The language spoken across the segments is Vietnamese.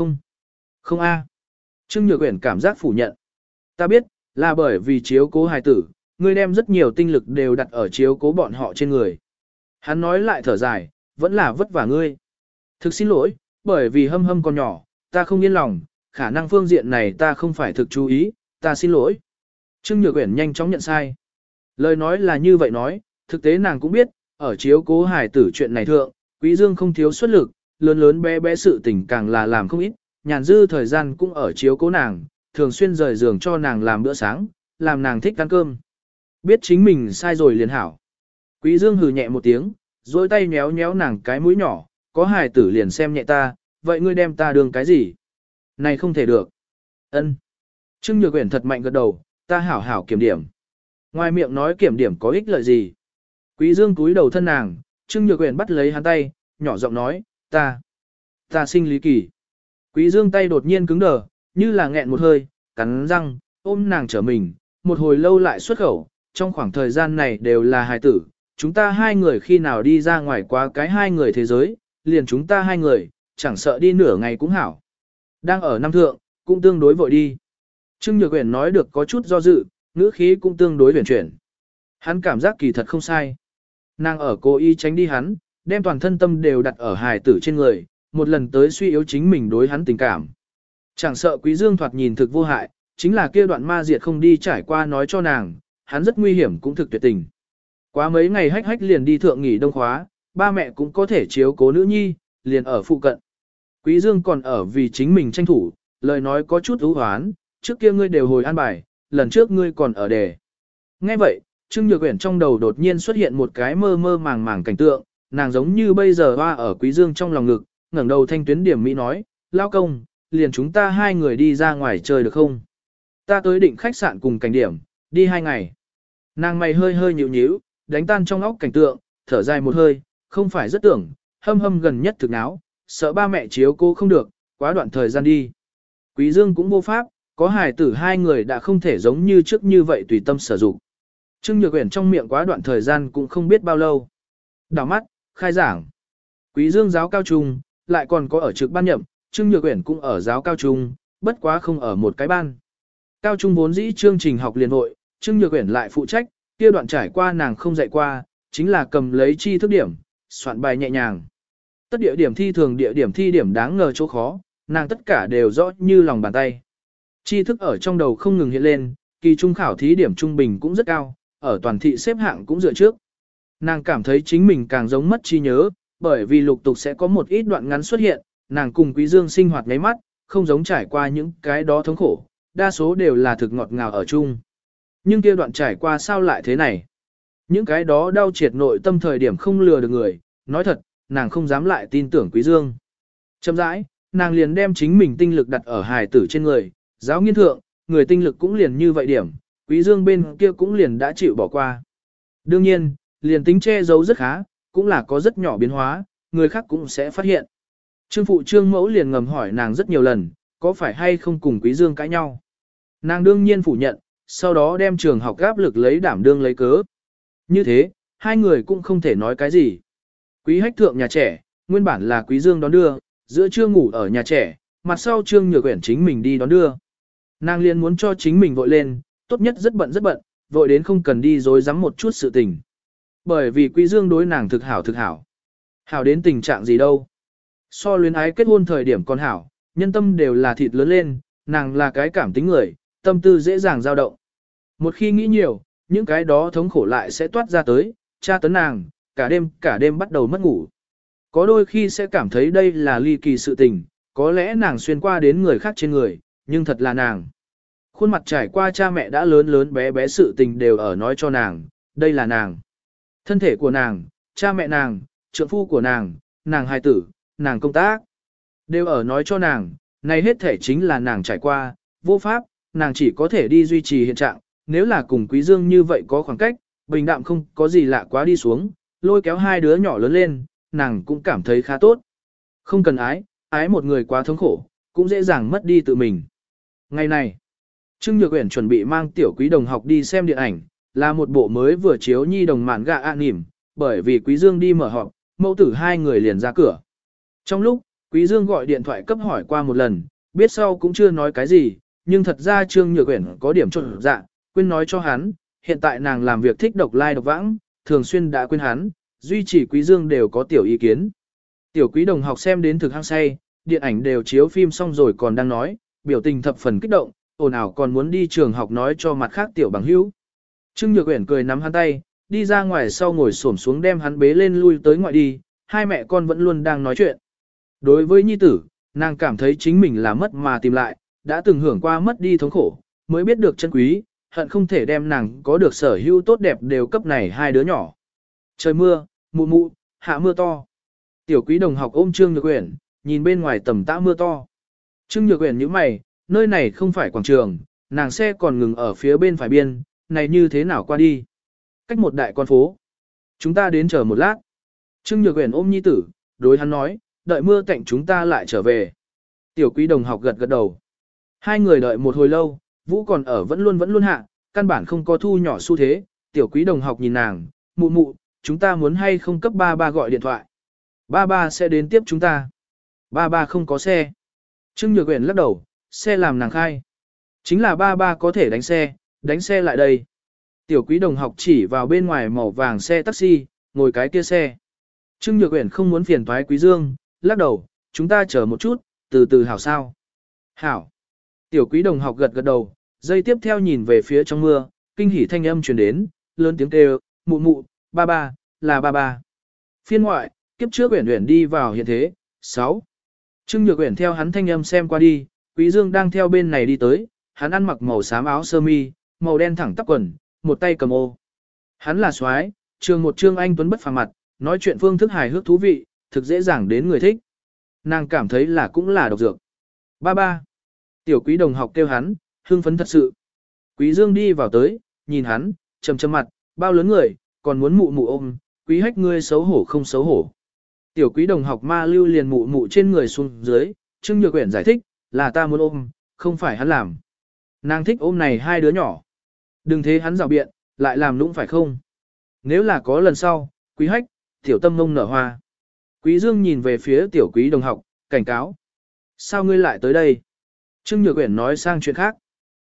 Không. Không a. Trương Nhược Uyển cảm giác phủ nhận. Ta biết, là bởi vì chiếu cố hài tử, ngươi đem rất nhiều tinh lực đều đặt ở chiếu cố bọn họ trên người. Hắn nói lại thở dài, vẫn là vất vả ngươi. Thực xin lỗi, bởi vì hâm hâm còn nhỏ, ta không yên lòng, khả năng phương diện này ta không phải thực chú ý, ta xin lỗi. Trương Nhược Uyển nhanh chóng nhận sai. Lời nói là như vậy nói, thực tế nàng cũng biết, ở chiếu cố hài tử chuyện này thượng, Quý Dương không thiếu xuất lực, lớn lớn bé bé sự tình càng là làm không ít, nhàn dư thời gian cũng ở chiếu cố nàng, thường xuyên rời giường cho nàng làm bữa sáng, làm nàng thích ăn cơm. Biết chính mình sai rồi liền hảo. Quý Dương hừ nhẹ một tiếng, dối tay nhéo nhéo nàng cái mũi nhỏ, có hài tử liền xem nhẹ ta, vậy ngươi đem ta đường cái gì? Này không thể được. Ân. Trương Nhược Uyển thật mạnh gật đầu, ta hảo hảo kiểm điểm. Ngoài miệng nói kiểm điểm có ích lợi gì? Quý Dương cúi đầu thân nàng, Trương Nhược Uyển bắt lấy hắn tay, nhỏ giọng nói, ta, ta sinh lý kỳ. Quý Dương tay đột nhiên cứng đờ, như là nghẹn một hơi, cắn răng, ôm nàng trở mình, một hồi lâu lại xuất khẩu, trong khoảng thời gian này đều là hài tử, chúng ta hai người khi nào đi ra ngoài qua cái hai người thế giới, liền chúng ta hai người, chẳng sợ đi nửa ngày cũng hảo. Đang ở năm thượng, cũng tương đối vội đi. Trương Nhược Uyển nói được có chút do dự, ngữ khí cũng tương đối huyền chuyển. Hắn cảm giác kỳ thật không sai. Nàng ở cố ý tránh đi hắn, đem toàn thân tâm đều đặt ở hài tử trên người, một lần tới suy yếu chính mình đối hắn tình cảm. Chẳng sợ quý dương thoạt nhìn thực vô hại, chính là kia đoạn ma diệt không đi trải qua nói cho nàng, hắn rất nguy hiểm cũng thực tuyệt tình. Quá mấy ngày hách hách liền đi thượng nghỉ đông khóa, ba mẹ cũng có thể chiếu cố nữ nhi, liền ở phụ cận. Quý dương còn ở vì chính mình tranh thủ, lời nói có chút ưu hoán, trước kia ngươi đều hồi an bài, lần trước ngươi còn ở đề. Nghe vậy, Trương Nhược Uyển trong đầu đột nhiên xuất hiện một cái mơ mơ màng màng cảnh tượng, nàng giống như bây giờ hoa ở Quý Dương trong lòng ngực, ngẩng đầu thanh tuyến điểm mỹ nói, lao công, liền chúng ta hai người đi ra ngoài chơi được không? Ta tới định khách sạn cùng cảnh điểm, đi hai ngày. Nàng mày hơi hơi nhịu nhíu, đánh tan trong óc cảnh tượng, thở dài một hơi, không phải rất tưởng, hâm hâm gần nhất thực náo, sợ ba mẹ chiếu cô không được, quá đoạn thời gian đi. Quý Dương cũng vô pháp, có hài tử hai người đã không thể giống như trước như vậy tùy tâm sử dụng. Trương Nhược Uyển trong miệng quá đoạn thời gian cũng không biết bao lâu. Đảo mắt, khai giảng. Quý Dương giáo cao trung, lại còn có ở trực ban nhậm, Trương Nhược Uyển cũng ở giáo cao trung, bất quá không ở một cái ban. Cao trung vốn dĩ chương trình học liền hội, Trương Nhược Uyển lại phụ trách, kia đoạn trải qua nàng không dạy qua, chính là cầm lấy chi thức điểm, soạn bài nhẹ nhàng. Tất địa điểm thi thường địa điểm thi điểm đáng ngờ chỗ khó, nàng tất cả đều rõ như lòng bàn tay. Chi thức ở trong đầu không ngừng hiện lên, kỳ trung khảo thí điểm trung bình cũng rất cao, ở toàn thị xếp hạng cũng dựa trước. Nàng cảm thấy chính mình càng giống mất trí nhớ, bởi vì lục tục sẽ có một ít đoạn ngắn xuất hiện, nàng cùng Quý Dương sinh hoạt ngáy mắt, không giống trải qua những cái đó thống khổ, đa số đều là thực ngọt ngào ở chung. Nhưng kia đoạn trải qua sao lại thế này? Những cái đó đau triệt nội tâm thời điểm không lừa được người, nói thật, nàng không dám lại tin tưởng Quý Dương. Chậm rãi, nàng liền đem chính mình tinh lực đặt ở hài tử trên người, giáo nghiên thượng, người tinh lực cũng liền như vậy điểm, Quý Dương bên kia cũng liền đã chịu bỏ qua. Đương nhiên, liền tính che giấu rất khá, cũng là có rất nhỏ biến hóa, người khác cũng sẽ phát hiện. Trương phụ trương mẫu liền ngầm hỏi nàng rất nhiều lần, có phải hay không cùng Quý Dương cãi nhau. Nàng đương nhiên phủ nhận, sau đó đem trường học gáp lực lấy đảm đương lấy cớ. Như thế, hai người cũng không thể nói cái gì. Quý hách thượng nhà trẻ, nguyên bản là Quý Dương đón đưa, giữa trưa ngủ ở nhà trẻ, mặt sau trương nhược quyển chính mình đi đón đưa. Nàng liền muốn cho chính mình vội lên, tốt nhất rất bận rất bận, vội đến không cần đi rồi dám một chút sự tình. Bởi vì Quý Dương đối nàng thực hảo thực hảo. Hảo đến tình trạng gì đâu. So luyến ái kết hôn thời điểm còn hảo, nhân tâm đều là thịt lớn lên, nàng là cái cảm tính người, tâm tư dễ dàng dao động. Một khi nghĩ nhiều, những cái đó thống khổ lại sẽ toát ra tới, cha tấn nàng, cả đêm, cả đêm bắt đầu mất ngủ. Có đôi khi sẽ cảm thấy đây là ly kỳ sự tình, có lẽ nàng xuyên qua đến người khác trên người, nhưng thật là nàng. Khuôn mặt trải qua cha mẹ đã lớn lớn bé bé sự tình đều ở nói cho nàng, đây là nàng. Thân thể của nàng, cha mẹ nàng, trượng phu của nàng, nàng hài tử, nàng công tác. Đều ở nói cho nàng, này hết thể chính là nàng trải qua, vô pháp, nàng chỉ có thể đi duy trì hiện trạng, nếu là cùng quý dương như vậy có khoảng cách, bình đạm không có gì lạ quá đi xuống, lôi kéo hai đứa nhỏ lớn lên, nàng cũng cảm thấy khá tốt. Không cần ái, ái một người quá thống khổ, cũng dễ dàng mất đi tự mình. Ngày này, Trương Nhược Uyển chuẩn bị mang tiểu quý đồng học đi xem điện ảnh, là một bộ mới vừa chiếu nhi đồng mạn gạ ạ nỉm, bởi vì quý dương đi mở họp, mẫu tử hai người liền ra cửa. Trong lúc, Quý Dương gọi điện thoại cấp hỏi qua một lần, biết sau cũng chưa nói cái gì, nhưng thật ra Trương Nhược Uyển có điểm trộn dạ, quên nói cho hắn, hiện tại nàng làm việc thích độc lai like độc vãng, thường xuyên đã quên hắn, duy chỉ Quý Dương đều có tiểu ý kiến. Tiểu Quý đồng học xem đến thực hăng say, điện ảnh đều chiếu phim xong rồi còn đang nói, biểu tình thập phần kích động, ồn ào còn muốn đi trường học nói cho mặt khác tiểu bằng hữu. Trương Nhược Uyển cười nắm hắn tay, đi ra ngoài sau ngồi xổm xuống đem hắn bế lên lui tới ngoại đi, hai mẹ con vẫn luôn đang nói chuyện. Đối với nhi tử, nàng cảm thấy chính mình là mất mà tìm lại, đã từng hưởng qua mất đi thống khổ, mới biết được chân quý, hận không thể đem nàng có được sở hữu tốt đẹp đều cấp này hai đứa nhỏ. Trời mưa, mụ mụ, hạ mưa to. Tiểu quý đồng học ôm Trương Nhược Uyển, nhìn bên ngoài tầm tã mưa to. Trương Nhược Uyển nhíu mày, nơi này không phải quảng trường, nàng xe còn ngừng ở phía bên phải biên, này như thế nào qua đi? Cách một đại con phố. Chúng ta đến chờ một lát. Trương Nhược Uyển ôm nhi tử, đối hắn nói, đợi mưa tạnh chúng ta lại trở về. Tiểu quý đồng học gật gật đầu. Hai người đợi một hồi lâu, Vũ còn ở vẫn luôn vẫn luôn hạ, căn bản không có thu nhỏ xu thế. Tiểu quý đồng học nhìn nàng, mụ mụ, chúng ta muốn hay không cấp ba ba gọi điện thoại. Ba ba sẽ đến tiếp chúng ta. Ba ba không có xe. Trương Nhược Uyển lắc đầu, xe làm nàng khai. Chính là ba ba có thể đánh xe, đánh xe lại đây. Tiểu quý đồng học chỉ vào bên ngoài màu vàng xe taxi, ngồi cái kia xe. Trương Nhược Uyển không muốn phiền toái Quý Dương, lắc đầu, chúng ta chờ một chút, từ từ hảo sao. Hảo. Tiểu quý đồng học gật gật đầu, dây tiếp theo nhìn về phía trong mưa, kinh hỉ thanh âm truyền đến, lớn tiếng kêu, mụ mụ, ba ba, là ba ba. Phiên ngoại, kiếp trước Uyển Uyển đi vào hiện thế, 6. Trương Nhược Uyển theo hắn thanh âm xem qua đi, Quý Dương đang theo bên này đi tới, hắn ăn mặc màu xám áo sơ mi, màu đen thẳng tắp quần, một tay cầm ô. Hắn là soái, trường một trương anh tuấn bất phàm mặt, nói chuyện phương thức hài hước thú vị, thực dễ dàng đến người thích. Nàng cảm thấy là cũng là độc dược. Ba ba. Tiểu quý đồng học kêu hắn, hưng phấn thật sự. Quý Dương đi vào tới, nhìn hắn, trầm trầm mặt, bao lớn người, còn muốn mụ mụ ôm, quý hách ngươi xấu hổ không xấu hổ. Tiểu quý đồng học ma lưu liền mụ mụ trên người xuống dưới, Trương Nhược Uyển giải thích, là ta muốn ôm, không phải hắn làm. Nàng thích ôm này hai đứa nhỏ. Đừng thế hắn rào biện, lại làm lũng phải không? Nếu là có lần sau, quý hách, tiểu tâm mông nở hoa. Quý Dương nhìn về phía tiểu quý đồng học, cảnh cáo. Sao ngươi lại tới đây? Trương Nhược Uyển nói sang chuyện khác.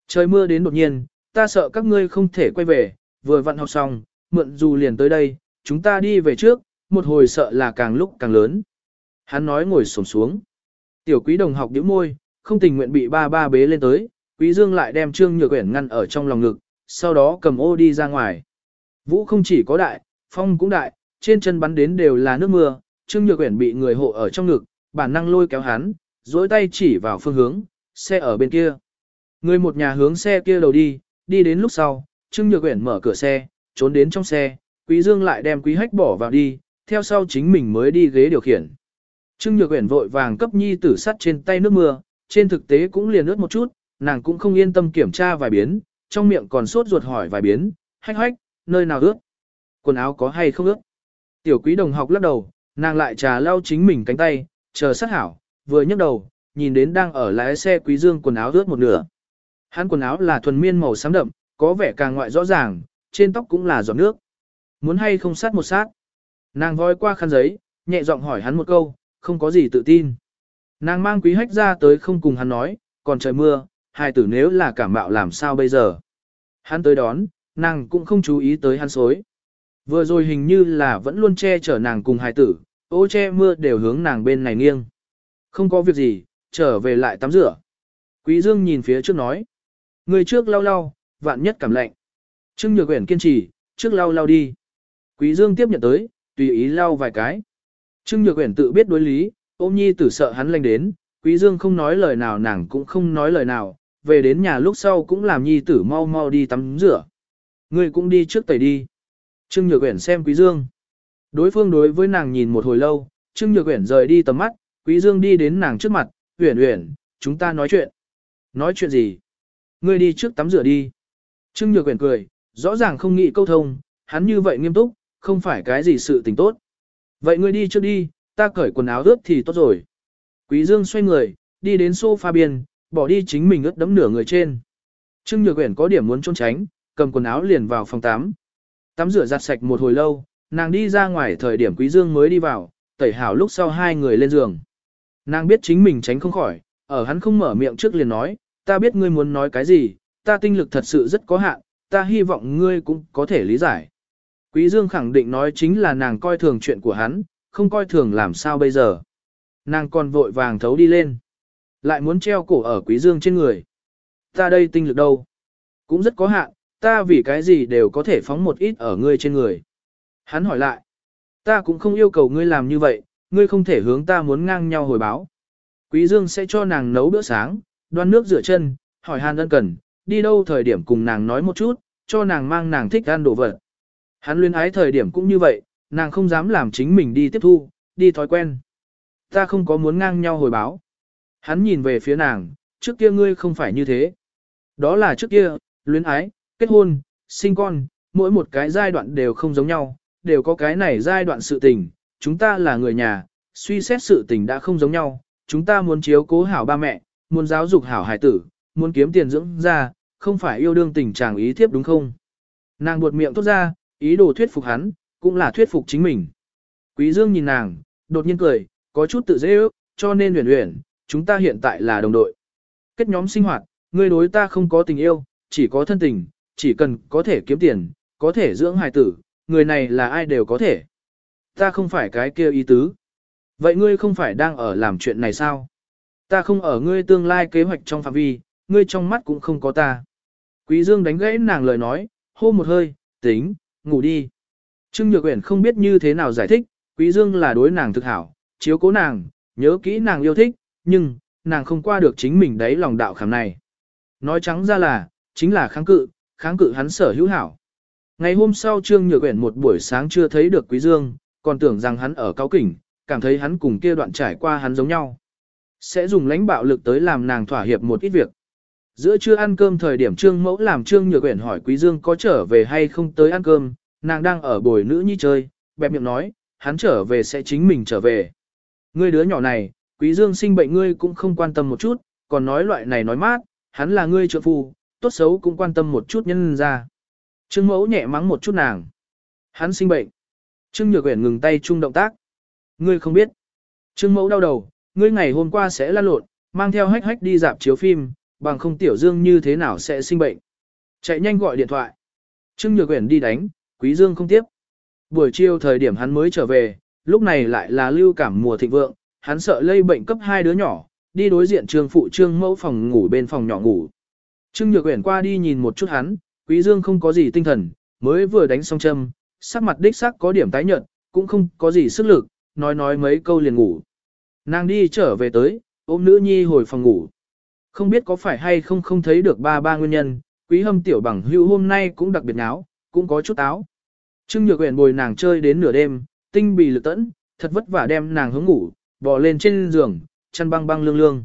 Trời mưa đến đột nhiên, ta sợ các ngươi không thể quay về, vừa vận học xong, mượn dù liền tới đây, chúng ta đi về trước, một hồi sợ là càng lúc càng lớn. Hắn nói ngồi sổm xuống. Tiểu quý đồng học nhíu môi, không tình nguyện bị ba ba bế lên tới, quý dương lại đem Trương Nhược Uyển ngăn ở trong lòng ngực, sau đó cầm ô đi ra ngoài. Vũ không chỉ có đại, phong cũng đại, trên chân bắn đến đều là nước mưa, Trương Nhược Uyển bị người hộ ở trong ngực, bản năng lôi kéo hắn, duỗi tay chỉ vào phương hướng, xe ở bên kia. Người một nhà hướng xe kia đầu đi, đi đến lúc sau, Trương Nhược Uyển mở cửa xe, trốn đến trong xe, Quý Dương lại đem Quý Hách bỏ vào đi, theo sau chính mình mới đi ghế điều khiển. Trương Nhược Uyển vội vàng cấp nhi tử sắt trên tay nước mưa, trên thực tế cũng liền ướt một chút, nàng cũng không yên tâm kiểm tra vài biến, trong miệng còn sốt ruột hỏi vài biến, hách hách, nơi nào ướt? Quần áo có hay không ướt? Tiểu quý đồng học lắc đầu, nàng lại trà lau chính mình cánh tay, chờ sát hảo, vừa nhấc đầu, nhìn đến đang ở lái xe quý dương quần áo ướt một nửa. Hắn quần áo là thuần miên màu xám đậm, có vẻ càng ngoại rõ ràng, trên tóc cũng là giọt nước. Muốn hay không sát một sát? Nàng voi qua khăn giấy, nhẹ giọng hỏi hắn một câu, không có gì tự tin. Nàng mang quý hách ra tới không cùng hắn nói, còn trời mưa, hai tử nếu là cảm mạo làm sao bây giờ. Hắn tới đón, nàng cũng không chú ý tới hắn xối. Vừa rồi hình như là vẫn luôn che chở nàng cùng hài tử, ô che mưa đều hướng nàng bên này nghiêng. Không có việc gì, trở về lại tắm rửa. Quý Dương nhìn phía trước nói. Người trước lau lau, vạn nhất cảm lạnh. Trương Nhược Uyển kiên trì, trước lau lau đi. Quý Dương tiếp nhận tới, tùy ý lau vài cái. Trương Nhược Uyển tự biết đối lý, ôm nhi tử sợ hắn lanh đến, Quý Dương không nói lời nào nàng cũng không nói lời nào, về đến nhà lúc sau cũng làm nhi tử mau mau đi tắm rửa. Ngươi cũng đi trước tẩy đi. Trương Nhược Uyển xem Quý Dương. Đối phương đối với nàng nhìn một hồi lâu, Trương Nhược Uyển rời đi tầm mắt, Quý Dương đi đến nàng trước mặt, "Uyển Uyển, chúng ta nói chuyện." "Nói chuyện gì?" "Ngươi đi trước tắm rửa đi." Trương Nhược Uyển cười, rõ ràng không nghĩ câu thông, hắn như vậy nghiêm túc, không phải cái gì sự tình tốt. "Vậy ngươi đi trước đi, ta cởi quần áo ướt thì tốt rồi." Quý Dương xoay người, đi đến sofa biên, bỏ đi chính mình ướt đẫm nửa người trên. Trương Nhược Uyển có điểm muốn trốn tránh, cầm quần áo liền vào phòng tắm. Tắm rửa giặt sạch một hồi lâu, nàng đi ra ngoài thời điểm Quý Dương mới đi vào, tẩy hảo lúc sau hai người lên giường. Nàng biết chính mình tránh không khỏi, ở hắn không mở miệng trước liền nói, ta biết ngươi muốn nói cái gì, ta tinh lực thật sự rất có hạn, ta hy vọng ngươi cũng có thể lý giải. Quý Dương khẳng định nói chính là nàng coi thường chuyện của hắn, không coi thường làm sao bây giờ. Nàng còn vội vàng thấu đi lên. Lại muốn treo cổ ở Quý Dương trên người. Ta đây tinh lực đâu? Cũng rất có hạn, ta vì cái gì đều có thể phóng một ít ở ngươi trên người. Hắn hỏi lại. Ta cũng không yêu cầu ngươi làm như vậy, ngươi không thể hướng ta muốn ngang nhau hồi báo. Quý Dương sẽ cho nàng nấu bữa sáng, đoan nước rửa chân, hỏi han ân cần, đi đâu thời điểm cùng nàng nói một chút, cho nàng mang nàng thích ăn đồ vật. Hắn luyến ái thời điểm cũng như vậy, nàng không dám làm chính mình đi tiếp thu, đi thói quen. Ta không có muốn ngang nhau hồi báo. Hắn nhìn về phía nàng, trước kia ngươi không phải như thế. Đó là trước kia, luyến ái, kết hôn, sinh con, mỗi một cái giai đoạn đều không giống nhau, đều có cái này giai đoạn sự tình, chúng ta là người nhà, suy xét sự tình đã không giống nhau, chúng ta muốn chiếu cố hảo ba mẹ, muốn giáo dục hảo hải tử, muốn kiếm tiền dưỡng ra, không phải yêu đương tình chàng ý thiếp đúng không? Nàng buột miệng tốt ra, ý đồ thuyết phục hắn, cũng là thuyết phục chính mình. Quý Dương nhìn nàng, đột nhiên cười, có chút tự dễ ước, cho nên huyền huyền, chúng ta hiện tại là đồng đội. Kết nhóm sinh hoạt, ngươi đối ta không có tình yêu, chỉ có thân tình, chỉ cần có thể kiếm tiền, có thể dưỡng hài tử, người này là ai đều có thể. Ta không phải cái kia ý tứ. Vậy ngươi không phải đang ở làm chuyện này sao? Ta không ở ngươi tương lai kế hoạch trong phạm vi, ngươi trong mắt cũng không có ta. Quý Dương đánh gãy nàng lời nói, hô một hơi, tính, ngủ đi. Trương Nhược Uyển không biết như thế nào giải thích, Quý Dương là đối nàng thực hảo, chiếu cố nàng, nhớ kỹ nàng yêu thích, nhưng, nàng không qua được chính mình đấy lòng đạo khảm này. Nói trắng ra là, chính là kháng cự, kháng cự hắn sở hữu hảo. Ngày hôm sau Trương Nhược Uyển một buổi sáng chưa thấy được Quý Dương, còn tưởng rằng hắn ở cao kỉnh, cảm thấy hắn cùng kia đoạn trải qua hắn giống nhau. Sẽ dùng lãnh bạo lực tới làm nàng thỏa hiệp một ít việc. Giữa trưa ăn cơm thời điểm Trương Mẫu làm Trương Nhược Uyển hỏi Quý Dương có trở về hay không tới ăn cơm, nàng đang ở bồi nữ nhi chơi, bẹp miệng nói, hắn trở về sẽ chính mình trở về. Ngươi đứa nhỏ này, Quý Dương sinh bệnh ngươi cũng không quan tâm một chút, còn nói loại này nói mát, hắn là ngươi trợ phu, tốt xấu cũng quan tâm một chút nhân ra. Trương Mẫu nhẹ mắng một chút nàng. Hắn sinh bệnh. Trương Nhược Uyển ngừng tay chung động tác. Ngươi không biết. Trương Mẫu đau đầu, ngươi ngày hôm qua sẽ lan lộn, mang theo hách hách đi dạp chiếu phim, bằng không tiểu dương như thế nào sẽ sinh bệnh. Chạy nhanh gọi điện thoại. Trương Nhược Uyển đi đánh, Quý Dương không tiếp. Buổi chiều thời điểm hắn mới trở về, lúc này lại là lưu cảm mùa thịnh vượng, hắn sợ lây bệnh cấp hai đứa nhỏ, đi đối diện Trương phụ Trương mẫu phòng ngủ bên phòng nhỏ ngủ. Trương Nhược Uyển qua đi nhìn một chút hắn, Quý Dương không có gì tinh thần, mới vừa đánh xong châm, sắc mặt đích sắc có điểm tái nhợt, cũng không có gì sức lực, nói nói mấy câu liền ngủ. Nàng đi trở về tới, ôm nữ nhi hồi phòng ngủ. Không biết có phải hay không không thấy được ba ba nguyên nhân, quý hâm tiểu bằng hữu hôm nay cũng đặc biệt náo, cũng có chút áo. Trương Nhược Uyển bồi nàng chơi đến nửa đêm, tinh bì lực tẫn, thật vất vả đem nàng hướng ngủ, bò lên trên giường, chăn băng băng lương lương.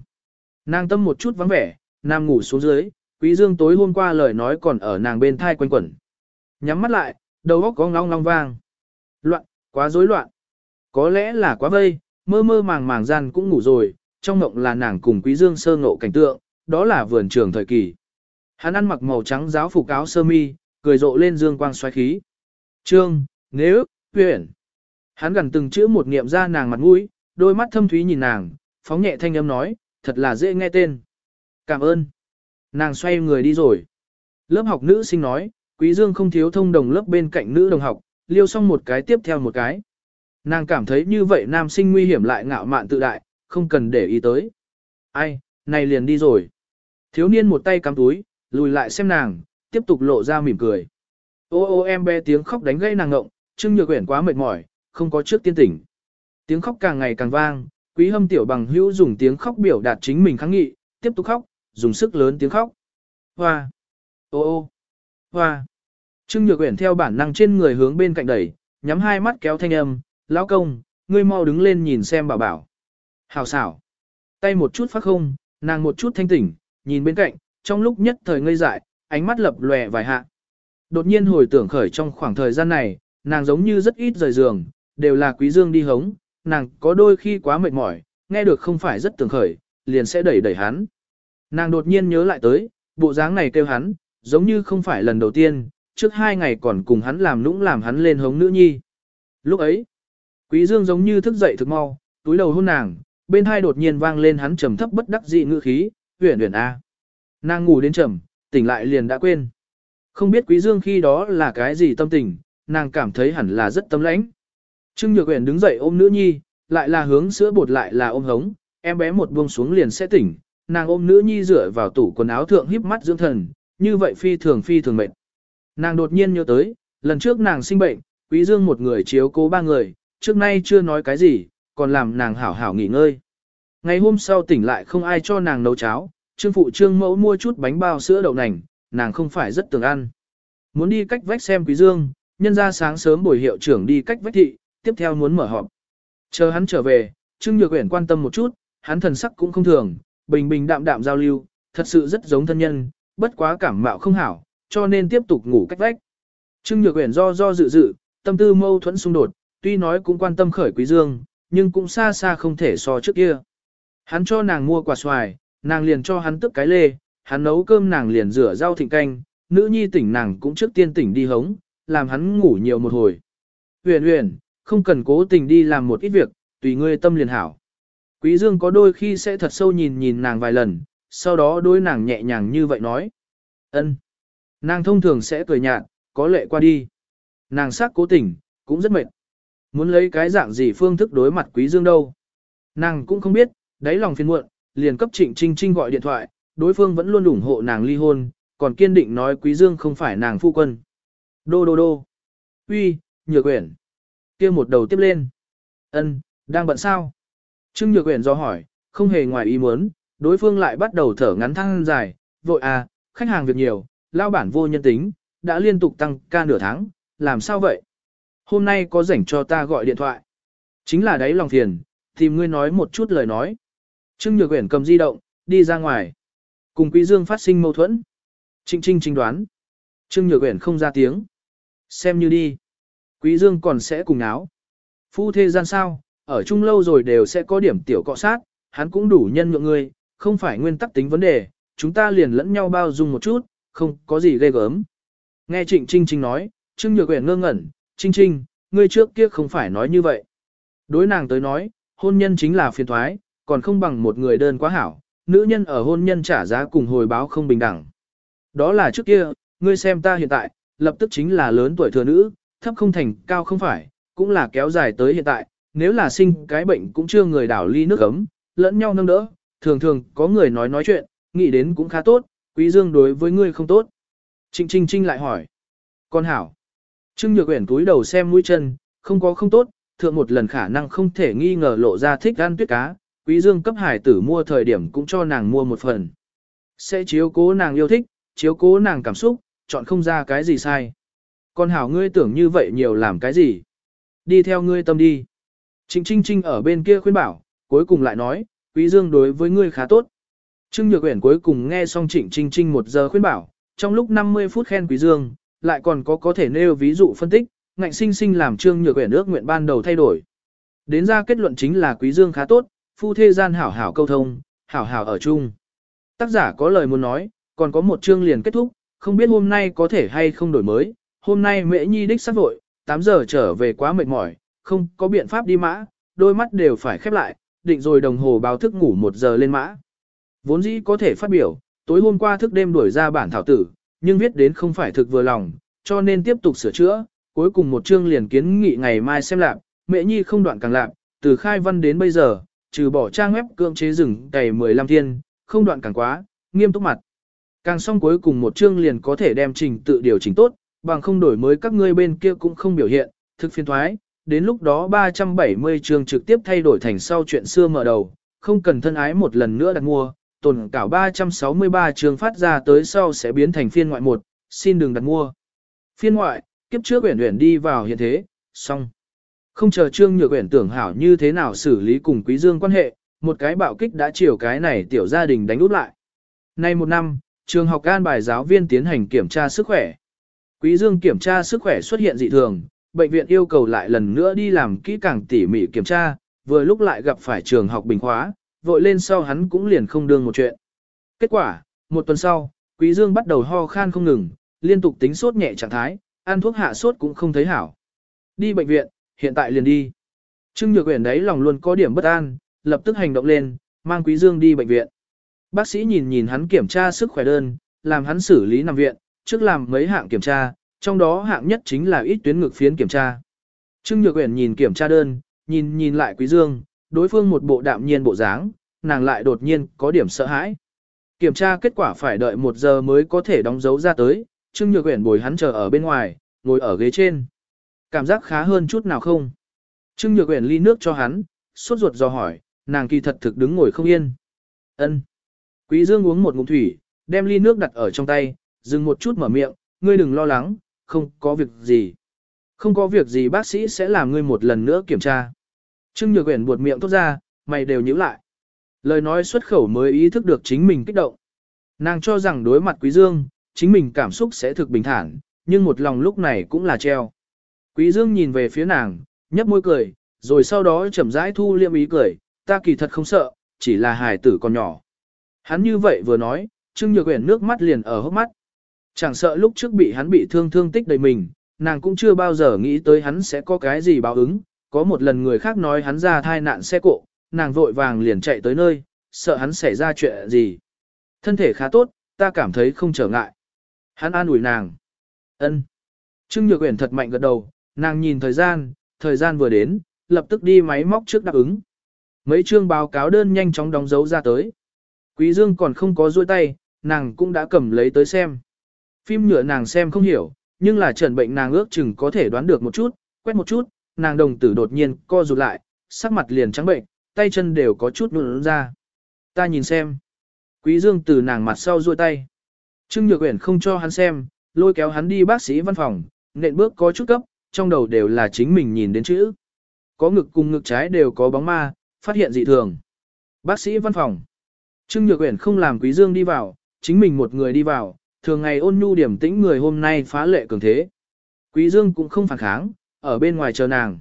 Nàng tâm một chút vắng vẻ, nam ngủ xuống dưới, quý dương tối hôm qua lời nói còn ở nàng bên thai quanh quẩn. Nhắm mắt lại, đầu óc có ngong long vang. Loạn, quá rối loạn. Có lẽ là quá vây, mơ mơ màng màng gian cũng ngủ rồi, trong mộng là nàng cùng quý dương sơ ngộ cảnh tượng, đó là vườn trường thời kỳ. Hắn ăn mặc màu trắng giáo phục áo sơ mi, cười rộ lên dương quang xoáy khí. Trương, nếu, huyện. Hắn gần từng chữ một niệm ra nàng mặt mũi, đôi mắt thâm thúy nhìn nàng, phóng nhẹ thanh âm nói, thật là dễ nghe tên. Cảm ơn. Nàng xoay người đi rồi. Lớp học nữ sinh nói, Quý Dương không thiếu thông đồng lớp bên cạnh nữ đồng học, liêu xong một cái tiếp theo một cái. Nàng cảm thấy như vậy nam sinh nguy hiểm lại ngạo mạn tự đại, không cần để ý tới. Ai, này liền đi rồi. Thiếu niên một tay cắm túi, lùi lại xem nàng, tiếp tục lộ ra mỉm cười. Ô ô em bé tiếng khóc đánh gây nàng ngộng, Trương Nhược Uyển quá mệt mỏi, không có trước tiên tỉnh. Tiếng khóc càng ngày càng vang, Quý Hâm tiểu bằng hữu dùng tiếng khóc biểu đạt chính mình kháng nghị, tiếp tục khóc, dùng sức lớn tiếng khóc. Hoa, ô ô, hoa. Trương Nhược Uyển theo bản năng trên người hướng bên cạnh đẩy, nhắm hai mắt kéo thanh âm, "Lão công, ngươi mau đứng lên nhìn xem bảo bảo." Hào xảo. Tay một chút phát không, nàng một chút thanh tỉnh, nhìn bên cạnh, trong lúc nhất thời ngây dại, ánh mắt lập lòe vài hạ. Đột nhiên hồi tưởng khởi trong khoảng thời gian này, nàng giống như rất ít rời giường, đều là quý dương đi hống, nàng có đôi khi quá mệt mỏi, nghe được không phải rất tưởng khởi, liền sẽ đẩy đẩy hắn. Nàng đột nhiên nhớ lại tới, bộ dáng này kêu hắn, giống như không phải lần đầu tiên, trước hai ngày còn cùng hắn làm nũng làm hắn lên hống nữ nhi. Lúc ấy, quý dương giống như thức dậy thực mau, túi đầu hôn nàng, bên hai đột nhiên vang lên hắn trầm thấp bất đắc dị ngữ khí, "Uyển Uyển a." Nàng ngủ đến trầm, tỉnh lại liền đã quên. Không biết Quý Dương khi đó là cái gì tâm tình, nàng cảm thấy hẳn là rất tâm lãnh. Trương Nhược Uyển đứng dậy ôm nữ nhi, lại là hướng sữa bột lại là ôm hống, em bé một buông xuống liền sẽ tỉnh, nàng ôm nữ nhi dựa vào tủ quần áo thượng híp mắt dưỡng thần, như vậy phi thường phi thường mệt. Nàng đột nhiên nhớ tới, lần trước nàng sinh bệnh, Quý Dương một người chiếu cố ba người, trước nay chưa nói cái gì, còn làm nàng hảo hảo nghỉ ngơi. Ngày hôm sau tỉnh lại không ai cho nàng nấu cháo, trương phụ trương mẫu mua chút bánh bao sữa đậu nành, nàng không phải rất tưởng ăn. Muốn đi cách vách xem Quý Dương, nhân ra sáng sớm buổi hiệu trưởng đi cách vách thị, tiếp theo muốn mở họp. Chờ hắn trở về, Trương Nhược Uyển quan tâm một chút, hắn thần sắc cũng không thường, bình bình đạm đạm giao lưu, thật sự rất giống thân nhân, bất quá cảm mạo không hảo, cho nên tiếp tục ngủ cách vách. Trương Nhược Uyển do do dự dự, tâm tư mâu thuẫn xung đột, tuy nói cũng quan tâm khởi Quý Dương, nhưng cũng xa xa không thể so trước kia. Hắn cho nàng mua quả xoài, nàng liền cho hắn tức cái lê, hắn nấu cơm nàng liền rửa rau thịnh canh, nữ nhi tỉnh nàng cũng trước tiên tỉnh đi hống, làm hắn ngủ nhiều một hồi. Huyền huyền, không cần cố tình đi làm một ít việc, tùy ngươi tâm liền hảo. Quý Dương có đôi khi sẽ thật sâu nhìn nhìn nàng vài lần, sau đó đối nàng nhẹ nhàng như vậy nói. ân. Nàng thông thường sẽ cười nhạt, có lệ qua đi. Nàng sắc cố tình, cũng rất mệt. Muốn lấy cái dạng gì phương thức đối mặt Quý Dương đâu. Nàng cũng không biết, đáy lòng phiền muộn, liền cấp Trịnh Trinh Trinh gọi điện thoại, đối phương vẫn luôn ủng hộ nàng ly hôn, còn kiên định nói Quý Dương không phải nàng phu quân. Đô đô đô. Uy, Nhược quyển. Kia một đầu tiếp lên. Ân, đang bận sao? Trương Nhược Uyển do hỏi, không hề ngoài ý muốn, đối phương lại bắt đầu thở ngắn thăng dài, vội à, khách hàng việc nhiều, lao bản vô nhân tính, đã liên tục tăng ca nửa tháng, làm sao vậy? Hôm nay có rảnh cho ta gọi điện thoại. Chính là đấy lòng phiền, tìm ngươi nói một chút lời nói. Trương Nhược Uyển cầm di động, đi ra ngoài. Cùng Quý Dương phát sinh mâu thuẫn. Trinh Trinh trinh đoán. Trương Nhược Uyển không ra tiếng. Xem như đi. Quý Dương còn sẽ cùng áo. Phu thê gian sao, ở chung lâu rồi đều sẽ có điểm tiểu cọ sát, hắn cũng đủ nhân nhượng ngươi, không phải nguyên tắc tính vấn đề, chúng ta liền lẫn nhau bao dung một chút, không có gì ghê gớm. Nghe Trịnh Trinh Trinh nói, Trương Nhược Uyển ngơ ngẩn, Trinh Trinh, ngươi trước kia không phải nói như vậy. Đối nàng tới nói, hôn nhân chính là phiền thoái, còn không bằng một người đơn quá hảo, nữ nhân ở hôn nhân trả giá cùng hồi báo không bình đẳng. Đó là trước kia, ngươi xem ta hiện tại, lập tức chính là lớn tuổi thừa nữ, thấp không thành, cao không phải, cũng là kéo dài tới hiện tại, nếu là sinh cái bệnh cũng chưa người đảo ly nước ấm, lẫn nhau nâng đỡ, thường thường có người nói nói chuyện, nghĩ đến cũng khá tốt, quý dương đối với ngươi không tốt. Trinh Trinh Trinh lại hỏi, con hảo. Trương Nhược Uyển túi đầu xem mũi chân, không có không tốt, thượng một lần khả năng không thể nghi ngờ lộ ra thích ăn tuyết cá, quý dương cấp hải tử mua thời điểm cũng cho nàng mua một phần. Sẽ chiếu cố nàng yêu thích, chiếu cố nàng cảm xúc, chọn không ra cái gì sai. Con hảo ngươi tưởng như vậy nhiều làm cái gì? Đi theo ngươi tâm đi. Trịnh Trinh Trinh ở bên kia khuyên bảo, cuối cùng lại nói, Quý Dương đối với ngươi khá tốt. Trương Nhược Uyển cuối cùng nghe xong Trịnh Trinh Trinh một giờ khuyên bảo, trong lúc 50 phút khen Quý Dương, lại còn có có thể nêu ví dụ phân tích, ngạnh sinh sinh làm Trương Nhược Uyển ước nguyện ban đầu thay đổi. Đến ra kết luận chính là Quý Dương khá tốt, phu thê gian hảo hảo câu thông, hảo hảo ở chung. Tác giả có lời muốn nói, còn có một chương liền kết thúc, không biết hôm nay có thể hay không đổi mới, hôm nay Mễ nhi đích sắp vội, 8 giờ trở về quá mệt mỏi, không có biện pháp đi mã, đôi mắt đều phải khép lại, định rồi đồng hồ báo thức ngủ 1 giờ lên mã. Vốn dĩ có thể phát biểu, tối hôm qua thức đêm đuổi ra bản thảo tử, nhưng viết đến không phải thực vừa lòng, cho nên tiếp tục sửa chữa, cuối cùng một chương liền kiến nghị ngày mai xem lạc, mẹ nhi không đoạn càng lạc, từ khai văn đến bây giờ, trừ bỏ trang web cưỡng chế rừng cày 15 thiên, không đoạn càng quá, nghiêm túc mặt. Càng xong cuối cùng một chương liền có thể đem trình tự điều chỉnh tốt, bằng không đổi mới các ngươi bên kia cũng không biểu hiện, thực phiên thoái, đến lúc đó 370 trường trực tiếp thay đổi thành sau chuyện xưa mở đầu, không cần thân ái một lần nữa đặt mua, tồn cảo 363 trường phát ra tới sau sẽ biến thành phiên ngoại một, xin đừng đặt mua. Phiên ngoại, kiếp trước uyển uyển đi vào hiện thế, xong. Không chờ Trương Nhược Uyển tưởng hảo như thế nào xử lý cùng Quý Dương quan hệ, một cái bạo kích đã chiều cái này tiểu gia đình đánh úp lại. Nay một năm, trường học an bài giáo viên tiến hành kiểm tra sức khỏe. Quý Dương kiểm tra sức khỏe xuất hiện dị thường, bệnh viện yêu cầu lại lần nữa đi làm kỹ càng tỉ mỉ kiểm tra, vừa lúc lại gặp phải trường học bình khóa, vội lên sau hắn cũng liền không đương một chuyện. Kết quả, một tuần sau, Quý Dương bắt đầu ho khan không ngừng, liên tục tính sốt nhẹ trạng thái, ăn thuốc hạ sốt cũng không thấy hảo. Đi bệnh viện, hiện tại liền đi. Trương Nhược Uyển đấy lòng luôn có điểm bất an, lập tức hành động lên, mang Quý Dương đi bệnh viện. Bác sĩ nhìn nhìn hắn kiểm tra sức khỏe đơn, làm hắn xử lý nằm viện, trước làm mấy hạng kiểm tra, trong đó hạng nhất chính là ít tuyến ngực phiến kiểm tra. Trương Nhược Uyển nhìn kiểm tra đơn, nhìn nhìn lại Quý Dương, đối phương một bộ đạm nhiên bộ dáng, nàng lại đột nhiên có điểm sợ hãi. Kiểm tra kết quả phải đợi một giờ mới có thể đóng dấu ra tới, Trương Nhược Uyển bồi hắn chờ ở bên ngoài, ngồi ở ghế trên. Cảm giác khá hơn chút nào không? Trương Nhược Uyển ly nước cho hắn, sốt ruột do hỏi, nàng kỳ thật thực đứng ngồi không yên. Ân. Quý Dương uống một ngụm thủy, đem ly nước đặt ở trong tay, dừng một chút mở miệng, ngươi đừng lo lắng, không có việc gì. Không có việc gì bác sĩ sẽ làm ngươi một lần nữa kiểm tra. Trương Nhược Uyển buột miệng tốt ra, mày đều nhíu lại. Lời nói xuất khẩu mới ý thức được chính mình kích động. Nàng cho rằng đối mặt Quý Dương, chính mình cảm xúc sẽ thực bình thản, nhưng một lòng lúc này cũng là treo. Quý Dương nhìn về phía nàng, nhấp môi cười, rồi sau đó chậm rãi thu liêm ý cười, ta kỳ thật không sợ, chỉ là hài tử còn nhỏ. Hắn như vậy vừa nói, Trương Nhược Uyển nước mắt liền ở hốc mắt. Chẳng sợ lúc trước bị hắn bị thương thương tích đầy mình, nàng cũng chưa bao giờ nghĩ tới hắn sẽ có cái gì báo ứng. Có một lần người khác nói hắn ra thai nạn xe cộ, nàng vội vàng liền chạy tới nơi, sợ hắn xảy ra chuyện gì. Thân thể khá tốt, ta cảm thấy không trở ngại. Hắn an ủi nàng. ân. Trương Nhược Uyển thật mạnh gật đầu, nàng nhìn thời gian, thời gian vừa đến, lập tức đi máy móc trước đáp ứng. Mấy chương báo cáo đơn nhanh chóng đóng dấu ra tới. Quý Dương còn không có duỗi tay, nàng cũng đã cầm lấy tới xem. Phim nhựa nàng xem không hiểu, nhưng là trần bệnh nàng ước chừng có thể đoán được một chút, quét một chút, nàng đồng tử đột nhiên co rụt lại, sắc mặt liền trắng bệnh, tay chân đều có chút nụn ra. Ta nhìn xem. Quý Dương từ nàng mặt sau duỗi tay. Trương Nhược Uyển không cho hắn xem, lôi kéo hắn đi bác sĩ văn phòng, nện bước có chút cấp, trong đầu đều là chính mình nhìn đến chữ. Có ngực cùng ngực trái đều có bóng ma, phát hiện dị thường. Bác sĩ văn phòng. Trương Nhược Uyển không làm Quý Dương đi vào, chính mình một người đi vào, thường ngày ôn nhu điểm tĩnh người hôm nay phá lệ cường thế. Quý Dương cũng không phản kháng, ở bên ngoài chờ nàng.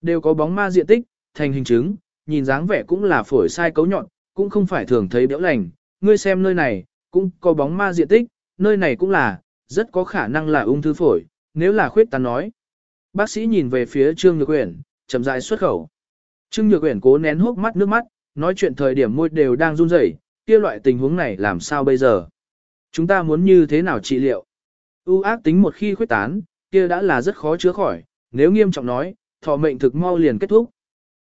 Đều có bóng ma diện tích, thành hình chứng, nhìn dáng vẻ cũng là phổi sai cấu nhọn, cũng không phải thường thấy béo lành. Ngươi xem nơi này, cũng có bóng ma diện tích, nơi này cũng là, rất có khả năng là ung thư phổi, nếu là khuyết tán nói. Bác sĩ nhìn về phía Trương Nhược Uyển, chậm rãi xuất khẩu. Trương Nhược Uyển cố nén hốc mắt nước mắt, nói chuyện thời điểm môi đều đang run rẩy, kia loại tình huống này làm sao bây giờ? Chúng ta muốn như thế nào trị liệu? U ác tính một khi khuyết tán, kia đã là rất khó chữa khỏi, nếu nghiêm trọng nói, thọ mệnh thực mau liền kết thúc.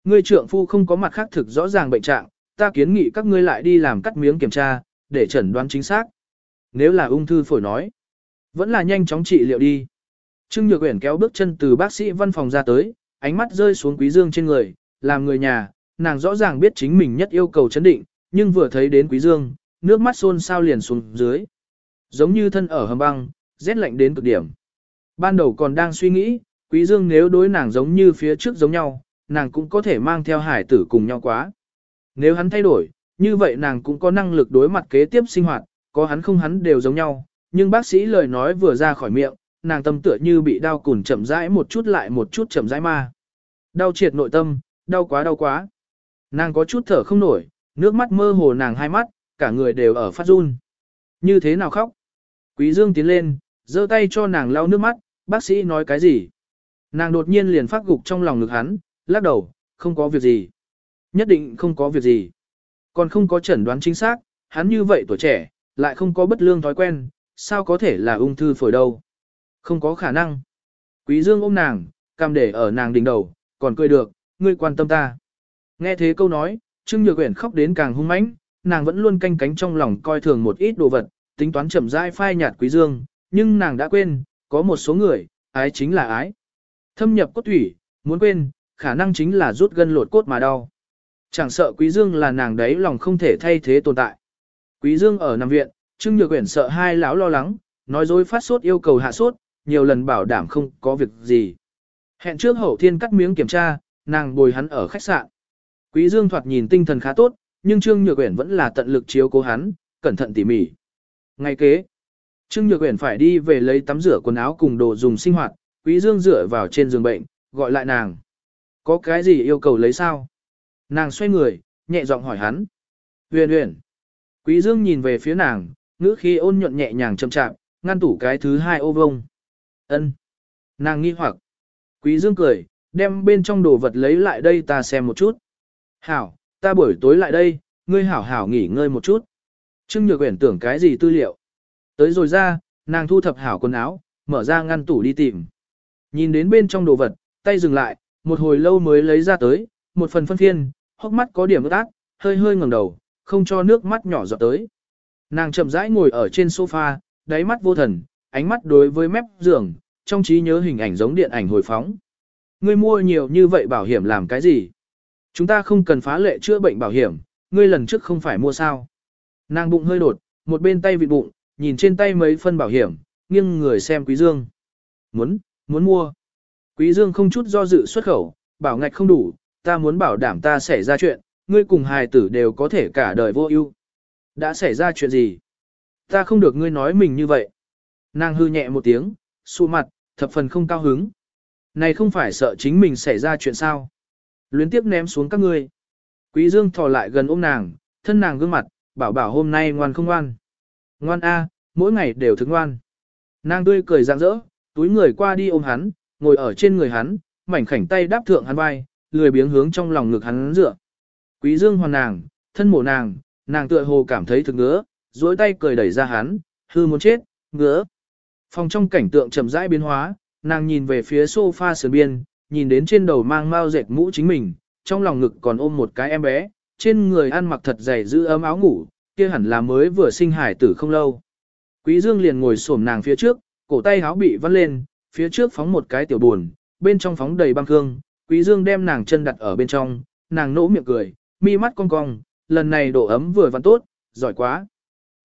Ngươi trưởng phu không có mặt khác thực rõ ràng bệnh trạng, ta kiến nghị các ngươi lại đi làm cắt miếng kiểm tra, để chẩn đoán chính xác. Nếu là ung thư phổi nói, vẫn là nhanh chóng trị liệu đi. Trương Nhược Uyển kéo bước chân từ bác sĩ văn phòng ra tới, ánh mắt rơi xuống Quý Dương trên người, làm người nhà, nàng rõ ràng biết chính mình nhất yêu cầu chấn định, nhưng vừa thấy đến Quý Dương, nước mắt xôn sao liền xuống dưới. Giống như thân ở hầm băng, rét lạnh đến cực điểm. Ban đầu còn đang suy nghĩ, Quý Dương nếu đối nàng giống như phía trước giống nhau, nàng cũng có thể mang theo hải tử cùng nhau quá. Nếu hắn thay đổi, như vậy nàng cũng có năng lực đối mặt kế tiếp sinh hoạt, có hắn không hắn đều giống nhau, nhưng bác sĩ lời nói vừa ra khỏi miệng, nàng tâm tựa như bị đau cùn chậm rãi một chút lại một chút chậm rãi ma. Đau triệt nội tâm, đau quá đau quá. Nàng có chút thở không nổi, nước mắt mơ hồ nàng hai mắt, cả người đều ở phát run. Như thế nào khóc? Quý Dương tiến lên, giơ tay cho nàng lau nước mắt, bác sĩ nói cái gì? Nàng đột nhiên liền phát gục trong lòng ngực hắn, lắc đầu, không có việc gì. Nhất định không có việc gì. Còn không có chẩn đoán chính xác, hắn như vậy tuổi trẻ, lại không có bất lương thói quen, sao có thể là ung thư phổi đâu. Không có khả năng. Quý Dương ôm nàng, cam để ở nàng đỉnh đầu, còn cười được, ngươi quan tâm ta. Nghe thế câu nói, Trương Nhược Uyển khóc đến càng hung mãnh, nàng vẫn luôn canh cánh trong lòng coi thường một ít đồ vật, tính toán chậm rãi phai nhạt Quý Dương, nhưng nàng đã quên, có một số người, ái chính là ái. Thâm nhập cốt thủy, muốn quên, khả năng chính là rút gân lột cốt mà đau. Chẳng sợ Quý Dương là nàng đấy lòng không thể thay thế tồn tại. Quý Dương ở nằm viện, Trương Nhược Uyển sợ hai lão lo lắng, nói dối phát sốt yêu cầu hạ sốt, nhiều lần bảo đảm không có việc gì. Hẹn trước hậu thiên cắt miếng kiểm tra, nàng bồi hắn ở khách sạn. Quý Dương thoạt nhìn tinh thần khá tốt, nhưng Trương Nhược Uyển vẫn là tận lực chiếu cố hắn, cẩn thận tỉ mỉ. ngay kế, Trương Nhược Uyển phải đi về lấy tắm rửa quần áo cùng đồ dùng sinh hoạt, Quý Dương dựa vào trên giường bệnh, gọi lại nàng. Có cái gì yêu cầu lấy sao? Nàng xoay người, nhẹ giọng hỏi hắn. uyển uyển Quý Dương nhìn về phía nàng, ngữ khí ôn nhuận nhẹ nhàng chậm chạm, ngăn tủ cái thứ hai ô vông. Ân. Nàng nghi hoặc. Quý Dương cười, đem bên trong đồ vật lấy lại đây ta xem một chút. Hảo, ta buổi tối lại đây, ngươi hảo hảo nghỉ ngơi một chút. Trương Nhược Uyển tưởng cái gì tư liệu. Tới rồi ra, nàng thu thập hảo quần áo, mở ra ngăn tủ đi tìm. Nhìn đến bên trong đồ vật, tay dừng lại, một hồi lâu mới lấy ra tới, một phần phân phiên, hốc mắt có điểm ướt át, hơi hơi ngẩng đầu, không cho nước mắt nhỏ giọt tới. Nàng chậm rãi ngồi ở trên sofa, đáy mắt vô thần, ánh mắt đối với mép giường, trong trí nhớ hình ảnh giống điện ảnh hồi phóng. Ngươi mua nhiều như vậy bảo hiểm làm cái gì? Chúng ta không cần phá lệ chữa bệnh bảo hiểm, ngươi lần trước không phải mua sao? Nàng bụng hơi đột, một bên tay vịt bụng, nhìn trên tay mấy phân bảo hiểm, nghiêng người xem Quý Dương. Muốn, muốn mua. Quý Dương không chút do dự xuất khẩu, bảo ngạch không đủ, ta muốn bảo đảm ta xảy ra chuyện, ngươi cùng hài tử đều có thể cả đời vô ưu. Đã xảy ra chuyện gì? Ta không được ngươi nói mình như vậy. Nàng hư nhẹ một tiếng, sụ mặt, thập phần không cao hứng. Này không phải sợ chính mình xảy ra chuyện sao? Luyến tiếp ném xuống các ngươi. Quý Dương thò lại gần ôm nàng, thân nàng gương mặt, bảo bảo hôm nay ngoan không ngoan. Ngoan a, mỗi ngày đều thức ngoan. Nàng tươi cười rạng rỡ, túi người qua đi ôm hắn, ngồi ở trên người hắn, mảnh khảnh tay đáp thượng hắn vai, lười biếng hướng trong lòng ngực hắn dựa. Quý Dương hoàn nàng, thân mổ nàng, nàng tựa hồ cảm thấy thực ngứa, duỗi tay cười đẩy ra hắn, hư muốn chết, ngứa. Phòng trong cảnh tượng chậm rãi biến hóa, nàng nhìn về phía sofa sườn biên, nhìn đến trên đầu mang mau dệt mũ chính mình, trong lòng ngực còn ôm một cái em bé, trên người ăn mặc thật dày giữ ấm áo ngủ, kia hẳn là mới vừa sinh hải tử không lâu. Quý Dương liền ngồi xổm nàng phía trước, cổ tay áo bị vắt lên, phía trước phóng một cái tiểu buồn, bên trong phóng đầy băng cương, Quý Dương đem nàng chân đặt ở bên trong, nàng nỗ miệng cười, mi mắt cong cong, lần này độ ấm vừa vặn tốt, giỏi quá.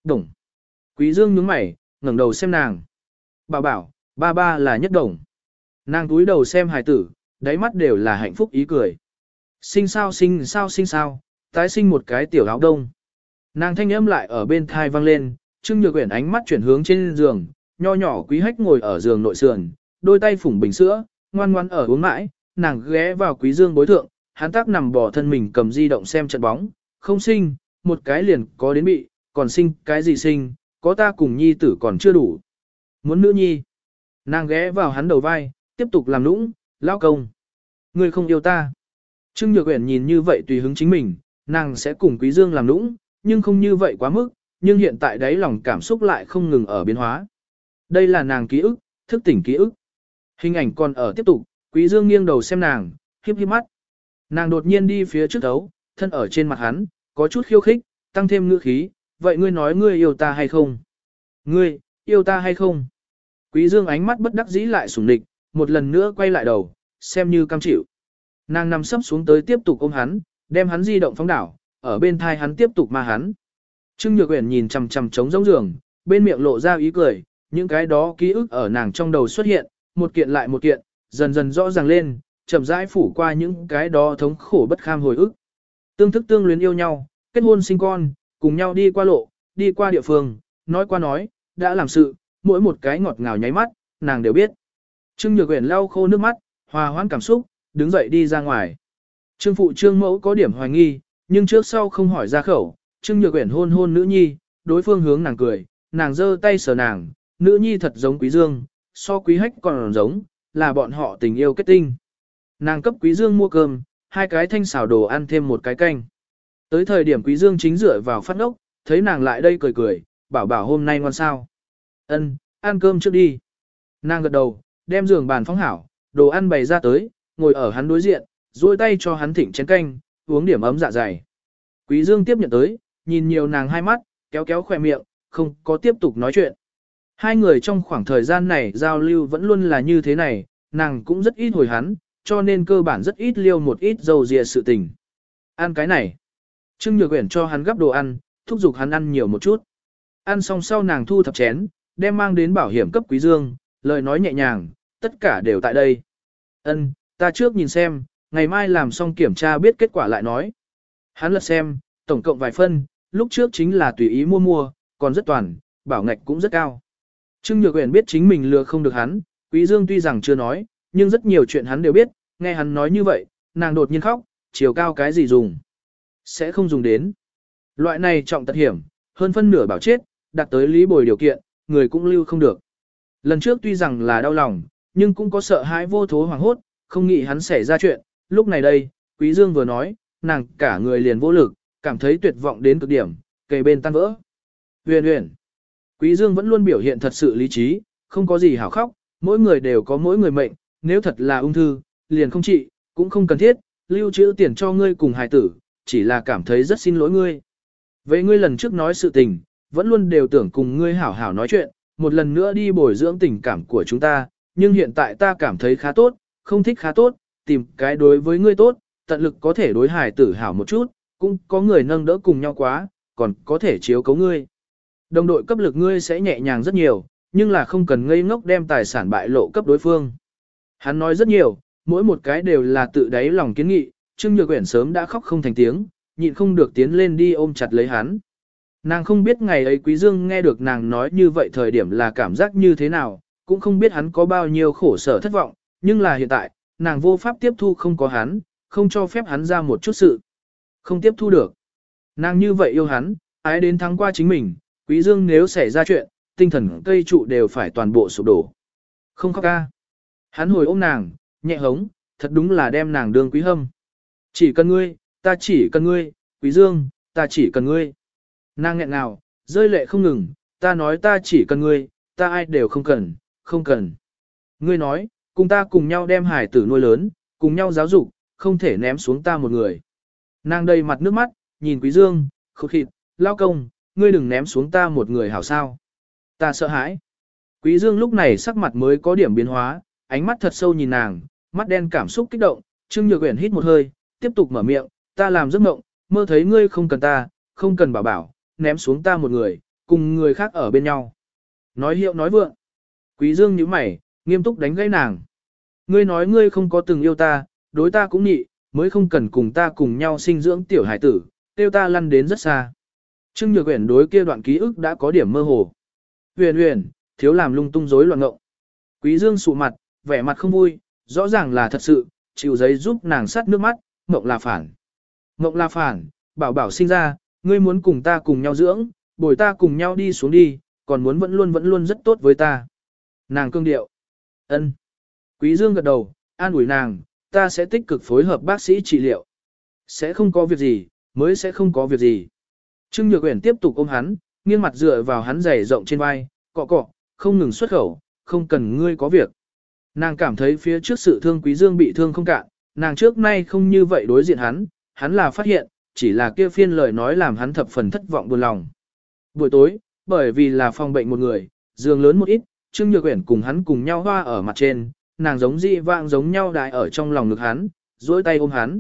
Đồng. Quý Dương nhướng mày, ngẩng đầu xem nàng. Bảo bảo, ba ba là nhất đồng. Nàng túi đầu xem hài tử, đáy mắt đều là hạnh phúc ý cười. Sinh sao sinh sao sinh sao, tái sinh một cái tiểu áo đông. Nàng thanh âm lại ở bên thai vang lên, Trương Nhược Uyển ánh mắt chuyển hướng trên giường, nho nhỏ quý hách ngồi ở giường nội sườn, đôi tay phủng bình sữa, ngoan ngoan ở uống mãi, nàng ghé vào quý dương bối thượng, hắn tác nằm bò thân mình cầm di động xem trận bóng, không sinh, một cái liền có đến bị, còn sinh, cái gì sinh, có ta cùng nhi tử còn chưa đủ. Muốn nữ nhi. Nàng ghé vào hắn đầu vai, tiếp tục làm nũng, lao công. Ngươi không yêu ta. Trương Nhược Uyển nhìn như vậy tùy hứng chính mình, nàng sẽ cùng Quý Dương làm nũng, nhưng không như vậy quá mức, nhưng hiện tại đấy lòng cảm xúc lại không ngừng ở biến hóa. Đây là nàng ký ức, thức tỉnh ký ức. Hình ảnh còn ở tiếp tục, Quý Dương nghiêng đầu xem nàng, khiếp khiếp mắt. Nàng đột nhiên đi phía trước đấu, thân ở trên mặt hắn, có chút khiêu khích, tăng thêm ngữ khí, vậy ngươi nói ngươi yêu ta hay không? Ngươi, yêu ta hay không? Quý Dương ánh mắt bất đắc dĩ lại sủng địch, một lần nữa quay lại đầu, xem như cam chịu. Nàng nằm sấp xuống tới tiếp tục ôm hắn, đem hắn di động phóng đảo, ở bên thai hắn tiếp tục ma hắn. Trương Nhược Uyển nhìn chằm chằm trống giống giường, bên miệng lộ ra ý cười, những cái đó ký ức ở nàng trong đầu xuất hiện, một kiện lại một kiện, dần dần rõ ràng lên, chậm rãi phủ qua những cái đó thống khổ bất kham hồi ức. Tương thức tương luyến yêu nhau, kết hôn sinh con, cùng nhau đi qua lộ, đi qua địa phương, nói qua nói, đã làm sự, mỗi một cái ngọt ngào nháy mắt, nàng đều biết. Trương Nhược Uyển lau khô nước mắt, hòa hoãn cảm xúc, đứng dậy đi ra ngoài. Trương phụ Trương mẫu có điểm hoài nghi, nhưng trước sau không hỏi ra khẩu, Trương Nhược Uyển hôn hôn nữ nhi, đối phương hướng nàng cười, nàng giơ tay sờ nàng, nữ nhi thật giống Quý Dương, so Quý Hách còn giống, là bọn họ tình yêu kết tinh. Nàng cấp Quý Dương mua cơm, hai cái thanh xào đồ ăn thêm một cái canh. Tới thời điểm Quý Dương chính dựa vào phát ốc, thấy nàng lại đây cười cười, bảo bảo hôm nay ngon sao. Ân, ăn cơm trước đi. Nàng gật đầu, đem giường bàn phóng hảo, đồ ăn bày ra tới, ngồi ở hắn đối diện, duỗi tay cho hắn thịnh chén canh, uống điểm ấm dạ dày. Quý Dương tiếp nhận tới, nhìn nhiều nàng hai mắt, kéo kéo khỏe miệng, không có tiếp tục nói chuyện. Hai người trong khoảng thời gian này giao lưu vẫn luôn là như thế này, nàng cũng rất ít hồi hắn, cho nên cơ bản rất ít liêu một ít dầu dìa sự tình. Ăn cái này. Trương Nhược Uyển cho hắn gấp đồ ăn, thúc giục hắn ăn nhiều một chút. Ăn xong sau nàng thu thập chén, đem mang đến bảo hiểm cấp Quý Dương, lời nói nhẹ nhàng, tất cả đều tại đây. Ân, ta trước nhìn xem, ngày mai làm xong kiểm tra biết kết quả lại nói. Hắn lật xem, tổng cộng vài phân, lúc trước chính là tùy ý mua mua, còn rất toàn, bảo ngạch cũng rất cao. Trương Nhược Uyển biết chính mình lừa không được hắn, Quý Dương tuy rằng chưa nói, nhưng rất nhiều chuyện hắn đều biết, nghe hắn nói như vậy, nàng đột nhiên khóc, chiều cao cái gì dùng. Sẽ không dùng đến. Loại này trọng tật hiểm, hơn phân nửa bảo chết, đặt tới lý bồi điều kiện, người cũng lưu không được. Lần trước tuy rằng là đau lòng, nhưng cũng có sợ hãi vô thố hoàng hốt, không nghĩ hắn xảy ra chuyện, lúc này đây, Quý Dương vừa nói, nàng cả người liền vô lực, cảm thấy tuyệt vọng đến cực điểm, kề bên tan vỡ. Huyền huyền. Quý Dương vẫn luôn biểu hiện thật sự lý trí, không có gì hảo khóc, mỗi người đều có mỗi người mệnh, nếu thật là ung thư, liền không trị, cũng không cần thiết, lưu trữ tiền cho ngươi cùng hài tử, chỉ là cảm thấy rất xin lỗi ngươi. Vậy ngươi lần trước nói sự tình, vẫn luôn đều tưởng cùng ngươi hảo hảo nói chuyện, một lần nữa đi bồi dưỡng tình cảm của chúng ta, nhưng hiện tại ta cảm thấy khá tốt, không thích khá tốt, tìm cái đối với ngươi tốt, tận lực có thể đối hài tử hảo một chút, cũng có người nâng đỡ cùng nhau quá, còn có thể chiếu cấu ngươi. Đồng đội cấp lực ngươi sẽ nhẹ nhàng rất nhiều, nhưng là không cần ngây ngốc đem tài sản bại lộ cấp đối phương. Hắn nói rất nhiều, mỗi một cái đều là tự đáy lòng kiến nghị, Trương Nhược Uyển sớm đã khóc không thành tiếng, nhịn không được tiến lên đi ôm chặt lấy hắn. Nàng không biết ngày ấy Quý Dương nghe được nàng nói như vậy thời điểm là cảm giác như thế nào, cũng không biết hắn có bao nhiêu khổ sở thất vọng, nhưng là hiện tại, nàng vô pháp tiếp thu không có hắn, không cho phép hắn ra một chút sự. Không tiếp thu được. Nàng như vậy yêu hắn, ái đến thắng qua chính mình, Quý Dương nếu xảy ra chuyện, tinh thần cây trụ đều phải toàn bộ sụp đổ. Không khóc ca. Hắn hồi ôm nàng, nhẹ hống, thật đúng là đem nàng đương quý hâm. Chỉ cần ngươi, ta chỉ cần ngươi, quý dương, ta chỉ cần ngươi. Nàng nghẹn nào, rơi lệ không ngừng, ta nói ta chỉ cần ngươi, ta ai đều không cần, không cần. Ngươi nói, cùng ta cùng nhau đem hải tử nuôi lớn, cùng nhau giáo dục, không thể ném xuống ta một người. Nàng đầy mặt nước mắt, nhìn quý dương, khúc khịt, lao công, ngươi đừng ném xuống ta một người hảo sao. Ta sợ hãi. Quý dương lúc này sắc mặt mới có điểm biến hóa, ánh mắt thật sâu nhìn nàng, mắt đen cảm xúc kích động, Trương Nhược Uyển hít một hơi, tiếp tục mở miệng, ta làm giấc mộng, mơ thấy ngươi không cần ta, không cần bảo bảo, ném xuống ta một người, cùng người khác ở bên nhau. Nói hiệu nói vượng. Quý Dương nhíu mày, nghiêm túc đánh gãy nàng. Ngươi nói ngươi không có từng yêu ta, đối ta cũng nhị, mới không cần cùng ta cùng nhau sinh dưỡng tiểu hải tử, tiêu ta lăn đến rất xa. Trương Nhược Uyển đối kia đoạn ký ức đã có điểm mơ hồ. Huyền Huyền, thiếu làm lung tung rối loạn ngộng. Quý Dương sụ mặt, vẻ mặt không vui, rõ ràng là thật sự, chịu giấy giúp nàng sát nước mắt, ngộng là phản. Ngộng là phản, bảo bảo sinh ra, ngươi muốn cùng ta cùng nhau dưỡng, bồi ta cùng nhau đi xuống đi, còn muốn vẫn luôn vẫn luôn rất tốt với ta. Nàng cương điệu. ân. Quý Dương gật đầu, an ủi nàng, ta sẽ tích cực phối hợp bác sĩ trị liệu. Sẽ không có việc gì, mới sẽ không có việc gì. Trương Nhược Uyển tiếp tục ôm hắn, nghiêng mặt dựa vào hắn dày rộng trên vai, cọ cọ, không ngừng xuất khẩu, không cần ngươi có việc. Nàng cảm thấy phía trước sự thương quý dương bị thương không cạn, nàng trước nay không như vậy đối diện hắn, hắn là phát hiện, chỉ là kia phiên lời nói làm hắn thập phần thất vọng buồn lòng. Buổi tối, bởi vì là phòng bệnh một người, giường lớn một ít, Trương Nhược Uyển cùng hắn cùng nhau hoa ở mặt trên, nàng giống dị vang giống nhau đại ở trong lòng ngực hắn, duỗi tay ôm hắn.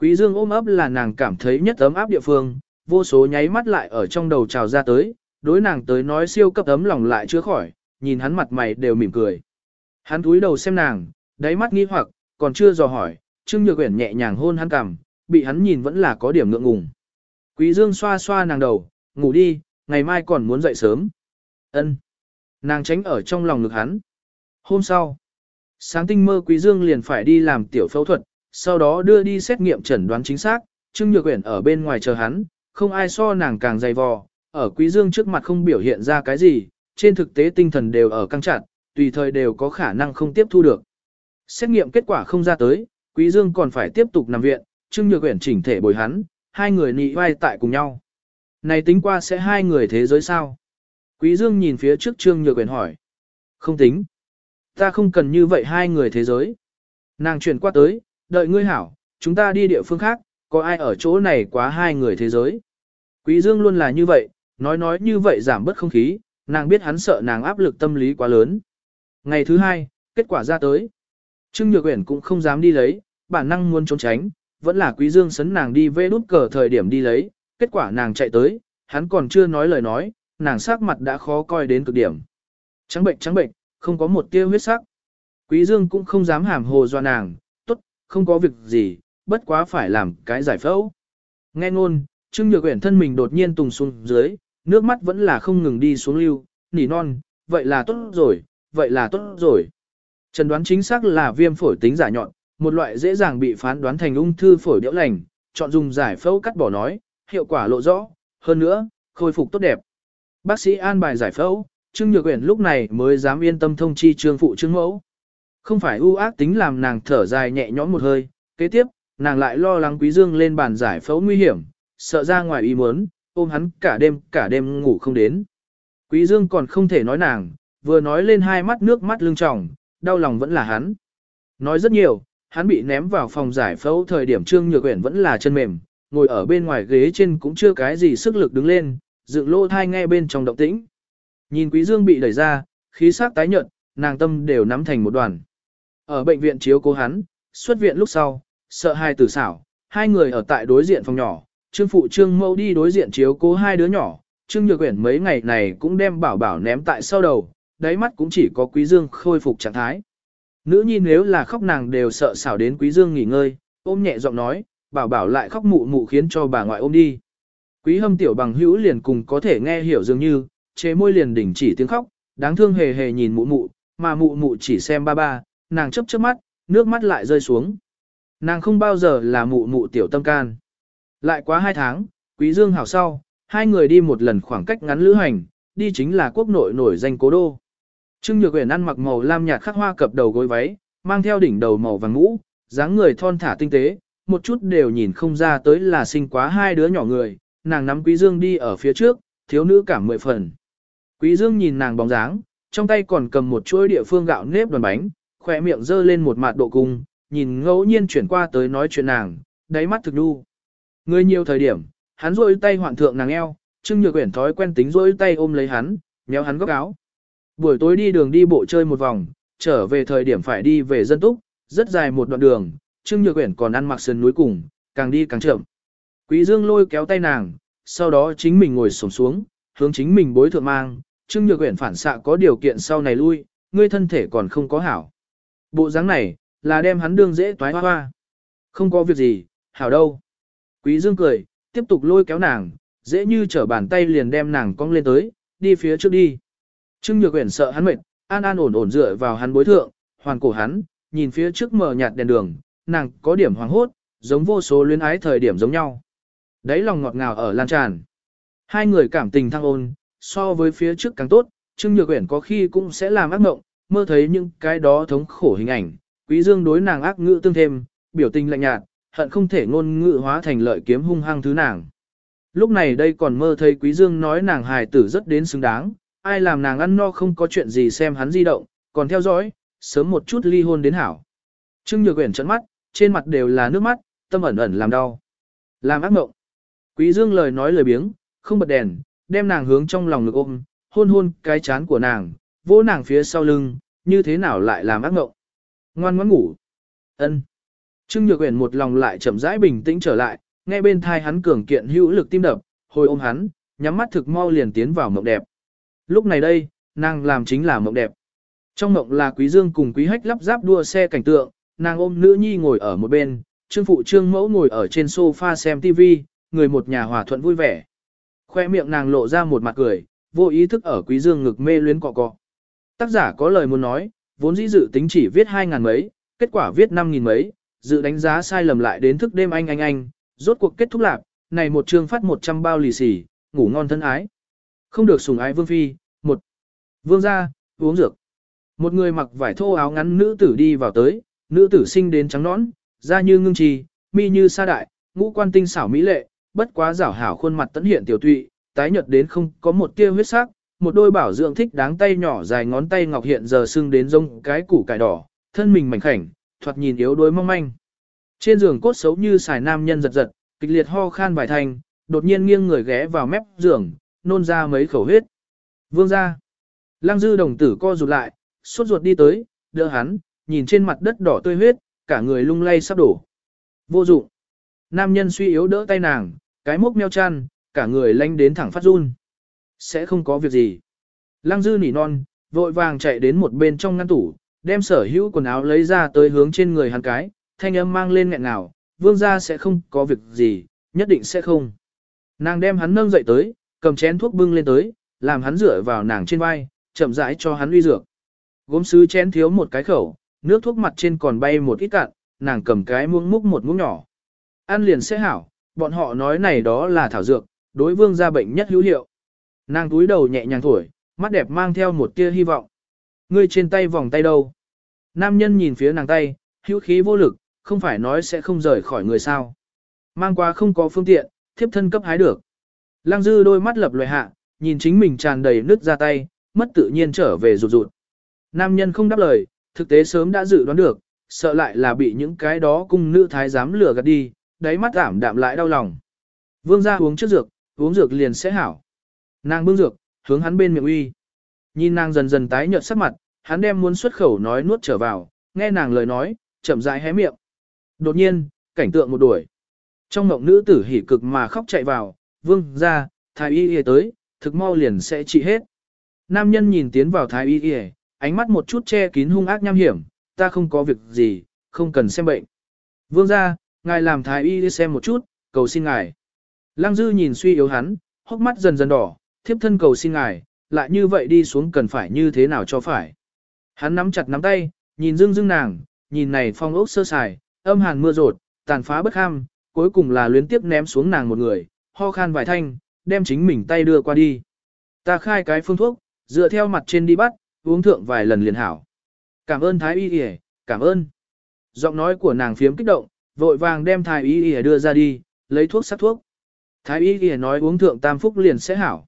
Quý Dương ôm ấp là nàng cảm thấy nhất ấm áp địa phương, vô số nháy mắt lại ở trong đầu trào ra tới, đối nàng tới nói siêu cấp ấm lòng lại chưa khỏi, nhìn hắn mặt mày đều mỉm cười. Hắn cúi đầu xem nàng, đáy mắt nghi hoặc, còn chưa dò hỏi, Trương Nhược Uyển nhẹ nhàng hôn hắn cằm, bị hắn nhìn vẫn là có điểm ngượng ngùng. Quý Dương xoa xoa nàng đầu, ngủ đi, ngày mai còn muốn dậy sớm. Ân. Nàng tránh ở trong lòng ngực hắn. Hôm sau, sáng tinh mơ Quý Dương liền phải đi làm tiểu phẫu thuật, sau đó đưa đi xét nghiệm chẩn đoán chính xác, Trương Nhược Uyển ở bên ngoài chờ hắn, không ai so nàng càng dày vò, ở Quý Dương trước mặt không biểu hiện ra cái gì, trên thực tế tinh thần đều ở căng chặt, tùy thời đều có khả năng không tiếp thu được. Xét nghiệm kết quả không ra tới, Quý Dương còn phải tiếp tục nằm viện, Trương Nhược Uyển chỉnh thể bồi hắn, hai người nị vai tại cùng nhau. Này tính qua sẽ hai người thế giới sao? Quý Dương nhìn phía trước Trương Nhược Uyển hỏi. Không tính. Ta không cần như vậy hai người thế giới. Nàng chuyển qua tới, đợi ngươi hảo, chúng ta đi địa phương khác, có ai ở chỗ này quá hai người thế giới. Quý Dương luôn là như vậy, nói nói như vậy giảm bớt không khí, nàng biết hắn sợ nàng áp lực tâm lý quá lớn. Ngày thứ hai, kết quả ra tới. Trương Nhược Uyển cũng không dám đi lấy, bản năng muốn trốn tránh, vẫn là Quý Dương sấn nàng đi vê đút cờ thời điểm đi lấy, kết quả nàng chạy tới, hắn còn chưa nói lời nói, nàng sắc mặt đã khó coi đến cực điểm. Trắng bệnh trắng bệnh, không có một tia huyết sắc. Quý Dương cũng không dám hàm hồ do nàng, tốt, không có việc gì, bất quá phải làm cái giải phẫu. Nghe ngôn, Trương Nhược Uyển thân mình đột nhiên tùng xuống dưới, nước mắt vẫn là không ngừng đi xuống lưu, nỉ non, vậy là tốt rồi, vậy là tốt rồi. Trần đoán chính xác là viêm phổi tính giả nhọn, một loại dễ dàng bị phán đoán thành ung thư phổi đĩa lành, chọn dùng giải phẫu cắt bỏ nói, hiệu quả lộ rõ, hơn nữa, khôi phục tốt đẹp. Bác sĩ an bài giải phẫu, Trương Nhược Uyển lúc này mới dám yên tâm thông chi Trương phụ Trương mẫu. Không phải ưu ác tính làm nàng thở dài nhẹ nhõm một hơi, kế tiếp, nàng lại lo lắng Quý Dương lên bàn giải phẫu nguy hiểm, sợ ra ngoài ý muốn, ôm hắn cả đêm cả đêm ngủ không đến. Quý Dương còn không thể nói nàng, vừa nói lên hai mắt nước mắt lưng tròng, đau lòng vẫn là hắn. Nói rất nhiều, hắn bị ném vào phòng giải phẫu thời điểm Trương Nhược Uyển vẫn là chân mềm, ngồi ở bên ngoài ghế trên cũng chưa cái gì sức lực đứng lên, dựng lô thai nghe bên trong động tĩnh. Nhìn Quý Dương bị đẩy ra, khí sắc tái nhợt, nàng tâm đều nắm thành một đoàn. Ở bệnh viện chiếu cố hắn, xuất viện lúc sau, sợ hai tử xảo, hai người ở tại đối diện phòng nhỏ, Trương phụ Trương Mẫu đi đối diện chiếu cố hai đứa nhỏ, Trương Nhược Uyển mấy ngày này cũng đem bảo bảo ném tại sau đầu, đáy mắt cũng chỉ có Quý Dương khôi phục trạng thái. Nữ nhi nếu là khóc nàng đều sợ xảo đến Quý Dương nghỉ ngơi, ôm nhẹ giọng nói, bảo bảo lại khóc mụ mụ khiến cho bà ngoại ôm đi. Quý hâm tiểu bằng hữu liền cùng có thể nghe hiểu dường như, chế môi liền đỉnh chỉ tiếng khóc, đáng thương hề hề nhìn mụ mụ, mà mụ mụ chỉ xem ba ba, nàng chớp chớp mắt, nước mắt lại rơi xuống. Nàng không bao giờ là mụ mụ tiểu tâm can. Lại quá hai tháng, quý dương hảo sau, hai người đi một lần khoảng cách ngắn lữ hành, đi chính là quốc nội nổi danh cố đô. Trương Nhược Uyển ăn mặc màu lam nhạt khắc hoa cập đầu gối váy, mang theo đỉnh đầu màu vàng mũ, dáng người thon thả tinh tế, một chút đều nhìn không ra tới là sinh quá hai đứa nhỏ người, nàng nắm Quý Dương đi ở phía trước, thiếu nữ cảm mười phần. Quý Dương nhìn nàng bóng dáng, trong tay còn cầm một chuỗi địa phương gạo nếp đoàn bánh, khỏe miệng dơ lên một mạt độ cung, nhìn ngẫu nhiên chuyển qua tới nói chuyện nàng, đáy mắt thực đu. Người nhiều thời điểm, hắn rôi tay hoạn thượng nàng eo, Trương Nhược Uyển thói quen tính rôi tay ôm lấy hắn, méo hắn góc áo. Buổi tối đi đường đi bộ chơi một vòng, trở về thời điểm phải đi về dân túc, rất dài một đoạn đường, Trương Nhược Uyển còn ăn mặc sườn núi cùng, càng đi càng chậm. Quý Dương lôi kéo tay nàng, sau đó chính mình ngồi xổm xuống, hướng chính mình bối thượng mang, Trương Nhược Uyển phản xạ có điều kiện sau này lui, ngươi thân thể còn không có hảo. Bộ dáng này, là đem hắn đương dễ toái hoa hoa. Không có việc gì, hảo đâu. Quý Dương cười, tiếp tục lôi kéo nàng, dễ như trở bàn tay liền đem nàng cong lên tới, đi phía trước đi. Trương Nhược Uyển sợ hắn mệt, an an ổn ổn dựa vào hắn bối thượng, hoàn cổ hắn, nhìn phía trước mờ nhạt đèn đường, nàng có điểm hoàng hốt, giống vô số luyến ái thời điểm giống nhau. Đấy lòng ngọt ngào ở lan tràn. Hai người cảm tình thăng ôn, so với phía trước càng tốt, Trương Nhược Uyển có khi cũng sẽ làm ác mộng, mơ thấy những cái đó thống khổ hình ảnh, Quý Dương đối nàng ác ngữ tương thêm, biểu tình lạnh nhạt, hận không thể ngôn ngữ hóa thành lợi kiếm hung hăng thứ nàng. Lúc này đây còn mơ thấy Quý Dương nói nàng hài tử rất đến xứng đáng, ai làm nàng ăn no không có chuyện gì xem hắn di động, còn theo dõi, sớm một chút ly hôn đến hảo. Trương Nhược Uyển trợn mắt, trên mặt đều là nước mắt, tâm ẩn ẩn làm đau. Làm ác mộng. Quý Dương lời nói lời biếng, không bật đèn, đem nàng hướng trong lòng ngực ôm, hôn hôn cái chán của nàng, vỗ nàng phía sau lưng, như thế nào lại làm ác mộng. Ngoan ngoãn ngủ. Ân. Trương Nhược Uyển một lòng lại chậm rãi bình tĩnh trở lại, nghe bên thai hắn cường kiện hữu lực tim đập, hồi ôm hắn, nhắm mắt thực mau liền tiến vào mộng đẹp. Lúc này đây, nàng làm chính là mộng đẹp. Trong mộng là Quý Dương cùng Quý Hách lắp ráp đua xe cảnh tượng, nàng ôm nữ nhi ngồi ở một bên, trương phụ trương mẫu ngồi ở trên sofa xem TV, người một nhà hòa thuận vui vẻ. Khoe miệng nàng lộ ra một mặt cười, vô ý thức ở quý dương ngực mê luyến cọ cọ. Tác giả có lời muốn nói, vốn dĩ dự tính chỉ viết hai ngàn mấy, kết quả viết năm nghìn mấy, dự đánh giá sai lầm lại đến thức đêm anh anh anh, rốt cuộc kết thúc lạc, này một chương phát 100 bao lì xì, ngủ ngon thân ái. Không được sùng ái vương phi, một. Vương gia, uống dược. Một người mặc vải thô áo ngắn nữ tử đi vào tới, nữ tử sinh đến trắng nõn, da như ngưng trì, mi như sa đại, ngũ quan tinh xảo mỹ lệ, bất quá rảo hảo khuôn mặt tấn hiện tiểu tụy, tái nhợt đến không có một tia huyết sắc, một đôi bảo dưỡng thích đáng tay nhỏ dài ngón tay ngọc hiện giờ sưng đến rông cái củ cải đỏ, thân mình mảnh khảnh, thoạt nhìn yếu đuối mong manh. Trên giường cốt xấu như xài nam nhân giật giật, kịch liệt ho khan vài thành, đột nhiên nghiêng người ghé vào mép giường, nôn ra mấy khẩu huyết. Vương ra. Lăng dư đồng tử co rụt lại, suốt ruột đi tới, đỡ hắn, nhìn trên mặt đất đỏ tươi huyết, cả người lung lay sắp đổ. Vô dụng. Nam nhân suy yếu đỡ tay nàng, cái mốc meo chăn, cả người lanh đến thẳng phát run. Sẽ không có việc gì. Lăng dư nỉ non, vội vàng chạy đến một bên trong ngăn tủ, đem sở hữu quần áo lấy ra tới hướng trên người hắn cái, thanh âm mang lên nghẹn nào, vương gia sẽ không có việc gì, nhất định sẽ không. Nàng đem hắn nâng dậy tới, cầm chén thuốc bưng lên tới, làm hắn rửa vào nàng trên vai, chậm rãi cho hắn uy dược. Gốm sứ chén thiếu một cái khẩu, nước thuốc mặt trên còn bay một ít cạn, nàng cầm cái muỗng múc một muỗng nhỏ. Ăn liền sẽ hảo, bọn họ nói này đó là thảo dược, đối vương gia bệnh nhất hữu hiệu. Nàng túi đầu nhẹ nhàng thổi, mắt đẹp mang theo một tia hy vọng. Ngươi trên tay vòng tay đâu? Nam nhân nhìn phía nàng tay, hữu khí vô lực, không phải nói sẽ không rời khỏi người sao. Mang qua không có phương tiện, thiếp thân cấp hái được. Lăng dư đôi mắt lập loại hạ, nhìn chính mình tràn đầy nước ra tay, mất tự nhiên trở về rụt rụt. Nam nhân không đáp lời, thực tế sớm đã dự đoán được, sợ lại là bị những cái đó cung nữ thái giám lừa gạt đi, đáy mắt ảm đạm lại đau lòng. Vương gia uống trước dược, uống dược liền sẽ hảo. Nàng bưng dược, hướng hắn bên miệng uy. Nhìn nàng dần dần tái nhợt sắc mặt, hắn đem muốn xuất khẩu nói nuốt trở vào, nghe nàng lời nói, chậm rãi hé miệng. Đột nhiên, cảnh tượng một đuổi. Trong mộng nữ tử hỉ cực mà khóc chạy vào, vương ra, thái y y tới, thực mau liền sẽ trị hết. Nam nhân nhìn tiến vào thái y y, ánh mắt một chút che kín hung ác nham hiểm, ta không có việc gì, không cần xem bệnh. Vương ra, ngài làm thái y đi xem một chút, cầu xin ngài. Lăng dư nhìn suy yếu hắn, hốc mắt dần dần đỏ, thiếp thân cầu xin ngài, lại như vậy đi xuống cần phải như thế nào cho phải. Hắn nắm chặt nắm tay, nhìn dưng dưng nàng, nhìn này phong ốc sơ sài, âm hàn mưa rột, tàn phá bất ham, cuối cùng là luyến tiếp ném xuống nàng một người, ho khan vài thanh, đem chính mình tay đưa qua đi. Ta khai cái phương thuốc, dựa theo mặt trên đi bắt, uống thượng vài lần liền hảo. Cảm ơn Thái Y Y, cảm ơn. Giọng nói của nàng phiếm kích động, vội vàng đem Thái Y Y đưa ra đi, lấy thuốc sắc thuốc. Thái Y Y nói uống thượng tam phúc liền sẽ hảo.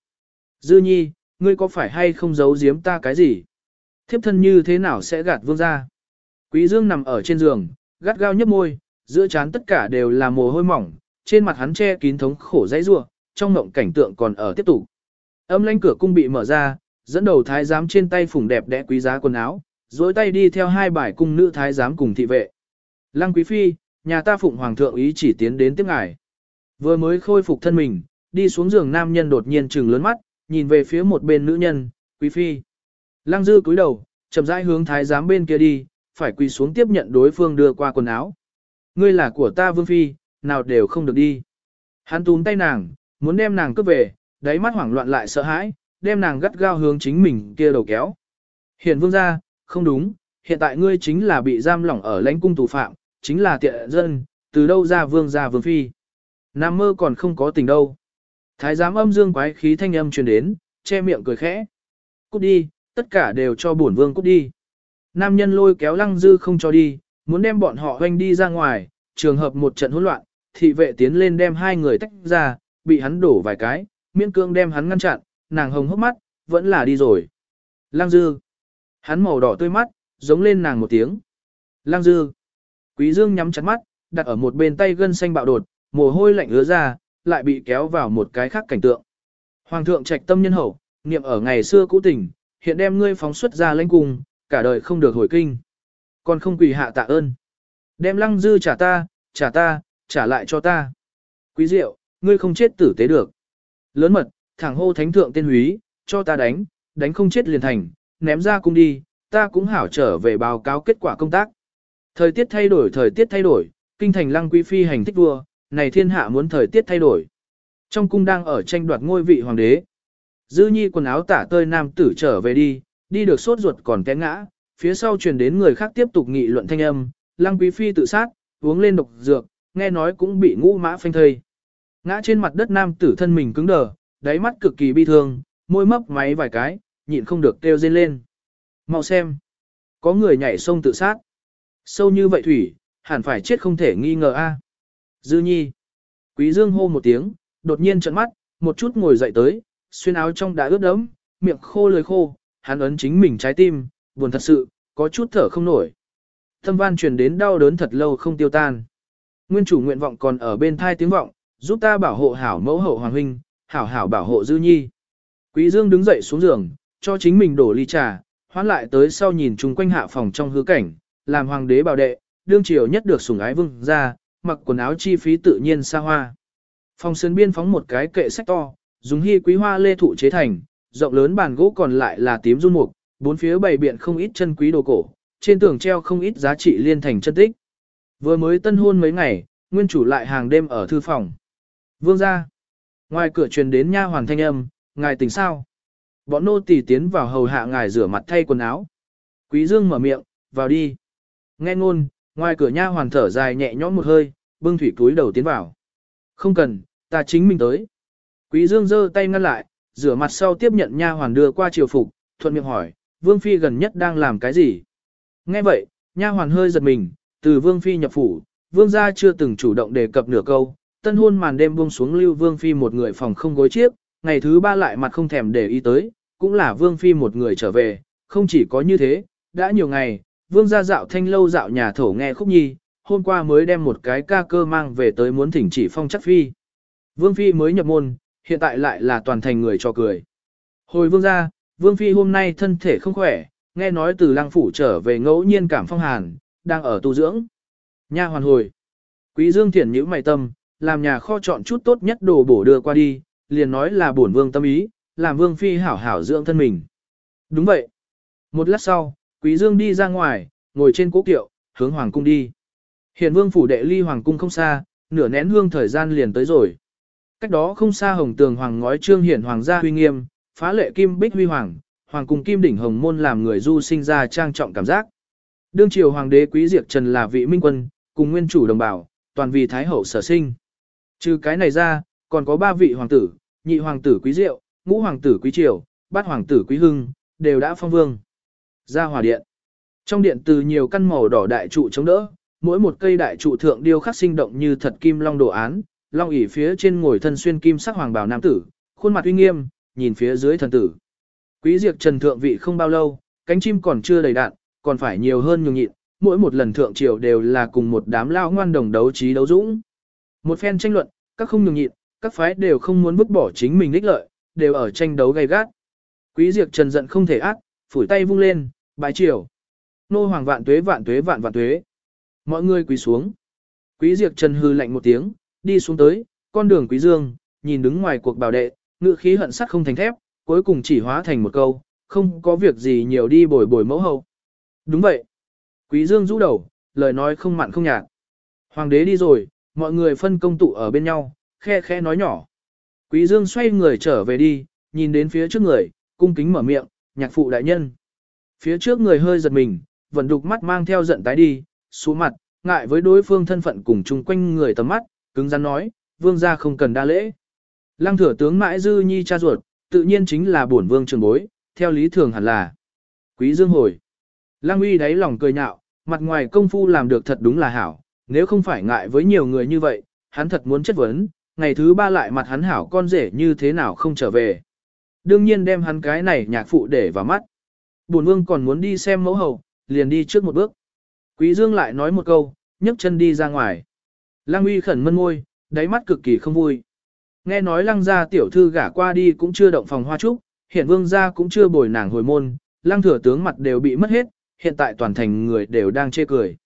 Dư nhi, ngươi có phải hay không giấu giếm ta cái gì? Thiếp thân như thế nào sẽ gạt vương ra? Quý Dương nằm ở trên giường, gắt gao nhấp môi, giữa trán tất cả đều là mồ hôi mỏng, trên mặt hắn che kín thống khổ dãy rủa, trong mộng cảnh tượng còn ở tiếp tục. Âm lãnh cửa cung bị mở ra, dẫn đầu thái giám trên tay phủng đẹp đẽ quý giá quần áo, duỗi tay đi theo hai bài cung nữ thái giám cùng thị vệ. Lăng quý phi, nhà ta phụng hoàng thượng ý chỉ tiến đến tiếp ngài. Vừa mới khôi phục thân mình, đi xuống giường nam nhân đột nhiên trừng lớn mắt, nhìn về phía một bên nữ nhân, quý phi. Lăng dư cúi đầu, chậm rãi hướng thái giám bên kia đi, phải quỳ xuống tiếp nhận đối phương đưa qua quần áo. Ngươi là của ta vương phi, nào đều không được đi. Hắn túm tay nàng, muốn đem nàng cướp về, đáy mắt hoảng loạn lại sợ hãi, đem nàng gắt gao hướng chính mình kia đầu kéo. Hiền vương gia, không đúng, hiện tại ngươi chính là bị giam lỏng ở lãnh cung tù phạm, chính là tiện dân, từ đâu ra vương gia vương phi. Nam mơ còn không có tình đâu. Thái giám âm dương quái khí thanh âm truyền đến, che miệng cười khẽ. Cút đi, tất cả đều cho bổn vương cút đi. Nam nhân lôi kéo lăng dư không cho đi, muốn đem bọn họ hoanh đi ra ngoài, trường hợp một trận hỗn loạn, thị vệ tiến lên đem hai người tách ra, bị hắn đổ vài cái, miễn cương đem hắn ngăn chặn, nàng hồng hốc mắt, vẫn là đi rồi. Lăng dư. Hắn màu đỏ tươi mắt, giống lên nàng một tiếng. Lăng dư. Quý dương nhắm chặt mắt, đặt ở một bên tay gân xanh bạo đột, mồ hôi lạnh ứa ra, lại bị kéo vào một cái khác cảnh tượng. Hoàng thượng trạch tâm nhân hậu, niệm ở ngày xưa cũ tình, hiện đem ngươi phóng xuất ra lãnh cung, cả đời không được hồi kinh. Còn không quỳ hạ tạ ơn. Đem lăng dư trả ta, trả ta, trả lại cho ta. Quý diệu, ngươi không chết tử tế được. Lớn mật, thẳng hô thánh thượng tên húy, cho ta đánh, đánh không chết liền thành, ném ra cung đi, ta cũng hảo trở về báo cáo kết quả công tác. Thời tiết thay đổi thời tiết thay đổi, kinh thành lăng quý phi hành thích vua, này thiên hạ muốn thời tiết thay đổi. Trong cung đang ở tranh đoạt ngôi vị hoàng đế. Dư nhi quần áo tả tơi nam tử trở về đi, đi được sốt ruột còn té ngã, phía sau truyền đến người khác tiếp tục nghị luận thanh âm, lăng quý phi tự sát, uống lên độc dược, nghe nói cũng bị ngũ mã phanh thây. Ngã trên mặt đất nam tử thân mình cứng đờ, đáy mắt cực kỳ bi thương, môi mấp máy vài cái, nhịn không được kêu rên lên. Mau xem. Có người nhảy sông tự sát. Sâu như vậy thủy, hẳn phải chết không thể nghi ngờ a. Dư nhi. Quý dương hô một tiếng, đột nhiên trợn mắt, một chút ngồi dậy tới, xuyên áo trong đã ướt đẫm, miệng khô lưỡi khô, hắn ấn chính mình trái tim, buồn thật sự, có chút thở không nổi. Thâm van truyền đến đau đớn thật lâu không tiêu tan. Nguyên chủ nguyện vọng còn ở bên thai tiếng vọng, giúp ta bảo hộ hảo mẫu hậu hoàng huynh, hảo hảo bảo hộ dư nhi. Quý Dương đứng dậy xuống giường, cho chính mình đổ ly trà, hoán lại tới sau nhìn chung quanh hạ phòng trong hư cảnh, làm hoàng đế bảo đệ, đương triều nhất được sủng ái vương ra, mặc quần áo chi phí tự nhiên xa hoa. Phòng sơn biên phóng một cái kệ sách to, dùng hy quý hoa lê thụ chế thành, rộng lớn bàn gỗ còn lại là tím run mục, bốn phía bày biện không ít chân quý đồ cổ, trên tường treo không ít giá trị liên thành chân tích. Vừa mới tân hôn mấy ngày, nguyên chủ lại hàng đêm ở thư phòng. Vương ra. Ngoài cửa truyền đến nha hoàn thanh âm, ngài tỉnh sao? Bọn nô tỳ tiến vào hầu hạ ngài rửa mặt thay quần áo. Quý Dương mở miệng, vào đi. Nghe ngôn, ngoài cửa nha hoàn thở dài nhẹ nhõm một hơi, bưng thủy túi đầu tiến vào. Không cần, ta chính mình tới. Quý Dương giơ tay ngăn lại, rửa mặt sau tiếp nhận nha hoàn đưa qua triều phục, thuận miệng hỏi, Vương Phi gần nhất đang làm cái gì? Nghe vậy, nha hoàn hơi giật mình, từ Vương Phi nhập phủ, vương gia chưa từng chủ động đề cập nửa câu, tân hôn màn đêm buông xuống lưu vương phi một người phòng không gối chiếc, ngày thứ ba lại mặt không thèm để ý tới, cũng là vương phi một người trở về, không chỉ có như thế, đã nhiều ngày, vương gia dạo thanh lâu dạo nhà thổ nghe khúc nhi, hôm qua mới đem một cái ca cơ mang về tới muốn thỉnh chỉ phong chắc phi. Vương phi mới nhập môn, hiện tại lại là toàn thành người cho cười. Hồi vương gia, vương phi hôm nay thân thể không khỏe, nghe nói từ lăng phủ trở về ngẫu nhiên cảm phong hàn, đang ở tu dưỡng. Nha hoàn hồi. Quý dương thiển nhíu mày tâm, làm nhà kho chọn chút tốt nhất đồ bổ đưa qua đi, liền nói là bổn vương tâm ý, làm vương phi hảo hảo dưỡng thân mình. Đúng vậy. Một lát sau, quý dương đi ra ngoài, ngồi trên cố kiệu, hướng hoàng cung đi. Hiện vương phủ đệ ly hoàng cung không xa, nửa nén hương thời gian liền tới rồi. Cách đó không xa hồng tường hoàng ngói trương hiển hoàng gia huy nghiêm, phá lệ kim bích huy hoàng, hoàng cung kim đỉnh hồng môn làm người du sinh ra trang trọng cảm giác. Đương triều hoàng đế quý diệt trần là vị minh quân, cùng nguyên chủ đồng bào, toàn vì thái hậu sở sinh. Trừ cái này ra, còn có ba vị hoàng tử, nhị hoàng tử quý diệu, ngũ hoàng tử quý triều, bát hoàng tử quý hưng, đều đã phong vương. Ra hòa điện. Trong điện từ nhiều căn màu đỏ đại trụ chống đỡ, mỗi một cây đại trụ thượng điêu khắc sinh động như thật kim long đồ án, long ỉ phía trên ngồi thân xuyên kim sắc hoàng bào nam tử, khuôn mặt uy nghiêm, nhìn phía dưới thần tử. Quý diệt trần thượng vị không bao lâu, cánh chim còn chưa đầy đạn, còn phải nhiều hơn nhường nhịn, mỗi một lần thượng triều đều là cùng một đám lao ngoan đồng đấu trí đấu dũng. Một phen tranh luận, các không nhường nhịn, các phái đều không muốn vứt bỏ chính mình đích lợi, đều ở tranh đấu gay gắt. Quý Diệp trần giận không thể ác, phủi tay vung lên, bái triều. Nô hoàng vạn tuế vạn tuế vạn vạn tuế. Mọi người quỳ xuống. Quý Diệp trần hư lạnh một tiếng, đi xuống tới, con đường quý dương, nhìn đứng ngoài cuộc bảo đệ, ngựa khí hận sắt không thành thép, cuối cùng chỉ hóa thành một câu, không có việc gì nhiều đi bồi bồi mẫu hậu. Đúng vậy. Quý dương rũ đầu, lời nói không mặn không nhạt. Hoàng đế đi rồi, mọi người phân công tụ ở bên nhau, khe khe nói nhỏ. Quý dương xoay người trở về đi, nhìn đến phía trước người, cung kính mở miệng, nhạc phụ đại nhân. Phía trước người hơi giật mình, vẫn đục mắt mang theo giận tái đi, xuống mặt, ngại với đối phương thân phận cùng chung quanh người tầm mắt, cứng rắn nói, vương gia không cần đa lễ. Lăng thừa tướng mãi dư nhi cha ruột, tự nhiên chính là bổn vương trường bối, theo lý thường hẳn là. Quý dương hồi. Lăng uy đáy lòng cười nhạo, mặt ngoài công phu làm được thật đúng là hảo, nếu không phải ngại với nhiều người như vậy, hắn thật muốn chất vấn, ngày thứ ba lại mặt hắn hảo con rể như thế nào không trở về. Đương nhiên đem hắn cái này nhạc phụ để vào mắt. Bổn vương còn muốn đi xem mẫu hậu, liền đi trước một bước. Quý dương lại nói một câu, nhấc chân đi ra ngoài. Lăng uy khẩn mân môi, đáy mắt cực kỳ không vui. Nghe nói lăng gia tiểu thư gả qua đi cũng chưa động phòng hoa trúc, hiện vương gia cũng chưa bồi nàng hồi môn, lăng thừa tướng mặt đều bị mất hết, hiện tại toàn thành người đều đang chê cười.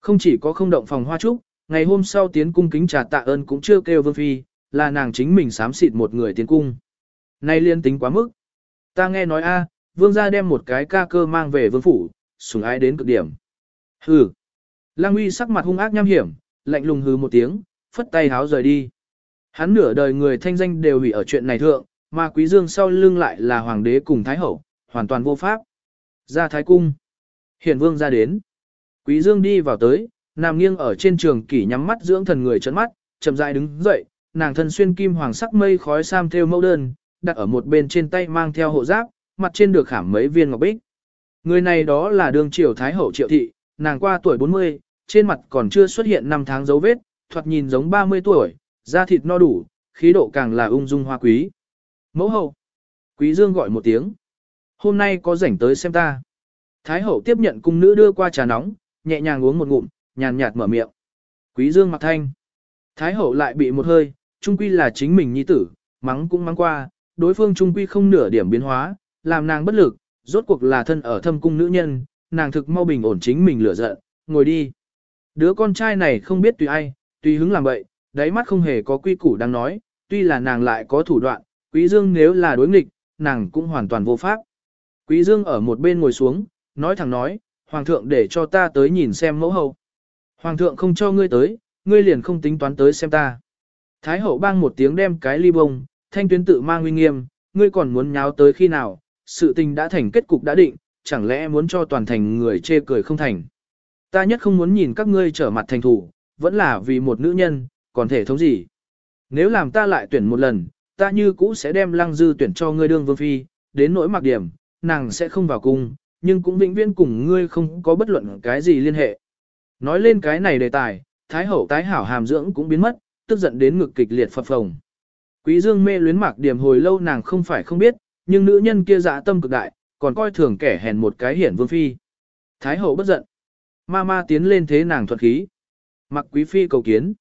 Không chỉ có không động phòng hoa trúc, ngày hôm sau tiến cung kính trà tạ ơn cũng chưa kêu vương phi, là nàng chính mình sám xịt một người tiến cung. Nay liên tính quá mức. Ta nghe nói a, vương gia đem một cái ca cơ mang về vương phủ, sủng ái đến cực điểm. Hừ. lang uy sắc mặt hung ác nham hiểm, lạnh lùng hừ một tiếng, phất tay háo rời đi. Hắn nửa đời người thanh danh đều hủy ở chuyện này thượng, mà quý dương sau lưng lại là hoàng đế cùng thái hậu, hoàn toàn vô pháp. Ra thái cung. Hiển vương ra đến. Quý dương đi vào tới, nằm nghiêng ở trên trường kỷ nhắm mắt dưỡng thần người chấn mắt, chậm rãi đứng dậy, nàng thân xuyên kim hoàng sắc mây khói sam theo mẫu đơn, đặt ở một bên trên tay mang theo hộ giáp, mặt trên được khảm mấy viên ngọc bích. Người này đó là đường triều thái hậu triệu thị, nàng qua tuổi 40, trên mặt còn chưa xuất hiện năm tháng dấu vết, thoạt nhìn giống 30 tuổi, da thịt no đủ, khí độ càng là ung dung hoa quý. Mẫu hậu. Quý dương gọi một tiếng. Hôm nay có rảnh tới xem ta. Thái hậu tiếp nhận cung nữ đưa qua trà nóng, nhẹ nhàng uống một ngụm, nhàn nhạt mở miệng. Quý dương mặc thanh. Thái hậu lại bị một hơi, trung quy là chính mình nhi tử, mắng cũng mắng qua, đối phương trung quy không nửa điểm biến hóa, làm nàng bất lực, rốt cuộc là thân ở thâm cung nữ nhân, nàng thực mau bình ổn chính mình lửa giận, ngồi đi. Đứa con trai này không biết tùy ai, tùy hứng làm bậy, đáy mắt không hề có quy củ đang nói, tuy là nàng lại có thủ đoạn, quý dương nếu là đối nghịch, nàng cũng hoàn toàn vô pháp. Quý dương ở một bên ngồi xuống, nói thẳng nói, Hoàng thượng để cho ta tới nhìn xem mẫu hậu. Hoàng thượng không cho ngươi tới, ngươi liền không tính toán tới xem ta. Thái hậu bang một tiếng đem cái ly bông, thanh tuyến tự mang uy nghiêm, ngươi còn muốn nháo tới khi nào, sự tình đã thành kết cục đã định, chẳng lẽ muốn cho toàn thành người chê cười không thành. Ta nhất không muốn nhìn các ngươi trở mặt thành thủ, vẫn là vì một nữ nhân, còn thể thống gì. Nếu làm ta lại tuyển một lần, ta như cũ sẽ đem lăng dư tuyển cho ngươi đương vương phi, đến nỗi mặc điểm, nàng sẽ không vào cung, nhưng cũng vĩnh viễn cùng ngươi không có bất luận cái gì liên hệ. Nói lên cái này đề tài, Thái hậu tái hảo hàm dưỡng cũng biến mất, tức giận đến ngực kịch liệt phập phồng. Quý Dương mê luyến Mạc Điểm hồi lâu nàng không phải không biết, nhưng nữ nhân kia dạ tâm cực đại, còn coi thường kẻ hèn một cái hiển vương phi. Thái hậu bất giận. Ma ma tiến lên thế nàng thuật khí. Mặc quý phi cầu kiến.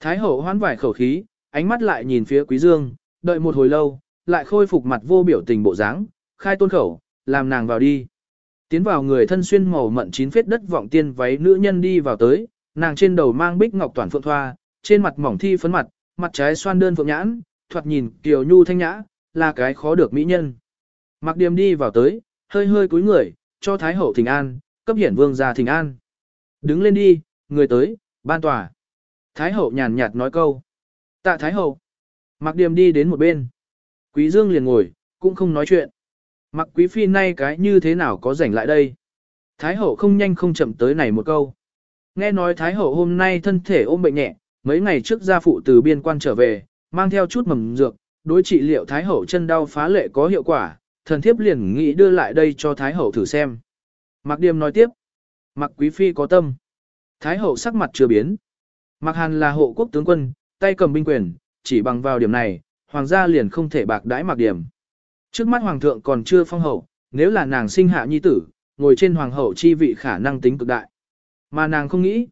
Thái hậu hoán vải khẩu khí, ánh mắt lại nhìn phía quý dương, đợi một hồi lâu, lại khôi phục mặt vô biểu tình bộ dáng, khai tôn khẩu, làm nàng vào đi. Tiến vào người thân xuyên màu mận chín phết đất vọng tiên váy nữ nhân đi vào tới, nàng trên đầu mang bích ngọc toàn phượng thoa, trên mặt mỏng thi phấn mặt, mặt trái xoan đơn phượng nhãn, thoạt nhìn kiều nhu thanh nhã, là cái khó được mỹ nhân. Mặc điềm đi vào tới, hơi hơi cúi người, cho Thái Hậu thỉnh an, cấp hiển vương ra thỉnh an. Đứng lên đi, người tới, ban tòa. Thái Hậu nhàn nhạt nói câu. Tạ Thái Hậu. Mặc điềm đi đến một bên. Quý Dương liền ngồi, cũng không nói chuyện. Mặc quý phi nay cái như thế nào có rảnh lại đây. Thái Hậu không nhanh không chậm tới này một câu. Nghe nói Thái Hậu hôm nay thân thể ôm bệnh nhẹ, mấy ngày trước gia phụ từ biên quan trở về, mang theo chút mầm dược, đối trị liệu Thái Hậu chân đau phá lệ có hiệu quả, thần thiếp liền nghĩ đưa lại đây cho Thái Hậu thử xem. Mạc Điềm nói tiếp, Mạc Quý Phi có tâm. Thái Hậu sắc mặt chưa biến. Mạc Hàn là hộ quốc tướng quân, tay cầm binh quyền, chỉ bằng vào điểm này, hoàng gia liền không thể bạc đãi Mạc Điềm. Trước mắt hoàng thượng còn chưa phong hậu, nếu là nàng sinh hạ nhi tử, ngồi trên hoàng hậu chi vị khả năng tính cực đại. Mà nàng không nghĩ.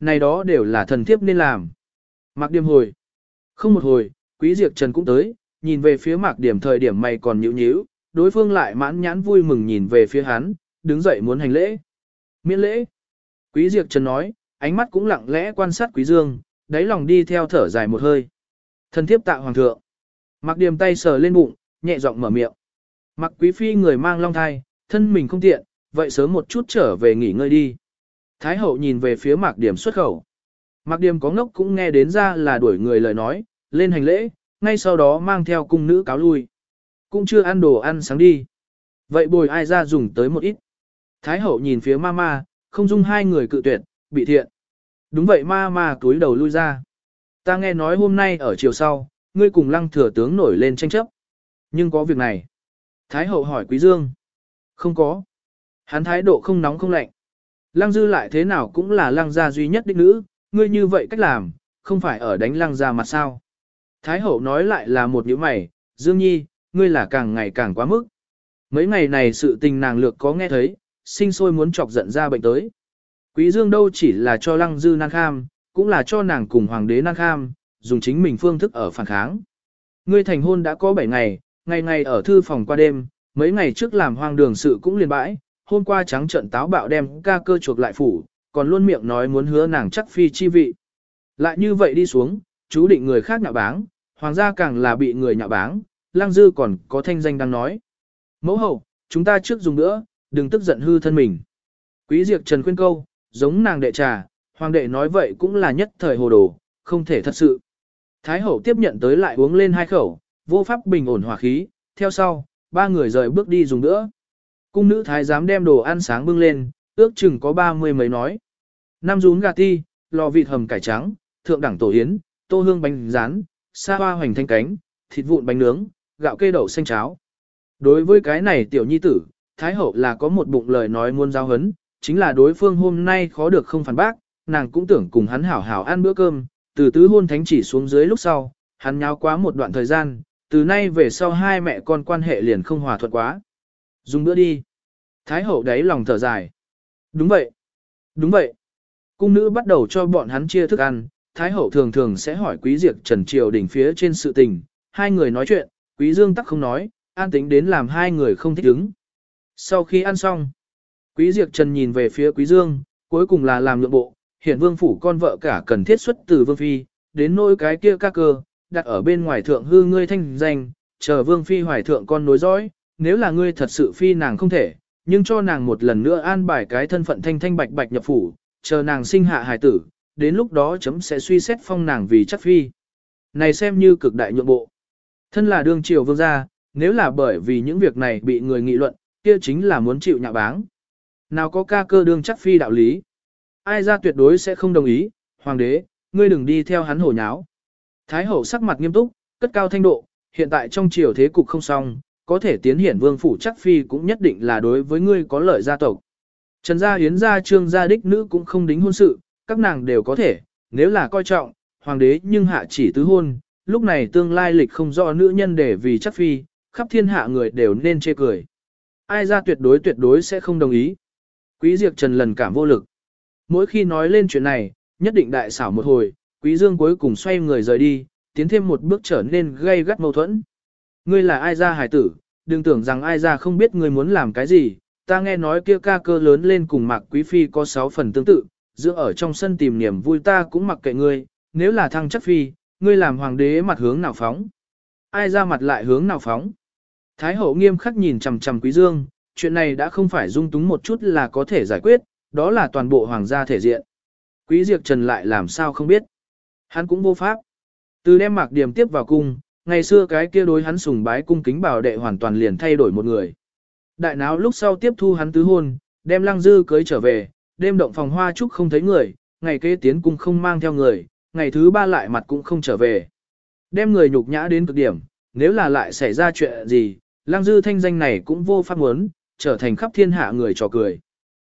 Này đó đều là thần thiếp nên làm. Mạc điểm hồi. Không một hồi, Quý diệt Trần cũng tới, nhìn về phía Mạc Điểm thời điểm mày còn nhíu nhíu, đối phương lại mãn nhãn vui mừng nhìn về phía hắn, đứng dậy muốn hành lễ. Miễn lễ. Quý diệt Trần nói, ánh mắt cũng lặng lẽ quan sát Quý Dương, đáy lòng đi theo thở dài một hơi. thần thiếp tạ hoàng thượng. Mặc điểm tay sờ lên bụng, nhẹ giọng mở miệng. Mặc quý phi người mang long thai, thân mình không tiện, vậy sớm một chút trở về nghỉ ngơi đi. Thái hậu nhìn về phía mạc điểm xuất khẩu. Mạc điểm có ngốc cũng nghe đến ra là đuổi người lời nói, lên hành lễ, ngay sau đó mang theo cung nữ cáo lui cũng chưa ăn đồ ăn sáng đi. Vậy bồi ai ra dùng tới một ít. Thái hậu nhìn phía mama, không dung hai người cự tuyệt, bị thiện. Đúng vậy mama túi đầu lui ra. Ta nghe nói hôm nay ở chiều sau, ngươi cùng lăng thừa tướng nổi lên tranh chấp. Nhưng có việc này. Thái hậu hỏi quý dương. Không có. Hắn thái độ không nóng không lạnh. Lăng dư lại thế nào cũng là lăng gia duy nhất đích nữ, ngươi như vậy cách làm, không phải ở đánh lăng gia mặt sao. Thái hậu nói lại là một những mày, Dương Nhi, ngươi là càng ngày càng quá mức. Mấy ngày này sự tình nàng lược có nghe thấy, sinh sôi muốn chọc giận ra bệnh tới. Quý Dương đâu chỉ là cho lăng dư nan kham, cũng là cho nàng cùng hoàng đế nan kham, dùng chính mình phương thức ở phản kháng. Ngươi thành hôn đã có 7 ngày, ngày ngày ở thư phòng qua đêm, mấy ngày trước làm hoang đường sự cũng liền bãi, hôm qua trắng trận táo bạo đem ca cơ chuộc lại phủ, còn luôn miệng nói muốn hứa nàng chắc phi chi vị. Lại như vậy đi xuống, chú định người khác nhạo báng, hoàng gia càng là bị người nhạo báng, lang dư còn có thanh danh đang nói. Mẫu hậu, chúng ta trước dùng nữa, đừng tức giận hư thân mình. Quý diệt trần khuyên câu, giống nàng đệ trà, hoàng đệ nói vậy cũng là nhất thời hồ đồ, không thể thật sự. Thái hậu tiếp nhận tới lại uống lên hai khẩu, vô pháp bình ổn hòa khí, theo sau, ba người rời bước đi dùng nữa. Cung nữ thái giám đem đồ ăn sáng bưng lên, ước chừng có ba mươi mấy nói. Năm rún gà ti, lò vịt hầm cải trắng, thượng đẳng tổ yến, tô hương bánh rán, sa hoa hoành thanh cánh, thịt vụn bánh nướng, gạo kê đậu xanh cháo. Đối với cái này tiểu nhi tử, Thái Hậu là có một bụng lời nói muôn giao hấn, chính là đối phương hôm nay khó được không phản bác, nàng cũng tưởng cùng hắn hảo hảo ăn bữa cơm, từ tứ hôn thánh chỉ xuống dưới lúc sau, hắn nháo quá một đoạn thời gian, từ nay về sau hai mẹ con quan hệ liền không hòa thuận quá. Dùng bữa đi. Thái Hậu đáy lòng thở dài. Đúng vậy. Đúng vậy. Cung nữ bắt đầu cho bọn hắn chia thức ăn, Thái Hậu thường thường sẽ hỏi Quý diệt Trần Triều đỉnh phía trên sự tình, hai người nói chuyện, Quý Dương tắc không nói, an tính đến làm hai người không thích ứng. Sau khi ăn xong, Quý diệt Trần nhìn về phía Quý Dương, cuối cùng là làm nhượng bộ, hiện vương phủ con vợ cả cần thiết xuất từ vương phi, đến nỗi cái kia ca cơ, đặt ở bên ngoài thượng hư ngươi thanh danh, chờ vương phi hoài thượng con nối dõi, nếu là ngươi thật sự phi nàng không thể, nhưng cho nàng một lần nữa an bài cái thân phận thanh thanh bạch bạch nhập phủ, chờ nàng sinh hạ hài tử, đến lúc đó chấm sẽ suy xét phong nàng vì chắc phi. Này xem như cực đại nhượng bộ. Thân là đương triều vương gia, nếu là bởi vì những việc này bị người nghị luận, kia chính là muốn chịu nhạ báng. Nào có ca cơ đương chắc phi đạo lý. Ai ra tuyệt đối sẽ không đồng ý, hoàng đế, ngươi đừng đi theo hắn hổ nháo. Thái hậu sắc mặt nghiêm túc, cất cao thanh độ, hiện tại trong triều thế cục không xong, có thể tiến hiển vương phủ chắc phi cũng nhất định là đối với ngươi có lợi gia tộc. Trần gia hiến gia trương gia đích nữ cũng không đính hôn sự, các nàng đều có thể, nếu là coi trọng, hoàng đế nhưng hạ chỉ tứ hôn, lúc này tương lai lịch không rõ nữ nhân để vì chắc phi, khắp thiên hạ người đều nên chê cười. Ai ra tuyệt đối tuyệt đối sẽ không đồng ý. Quý diệt Trần lần cảm vô lực. Mỗi khi nói lên chuyện này, nhất định đại xảo một hồi, Quý Dương cuối cùng xoay người rời đi, tiến thêm một bước trở nên gây gắt mâu thuẫn. Ngươi là ai ra hải tử, đừng tưởng rằng ai ra không biết ngươi muốn làm cái gì, ta nghe nói kia ca cơ lớn lên cùng Mạc Quý Phi có sáu phần tương tự, giữa ở trong sân tìm niềm vui ta cũng mặc kệ ngươi, nếu là thăng chắc phi, ngươi làm hoàng đế mặt hướng nào phóng. Ai ra mặt lại hướng nào phóng. Thái hậu nghiêm khắc nhìn chằm chằm Quý Dương, chuyện này đã không phải dung túng một chút là có thể giải quyết, đó là toàn bộ hoàng gia thể diện. Quý Diệp Trần lại làm sao không biết. Hắn cũng vô pháp. Từ đem mạc điểm tiếp vào cung, ngày xưa cái kia đối hắn sùng bái cung kính bảo đệ hoàn toàn liền thay đổi một người. Đại náo lúc sau tiếp thu hắn tứ hôn, đem lăng dư cưới trở về, đêm động phòng hoa trúc không thấy người, ngày kế tiến cung không mang theo người, ngày thứ ba lại mặt cũng không trở về. Đem người nhục nhã đến cực điểm, nếu là lại xảy ra chuyện gì, lăng dư thanh danh này cũng vô pháp muốn, trở thành khắp thiên hạ người trò cười.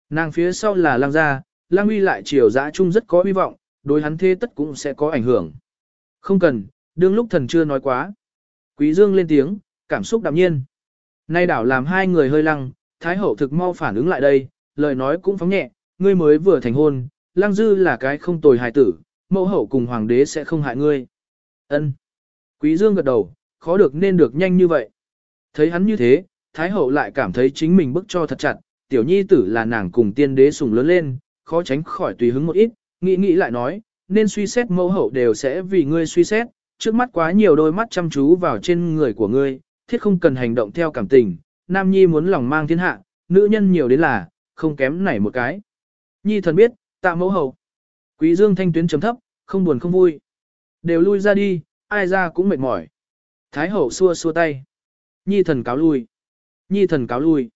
Nàng phía sau là lăng gia, lăng uy lại chiều dã trung rất có hy vọng, đối hắn thế tất cũng sẽ có ảnh hưởng. Không cần, đương lúc thần chưa nói quá. Quý dương lên tiếng, cảm xúc đạm nhiên. Nay đảo làm hai người hơi lăng, thái hậu thực mau phản ứng lại đây, lời nói cũng phóng nhẹ, ngươi mới vừa thành hôn, lăng dư là cái không tồi hài tử, mẫu hậu cùng hoàng đế sẽ không hại ngươi. Ân. Quý dương gật đầu, khó được nên được nhanh như vậy. Thấy hắn như thế, thái hậu lại cảm thấy chính mình bức cho thật chặt, tiểu nhi tử là nàng cùng tiên đế sùng lớn lên, khó tránh khỏi tùy hứng một ít, nghĩ nghĩ lại nói, nên suy xét mẫu hậu đều sẽ vì ngươi suy xét, trước mắt quá nhiều đôi mắt chăm chú vào trên người của ngươi, thiết không cần hành động theo cảm tình, nam nhi muốn lòng mang thiên hạ, nữ nhân nhiều đến là, không kém nảy một cái. Nhi thần biết, tạ mẫu hậu. Quý dương thanh tuyến chấm thấp, không buồn không vui. Đều lui ra đi, ai ra cũng mệt mỏi. Thái hậu xua xua tay. Nhi thần cáo lui. Nhi thần cáo lui.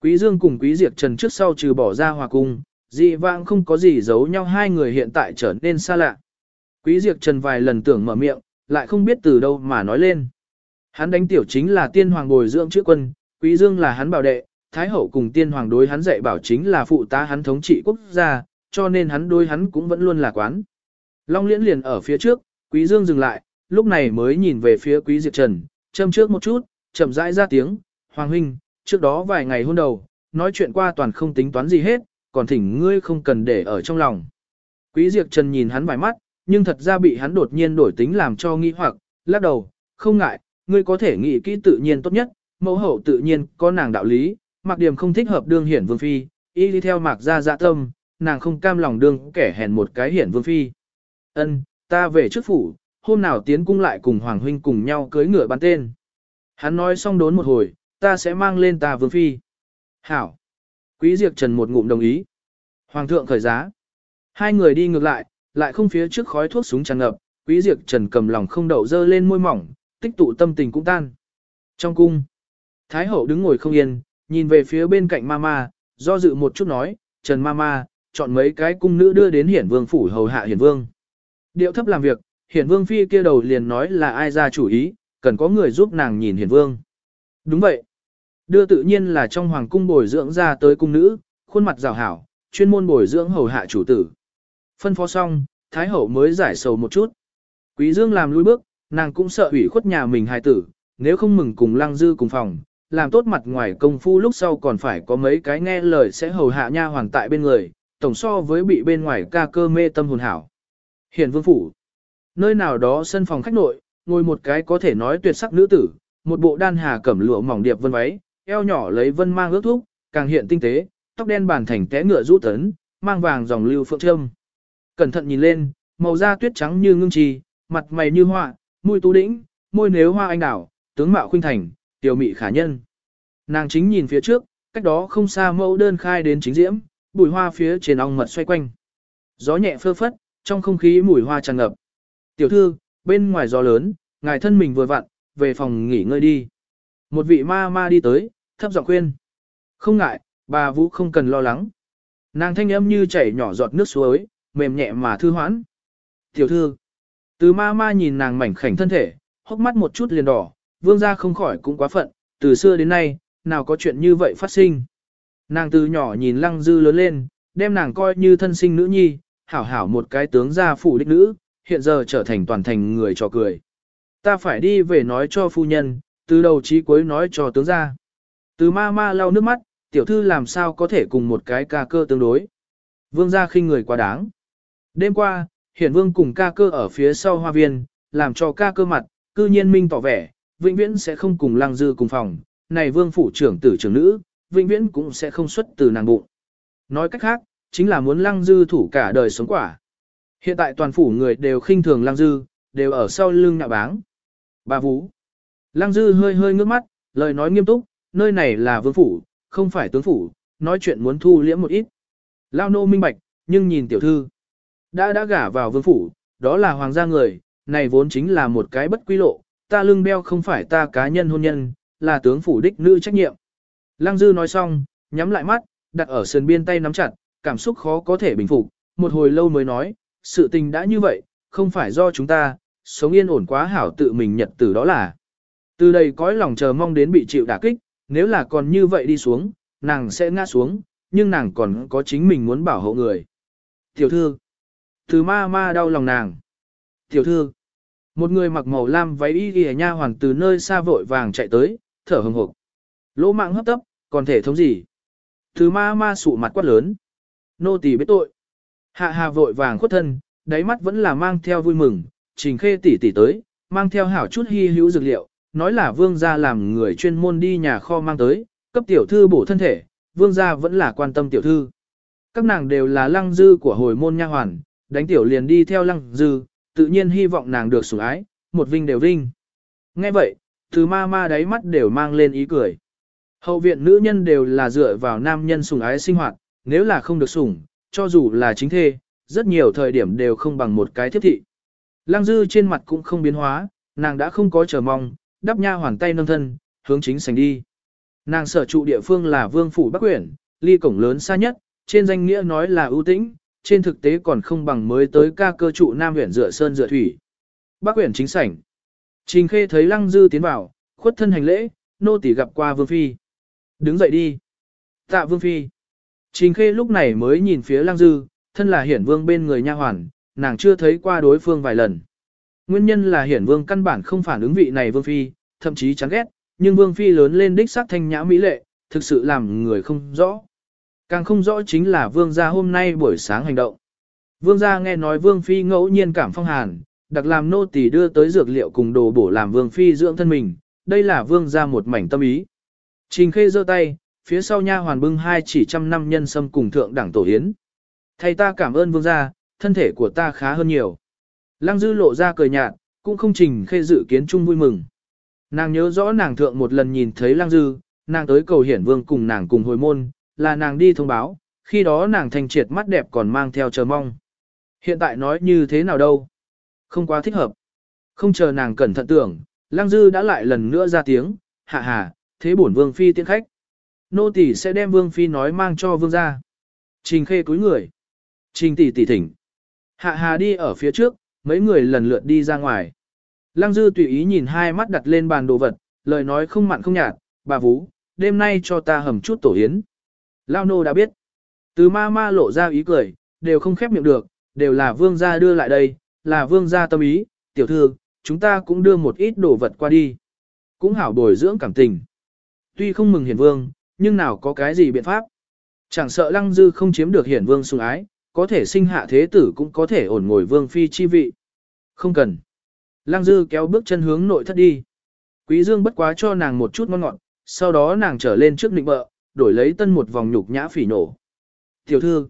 Quý dương cùng quý diệt trần trước sau trừ bỏ ra hòa cung, dị vãng không có gì giấu nhau hai người hiện tại trở nên xa lạ. Quý Diệp trần vài lần tưởng mở miệng, lại không biết từ đâu mà nói lên. Hắn đánh tiểu chính là tiên hoàng bồi dưỡng chữ quân, quý dương là hắn bảo đệ, thái hậu cùng tiên hoàng đối hắn dạy bảo chính là phụ tá hắn thống trị quốc gia, cho nên hắn đối hắn cũng vẫn luôn là quán. Long liễn liền ở phía trước, quý dương dừng lại, lúc này mới nhìn về phía quý diệp trần, châm trước một chút, chậm rãi ra tiếng, hoàng huynh, trước đó vài ngày hôn đầu, nói chuyện qua toàn không tính toán gì hết, còn thỉnh ngươi không cần để ở trong lòng. Quý Diệp Trần nhìn hắn vài mắt, nhưng thật ra bị hắn đột nhiên đổi tính làm cho nghi hoặc, lắc đầu, không ngại, ngươi có thể nghĩ kỹ tự nhiên tốt nhất, mẫu hậu tự nhiên có nàng đạo lý, mặc điểm không thích hợp đương hiển vương phi, y đi theo mạc gia dạ tâm, nàng không cam lòng đương kẻ hèn một cái hiển vương phi. Ân, ta về trước phủ, hôm nào tiến cung lại cùng Hoàng huynh cùng nhau cưới ngựa bán tên. Hắn nói xong đốn một hồi, ta sẽ mang lên ta vương phi. Hảo. Quý Diệp Trần một ngụm đồng ý. Hoàng thượng khởi giá. Hai người đi ngược lại, lại không phía trước khói thuốc súng tràn ngập, Quý Diệp Trần cầm lòng không đậu dơ lên môi mỏng, tích tụ tâm tình cũng tan. Trong cung, Thái hậu đứng ngồi không yên, nhìn về phía bên cạnh mama, do dự một chút nói, Trần mama, chọn mấy cái cung nữ đưa đến hiển vương phủ hầu hạ hiển vương. Điệu thấp làm việc, hiển vương phi kia đầu liền nói là ai ra chủ ý, cần có người giúp nàng nhìn hiển vương. Đúng vậy. Đưa tự nhiên là trong hoàng cung bồi dưỡng ra tới cung nữ, khuôn mặt rào hảo, chuyên môn bồi dưỡng hầu hạ chủ tử. Phân phó xong, Thái hậu mới giải sầu một chút. Quý Dương làm lui bước, nàng cũng sợ ủy khuất nhà mình hài tử, nếu không mừng cùng lăng dư cùng phòng, làm tốt mặt ngoài công phu lúc sau còn phải có mấy cái nghe lời sẽ hầu hạ nha hoàng tại bên người, tổng so với bị bên ngoài ca cơ mê tâm hồn hảo. Hiển vương phủ, nơi nào đó sân phòng khách nội, ngồi một cái có thể nói tuyệt sắc nữ tử, một bộ đan hà cẩm lụa mỏng điệp vân váy, eo nhỏ lấy vân mang ước thúc, càng hiện tinh tế, tóc đen bàn thành té ngựa rũ tấn, mang vàng dòng lưu phượng trâm. Cẩn thận nhìn lên, màu da tuyết trắng như ngưng trì, mặt mày như họa, mũi tú đĩnh, môi nếu hoa anh đảo, tướng mạo khuynh thành, tiểu mị khả nhân. Nàng chính nhìn phía trước, cách đó không xa mẫu đơn khai đến chính diễm, bùi hoa phía trên ong mật xoay quanh. Gió nhẹ phơ phất, trong không khí mùi hoa tràn ngập. Tiểu thư, bên ngoài gió lớn, ngài thân mình vừa vặn, về phòng nghỉ ngơi đi. Một vị ma ma đi tới, thấp giọng khuyên. Không ngại, bà Vũ không cần lo lắng. Nàng thanh âm như chảy nhỏ giọt nước suối, mềm nhẹ mà thư hoãn. Tiểu thư, từ ma ma nhìn nàng mảnh khảnh thân thể, hốc mắt một chút liền đỏ, vương gia không khỏi cũng quá phận, từ xưa đến nay, nào có chuyện như vậy phát sinh. Nàng từ nhỏ nhìn lăng dư lớn lên, đem nàng coi như thân sinh nữ nhi, hảo hảo một cái tướng gia phủ đích nữ, hiện giờ trở thành toàn thành người trò cười. Ta phải đi về nói cho phu nhân, từ đầu chí cuối nói cho tướng gia. Từ ma ma lau nước mắt, tiểu thư làm sao có thể cùng một cái ca cơ tương đối. Vương gia khinh người quá đáng. Đêm qua, hiển vương cùng ca cơ ở phía sau hoa viên, làm cho ca cơ mặt, cư nhiên minh tỏ vẻ, vĩnh viễn sẽ không cùng lăng dư cùng phòng, này vương phủ trưởng tử trưởng nữ, vĩnh viễn cũng sẽ không xuất từ nàng bụng. Nói cách khác, chính là muốn lăng dư thủ cả đời sống quả. Hiện tại toàn phủ người đều khinh thường lăng dư, đều ở sau lưng nạ báng. Bà Vũ. Lăng dư hơi hơi ngước mắt, lời nói nghiêm túc, nơi này là vương phủ, không phải tướng phủ, nói chuyện muốn thu liễm một ít. Lao nô minh bạch, nhưng nhìn tiểu thư. Đã đã gả vào vương phủ, đó là hoàng gia người, này vốn chính là một cái bất quy lộ, ta lưng đeo không phải ta cá nhân hôn nhân, là tướng phủ đích nữ trách nhiệm. Lăng dư nói xong, nhắm lại mắt, đặt ở sườn biên tay nắm chặt, cảm xúc khó có thể bình phục, một hồi lâu mới nói, sự tình đã như vậy, không phải do chúng ta, sống yên ổn quá hảo tự mình nhật tử đó là. Từ đây cõi lòng chờ mong đến bị chịu đả kích, nếu là còn như vậy đi xuống, nàng sẽ ngã xuống, nhưng nàng còn có chính mình muốn bảo hộ người. Tiểu thư, từ ma ma đau lòng nàng. Tiểu thư, một người mặc màu lam váy y y nha hoàn từ nơi xa vội vàng chạy tới, thở hừng hực. Lỗ mạng hấp tấp, còn thể thống gì? Từ ma ma sụ mặt quát lớn. Nô tỳ biết tội. Hạ hà vội vàng khuất thân, đáy mắt vẫn là mang theo vui mừng, trình khê tỷ tỷ tới, mang theo hảo chút hy hữu dược liệu, nói là vương gia làm người chuyên môn đi nhà kho mang tới, cấp tiểu thư bổ thân thể, vương gia vẫn là quan tâm tiểu thư. Các nàng đều là lăng dư của hồi môn nha hoàn, đánh tiểu liền đi theo lăng dư, tự nhiên hy vọng nàng được sủng ái, một vinh đều vinh. Nghe vậy, từ ma ma đáy mắt đều mang lên ý cười. Hậu viện nữ nhân đều là dựa vào nam nhân sủng ái sinh hoạt, nếu là không được sủng, cho dù là chính thê, rất nhiều thời điểm đều không bằng một cái thiết thị. Lăng dư trên mặt cũng không biến hóa, nàng đã không có chờ mong, đắp nha hoàn tay nâng thân, hướng chính sành đi. Nàng sở trụ địa phương là vương phủ Bắc Quyển, ly cổng lớn xa nhất, trên danh nghĩa nói là ưu tĩnh, trên thực tế còn không bằng mới tới ca cơ trụ Nam huyện dựa sơn dựa thủy. Bắc Quyển chính sảnh. Trình Khê thấy Lăng Dư tiến vào, khuất thân hành lễ, nô tỳ gặp qua Vương Phi. Đứng dậy đi. Tạ Vương Phi. Trình Khê lúc này mới nhìn phía Lăng Dư, thân là hiển vương bên người nha hoàn, nàng chưa thấy qua đối phương vài lần. Nguyên nhân là hiển vương căn bản không phản ứng vị này Vương Phi, thậm chí chán ghét, nhưng Vương Phi lớn lên đích sắc thanh nhã mỹ lệ, thực sự làm người không rõ. Càng không rõ chính là Vương gia hôm nay buổi sáng hành động. Vương gia nghe nói Vương Phi ngẫu nhiên cảm phong hàn, đặc làm nô tỳ đưa tới dược liệu cùng đồ bổ làm Vương Phi dưỡng thân mình, đây là Vương gia một mảnh tâm ý. Trình khê giơ tay, phía sau nha hoàn bưng hai chỉ trăm năm nhân sâm cùng thượng đẳng tổ hiến. Thầy ta cảm ơn Vương gia, thân thể của ta khá hơn nhiều. Lăng dư lộ ra cười nhạt, cũng không trình khê dự kiến chung vui mừng. Nàng nhớ rõ nàng thượng một lần nhìn thấy Lăng Dư, nàng tới cầu hiển vương cùng nàng cùng hồi môn, là nàng đi thông báo, khi đó nàng thành triệt mắt đẹp còn mang theo chờ mong. Hiện tại nói như thế nào đâu? Không quá thích hợp. Không chờ nàng cẩn thận tưởng, Lăng Dư đã lại lần nữa ra tiếng, hạ hà, thế bổn vương phi tiễn khách. Nô tỷ sẽ đem vương phi nói mang cho vương ra. Trình khê cúi người. Trình tỷ tỷ thỉnh. Hạ hà đi ở phía trước, mấy người lần lượt đi ra ngoài. Lăng Dư tùy ý nhìn hai mắt đặt lên bàn đồ vật, lời nói không mặn không nhạt, bà Vũ, đêm nay cho ta hầm chút tổ yến. Lao nô đã biết. Từ ma ma lộ ra ý cười, đều không khép miệng được, đều là vương gia đưa lại đây, là vương gia tâm ý, tiểu thư, chúng ta cũng đưa một ít đồ vật qua đi. Cũng hảo bồi dưỡng cảm tình. Tuy không mừng hiển vương, nhưng nào có cái gì biện pháp. Chẳng sợ lăng dư không chiếm được hiển vương sủng ái, có thể sinh hạ thế tử cũng có thể ổn ngồi vương phi chi vị. Không cần. Lăng dư kéo bước chân hướng nội thất đi. Quý dương bất quá cho nàng một chút ngon ngọt, sau đó nàng trở lên trước nịnh bợ, đổi lấy tân một vòng nhục nhã phỉ nổ. Tiểu thư,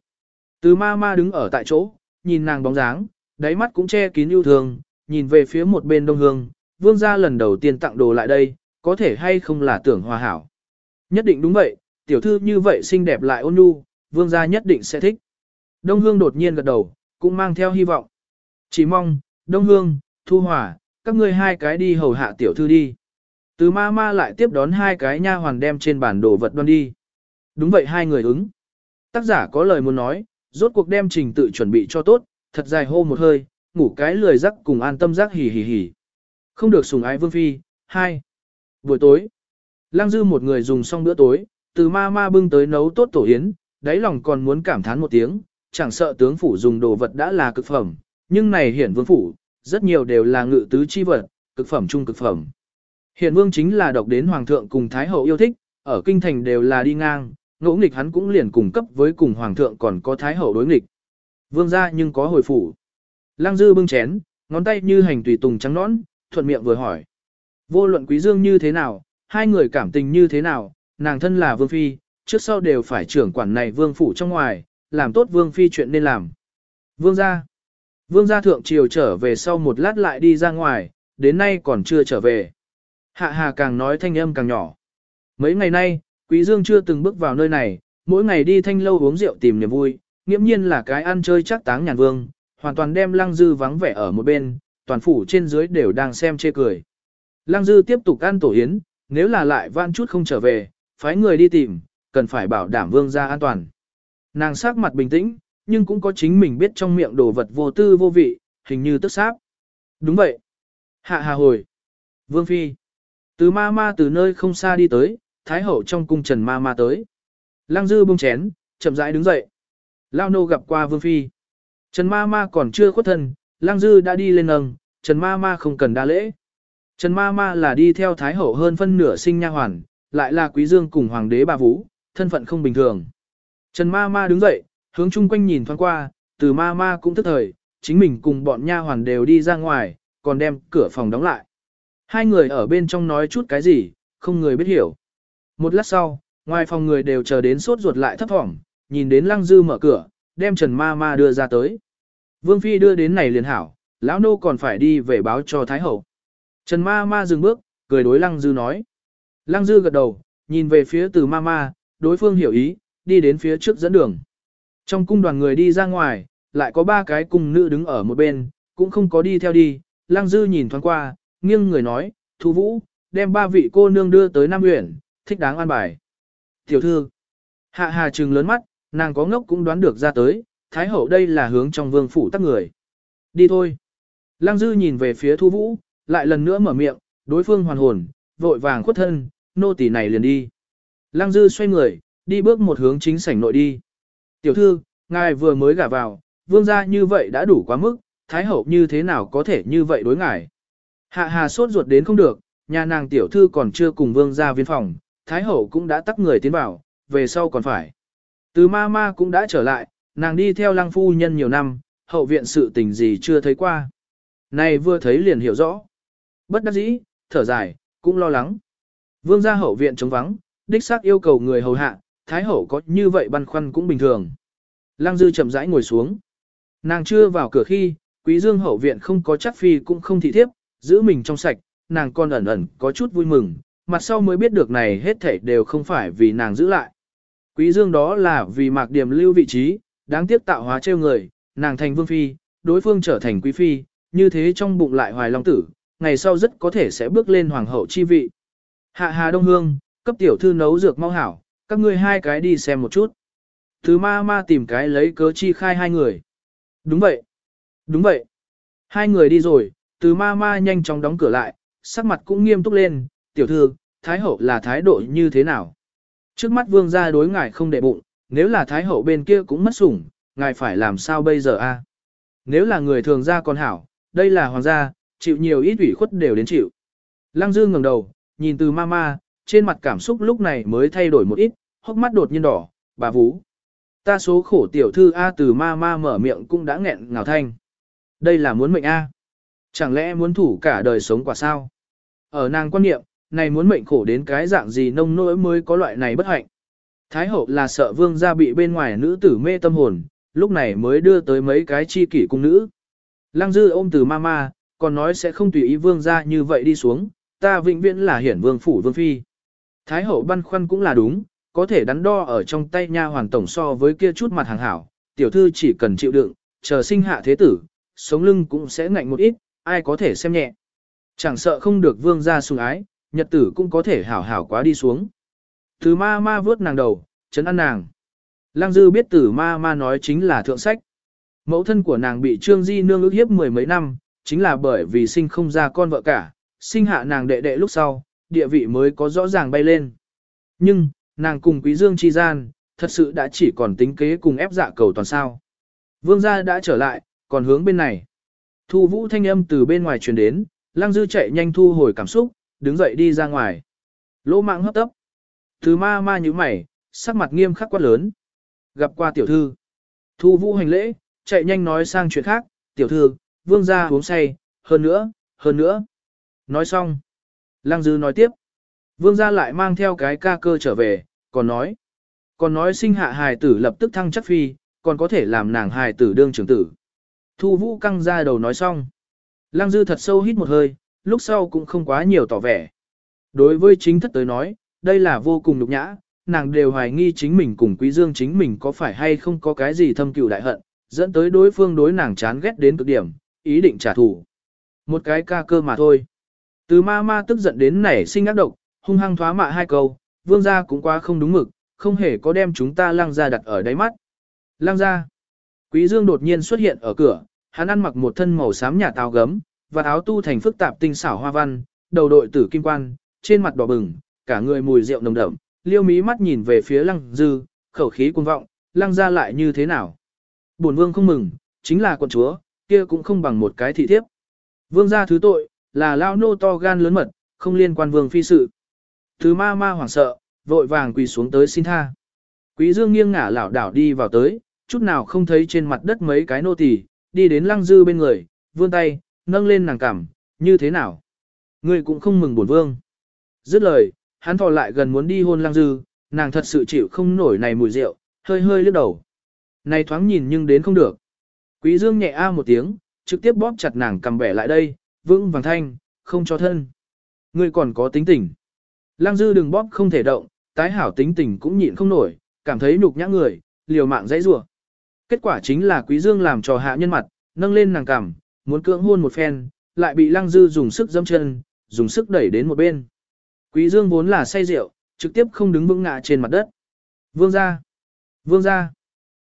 từ ma ma đứng ở tại chỗ, nhìn nàng bóng dáng, đáy mắt cũng che kín yêu thương, nhìn về phía một bên đông hương, vương gia lần đầu tiên tặng đồ lại đây, có thể hay không là tưởng hòa hảo. Nhất định đúng vậy, tiểu thư như vậy xinh đẹp lại ôn nhu, vương gia nhất định sẽ thích. Đông hương đột nhiên gật đầu, cũng mang theo hy vọng. Chỉ mong, đông hương, thu hòa, các ngươi hai cái đi hầu hạ tiểu thư đi. Từ ma ma lại tiếp đón hai cái nha hoàn đem trên bản đồ vật đoan đi. Đúng vậy hai người ứng. Tác giả có lời muốn nói, rốt cuộc đem trình tự chuẩn bị cho tốt, thật dài hô một hơi, ngủ cái lười rắc cùng an tâm rắc hỉ hỉ hỉ. Không được sùng ái vương phi. Hai. Buổi tối. Lang dư một người dùng xong bữa tối, từ ma ma bưng tới nấu tốt tổ yến, đáy lòng còn muốn cảm thán một tiếng, chẳng sợ tướng phủ dùng đồ vật đã là cực phẩm, nhưng này hiển vương phủ, rất nhiều đều là ngự tứ chi vật, cực phẩm trung cực phẩm. Hiển vương chính là độc đến hoàng thượng cùng thái hậu yêu thích, ở kinh thành đều là đi ngang, ngỗ nghịch hắn cũng liền cùng cấp với cùng hoàng thượng còn có thái hậu đối nghịch. Vương gia nhưng có hồi phủ. Lăng dư bưng chén, ngón tay như hành tùy tùng trắng nõn, thuận miệng vừa hỏi. Vô luận quý dương như thế nào, hai người cảm tình như thế nào, nàng thân là vương phi, trước sau đều phải trưởng quản này vương phủ trong ngoài, làm tốt vương phi chuyện nên làm. Vương gia. Vương gia thượng triều trở về sau một lát lại đi ra ngoài, đến nay còn chưa trở về. Hạ hà càng nói thanh âm càng nhỏ. Mấy ngày nay, Quý Dương chưa từng bước vào nơi này, mỗi ngày đi thanh lâu uống rượu tìm niềm vui, nghiễm nhiên là cái ăn chơi chắc táng nhàn vương, hoàn toàn đem Lăng Dư vắng vẻ ở một bên, toàn phủ trên dưới đều đang xem chê cười. Lăng Dư tiếp tục ăn tổ yến, nếu là lại van chút không trở về, phái người đi tìm, cần phải bảo đảm vương gia an toàn. Nàng sắc mặt bình tĩnh, nhưng cũng có chính mình biết trong miệng đồ vật vô tư vô vị, hình như tức sáp. Đúng vậy. Hạ hà hồi. Vương Phi. Từ ma ma từ nơi không xa đi tới, Thái Hậu trong cung Trần ma ma tới. Lăng dư bông chén, chậm rãi đứng dậy. Lao nô gặp qua Vương Phi. Trần ma ma còn chưa khuất thân, Lăng dư đã đi lên nâng, Trần ma ma không cần đa lễ. Trần ma ma là đi theo Thái Hậu hơn phân nửa sinh nha hoàn, lại là quý dương cùng Hoàng đế bà Vũ, thân phận không bình thường. Trần ma ma đứng dậy, hướng chung quanh nhìn thoáng qua, từ ma ma cũng tức thời, chính mình cùng bọn nha hoàn đều đi ra ngoài, còn đem cửa phòng đóng lại. Hai người ở bên trong nói chút cái gì, không người biết hiểu. Một lát sau, ngoài phòng người đều chờ đến sốt ruột lại thấp thỏm, nhìn đến lăng dư mở cửa, đem Trần ma ma đưa ra tới. Vương Phi đưa đến này liền hảo, lão nô còn phải đi về báo cho Thái Hậu. Trần ma ma dừng bước, cười đối lăng dư nói. Lăng dư gật đầu, nhìn về phía từ ma ma, đối phương hiểu ý, đi đến phía trước dẫn đường. Trong cung đoàn người đi ra ngoài, lại có ba cái cung nữ đứng ở một bên, cũng không có đi theo đi. Lang Dư nhìn thoáng qua, nghiêng người nói, Thu Vũ, đem ba vị cô nương đưa tới Nam Uyển, thích đáng an bài. Tiểu thư, hạ hà trừng lớn mắt, nàng có ngốc cũng đoán được ra tới, Thái hậu đây là hướng trong vương phủ tắc người. Đi thôi. Lăng Dư nhìn về phía Thu Vũ, lại lần nữa mở miệng, đối phương hoàn hồn, vội vàng khuất thân, nô tỳ này liền đi. Lăng Dư xoay người, đi bước một hướng chính sảnh nội đi. Tiểu thư, ngài vừa mới gả vào, vương gia như vậy đã đủ quá mức, thái hậu như thế nào có thể như vậy đối ngài. Hạ hà sốt ruột đến không được, nhà nàng tiểu thư còn chưa cùng vương gia viên phòng, thái hậu cũng đã tắt người tiến vào, về sau còn phải. Từ ma ma cũng đã trở lại, nàng đi theo lăng phu nhân nhiều năm, hậu viện sự tình gì chưa thấy qua. Này vừa thấy liền hiểu rõ. Bất đắc dĩ, thở dài, cũng lo lắng. Vương gia hậu viện trống vắng, đích xác yêu cầu người hầu hạ, Thái hậu có như vậy băn khoăn cũng bình thường. Lăng Dư chậm rãi ngồi xuống. Nàng chưa vào cửa khi, Quý Dương hậu viện không có chắc phi cũng không thị thiếp, giữ mình trong sạch, nàng còn ẩn ẩn có chút vui mừng, mặt sau mới biết được này hết thảy đều không phải vì nàng giữ lại. Quý Dương đó là vì mạc điểm lưu vị trí, đáng tiếc tạo hóa trêu người, nàng thành vương phi, đối phương trở thành quý phi, như thế trong bụng lại hoài long tử, ngày sau rất có thể sẽ bước lên hoàng hậu chi vị. Hạ Hà Đông Hương, cấp tiểu thư nấu dược mau hảo, các ngươi hai cái đi xem một chút. Thứ ma ma tìm cái lấy cớ chi khai hai người. Đúng vậy. Đúng vậy. Hai người đi rồi, từ ma ma nhanh chóng đóng cửa lại, sắc mặt cũng nghiêm túc lên, tiểu thư, thái hậu là thái độ như thế nào? Trước mắt vương gia đối ngài không đệ bụng, nếu là thái hậu bên kia cũng mất sủng, ngài phải làm sao bây giờ a? Nếu là người thường gia còn hảo, đây là hoàng gia, chịu nhiều ít ủy khuất đều đến chịu. Lăng Dương ngẩng đầu, nhìn từ ma ma, trên mặt cảm xúc lúc này mới thay đổi một ít, hốc mắt đột nhiên đỏ, bà Vũ. Ta số khổ tiểu thư A từ ma ma mở miệng cũng đã nghẹn ngào thanh. Đây là muốn mệnh A. Chẳng lẽ muốn thủ cả đời sống quả sao? Ở nàng quan niệm, này muốn mệnh khổ đến cái dạng gì nông nỗi mới có loại này bất hạnh. Thái hậu là sợ vương gia bị bên ngoài nữ tử mê tâm hồn, lúc này mới đưa tới mấy cái chi kỷ cung nữ. Lăng dư ôm từ ma ma, còn nói sẽ không tùy ý vương gia như vậy đi xuống, ta vĩnh viễn là hiển vương phủ vương phi. Thái hậu băn khoăn cũng là đúng, có thể đắn đo ở trong tay nha hoàn tổng so với kia chút mặt hàng hảo, tiểu thư chỉ cần chịu đựng, chờ sinh hạ thế tử, sống lưng cũng sẽ ngạnh một ít, ai có thể xem nhẹ. Chẳng sợ không được vương gia sủng ái, nhật tử cũng có thể hảo hảo quá đi xuống. Từ ma ma vớt nàng đầu, chấn ăn nàng. Lăng dư biết tử ma ma nói chính là thượng sách. Mẫu thân của nàng bị trương di nương ước hiếp mười mấy năm, chính là bởi vì sinh không ra con vợ cả, sinh hạ nàng đệ đệ lúc sau, địa vị mới có rõ ràng bay lên. Nhưng, nàng cùng quý dương chi gian, thật sự đã chỉ còn tính kế cùng ép dạ cầu toàn sao. Vương gia đã trở lại, còn hướng bên này. Thu vũ thanh âm từ bên ngoài truyền đến, lăng dư chạy nhanh thu hồi cảm xúc, đứng dậy đi ra ngoài. Lỗ mạng hấp tấp. Từ ma ma như mày, sắc mặt nghiêm khắc quát lớn. Gặp qua tiểu thư. Thu vũ hành lễ, chạy nhanh nói sang chuyện khác, tiểu thư, vương gia uống say, hơn nữa, hơn nữa. Nói xong. Lăng dư nói tiếp. Vương gia lại mang theo cái ca cơ trở về, còn nói. Còn nói sinh hạ hài tử lập tức thăng chắc phi, còn có thể làm nàng hài tử đương trưởng tử. Thu vũ căng ra đầu nói xong. Lăng dư thật sâu hít một hơi, lúc sau cũng không quá nhiều tỏ vẻ. Đối với chính thất tới nói, đây là vô cùng nhục nhã, nàng đều hoài nghi chính mình cùng quý dương chính mình có phải hay không có cái gì thâm cừu đại hận, dẫn tới đối phương đối nàng chán ghét đến cực điểm, ý định trả thù. Một cái ca cơ mà thôi. Từ ma ma tức giận đến nảy sinh ác độc, hung hăng thoá mạ hai câu, vương gia cũng quá không đúng mực, không hề có đem chúng ta lăng gia đặt ở đáy mắt. Lăng gia Quý dương đột nhiên xuất hiện ở cửa, hắn ăn mặc một thân màu xám nhà táo gấm, và áo tu thành phức tạp tinh xảo hoa văn, đầu đội tử kim quan, trên mặt đỏ bừng, cả người mùi rượu nồng đậm, liêu mí mắt nhìn về phía lăng dư, khẩu khí cuồng vọng, lăng gia lại như thế nào. Bổn vương không mừng, chính là quận chúa, kia cũng không bằng một cái thị thiếp. Vương gia thứ tội, là lao nô to gan lớn mật, không liên quan vương phi sự. Thứ ma ma hoảng sợ, vội vàng quỳ xuống tới xin tha. Quý dương nghiêng ngả lảo đảo đi vào tới, chút nào không thấy trên mặt đất mấy cái nô tỳ, đi đến lăng dư bên người, vươn tay, nâng lên nàng cằm, như thế nào? Ngươi cũng không mừng bổn vương. Dứt lời, hắn thò lại gần muốn đi hôn lăng dư, nàng thật sự chịu không nổi này mùi rượu, hơi hơi lướt đầu. Này thoáng nhìn nhưng đến không được. Quý dương nhẹ a một tiếng, trực tiếp bóp chặt nàng cầm bẻ lại đây, vững vàng thanh, không cho thân. Ngươi còn có tính tình. Lăng dư đừng bóp không thể động, tái hảo tính tình cũng nhịn không nổi, cảm thấy nhục nhã người, liều mạng dãy rủa. Kết quả chính là quý dương làm trò hạ nhân mặt, nâng lên nàng cằm, muốn cưỡng hôn một phen, lại bị lăng dư dùng sức dâm chân, dùng sức đẩy đến một bên. Quý dương vốn là say rượu, trực tiếp không đứng vững ngã trên mặt đất. Vương gia, vương gia,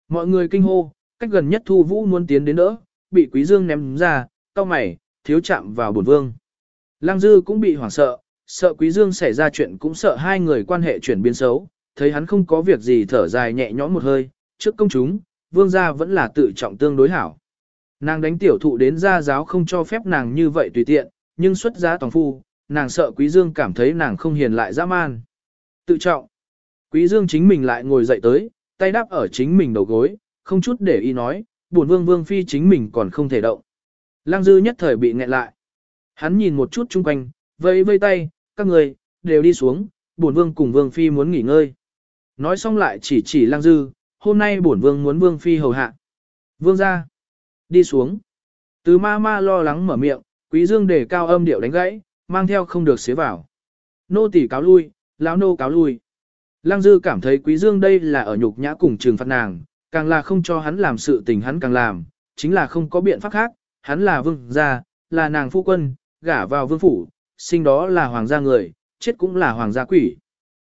mọi người kinh hô, cách gần nhất thu vũ muốn tiến đến đỡ, bị quý dương ném ra, cao mày, thiếu chạm vào bổn vương. Lăng dư cũng bị hoảng sợ, sợ quý dương xảy ra chuyện cũng sợ hai người quan hệ chuyển biến xấu, thấy hắn không có việc gì thở dài nhẹ nhõm một hơi, trước công chúng, vương gia vẫn là tự trọng tương đối hảo. Nàng đánh tiểu thụ đến gia giáo không cho phép nàng như vậy tùy tiện, nhưng xuất giá toàn phu, nàng sợ quý dương cảm thấy nàng không hiền lại dã man. Tự trọng. Quý dương chính mình lại ngồi dậy tới, tay đáp ở chính mình đầu gối, không chút để ý nói, buồn vương vương phi chính mình còn không thể động. Lăng dư nhất thời bị nghẹn lại. Hắn nhìn một chút chung quanh, vây vây tay, các người, đều đi xuống, bổn vương cùng vương phi muốn nghỉ ngơi. Nói xong lại chỉ chỉ lang dư, hôm nay bổn vương muốn vương phi hầu hạ. Vương ra, đi xuống. Từ ma ma lo lắng mở miệng, quý dương để cao âm điệu đánh gãy, mang theo không được xế vào. Nô tỳ cáo lui, lão nô cáo lui. Lăng dư cảm thấy quý dương đây là ở nhục nhã cùng trường phạt nàng, càng là không cho hắn làm sự tình hắn càng làm, chính là không có biện pháp khác, hắn là vương gia, là nàng phu quân, gả vào vương phủ, sinh đó là hoàng gia người, chết cũng là hoàng gia quỷ.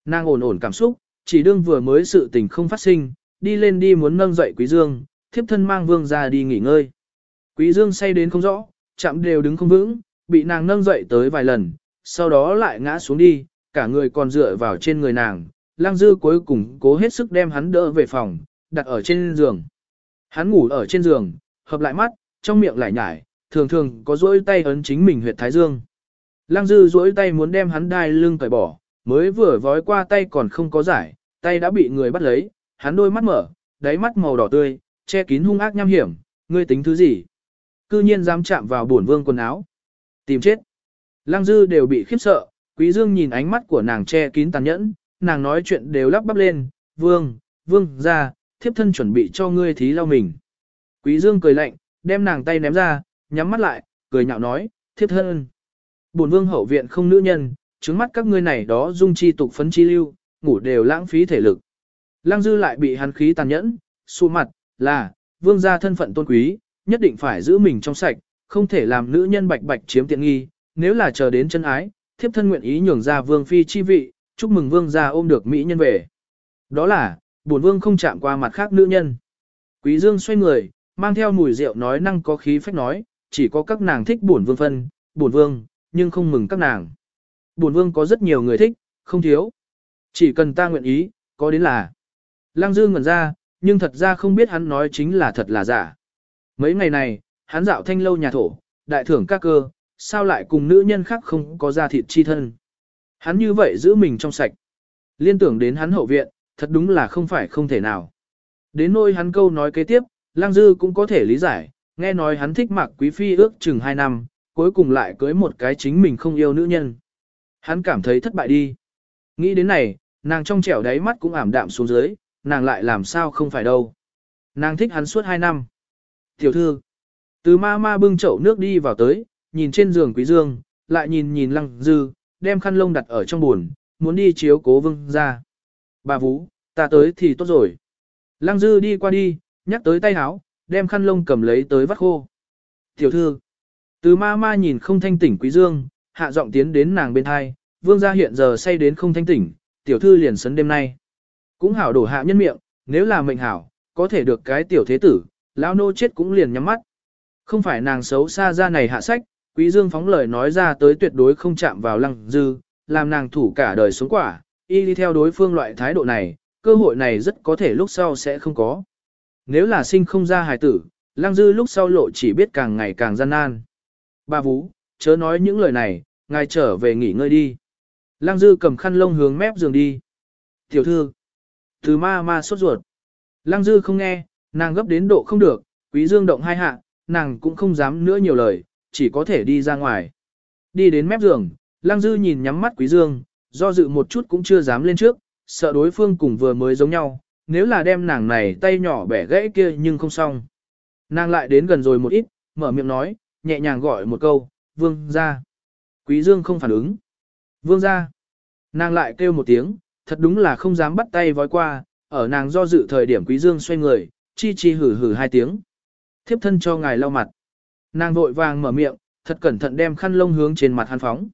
Nàng ổn ổn cảm xúc, chỉ đương vừa mới sự tình không phát sinh, đi lên đi muốn nâng dậy quý dương, thiếp thân mang vương gia đi nghỉ ngơi. Quý dương say đến không rõ, chạm đều đứng không vững, bị nàng nâng dậy tới vài lần, sau đó lại ngã xuống đi, cả người còn dựa vào trên người nàng, lang dư cuối cùng cố hết sức đem hắn đỡ về phòng, đặt ở trên giường. Hắn ngủ ở trên giường, hợp lại mắt, trong miệng lại nhải, thường thường có dỗi tay ấn chính mình huyệt thái dương. Lăng dư duỗi tay muốn đem hắn đai lưng cởi bỏ, mới vừa vói qua tay còn không có giải, tay đã bị người bắt lấy, hắn đôi mắt mở, đáy mắt màu đỏ tươi, che kín hung ác nham hiểm, ngươi tính thứ gì? Cư nhiên dám chạm vào bổn vương quần áo. Tìm chết. Lăng dư đều bị khiếp sợ, quý dương nhìn ánh mắt của nàng che kín tàn nhẫn, nàng nói chuyện đều lắp bắp lên, vương, vương, ra, thiếp thân chuẩn bị cho ngươi thí lau mình. Quý dương cười lạnh, đem nàng tay ném ra, nhắm mắt lại, cười nhạo nói, thiếp thân. Bổn vương hậu viện không nữ nhân, trứng mắt các ngươi này đó dung chi tục phấn chi lưu, ngủ đều lãng phí thể lực. Lăng dư lại bị hắn khí tàn nhẫn, xua mặt, là, vương gia thân phận tôn quý, nhất định phải giữ mình trong sạch, không thể làm nữ nhân bạch bạch chiếm tiện nghi, nếu là chờ đến chân ái, thiếp thân nguyện ý nhường ra vương phi chi vị, chúc mừng vương gia ôm được mỹ nhân về. Đó là, bổn vương không chạm qua mặt khác nữ nhân. Quý dương xoay người, mang theo mùi rượu nói năng có khí phách nói, chỉ có các nàng thích bổn vương phân, bổn vương, nhưng không mừng các nàng. Bổn vương có rất nhiều người thích, không thiếu. Chỉ cần ta nguyện ý, có đến là. Lăng Dương ngẩn ra, nhưng thật ra không biết hắn nói chính là thật là giả. Mấy ngày này, hắn dạo thanh lâu nhà thổ, đại thưởng các cơ, sao lại cùng nữ nhân khác không có ra thịt chi thân. Hắn như vậy giữ mình trong sạch. Liên tưởng đến hắn hậu viện, thật đúng là không phải không thể nào. Đến nỗi hắn câu nói kế tiếp, Lang Dư cũng có thể lý giải, nghe nói hắn thích mặc quý phi ước chừng 2 năm, cuối cùng lại cưới một cái chính mình không yêu nữ nhân. Hắn cảm thấy thất bại đi. Nghĩ đến này, nàng trong trẻo đáy mắt cũng ảm đạm xuống dưới, nàng lại làm sao không phải đâu. Nàng thích hắn suốt 2 năm. Tiểu thư, từ ma ma bưng chậu nước đi vào tới, nhìn trên giường quý dương, lại nhìn nhìn lăng dư, đem khăn lông đặt ở trong buồn, muốn đi chiếu cố vương ra. Bà Vũ, ta tới thì tốt rồi. Lăng dư đi qua đi, nhắc tới tay háo, đem khăn lông cầm lấy tới vắt khô. Tiểu thư, từ ma ma nhìn không thanh tỉnh quý dương, hạ giọng tiến đến nàng bên thai, vương gia hiện giờ say đến không thanh tỉnh, tiểu thư liền sấn đêm nay. Cũng hảo đổ hạ nhân miệng, nếu là mệnh hảo, có thể được cái tiểu thế tử, lão nô chết cũng liền nhắm mắt. Không phải nàng xấu xa ra này hạ sách, quý dương phóng lời nói ra tới tuyệt đối không chạm vào lăng dư, làm nàng thủ cả đời xuống quả, y đi theo đối phương loại thái độ này, cơ hội này rất có thể lúc sau sẽ không có. Nếu là sinh không ra hài tử, lăng dư lúc sau lộ chỉ biết càng ngày càng gian nan. Ba Vũ, chớ nói những lời này, ngài trở về nghỉ ngơi đi. Lăng dư cầm khăn lông hướng mép giường đi. Tiểu thư, từ ma ma sốt ruột. Lăng dư không nghe, nàng gấp đến độ không được, quý dương động hai hạ, nàng cũng không dám nữa nhiều lời, chỉ có thể đi ra ngoài. Đi đến mép giường, lăng dư nhìn nhắm mắt quý dương, do dự một chút cũng chưa dám lên trước, sợ đối phương cùng vừa mới giống nhau, nếu là đem nàng này tay nhỏ bẻ gãy kia nhưng không xong. Nàng lại đến gần rồi một ít, mở miệng nói, nhẹ nhàng gọi một câu, vương ra. Quý dương không phản ứng. Vương ra. Nàng lại kêu một tiếng, thật đúng là không dám bắt tay vói qua, ở nàng do dự thời điểm quý dương xoay người, chi chi hử hử hai tiếng. Thiếp thân cho ngài lau mặt. Nàng vội vàng mở miệng, thật cẩn thận đem khăn lông hướng trên mặt hắn phóng.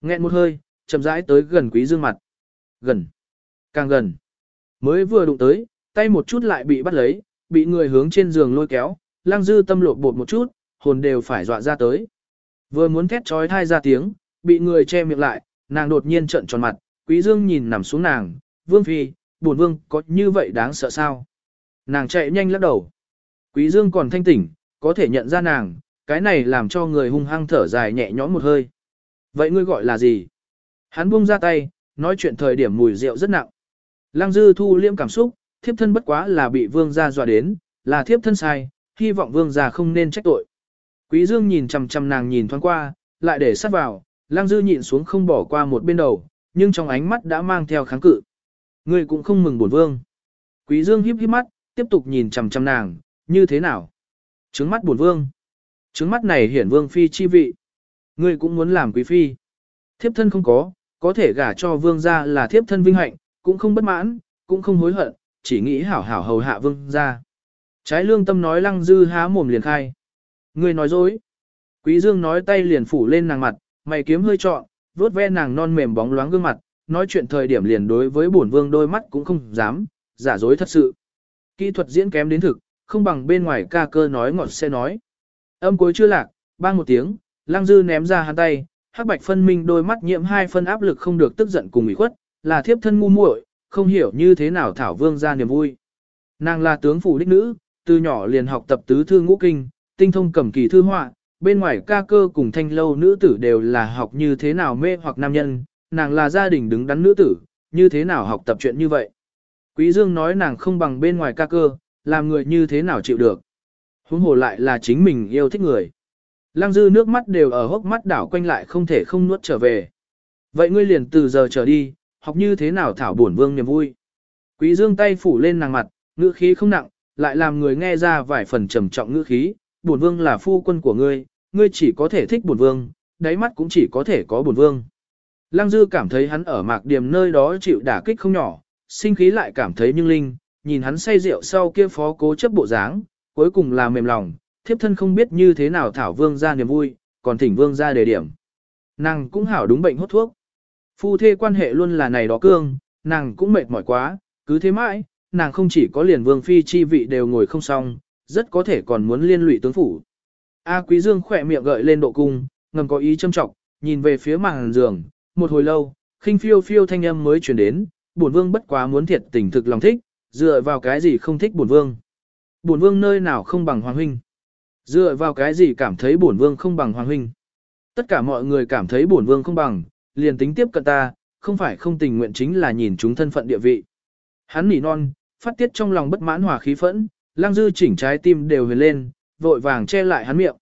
Nghẹn một hơi, chậm rãi tới gần quý dương mặt. Gần. Càng gần. Mới vừa đụng tới, tay một chút lại bị bắt lấy, bị người hướng trên giường lôi kéo, lang dư tâm lột bột một chút, hồn đều phải dọa ra tới. Vừa muốn thét trói thai ra tiếng, bị người che miệng lại, nàng đột nhiên trợn tròn mặt, quý dương nhìn nằm xuống nàng, vương phi, buồn vương có như vậy đáng sợ sao? Nàng chạy nhanh lắc đầu. Quý dương còn thanh tỉnh, có thể nhận ra nàng, cái này làm cho người hung hăng thở dài nhẹ nhõm một hơi. Vậy ngươi gọi là gì? Hắn buông ra tay, nói chuyện thời điểm mùi rượu rất nặng. Lăng dư thu liễm cảm xúc, thiếp thân bất quá là bị vương gia dọa đến, là thiếp thân sai, hy vọng vương gia không nên trách tội. Quý dương nhìn chằm chằm nàng nhìn thoáng qua, lại để sát vào, lăng dư nhịn xuống không bỏ qua một bên đầu, nhưng trong ánh mắt đã mang theo kháng cự. Ngươi cũng không mừng bổn vương. Quý dương híp híp mắt, tiếp tục nhìn chằm chằm nàng, như thế nào? Trứng mắt bổn vương. Trứng mắt này hiển vương phi chi vị. Ngươi cũng muốn làm quý phi. Thiếp thân không có, có thể gả cho vương gia là thiếp thân vinh hạnh, cũng không bất mãn, cũng không hối hận, chỉ nghĩ hảo hảo hầu hạ vương gia. Trái lương tâm nói lăng dư há mồm liền khai. Ngươi nói dối. Quý dương nói tay liền phủ lên nàng mặt, mày kiếm hơi trọn, vuốt ve nàng non mềm bóng loáng gương mặt, nói chuyện thời điểm liền đối với bổn vương đôi mắt cũng không dám, giả dối thật sự. Kỹ thuật diễn kém đến thực, không bằng bên ngoài ca cơ nói ngọt sẽ nói. Âm cuối chưa lạc, bang một tiếng, lăng dư ném ra hắn tay, hắc bạch phân minh đôi mắt nhiễm hai phân áp lực không được tức giận cùng ủy khuất, là thiếp thân ngu muội, không hiểu như thế nào thảo vương ra niềm vui. Nàng là tướng phủ đích nữ, từ nhỏ liền học tập tứ thư ngũ kinh, tinh thông cầm kỳ thư họa, bên ngoài ca cơ cùng thanh lâu nữ tử đều là học như thế nào mê hoặc nam nhân, nàng là gia đình đứng đắn nữ tử, như thế nào học tập chuyện như vậy. Quý Dương nói nàng không bằng bên ngoài ca cơ, làm người như thế nào chịu được. Huống hồ lại là chính mình yêu thích người. Lăng dư nước mắt đều ở hốc mắt đảo quanh lại không thể không nuốt trở về. Vậy ngươi liền từ giờ trở đi, học như thế nào thảo bổn vương niềm vui. Quý dương tay phủ lên nàng mặt, ngữ khí không nặng, lại làm người nghe ra vài phần trầm trọng ngữ khí. Bổn vương là phu quân của ngươi, ngươi chỉ có thể thích bổn vương, đáy mắt cũng chỉ có thể có bổn vương. Lăng dư cảm thấy hắn ở mạc điểm nơi đó chịu đả kích không nhỏ, sinh khí lại cảm thấy nhưng linh, nhìn hắn say rượu sau kia phó cố chấp bộ dáng, cuối cùng là mềm lòng, thiếp thân không biết như thế nào thảo vương ra niềm vui, còn thỉnh vương ra đề điểm. Nàng cũng hảo đúng bệnh hốt thuốc. Phu thê quan hệ luôn là này đó cương, nàng cũng mệt mỏi quá, cứ thế mãi, nàng không chỉ có liền vương phi chi vị đều ngồi không xong, rất có thể còn muốn liên lụy tướng phủ. A Quý Dương khỏe miệng gợi lên độ cung, ngầm có ý châm trọng, nhìn về phía màn giường, một hồi lâu, khinh phiêu phiêu thanh âm mới truyền đến, bổn vương bất quá muốn thiệt tình thực lòng thích, dựa vào cái gì không thích bổn vương. Bổn vương nơi nào không bằng hoàng huynh. Dựa vào cái gì cảm thấy bổn vương không bằng hoàng huynh. Tất cả mọi người cảm thấy bổn vương không bằng, liền tính tiếp cận ta, không phải không tình nguyện chính là nhìn chúng thân phận địa vị. Hắn nỉ non, phát tiết trong lòng bất mãn hòa khí phẫn, lang dư chỉnh trái tim đều huyền lên, vội vàng che lại hắn miệng.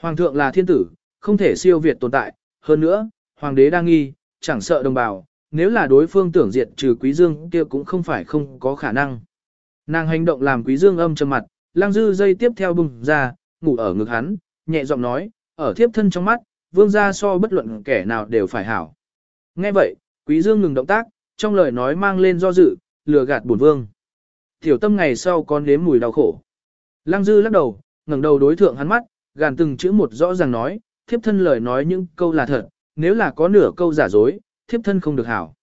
Hoàng thượng là thiên tử, không thể siêu việt tồn tại, hơn nữa, hoàng đế đang nghi, chẳng sợ đồng bào, nếu là đối phương tưởng diệt trừ quý dương kia cũng không phải không có khả năng. Nàng hành động làm quý dương âm trầm mặt, lang dư dây tiếp theo bùng ra, ngủ ở ngực hắn, nhẹ giọng nói, ở thiếp thân trong mắt, vương gia so bất luận kẻ nào đều phải hảo. Nghe vậy, quý dương ngừng động tác, trong lời nói mang lên do dự, lừa gạt bổn vương. Tiểu tâm ngày sau con nếm mùi đau khổ. Lăng dư lắc đầu, ngẩng đầu đối thượng hắn mắt, gàn từng chữ một rõ ràng nói, thiếp thân lời nói những câu là thật, nếu là có nửa câu giả dối, thiếp thân không được hảo.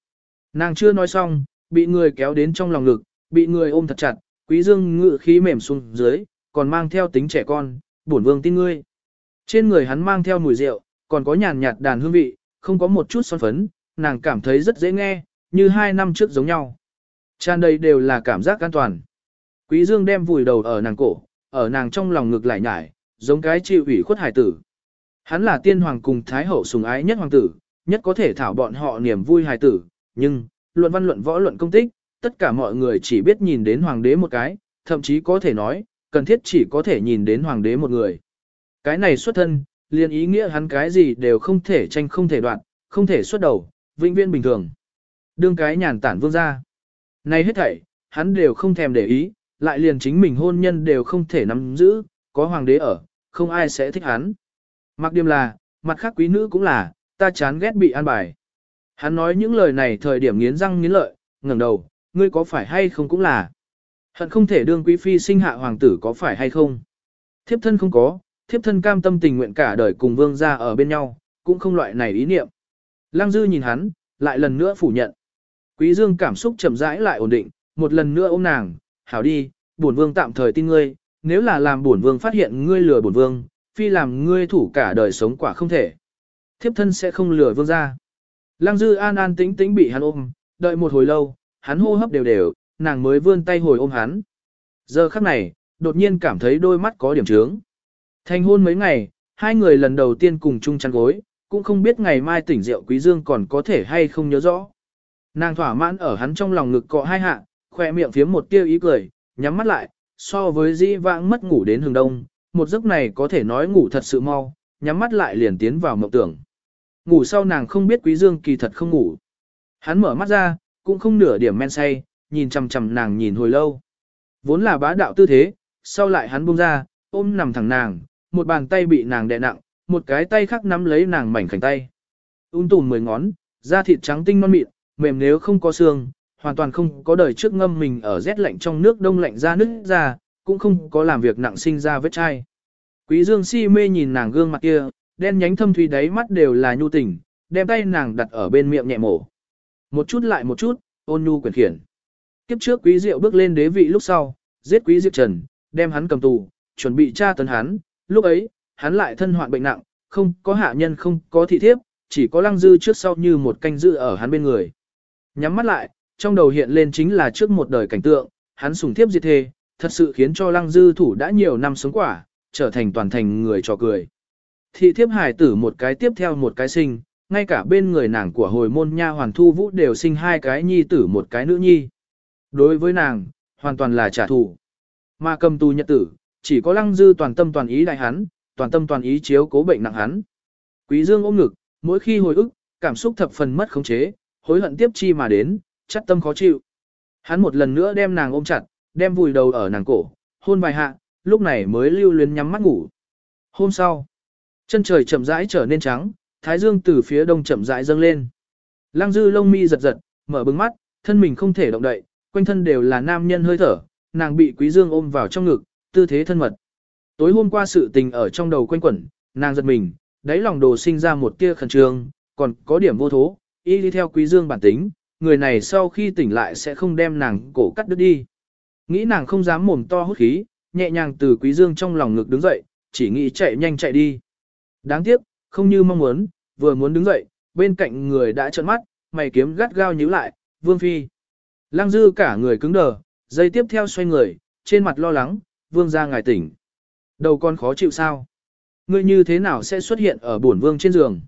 Nàng chưa nói xong, bị người kéo đến trong lòng ngực, bị người ôm thật chặt, quý dương ngự khí mềm xuống dưới, còn mang theo tính trẻ con, bổn vương tin ngươi. Trên người hắn mang theo mùi rượu, còn có nhàn nhạt đàn hương vị, không có một chút son phấn, nàng cảm thấy rất dễ nghe, như hai năm trước giống nhau. Tràn đầy đều là cảm giác an toàn. Quý Dương đem vùi đầu ở nàng cổ, ở nàng trong lòng ngực lại nhải, giống cái chịu ủy khuất hải tử. Hắn là tiên hoàng cùng thái hậu sùng ái nhất hoàng tử, nhất có thể thảo bọn họ niềm vui hải tử, nhưng, luận văn luận võ luận công tích, tất cả mọi người chỉ biết nhìn đến hoàng đế một cái, thậm chí có thể nói, cần thiết chỉ có thể nhìn đến hoàng đế một người. Cái này xuất thân, liền ý nghĩa hắn cái gì đều không thể tranh không thể đoạn, không thể xuất đầu, vĩnh viễn bình thường. Đương cái nhàn tản vương gia. Này hết thảy, hắn đều không thèm để ý, lại liền chính mình hôn nhân đều không thể nắm giữ, có hoàng đế ở, không ai sẽ thích hắn. Mặc điểm là, mặt khác quý nữ cũng là, ta chán ghét bị an bài. Hắn nói những lời này thời điểm nghiến răng nghiến lợi, ngẩng đầu, ngươi có phải hay không cũng là. Hận không thể đương quý phi sinh hạ hoàng tử có phải hay không. Thiếp thân không có, thiếp thân cam tâm tình nguyện cả đời cùng vương gia ở bên nhau, cũng không loại này ý niệm. Lăng dư nhìn hắn, lại lần nữa phủ nhận. Quý dương cảm xúc chậm rãi lại ổn định, một lần nữa ôm nàng, hảo đi, bổn vương tạm thời tin ngươi, nếu là làm bổn vương phát hiện ngươi lừa bổn vương, phi làm ngươi thủ cả đời sống quả không thể. Thiếp thân sẽ không lừa vương gia. Lăng dư an an tĩnh tĩnh bị hắn ôm, đợi một hồi lâu, hắn hô hấp đều đều, nàng mới vươn tay hồi ôm hắn. Giờ khắc này, đột nhiên cảm thấy đôi mắt có điểm trướng. Thành hôn mấy ngày, hai người lần đầu tiên cùng chung chăn gối, cũng không biết ngày mai tỉnh rượu quý dương còn có thể hay không nhớ rõ. Nàng thỏa mãn ở hắn trong lòng ngực cọ hai hạ, khoe miệng phiếm một tiêu ý cười, nhắm mắt lại, so với di vãng mất ngủ đến hừng đông, một giấc này có thể nói ngủ thật sự mau, nhắm mắt lại liền tiến vào mộng tưởng. Ngủ sau nàng không biết quý dương kỳ thật không ngủ. Hắn mở mắt ra, cũng không nửa điểm men say, nhìn chằm chằm nàng nhìn hồi lâu. Vốn là bá đạo tư thế, sau lại hắn buông ra, ôm nằm thẳng nàng, một bàn tay bị nàng đè nặng, một cái tay khác nắm lấy nàng mảnh khảnh tay. Un tùm mười ngón, da thịt trắng tinh non mịn, mềm nếu không có xương, hoàn toàn không có đời trước ngâm mình ở rét lạnh trong nước đông lạnh ra nước ra, cũng không có làm việc nặng sinh ra vết chai. Quý Dương si mê nhìn nàng gương mặt kia, đen nhánh thâm thủy đáy mắt đều là nhu tình, đem tay nàng đặt ở bên miệng nhẹ mổ. Một chút lại một chút, ôn nhu quyền khiển. Kiếp trước quý diệu bước lên đế vị lúc sau, giết quý diệu trần, đem hắn cầm tù, chuẩn bị tra tấn hắn, lúc ấy, hắn lại thân hoạn bệnh nặng, không có hạ nhân không có thị thiếp, chỉ có lăng dư trước sau như một canh dư ở hắn bên người. Nhắm mắt lại, trong đầu hiện lên chính là trước một đời cảnh tượng, hắn sùng thiếp diệt thê, thật sự khiến cho lăng dư thủ đã nhiều năm sống quả, trở thành toàn thành người trò cười. Thị thiếp hài tử một cái tiếp theo một cái sinh, ngay cả bên người nàng của hồi môn nha hoàn thu vũ đều sinh hai cái nhi tử một cái nữ nhi. Đối với nàng, hoàn toàn là trả thù. Mà cầm tù nhật tử, chỉ có lăng dư toàn tâm toàn ý đại hắn, toàn tâm toàn ý chiếu cố bệnh nặng hắn. Quý dương ôm ngực, mỗi khi hồi ức, cảm xúc thập phần mất khống chế, hối hận tiếp chi mà đến, chắc tâm khó chịu. Hắn một lần nữa đem nàng ôm chặt, đem vùi đầu ở nàng cổ, hôn vài hạ, lúc này mới lưu luyến nhắm mắt ngủ. Hôm sau, chân trời chậm rãi trở nên trắng, thái dương từ phía đông chậm rãi dâng lên. Lăng dư lông mi giật giật, mở bừng mắt, thân mình không thể động đậy, quanh thân đều là nam nhân hơi thở, nàng bị quý dương ôm vào trong ngực, tư thế thân mật. Tối hôm qua sự tình ở trong đầu quanh quẩn, nàng giật mình, đáy lòng đồ sinh ra một tia khẩn trương, còn có điểm vô thố, y đi theo quý dương bản tính, người này sau khi tỉnh lại sẽ không đem nàng cổ cắt đứt đi. Nghĩ nàng không dám mồm to hút khí, nhẹ nhàng từ quý dương trong lòng ngực đứng dậy, chỉ nghĩ chạy nhanh chạy đi. Đáng tiếc, không như mong muốn, vừa muốn đứng dậy, bên cạnh người đã trợn mắt, mày kiếm gắt gao nhíu lại, vương phi. Lăng dư cả người cứng đờ, dây tiếp theo xoay người, trên mặt lo lắng, vương gia ngài tỉnh. Đầu con khó chịu sao? Ngươi như thế nào sẽ xuất hiện ở bổn vương trên giường?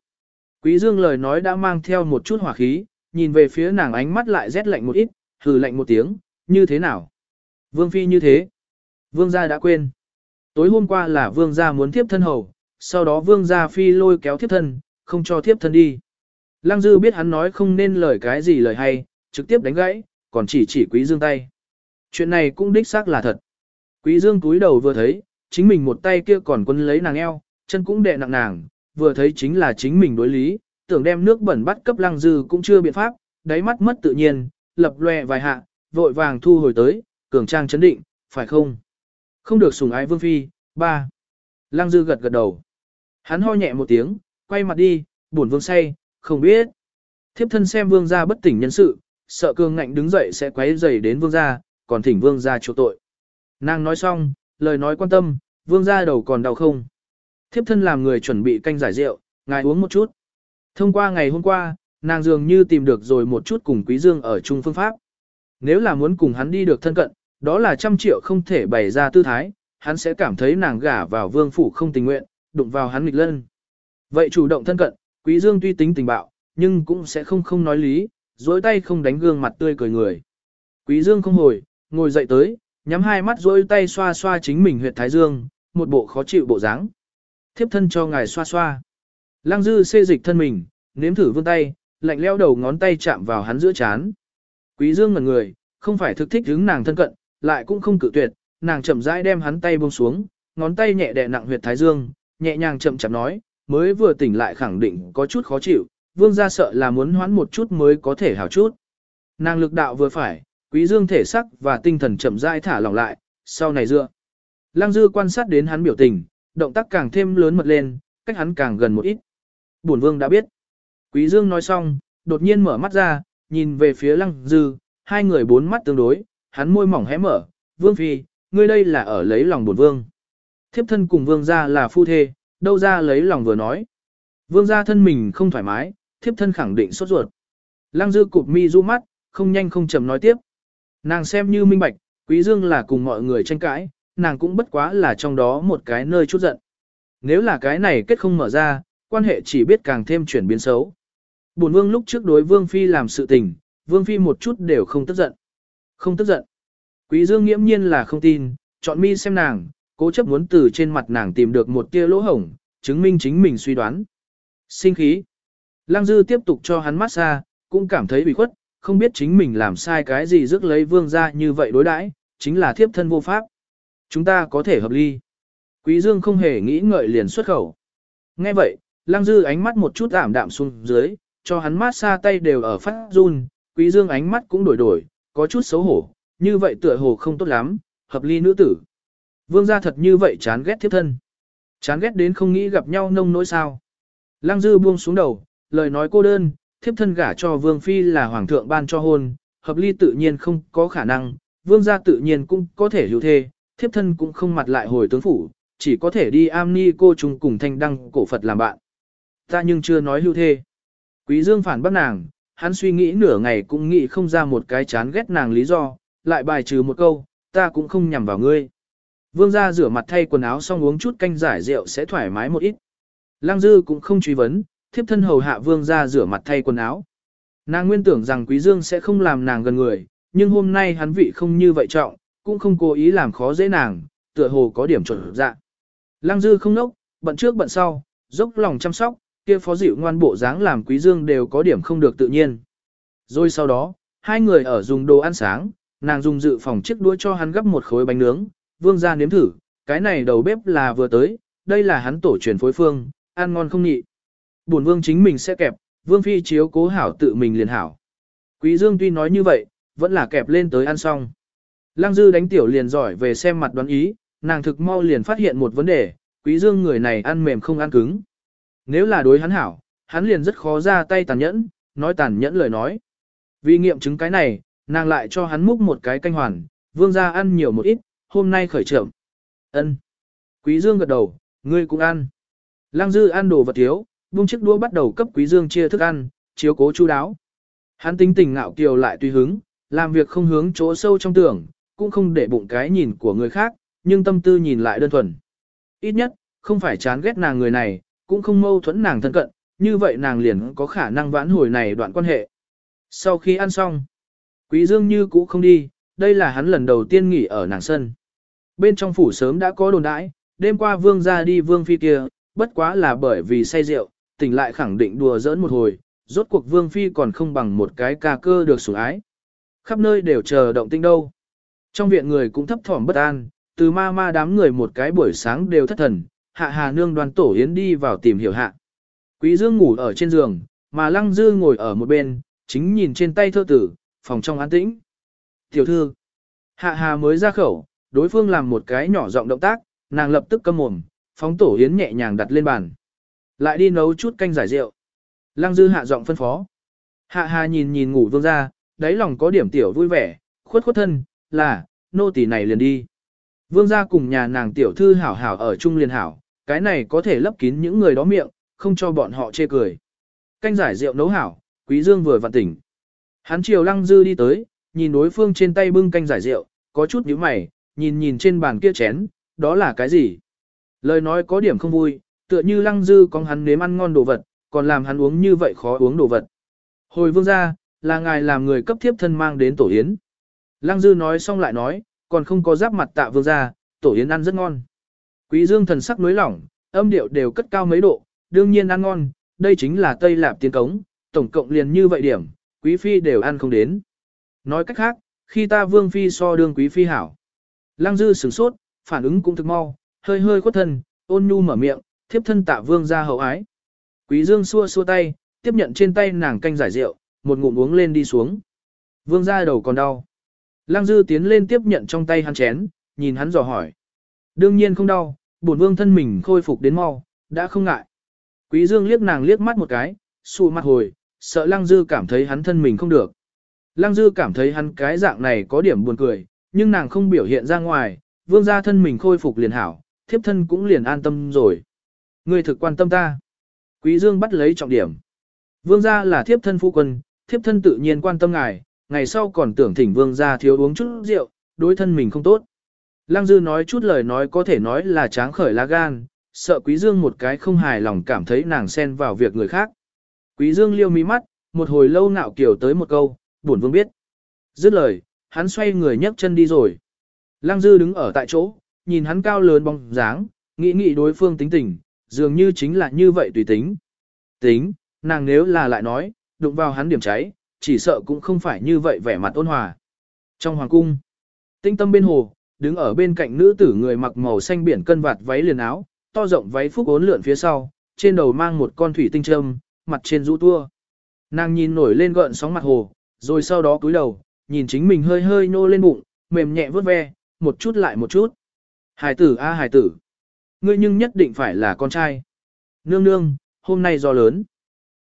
Quý dương lời nói đã mang theo một chút hỏa khí, nhìn về phía nàng ánh mắt lại rét lạnh một ít, hừ lạnh một tiếng, như thế nào? Vương phi như thế. Vương gia đã quên. Tối hôm qua là vương gia muốn tiếp thân hầu, sau đó vương gia phi lôi kéo tiếp thân, không cho tiếp thân đi. Lăng dư biết hắn nói không nên lời cái gì lời hay, trực tiếp đánh gãy, còn chỉ chỉ quý dương tay. Chuyện này cũng đích xác là thật. Quý dương túi đầu vừa thấy, chính mình một tay kia còn quân lấy nàng eo, chân cũng đè nặng nàng, vừa thấy chính là chính mình đối lý, tưởng đem nước bẩn bắt cấp lăng dư cũng chưa biện pháp, đáy mắt mất tự nhiên, lập loè vài hạ, vội vàng thu hồi tới, cường trang chấn định, phải không? Không được sùng ái vương phi, ba. Lăng dư gật gật đầu. Hắn ho nhẹ một tiếng, quay mặt đi, buồn vương say, không biết. Thiếp thân xem vương gia bất tỉnh nhân sự, sợ cường ngạnh đứng dậy sẽ quấy rầy đến vương gia, còn thỉnh vương gia chỗ tội. Nàng nói xong, lời nói quan tâm, vương gia đầu còn đau không? Thiếp thân làm người chuẩn bị canh giải rượu, ngài uống một chút. Thông qua ngày hôm qua, nàng dường như tìm được rồi một chút cùng quý dương ở chung phương pháp. Nếu là muốn cùng hắn đi được thân cận, đó là trăm triệu không thể bày ra tư thái, hắn sẽ cảm thấy nàng gả vào vương phủ không tình nguyện, đụng vào hắn nghịch lân. Vậy chủ động thân cận, quý dương tuy tính tình bạo, nhưng cũng sẽ không không nói lý, dối tay không đánh gương mặt tươi cười người. Quý dương không hồi, ngồi dậy tới, nhắm hai mắt dối tay xoa xoa chính mình huyệt thái dương, một bộ khó chịu bộ dáng. Thiếp thân cho ngài xoa xoa. Lăng dư xê dịch thân mình, nếm thử vươn tay, lạnh leo đầu ngón tay chạm vào hắn giữa chán. Quý dương ngẩn người, không phải thực thích hướng nàng thân cận, lại cũng không cự tuyệt, nàng chậm rãi đem hắn tay buông xuống, ngón tay nhẹ đè nặng huyệt thái dương, nhẹ nhàng chậm chậm nói, mới vừa tỉnh lại khẳng định có chút khó chịu, vương gia sợ là muốn hoãn một chút mới có thể hảo chút. Nàng lực đạo vừa phải, quý dương thể sắc và tinh thần chậm rãi thả lỏng lại, sau này dựa. Lăng dư quan sát đến hắn biểu tình, động tác càng thêm lớn mật lên, cách hắn càng gần một ít. Bổn vương đã biết. Quý dương nói xong, đột nhiên mở mắt ra, nhìn về phía lăng dư, hai người bốn mắt tương đối, hắn môi mỏng hé mở, vương phi, ngươi đây là ở lấy lòng bổn vương. Thiếp thân cùng vương gia là phu thê, đâu ra lấy lòng vừa nói. Vương gia thân mình không thoải mái, thiếp thân khẳng định sốt ruột. Lăng dư cụp mi du mắt, không nhanh không chậm nói tiếp. Nàng xem như minh bạch, quý dương là cùng mọi người tranh cãi, nàng cũng bất quá là trong đó một cái nơi chút giận. Nếu là cái này kết không mở ra, quan hệ chỉ biết càng thêm chuyển biến xấu. Bổn vương lúc trước đối vương phi làm sự tình, vương phi một chút đều không tức giận. Không tức giận. Quý dương nghiễm nhiên là không tin, chọn mi xem nàng, cố chấp muốn từ trên mặt nàng tìm được một tia lỗ hổng, chứng minh chính mình suy đoán. Sinh khí. Lăng dư tiếp tục cho hắn massage, cũng cảm thấy bị khuất, không biết chính mình làm sai cái gì rước lấy vương gia như vậy đối đãi, chính là thiếp thân vô pháp. Chúng ta có thể hợp ly. Quý dương không hề nghĩ ngợi liền xuất khẩu. Nghe vậy, lăng dư ánh mắt một chút ảm đạm xuống dưới, cho hắn mát xa tay đều ở phát run, quý dương ánh mắt cũng đổi đổi, có chút xấu hổ, như vậy tựa hồ không tốt lắm, hợp ly nữ tử. Vương gia thật như vậy chán ghét thiếp thân. Chán ghét đến không nghĩ gặp nhau nông nỗi sao. Lăng dư buông xuống đầu, lời nói cô đơn, thiếp thân gả cho vương phi là hoàng thượng ban cho hôn, hợp ly tự nhiên không có khả năng, vương gia tự nhiên cũng có thể hữu thê, thiếp thân cũng không mặt lại hồi tướng phủ, chỉ có thể đi am ni cô chung cùng thanh đăng cổ Phật làm bạn. Ta nhưng chưa nói hưu thê. Quý dương phản bác nàng, hắn suy nghĩ nửa ngày cũng nghĩ không ra một cái chán ghét nàng lý do, lại bài trừ một câu, ta cũng không nhằm vào ngươi. Vương gia rửa mặt thay quần áo xong uống chút canh giải rượu sẽ thoải mái một ít. Lăng dư cũng không truy vấn, thiếp thân hầu hạ vương gia rửa mặt thay quần áo. Nàng nguyên tưởng rằng quý dương sẽ không làm nàng gần người, nhưng hôm nay hắn vị không như vậy trọng, cũng không cố ý làm khó dễ nàng, tựa hồ có điểm chuẩn dạ. Lăng dư không nốc, bận trước bận sau, dốc lòng chăm sóc, kia phó dịu ngoan bộ dáng làm quý dương đều có điểm không được tự nhiên. Rồi sau đó, hai người ở dùng đồ ăn sáng, nàng dùng dự phòng chiếc đũa cho hắn gấp một khối bánh nướng, vương gia nếm thử, cái này đầu bếp là vừa tới, đây là hắn tổ truyền phối phương, ăn ngon không nhị. Buồn vương chính mình sẽ kẹp, vương phi chiếu cố hảo tự mình liền hảo. Quý dương tuy nói như vậy, vẫn là kẹp lên tới ăn xong. Lăng dư đánh tiểu liền giỏi về xem mặt đoán ý, nàng thực mau liền phát hiện một vấn đề, quý dương người này ăn mềm không ăn cứng. Nếu là đối hắn hảo, hắn liền rất khó ra tay tàn nhẫn, nói tàn nhẫn lời nói. Vì nghiệm chứng cái này, nàng lại cho hắn múc một cái canh hoàn, vương gia ăn nhiều một ít, hôm nay khởi trưởng. Ân. Quý Dương gật đầu, ngươi cũng ăn. Lăng Dư ăn đồ vật thiếu, buông chiếc đũa bắt đầu cấp Quý Dương chia thức ăn, chiếu cố chu đáo. Hắn tính tình ngạo kiều lại tùy hứng, làm việc không hướng chỗ sâu trong tưởng, cũng không để bụng cái nhìn của người khác, nhưng tâm tư nhìn lại đơn thuần. Ít nhất, không phải chán ghét nàng người này, cũng không mâu thuẫn nàng thân cận, như vậy nàng liền có khả năng vãn hồi này đoạn quan hệ. Sau khi ăn xong, Quý Dương như cũ không đi, đây là hắn lần đầu tiên nghỉ ở nàng sân. Bên trong phủ sớm đã có đồn đãi, đêm qua vương ra đi vương phi kia, bất quá là bởi vì say rượu, tỉnh lại khẳng định đùa giỡn một hồi, rốt cuộc vương phi còn không bằng một cái ca cơ được sủng ái. Khắp nơi đều chờ động tinh đâu. Trong viện người cũng thấp thỏm bất an, từ ma ma đám người một cái buổi sáng đều thất thần, hạ hà nương đoàn tổ yến đi vào tìm hiểu hạ. Quý dương ngủ ở trên giường, mà lăng dư ngồi ở một bên, chính nhìn trên tay thơ tử, phòng trong an tĩnh. Tiểu thư, hạ hà mới ra khẩu, đối phương làm một cái nhỏ giọng động tác, nàng lập tức câm mồm, phóng tổ yến nhẹ nhàng đặt lên bàn. Lại đi nấu chút canh giải rượu. Lăng dư hạ giọng phân phó. Hạ hà nhìn nhìn ngủ vương ra, đáy lòng có điểm tiểu vui vẻ, khuất khuất thân, là, nô tỳ này liền đi. Vương gia cùng nhà nàng tiểu thư hảo hảo ở chung liền hảo, cái này có thể lấp kín những người đó miệng, không cho bọn họ chê cười. Canh giải rượu nấu hảo, quý dương vừa vặn tỉnh. Hắn chiều lăng dư đi tới, nhìn đối phương trên tay bưng canh giải rượu, có chút nhíu mày, nhìn nhìn trên bàn kia chén, đó là cái gì? Lời nói có điểm không vui, tựa như lăng dư con hắn nếm ăn ngon đồ vật, còn làm hắn uống như vậy khó uống đồ vật. Hồi vương gia, là ngài làm người cấp thiếp thân mang đến tổ yến. Lăng dư nói xong lại nói, còn không có giáp mặt tạ vương gia, tổ yến ăn rất ngon. Quý dương thần sắc nối lỏng, âm điệu đều cất cao mấy độ, đương nhiên ăn ngon, đây chính là Tây Lạp tiến cống, tổng cộng liền như vậy điểm, quý phi đều ăn không đến. Nói cách khác, khi ta vương phi so đương quý phi hảo. Lăng dư sửng sốt, phản ứng cũng thực mau, hơi hơi khuất thân, ôn nhu mở miệng, thiếp thân tạ vương ra hậu ái. Quý dương xua xua tay, tiếp nhận trên tay nàng canh giải rượu, một ngụm uống lên đi xuống. Vương ra đầu còn đau. Lăng dư tiến lên tiếp nhận trong tay hắn chén, nhìn hắn dò hỏi. Đương nhiên không đau, bổn vương thân mình khôi phục đến mau, đã không ngại. Quý dương liếc nàng liếc mắt một cái, xù mặt hồi, sợ lăng dư cảm thấy hắn thân mình không được. Lăng dư cảm thấy hắn cái dạng này có điểm buồn cười, nhưng nàng không biểu hiện ra ngoài, vương gia thân mình khôi phục liền hảo, thiếp thân cũng liền an tâm rồi. Ngươi thực quan tâm ta. Quý dương bắt lấy trọng điểm. Vương gia là thiếp thân phu quân, thiếp thân tự nhiên quan tâm ngài, ngày sau còn tưởng thỉnh vương ra thiếu uống chút rượu, đối thân mình không tốt. Lăng dư nói chút lời nói có thể nói là tráng khởi lá gan, sợ quý dương một cái không hài lòng cảm thấy nàng xen vào việc người khác. Quý dương liêu mí mắt, một hồi lâu nạo kiểu tới một câu, buồn vương biết. Dứt lời, hắn xoay người nhấc chân đi rồi. Lăng dư đứng ở tại chỗ, nhìn hắn cao lớn bóng dáng, nghĩ nghĩ đối phương tính tình, dường như chính là như vậy tùy tính. Tính, nàng nếu là lại nói, đụng vào hắn điểm cháy, chỉ sợ cũng không phải như vậy vẻ mặt ôn hòa. Trong hoàng cung, tinh tâm bên hồ, đứng ở bên cạnh nữ tử người mặc màu xanh biển cân vạt váy liền áo, to rộng váy phúc ốn lượn phía sau, trên đầu mang một con thủy tinh trâm, mặt trên rũ tua. Nàng nhìn nổi lên gợn sóng mặt hồ, rồi sau đó cúi đầu, nhìn chính mình hơi hơi nô lên bụng, mềm nhẹ vớt ve, một chút lại một chút. Hải tử a hải tử, ngươi nhưng nhất định phải là con trai. Nương nương, hôm nay do lớn.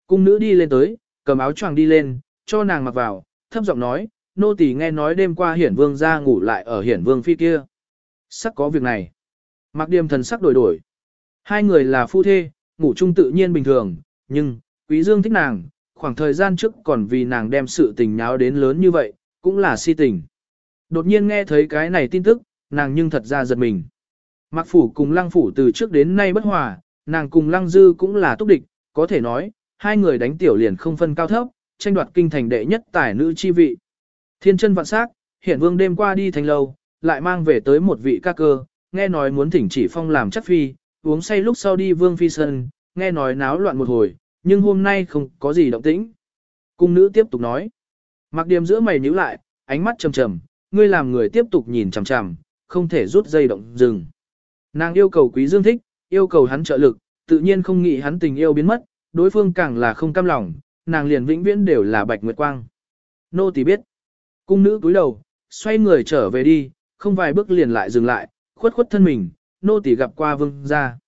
Cung nữ đi lên tới, cầm áo choàng đi lên, cho nàng mặc vào, thấp giọng nói, nô tỳ nghe nói đêm qua hiển vương ra ngủ lại ở hiển vương phi kia. Sắc có việc này. Mặc điềm thần sắc đổi đổi. Hai người là phu thê, ngủ chung tự nhiên bình thường, nhưng, quý dương thích nàng, khoảng thời gian trước còn vì nàng đem sự tình nháo đến lớn như vậy, cũng là si tình. Đột nhiên nghe thấy cái này tin tức, nàng nhưng thật ra giật mình. Mặc phủ cùng lăng phủ từ trước đến nay bất hòa, nàng cùng lăng dư cũng là túc địch, có thể nói, hai người đánh tiểu liền không phân cao thấp, tranh đoạt kinh thành đệ nhất tài nữ chi vị. Thiên chân vạn sắc, hiển vương đêm qua đi thành lâu, lại mang về tới một vị ca cơ, nghe nói muốn thỉnh chỉ phong làm chắc phi, uống say lúc sau đi vương phi sân, nghe nói náo loạn một hồi, nhưng hôm nay không có gì động tĩnh. Cung nữ tiếp tục nói. Mặc điểm giữa mày nhíu lại, ánh mắt trầm trầm, ngươi làm người tiếp tục nhìn chằm chằm, không thể rút dây động dừng. Nàng yêu cầu quý dương thích, yêu cầu hắn trợ lực, tự nhiên không nghĩ hắn tình yêu biến mất, đối phương càng là không cam lòng, nàng liền vĩnh viễn đều là bạch nguyệt quang. Nô tỳ biết. Cung nữ cúi đầu, xoay người trở về đi, không vài bước liền lại dừng lại, khuất khuất thân mình, nô tỳ gặp qua vương gia.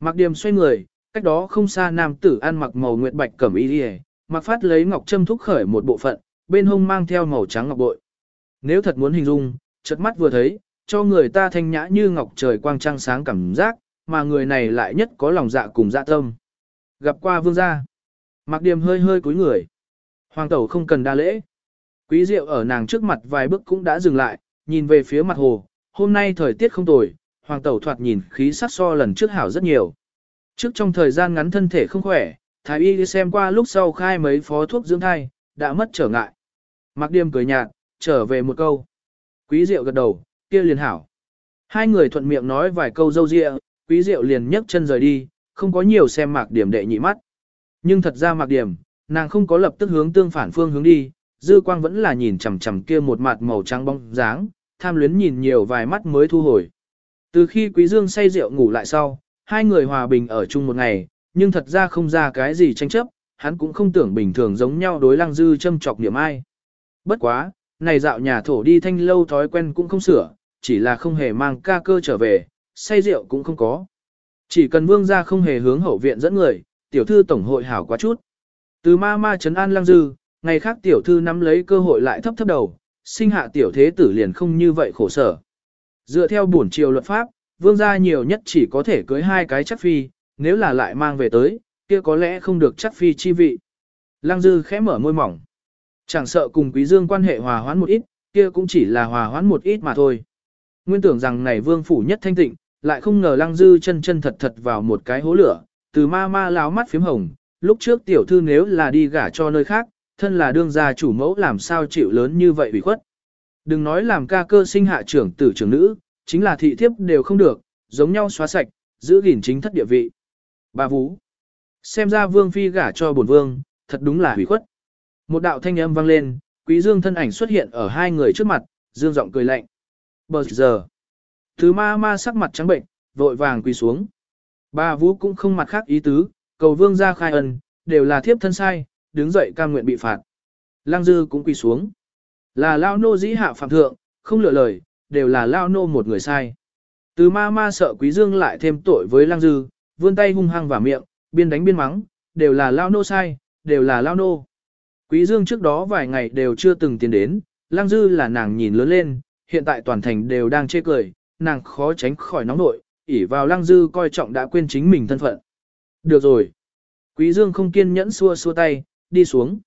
Mặc điểm xoay người, cách đó không xa nam tử ăn mặc màu nguyệt bạch cẩm y đi mặc phát lấy ngọc châm thúc khởi một bộ phận, bên hông mang theo màu trắng ngọc bội. Nếu thật muốn hình dung, chợt mắt vừa thấy, cho người ta thanh nhã như ngọc trời quang trăng sáng cảm giác, mà người này lại nhất có lòng dạ cùng dạ tâm. Gặp qua vương gia, Mạc Điềm hơi hơi cúi người. Hoàng tẩu không cần đa lễ. Quý diệu ở nàng trước mặt vài bước cũng đã dừng lại, nhìn về phía mặt hồ, hôm nay thời tiết không tồi, hoàng tẩu thoạt nhìn khí sắc so lần trước hảo rất nhiều. Trước trong thời gian ngắn thân thể không khỏe, thái y đi xem qua lúc sau khai mấy phó thuốc dưỡng thai, đã mất trở ngại. Mạc Điềm cười nhạt, trở về một câu. Quý Diệu gật đầu, kia liền hảo. Hai người thuận miệng nói vài câu dâu dịa, Quý Diệu liền nhấc chân rời đi, không có nhiều xem Mạc Điểm đệ nhị mắt. Nhưng thật ra mặc Điểm, nàng không có lập tức hướng tương phản phương hướng đi, dư quang vẫn là nhìn chằm chằm kia một mặt màu trắng bóng dáng, tham luyến nhìn nhiều vài mắt mới thu hồi. Từ khi Quý Dương say rượu ngủ lại sau, hai người hòa bình ở chung một ngày, nhưng thật ra không ra cái gì tranh chấp, hắn cũng không tưởng bình thường giống nhau đối lăng dư châm chọc niệm ai. Bất quá, này dạo nhà thổ đi thanh lâu thói quen cũng không sửa, chỉ là không hề mang ca cơ trở về, say rượu cũng không có. Chỉ cần vương gia không hề hướng hậu viện dẫn người, tiểu thư tổng hội hảo quá chút. Từ ma ma trấn an lăng dư, ngày khác tiểu thư nắm lấy cơ hội lại thấp thấp đầu, sinh hạ tiểu thế tử liền không như vậy khổ sở. Dựa theo bổn triều luật pháp, vương gia nhiều nhất chỉ có thể cưới hai cái chắc phi, nếu là lại mang về tới, kia có lẽ không được chắc phi chi vị. Lăng dư khẽ mở môi mỏng. Chẳng sợ cùng quý dương quan hệ hòa hoãn một ít, kia cũng chỉ là hòa hoãn một ít mà thôi. Nguyên tưởng rằng này vương phủ nhất thanh tịnh, lại không ngờ lăng dư chân chân thật thật vào một cái hố lửa, từ ma ma láo mắt phím hồng, lúc trước tiểu thư nếu là đi gả cho nơi khác, thân là đương gia chủ mẫu làm sao chịu lớn như vậy bị khuất. Đừng nói làm ca cơ sinh hạ trưởng tử trưởng nữ, chính là thị thiếp đều không được, giống nhau xóa sạch, giữ gìn chính thất địa vị. Bà Vũ. Xem ra vương phi gả cho bổn vương, thật đúng là hủy khuất. Một đạo thanh âm vang lên, quý dương thân ảnh xuất hiện ở hai người trước mặt, dương giọng cười lạnh. Bờ giờ. Thứ ma ma sắc mặt trắng bệnh, vội vàng quỳ xuống. Bà Vũ cũng không mặt khác ý tứ, cầu vương ra khai ân, đều là thiếp thân sai, đứng dậy cam nguyện bị phạt. Lăng dư cũng quỳ xuống. Là lao nô dĩ hạ phạm thượng, không lựa lời, đều là lao nô một người sai. Từ ma ma sợ quý dương lại thêm tội với lăng dư, vươn tay hung hăng vào miệng, biên đánh biên mắng, đều là lao nô sai, đều là lao nô. Quý dương trước đó vài ngày đều chưa từng tiến đến, lăng dư là nàng nhìn lớn lên, hiện tại toàn thành đều đang chê cười, nàng khó tránh khỏi nóng nội, ỉ vào lăng dư coi trọng đã quên chính mình thân phận. Được rồi. Quý dương không kiên nhẫn xua xua tay, đi xuống.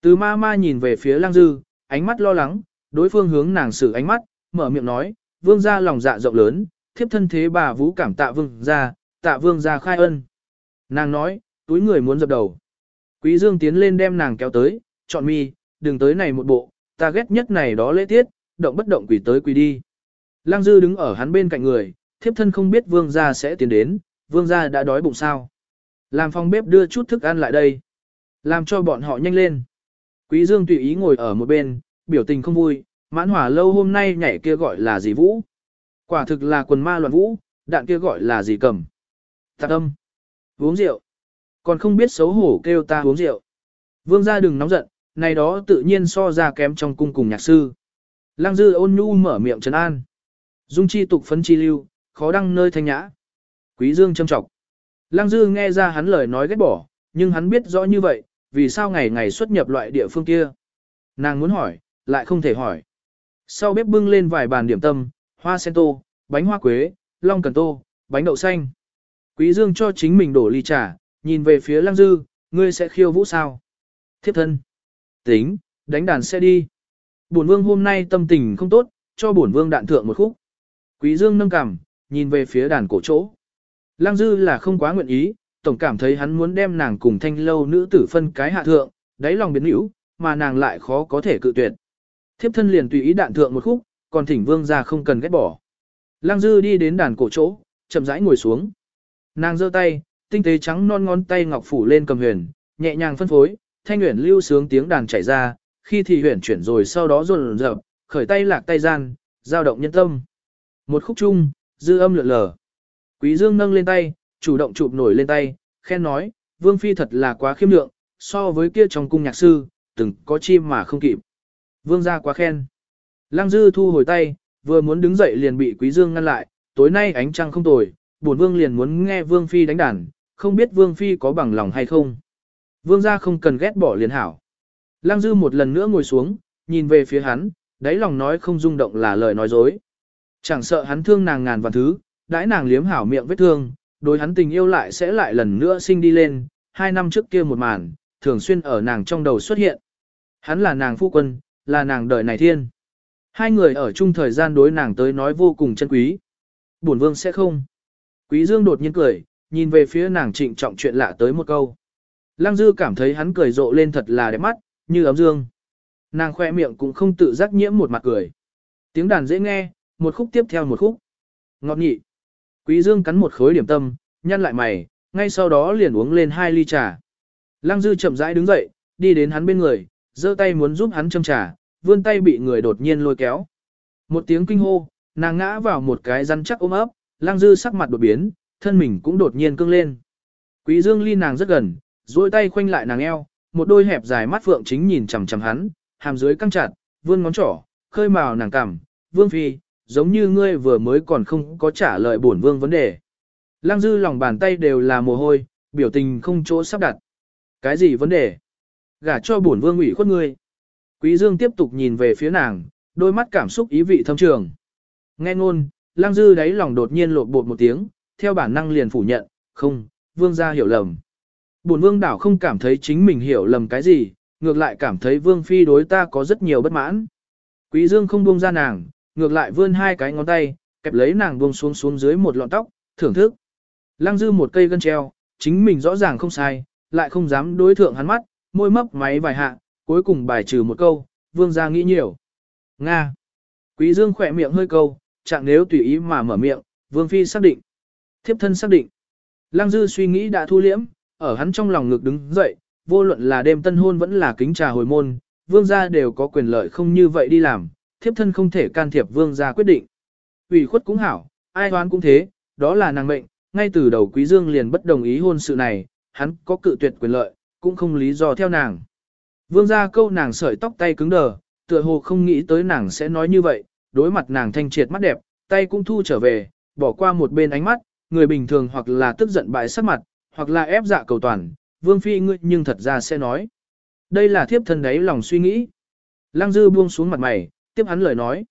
Từ ma ma nhìn về phía lăng dư, ánh mắt lo lắng, đối phương hướng nàng xử ánh mắt, mở miệng nói, vương gia lòng dạ rộng lớn, thiếp thân thế bà vũ cảm tạ vương gia, tạ vương gia khai ân. Nàng nói, túi người muốn dập đầu. Quý dương tiến lên đem nàng kéo tới, chọn mi, đừng tới này một bộ, ta ghét nhất này đó lễ tiết, động bất động quỷ tới quỷ đi. Lăng dư đứng ở hắn bên cạnh người, thiếp thân không biết vương gia sẽ tiến đến, vương gia đã đói bụng sao. Làm phòng bếp đưa chút thức ăn lại đây. Làm cho bọn họ nhanh lên. Quý dương tùy ý ngồi ở một bên, biểu tình không vui, mãn hỏa lâu hôm nay nhảy kia gọi là gì vũ. Quả thực là quần ma loạn vũ, đạn kia gọi là gì cầm. Tạc âm. Uống rượu. Còn không biết xấu hổ kêu ta uống rượu. Vương gia đừng nóng giận, này đó tự nhiên so ra kém trong cung cùng nhạc sư. Lăng dư ôn nhu mở miệng trấn an. Dung chi tục phấn chi lưu, khó đăng nơi thanh nhã. Quý dương châm trọng. Lăng dư nghe ra hắn lời nói ghét bỏ, nhưng hắn biết rõ như vậy, vì sao ngày ngày xuất nhập loại địa phương kia. Nàng muốn hỏi, lại không thể hỏi. Sau bếp bưng lên vài bàn điểm tâm, hoa sen tô, bánh hoa quế, long cần tô, bánh đậu xanh. Quý dương cho chính mình đổ ly trà, nhìn về phía lăng dư, ngươi sẽ khiêu vũ sao? Thiếp thân. Tính, đánh đàn sẽ đi. Bổn vương hôm nay tâm tình không tốt, cho bổn vương đạn thượng một khúc. Quý dương nâng cằm, nhìn về phía đàn cổ chỗ. Lăng dư là không quá nguyện ý, tổng cảm thấy hắn muốn đem nàng cùng thanh lâu nữ tử phân cái hạ thượng, đáy lòng biến hữu, mà nàng lại khó có thể cự tuyệt. Thiếp thân liền tùy ý đạn thượng một khúc, còn thỉnh vương ra không cần ghét bỏ. Lăng dư đi đến đàn cổ chỗ, chậm rãi ngồi xuống. Nàng giơ tay, tinh tế trắng non ngón tay ngọc phủ lên cầm huyền, nhẹ nhàng phân phối, thanh huyền lưu sướng tiếng đàn chảy ra, khi thì huyền chuyển rồi sau đó run rợp, khởi tay lạc tay gian, giao động nhân tâm. Một khúc chung, dư âm lượn lờ. Quý Dương nâng lên tay, chủ động chụp nổi lên tay, khen nói, Vương Phi thật là quá khiêm lượng, so với kia trong cung nhạc sư, từng có chim mà không kịp. Vương gia quá khen. Lăng Dư thu hồi tay, vừa muốn đứng dậy liền bị Quý Dương ngăn lại, tối nay ánh trăng không tồi, bổn Vương liền muốn nghe Vương Phi đánh đàn, không biết Vương Phi có bằng lòng hay không. Vương gia không cần ghét bỏ liền hảo. Lăng Dư một lần nữa ngồi xuống, nhìn về phía hắn, đáy lòng nói không rung động là lời nói dối. Chẳng sợ hắn thương nàng ngàn vạn thứ, đãi nàng liếm hảo miệng vết thương, đối hắn tình yêu lại sẽ lại lần nữa sinh đi lên, hai năm trước kia một màn, thường xuyên ở nàng trong đầu xuất hiện. Hắn là nàng phu quân, là nàng đời này thiên. Hai người ở chung thời gian đối nàng tới nói vô cùng chân quý. Bổn vương sẽ không. Quý Dương đột nhiên cười, nhìn về phía nàng trịnh trọng chuyện lạ tới một câu. Lăng Dư cảm thấy hắn cười rộ lên thật là đẹp mắt, như ấm dương. Nàng khoe miệng cũng không tự giác nhiễm một mặt cười. Tiếng đàn dễ nghe, một khúc tiếp theo một khúc. Ngọt nhị. Quý Dương cắn một khối điểm tâm, nhăn lại mày, ngay sau đó liền uống lên hai ly trà. Lăng Dư chậm rãi đứng dậy, đi đến hắn bên người, giơ tay muốn giúp hắn châm trà, vươn tay bị người đột nhiên lôi kéo. Một tiếng kinh hô, nàng ngã vào một cái rắn chắc ôm ấp, Lăng Dư sắc mặt đột biến, thân mình cũng đột nhiên cương lên. Quý Dương ly nàng rất gần, duỗi tay khoanh lại nàng eo, một đôi hẹp dài mắt phượng chính nhìn chằm chằm hắn, hàm dưới căng chặt, vươn ngón trỏ, khơi màu nàng cằm, "Vương phi, giống như ngươi vừa mới còn không có trả lời bổn vương vấn đề." Lăng Dư lòng bàn tay đều là mồ hôi, biểu tình không chỗ sắp đặt. "Cái gì vấn đề?" "Gả cho bổn vương ủy khuất ngươi." Quý Dương tiếp tục nhìn về phía nàng, đôi mắt cảm xúc ý vị thâm trường. Nghe ngôn, Lăng Dư đáy lòng đột nhiên lột bột một tiếng, theo bản năng liền phủ nhận, "Không, vương gia hiểu lầm." Bổn vương đảo không cảm thấy chính mình hiểu lầm cái gì, ngược lại cảm thấy vương phi đối ta có rất nhiều bất mãn. Quý dương không buông ra nàng, ngược lại vươn hai cái ngón tay, kẹp lấy nàng buông xuống xuống dưới một lọn tóc, thưởng thức. Lăng dư một cây gân treo, chính mình rõ ràng không sai, lại không dám đối thượng hắn mắt, môi mấp máy vài hạ, cuối cùng bài trừ một câu, vương gia nghĩ nhiều. Nga. Quý dương khỏe miệng hơi câu, chẳng nếu tùy ý mà mở miệng, vương phi xác định. Thiếp thân xác định. Lăng dư suy nghĩ đã thu liễm, ở hắn trong lòng ngực đứng dậy, vô luận là đêm tân hôn vẫn là kính trà hồi môn, vương gia đều có quyền lợi không như vậy đi làm, thiếp thân không thể can thiệp vương gia quyết định. ủy khuất cũng hảo, ai hoán cũng thế, đó là nàng mệnh, ngay từ đầu quý dương liền bất đồng ý hôn sự này, hắn có cự tuyệt quyền lợi, cũng không lý do theo nàng. Vương gia câu nàng sợi tóc tay cứng đờ, tựa hồ không nghĩ tới nàng sẽ nói như vậy, đối mặt nàng thanh triệt mắt đẹp, tay cũng thu trở về, bỏ qua một bên ánh mắt, người bình thường hoặc là tức giận bại sắc mặt, hoặc là ép dạ cầu toàn, vương phi ngươi nhưng thật ra sẽ nói. Đây là thiếp thân đấy lòng suy nghĩ. Lăng dư buông xuống mặt mày, tiếp hắn lời nói.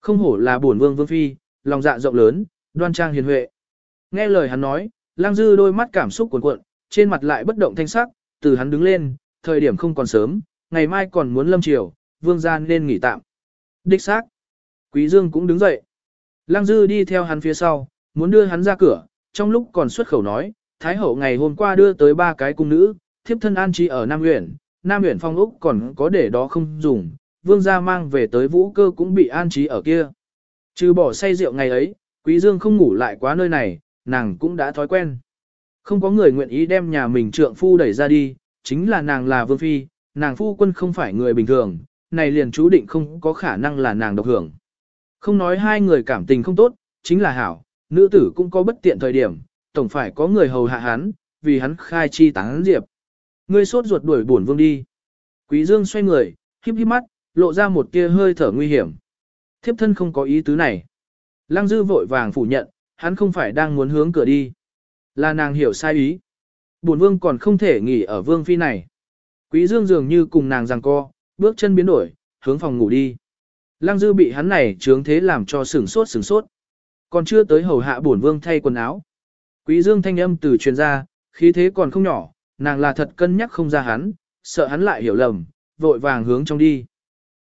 Không hổ là bổn vương vương phi, lòng dạ rộng lớn, đoan trang hiền huệ. Nghe lời hắn nói, Lang dư đôi mắt cảm xúc cuồn cuộn, trên mặt lại bất động thanh sắc, từ hắn đứng lên, thời điểm không còn sớm, ngày mai còn muốn lâm chiều, vương gia nên nghỉ tạm. Đích xác. Quý dương cũng đứng dậy. Lang dư đi theo hắn phía sau, muốn đưa hắn ra cửa, trong lúc còn xuất khẩu nói, Thái hậu ngày hôm qua đưa tới ba cái cung nữ, thiếp thân an trí ở Nam Uyển, Nam Uyển phong úc còn có để đó không dùng, vương gia mang về tới vũ cơ cũng bị an trí ở kia. Trừ bỏ say rượu ngày ấy, quý dương không ngủ lại quá nơi này, nàng cũng đã thói quen. Không có người nguyện ý đem nhà mình trượng phu đẩy ra đi, chính là nàng là vương phi, nàng phu quân không phải người bình thường, này liền chú định không có khả năng là nàng độc hưởng. Không nói hai người cảm tình không tốt, chính là hảo, nữ tử cũng có bất tiện thời điểm, tổng phải có người hầu hạ hắn, vì hắn khai chi tán diệp. Ngươi sốt ruột đuổi bổn vương đi. Quý Dương xoay người, híp híp mắt, lộ ra một tia hơi thở nguy hiểm. Thiếp thân không có ý tứ này. Lăng Dư vội vàng phủ nhận, hắn không phải đang muốn hướng cửa đi. Là nàng hiểu sai ý. Bổn vương còn không thể nghỉ ở vương phi này. Quý Dương dường như cùng nàng giằng co, bước chân biến đổi, hướng phòng ngủ đi. Lăng Dư bị hắn này trướng thế làm cho sửng sốt sửng sốt. Còn chưa tới hầu hạ bổn vương thay quần áo. Quý dương thanh âm từ truyền ra, khí thế còn không nhỏ, nàng là thật cân nhắc không ra hắn, sợ hắn lại hiểu lầm, vội vàng hướng trong đi.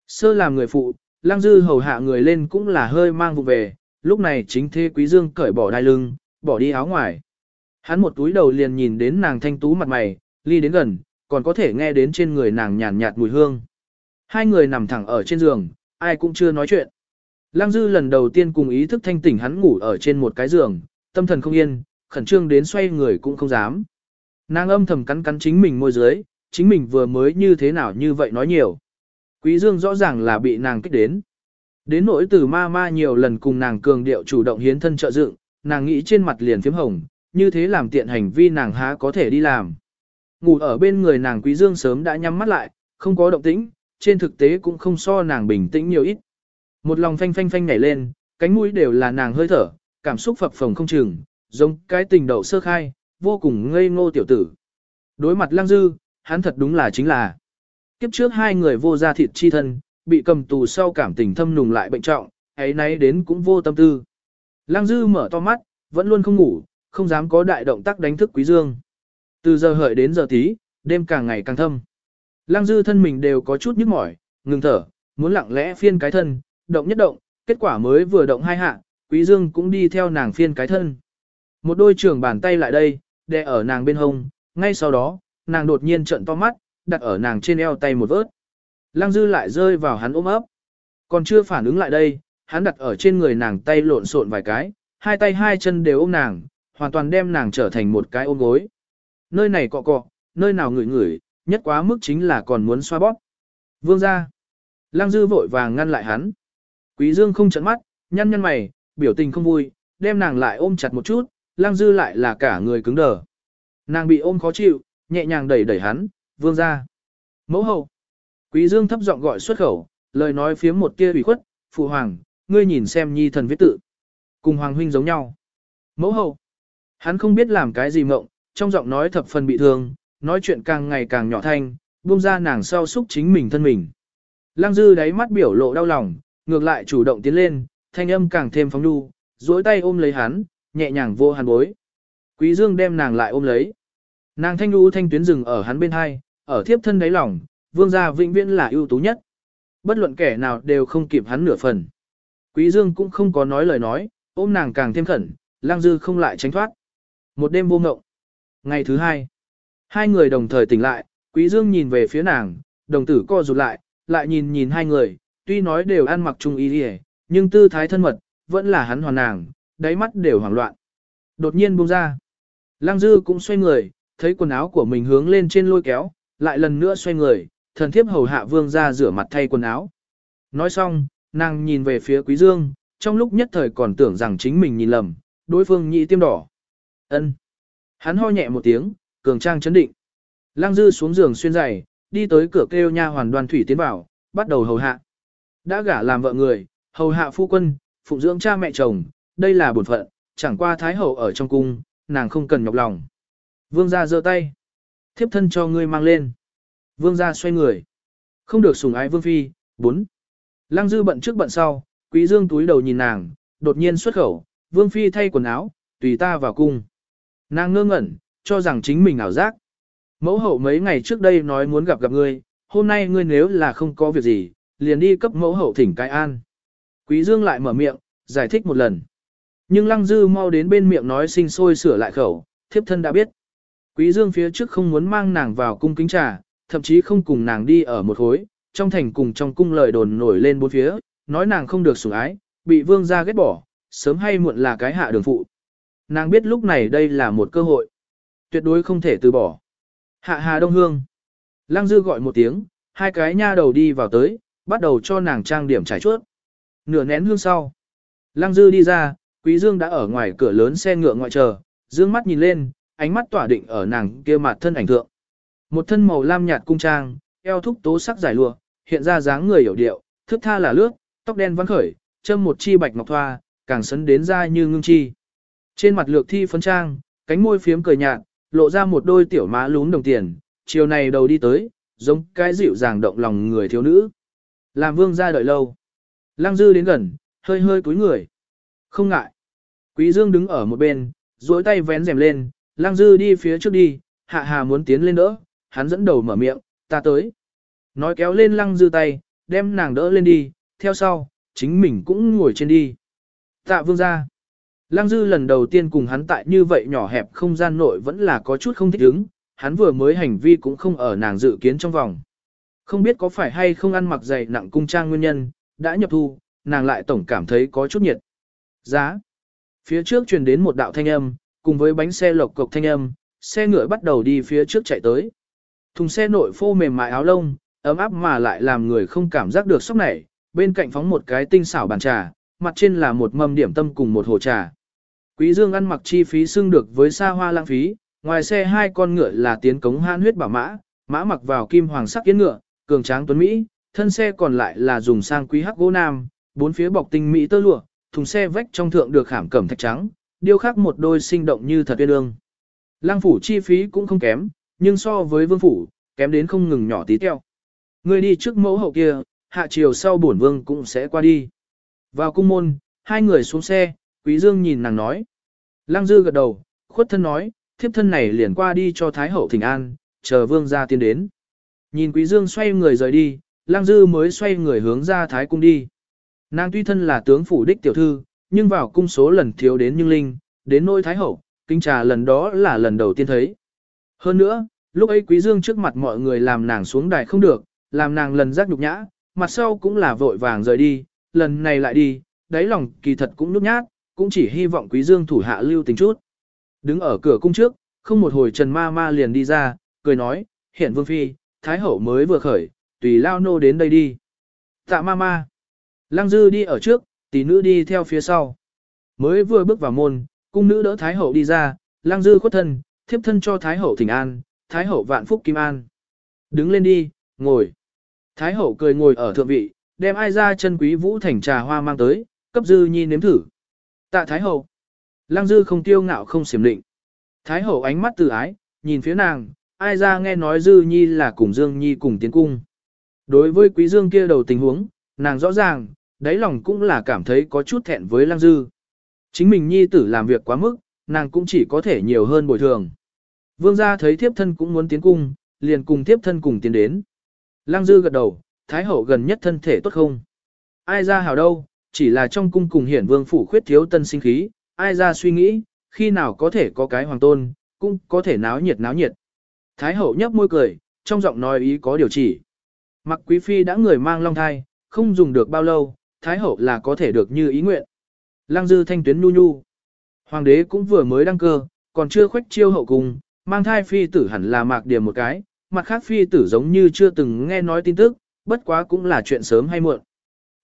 Sơ làm người phụ, lang dư hầu hạ người lên cũng là hơi mang vụ về, lúc này chính thế quý dương cởi bỏ đai lưng, bỏ đi áo ngoài. Hắn một túi đầu liền nhìn đến nàng thanh tú mặt mày, ly đến gần, còn có thể nghe đến trên người nàng nhàn nhạt mùi hương. Hai người nằm thẳng ở trên giường, ai cũng chưa nói chuyện. Lăng Dư lần đầu tiên cùng ý thức thanh tỉnh hắn ngủ ở trên một cái giường, tâm thần không yên, khẩn trương đến xoay người cũng không dám. Nàng âm thầm cắn cắn chính mình môi dưới, chính mình vừa mới như thế nào như vậy nói nhiều. Quý Dương rõ ràng là bị nàng kích đến. Đến nỗi từ ma ma nhiều lần cùng nàng cường điệu chủ động hiến thân trợ dựng, nàng nghĩ trên mặt liền phím hồng, như thế làm tiện hành vi nàng há có thể đi làm. Ngủ ở bên người nàng Quý Dương sớm đã nhắm mắt lại, không có động tĩnh, trên thực tế cũng không so nàng bình tĩnh nhiều ít. Một lòng phanh phanh phanh nhảy lên, cánh mũi đều là nàng hơi thở, cảm xúc phập phồng không chừng, giống cái tình đậu sơ khai, vô cùng ngây ngô tiểu tử. Đối mặt lăng dư, hắn thật đúng là chính là. Kiếp trước hai người vô gia thịt chi thân, bị cầm tù sau cảm tình thâm nùng lại bệnh trọng, ấy nấy đến cũng vô tâm tư. Lăng dư mở to mắt, vẫn luôn không ngủ, không dám có đại động tác đánh thức quý dương. Từ giờ hợi đến giờ tí, đêm càng ngày càng thâm. Lăng dư thân mình đều có chút nhức mỏi, ngừng thở, muốn lặng lẽ phiên cái thân, động nhất động, kết quả mới vừa động hai hạ, Quý Dương cũng đi theo nàng phiên cái thân. Một đôi trường bàn tay lại đây, đè ở nàng bên hông, ngay sau đó, nàng đột nhiên trợn to mắt, đặt ở nàng trên eo tay một vớt. Lăng Dư lại rơi vào hắn ôm ấp. Còn chưa phản ứng lại đây, hắn đặt ở trên người nàng tay lộn xộn vài cái, hai tay hai chân đều ôm nàng, hoàn toàn đem nàng trở thành một cái ôm gối. Nơi này cọ cọ, nơi nào ngửi ngửi, nhất quá mức chính là còn muốn xoa bóp. Vương ra. Lăng Dư vội vàng ngăn lại hắn. Quý Dương không trận mắt, nhăn nhăn mày, biểu tình không vui, đem nàng lại ôm chặt một chút, Lăng Dư lại là cả người cứng đờ. Nàng bị ôm khó chịu, nhẹ nhàng đẩy đẩy hắn, vương gia, Mẫu hậu. Quý Dương thấp giọng gọi xuất khẩu, lời nói phía một tia ủy khuất, phụ hoàng, ngươi nhìn xem nhi thần viết tự. Cùng hoàng huynh giống nhau. Mẫu hậu. Hắn không biết làm cái gì mộng, trong giọng nói thập phần bị thương, nói chuyện càng ngày càng nhỏ thanh, buông ra nàng sau xúc chính mình thân mình. Lăng dư đáy mắt biểu lộ đau lòng, ngược lại chủ động tiến lên, thanh âm càng thêm phóng đu, duỗi tay ôm lấy hắn, nhẹ nhàng vô hàn bối. Quý dương đem nàng lại ôm lấy. Nàng thanh đu thanh tuyến rừng ở hắn bên hai, ở thiếp thân đáy lòng, vương gia vĩnh viễn là ưu tú nhất. Bất luận kẻ nào đều không kịp hắn nửa phần. Quý dương cũng không có nói lời nói, ôm nàng càng thêm khẩn, lang dư không lại tránh thoát. Một đêm vô ngộng. Ngày thứ hai, hai người đồng thời tỉnh lại, quý dương nhìn về phía nàng, đồng tử co rụt lại, lại nhìn nhìn hai người, tuy nói đều ăn mặc chung ý đi nhưng tư thái thân mật, vẫn là hắn hoàn nàng, đáy mắt đều hoảng loạn. Đột nhiên buông ra. Lăng dư cũng xoay người, thấy quần áo của mình hướng lên trên lôi kéo, lại lần nữa xoay người, thần thiếp hầu hạ vương ra rửa mặt thay quần áo. Nói xong, nàng nhìn về phía quý dương, trong lúc nhất thời còn tưởng rằng chính mình nhìn lầm, đối phương nhị tiêm đỏ. ân Hắn ho nhẹ một tiếng, cường trang chấn định. Lăng dư xuống giường xuyên giày, đi tới cửa kêu nha hoàn đoàn thủy tiến vào, bắt đầu hầu hạ. Đã gả làm vợ người, hầu hạ phu quân, phụng dưỡng cha mẹ chồng, đây là bổn phận, chẳng qua thái hậu ở trong cung, nàng không cần nhọc lòng. Vương gia giơ tay. Thiếp thân cho ngươi mang lên. Vương gia xoay người. Không được sủng ái vương phi. bốn. Lăng dư bận trước bận sau, quý dương túi đầu nhìn nàng, đột nhiên xuất khẩu, vương phi thay quần áo, tùy ta vào cung. Nàng ngơ ngẩn, cho rằng chính mình ảo giác. Mẫu hậu mấy ngày trước đây nói muốn gặp gặp ngươi, hôm nay ngươi nếu là không có việc gì, liền đi cấp mẫu hậu thỉnh cai an. Quý dương lại mở miệng, giải thích một lần. Nhưng lăng dư mau đến bên miệng nói sinh sôi sửa lại khẩu, thiếp thân đã biết. Quý dương phía trước không muốn mang nàng vào cung kính trà, thậm chí không cùng nàng đi ở một khối, trong thành cùng trong cung lời đồn nổi lên bốn phía, nói nàng không được sủng ái, bị vương gia ghét bỏ, sớm hay muộn là cái hạ đường phụ. Nàng biết lúc này đây là một cơ hội, tuyệt đối không thể từ bỏ. Hạ Hà Đông Hương. Lăng Dư gọi một tiếng, hai cái nha đầu đi vào tới, bắt đầu cho nàng trang điểm trải chuốt. Nửa nén hương sau. Lăng Dư đi ra, Quý Dương đã ở ngoài cửa lớn xe ngựa ngoại chờ, dương mắt nhìn lên, ánh mắt tỏa định ở nàng kia mặt thân ảnh thượng. Một thân màu lam nhạt cung trang, eo thúc tố sắc dài lụa, hiện ra dáng người hiểu điệu, thước tha là lướt, tóc đen vắng khởi, châm một chi bạch ngọc thoa, càng sấn đến da như ngưng chi. Trên mặt lược thi phấn trang, cánh môi phiếm cười nhạt, lộ ra một đôi tiểu má lún đồng tiền, chiều này đầu đi tới, giống cái dịu dàng động lòng người thiếu nữ. Làm vương ra đợi lâu. Lăng dư đến gần, hơi hơi cúi người. Không ngại. Quý dương đứng ở một bên, duỗi tay vén rèm lên, lăng dư đi phía trước đi, hạ hà muốn tiến lên đỡ, hắn dẫn đầu mở miệng, ta tới. Nói kéo lên lăng dư tay, đem nàng đỡ lên đi, theo sau, chính mình cũng ngồi trên đi. Tạ vương ra. Lăng dư lần đầu tiên cùng hắn tại như vậy nhỏ hẹp không gian nội vẫn là có chút không thích ứng, hắn vừa mới hành vi cũng không ở nàng dự kiến trong vòng. Không biết có phải hay không ăn mặc dày nặng cung trang nguyên nhân, đã nhập thu, nàng lại tổng cảm thấy có chút nhiệt. Giá. Phía trước truyền đến một đạo thanh âm, cùng với bánh xe lộc cộc thanh âm, xe ngựa bắt đầu đi phía trước chạy tới. Thùng xe nội phô mềm mại áo lông, ấm áp mà lại làm người không cảm giác được sốc nảy, bên cạnh phóng một cái tinh xảo bàn trà, mặt trên là một mâm điểm tâm cùng một hồ trà. Quý Dương ăn mặc chi phí xưng được với xa hoa lãng phí, ngoài xe hai con ngựa là tiến cống hãn huyết bảo mã, mã mặc vào kim hoàng sắc kiến ngựa, cường tráng tuấn Mỹ, thân xe còn lại là dùng sang quý hắc gỗ nam, bốn phía bọc tinh Mỹ tơ lụa, thùng xe vách trong thượng được khảm cẩm thạch trắng, điêu khắc một đôi sinh động như thật uyên ương. Lăng phủ chi phí cũng không kém, nhưng so với vương phủ, kém đến không ngừng nhỏ tí teo. Người đi trước mẫu hậu kia, hạ chiều sau bổn vương cũng sẽ qua đi. Vào cung môn, hai người xuống xe, quý dương nhìn nàng nói. Lăng dư gật đầu, khuất thân nói, thiếp thân này liền qua đi cho thái hậu thỉnh an, chờ vương gia tiến đến. Nhìn quý dương xoay người rời đi, lăng dư mới xoay người hướng ra thái cung đi. Nàng tuy thân là tướng phủ đích tiểu thư, nhưng vào cung số lần thiếu đến nhưng linh, đến nỗi thái hậu, kinh trà lần đó là lần đầu tiên thấy. Hơn nữa, lúc ấy quý dương trước mặt mọi người làm nàng xuống đài không được, làm nàng lần giác nhục nhã, mặt sau cũng là vội vàng rời đi, lần này lại đi, đáy lòng kỳ thật cũng nhút nhát, cũng chỉ hy vọng quý dương thủ hạ lưu tình chút. Đứng ở cửa cung trước, không một hồi Trần Ma Ma liền đi ra, cười nói, hiện vương phi, thái hậu mới vừa khởi, tùy lao nô đến đây đi. Tạ Ma Ma. Lăng dư đi ở trước, tỷ nữ đi theo phía sau. Mới vừa bước vào môn, cung nữ đỡ thái hậu đi ra, lang dư khuất thân, thiếp thân cho thái hậu thỉnh an, thái hậu vạn phúc kim an. Đứng lên đi, ngồi. Thái hậu cười ngồi ở thượng vị, đem ai ra chân quý vũ thành trà hoa mang tới, cấp dư nhi nếm thử. Tạ thái hậu. lang dư không tiêu ngạo không xiểm định. Thái hậu ánh mắt từ ái, nhìn phía nàng, ai ra nghe nói dư nhi là cùng dương nhi cùng tiến cung. Đối với quý dương kia đầu tình huống, nàng rõ ràng, đáy lòng cũng là cảm thấy có chút thẹn với lăng dư. Chính mình nhi tử làm việc quá mức, nàng cũng chỉ có thể nhiều hơn bồi thường. Vương gia thấy thiếp thân cũng muốn tiến cung, liền cùng thiếp thân cùng tiến đến. Lăng dư gật đầu, thái hậu gần nhất thân thể tốt không? Ai ra hào đâu, chỉ là trong cung cùng hiển vương phủ khuyết thiếu tân sinh khí, ai ra suy nghĩ, khi nào có thể có cái hoàng tôn, cũng có thể náo nhiệt náo nhiệt. Thái hậu nhấp môi cười, trong giọng nói ý có điều chỉ. Mặc quý phi đã người mang long thai, không dùng được bao lâu, thái hậu là có thể được như ý nguyện. Lăng dư thanh tuyến nu nhu. Hoàng đế cũng vừa mới đăng cơ, còn chưa khuếch chiêu hậu cung, mang thai phi tử hẳn là mạc điểm một cái, mặt khác phi tử giống như chưa từng nghe nói tin tức, bất quá cũng là chuyện sớm hay muộn.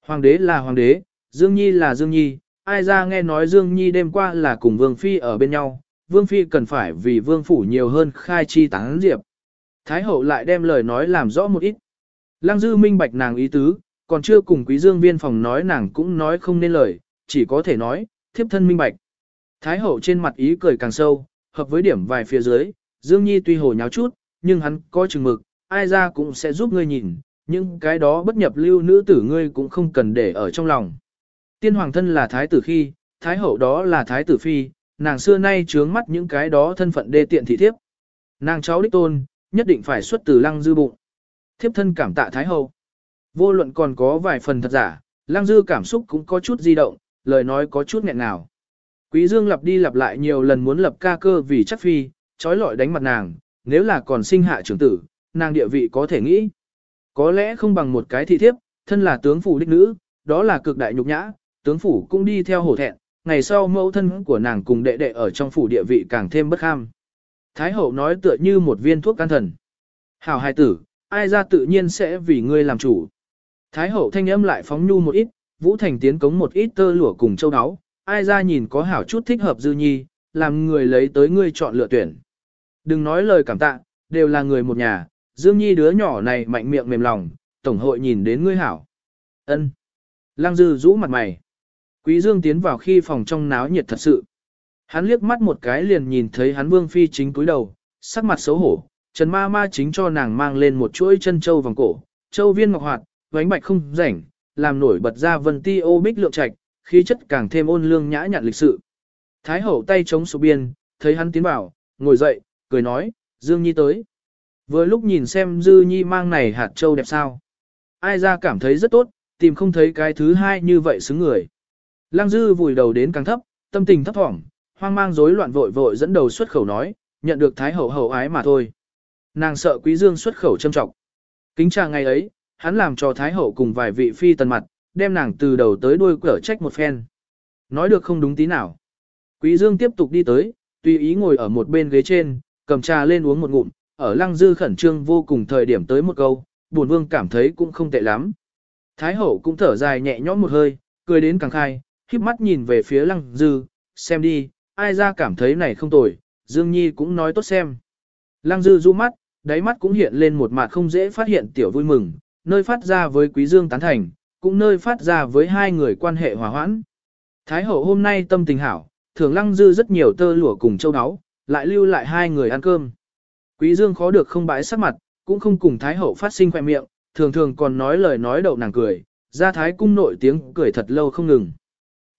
Hoàng đế là hoàng đế, Dương Nhi là Dương Nhi, ai ra nghe nói Dương Nhi đêm qua là cùng Vương Phi ở bên nhau, Vương Phi cần phải vì Vương Phủ nhiều hơn khai chi tán diệp. Thái hậu lại đem lời nói làm rõ một ít. Lăng dư minh bạch nàng ý tứ, còn chưa cùng quý dương viên phòng nói nàng cũng nói không nên lời, chỉ có thể nói, thiếp thân minh bạch. Thái hậu trên mặt ý cười càng sâu, hợp với điểm vài phía dưới, Dương Nhi tuy hồ nháo chút, nhưng hắn coi chừng mực, ai ra cũng sẽ giúp ngươi nhìn, nhưng cái đó bất nhập lưu nữ tử ngươi cũng không cần để ở trong lòng. Tiên hoàng thân là thái tử khi, thái hậu đó là thái tử phi, nàng xưa nay trướng mắt những cái đó thân phận đê tiện thị thiếp. Nàng cháu đích tôn, nhất định phải xuất từ lăng dư bụng. Thiếp thân cảm tạ thái hậu. Vô luận còn có vài phần thật giả, lăng dư cảm xúc cũng có chút di động, lời nói có chút nghẹn nào. Quý dương lặp đi lặp lại nhiều lần muốn lập ca cơ vì chắc phi, trói lọi đánh mặt nàng, nếu là còn sinh hạ trưởng tử, nàng địa vị có thể nghĩ. Có lẽ không bằng một cái thị thiếp, thân là tướng phủ đích nữ, đó là cực đại nhục nhã, tướng phủ cũng đi theo hổ thẹn, ngày sau mẫu thân của nàng cùng đệ đệ ở trong phủ địa vị càng thêm bất kham. Thái hậu nói tựa như một viên thuốc can thần. Hảo hài tử, ai ra tự nhiên sẽ vì ngươi làm chủ. Thái hậu thanh âm lại phóng nhu một ít, Vũ Thành tiến cống một ít tơ lụa cùng châu áo, ai ra nhìn có hảo chút thích hợp dư nhi, làm người lấy tới ngươi chọn lựa tuyển. Đừng nói lời cảm tạ, đều là người một nhà, Dương Nhi đứa nhỏ này mạnh miệng mềm lòng, tổng hội nhìn đến ngươi hảo. Ân. Lăng Dư rũ mặt mày. Quý Dương tiến vào khi phòng trong náo nhiệt thật sự. Hắn liếc mắt một cái liền nhìn thấy hắn Vương Phi chính cúi đầu, sắc mặt xấu hổ, Trần Ma Ma chính cho nàng mang lên một chuỗi chân châu vòng cổ, châu viên ngọc hoạt, vánh bạch không rảnh, làm nổi bật ra vân ti ô bích lượng trạch, khí chất càng thêm ôn lương nhã nhặn lịch sự. Thái hậu tay chống số biên, thấy hắn tiến vào, ngồi dậy, cười nói, Dương Nhi tới. Vừa lúc nhìn xem Dư Nhi mang này hạt châu đẹp sao. Ai ra cảm thấy rất tốt, tìm không thấy cái thứ hai như vậy xứng người. Lăng Dư vùi đầu đến càng thấp, tâm tình thấp thỏm, hoang mang rối loạn vội vội dẫn đầu xuất khẩu nói, nhận được Thái hậu hậu ái mà thôi. Nàng sợ Quý Dương xuất khẩu châm trọng. Kính chào ngày ấy, hắn làm cho Thái hậu cùng vài vị phi tần mặt, đem nàng từ đầu tới đuôi cở trách một phen. Nói được không đúng tí nào. Quý Dương tiếp tục đi tới, tùy ý ngồi ở một bên ghế trên, cầm trà lên uống một ngụm, ở lăng dư khẩn trương vô cùng thời điểm tới một câu, buồn vương cảm thấy cũng không tệ lắm. Thái hậu cũng thở dài nhẹ nhõm một hơi, cười đến càng khai, khiếp mắt nhìn về phía lăng dư, xem đi, ai ra cảm thấy này không tồi, Dương Nhi cũng nói tốt xem. Lăng dư du mắt, đáy mắt cũng hiện lên một mặt không dễ phát hiện tiểu vui mừng, nơi phát ra với quý dương tán thành, cũng nơi phát ra với hai người quan hệ hòa hoãn. Thái hậu hôm nay tâm tình hảo, thường lăng dư rất nhiều tơ lụa cùng châu áo, lại lưu lại hai người ăn cơm. Quý dương khó được không bãi sắc mặt, cũng không cùng Thái hậu phát sinh khoe miệng, thường thường còn nói lời nói đậu nàng cười, ra Thái cung nội tiếng cười thật lâu không ngừng.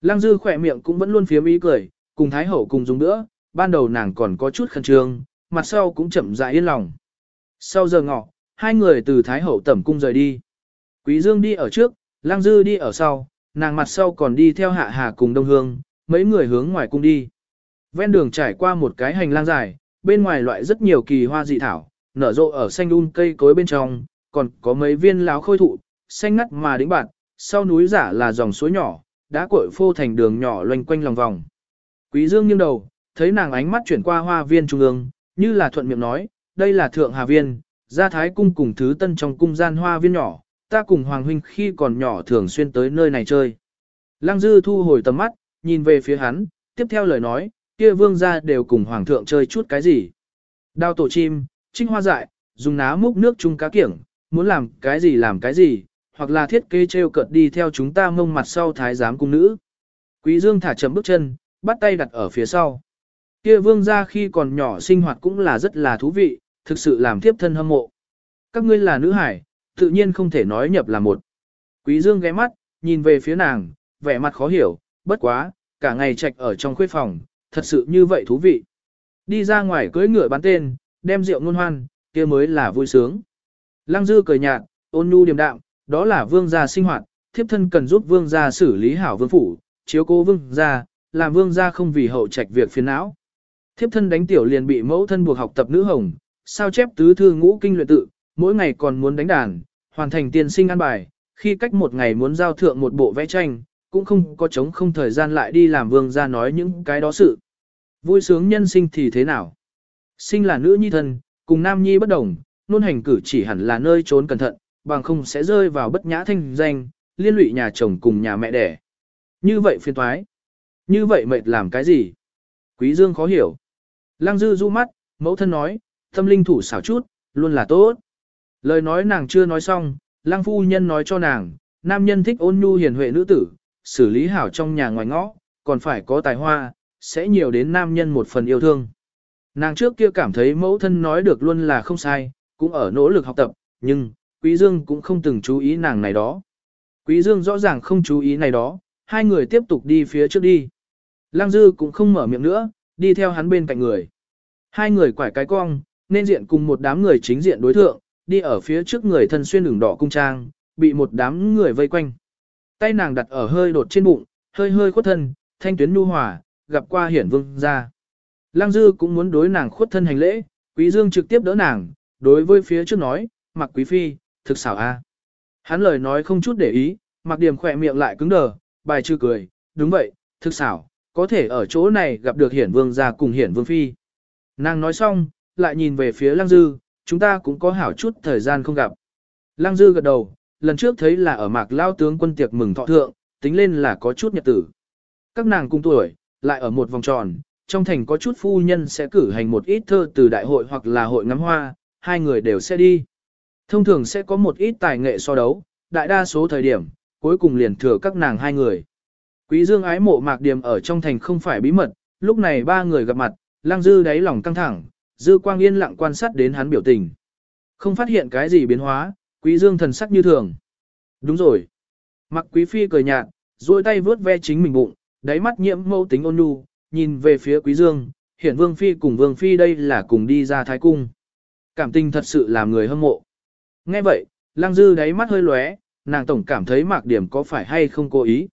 Lăng dư khỏe miệng cũng vẫn luôn phía ý cười, cùng Thái hậu cùng dùng nữa, ban đầu nàng còn có chút khẩn trương, mặt sau cũng chậm rãi yên lòng. Sau giờ ngọ, hai người từ Thái hậu tẩm cung rời đi. Quý dương đi ở trước, Lăng dư đi ở sau, nàng mặt sau còn đi theo hạ hà cùng đông hương, mấy người hướng ngoài cung đi. Ven đường trải qua một cái hành lang dài, bên ngoài loại rất nhiều kỳ hoa dị thảo, nở rộ ở xanh un cây cối bên trong, còn có mấy viên láo khôi thụ, xanh ngắt mà đĩnh bạn, sau núi giả là dòng suối nhỏ, đã cội phô thành đường nhỏ loanh quanh lòng vòng. Quý Dương nghiêng đầu, thấy nàng ánh mắt chuyển qua hoa viên trung ương, như là thuận miệng nói, đây là thượng hà viên, gia thái cung cùng thứ tân trong cung gian hoa viên nhỏ, ta cùng Hoàng Huynh khi còn nhỏ thường xuyên tới nơi này chơi. Lăng Dư thu hồi tầm mắt, nhìn về phía hắn, tiếp theo lời nói, kia vương gia đều cùng Hoàng thượng chơi chút cái gì. Đao tổ chim, trinh hoa dại, dùng ná múc nước chung cá kiểng, muốn làm cái gì làm cái gì, hoặc là thiết kế treo cợt đi theo chúng ta mông mặt sau thái giám cung nữ. Quý Dương thả chậm bước chân, bắt tay đặt ở phía sau. Kia vương gia khi còn nhỏ sinh hoạt cũng là rất là thú vị, thực sự làm thiếp thân hâm mộ. Các ngươi là nữ hải, tự nhiên không thể nói nhập là một. Quý Dương ghé mắt, nhìn về phía nàng, vẻ mặt khó hiểu, bất quá, cả ngày trạch ở trong khuê phòng, thật sự như vậy thú vị. Đi ra ngoài cưỡi ngựa bán tên, đem rượu ngôn hoan, kia mới là vui sướng. Lăng Dư cười nhạt, ôn nhu điềm đạm, đó là vương gia sinh hoạt, thiếp thân cần giúp vương gia xử lý hảo vương phủ, chiếu cố vương gia, làm vương gia không vì hậu trạch việc phiền não. Thiếp thân đánh tiểu liền bị mẫu thân buộc học tập nữ hồng, sao chép tứ thư ngũ kinh luyện tự, mỗi ngày còn muốn đánh đàn, hoàn thành tiền sinh ăn bài, khi cách một ngày muốn giao thượng một bộ vẽ tranh, cũng không có chống không thời gian lại đi làm vương gia nói những cái đó sự. Vui sướng nhân sinh thì thế nào? Sinh là nữ nhi thân, cùng nam nhi bất đồng, nôn hành cử chỉ hẳn là nơi trốn cẩn thận, bằng không sẽ rơi vào bất nhã thanh danh, liên lụy nhà chồng cùng nhà mẹ đẻ. Như vậy phiền toái. Như vậy mệt làm cái gì? Quý Dương khó hiểu. Lăng dư du mắt, mẫu thân nói, tâm linh thủ xảo chút, luôn là tốt. Lời nói nàng chưa nói xong, lang phu nhân nói cho nàng, nam nhân thích ôn nhu hiền huệ nữ tử, xử lý hảo trong nhà ngoài ngõ, còn phải có tài hoa, sẽ nhiều đến nam nhân một phần yêu thương. Nàng trước kia cảm thấy mẫu thân nói được luôn là không sai, cũng ở nỗ lực học tập, nhưng, Quý Dương cũng không từng chú ý nàng này đó. Quý Dương rõ ràng không chú ý này đó, hai người tiếp tục đi phía trước đi. Lăng Dư cũng không mở miệng nữa, đi theo hắn bên cạnh người. Hai người quải cái cong, nên diện cùng một đám người chính diện đối thượng, đi ở phía trước người thân xuyên đường đỏ cung trang, bị một đám người vây quanh. Tay nàng đặt ở hơi đột trên bụng, hơi hơi khuất thân, thanh tuyến nu hòa, gặp qua hiển vương ra. Lăng Dư cũng muốn đối nàng khuất thân hành lễ, Quý Dương trực tiếp đỡ nàng, đối với phía trước nói, mặc quý phi, thực xảo a. Hắn lời nói không chút để ý, mặc điểm khỏe miệng lại cứng đờ, bài chưa cười, đúng vậy, thực xảo, có thể ở chỗ này gặp được hiển vương gia cùng hiển vương phi. Nàng nói xong, lại nhìn về phía lăng dư, chúng ta cũng có hảo chút thời gian không gặp. Lăng dư gật đầu, lần trước thấy là ở mạc lao tướng quân tiệc mừng thọ thượng, tính lên là có chút nhật tử. Các nàng cùng tuổi, lại ở một vòng tròn, trong thành có chút phu nhân sẽ cử hành một ít thơ từ đại hội hoặc là hội ngắm hoa, hai người đều sẽ đi. Thông thường sẽ có một ít tài nghệ so đấu, đại đa số thời điểm, cuối cùng liền thừa các nàng hai người. Quý dương ái mộ mạc điểm ở trong thành không phải bí mật, lúc này ba người gặp mặt, lang dư đáy lòng căng thẳng, dư quang yên lặng quan sát đến hắn biểu tình. Không phát hiện cái gì biến hóa, quý dương thần sắc như thường. Đúng rồi. Mặc quý phi cười nhạt, duỗi tay vướt ve chính mình bụng, đáy mắt nhiễm mâu tính ôn nhu, nhìn về phía quý dương, hiện vương phi cùng vương phi đây là cùng đi ra thái cung. Cảm tình thật sự làm người hâm mộ. Nghe vậy, lang dư đáy mắt hơi lóe, nàng tổng cảm thấy mạc điểm có phải hay không cố ý.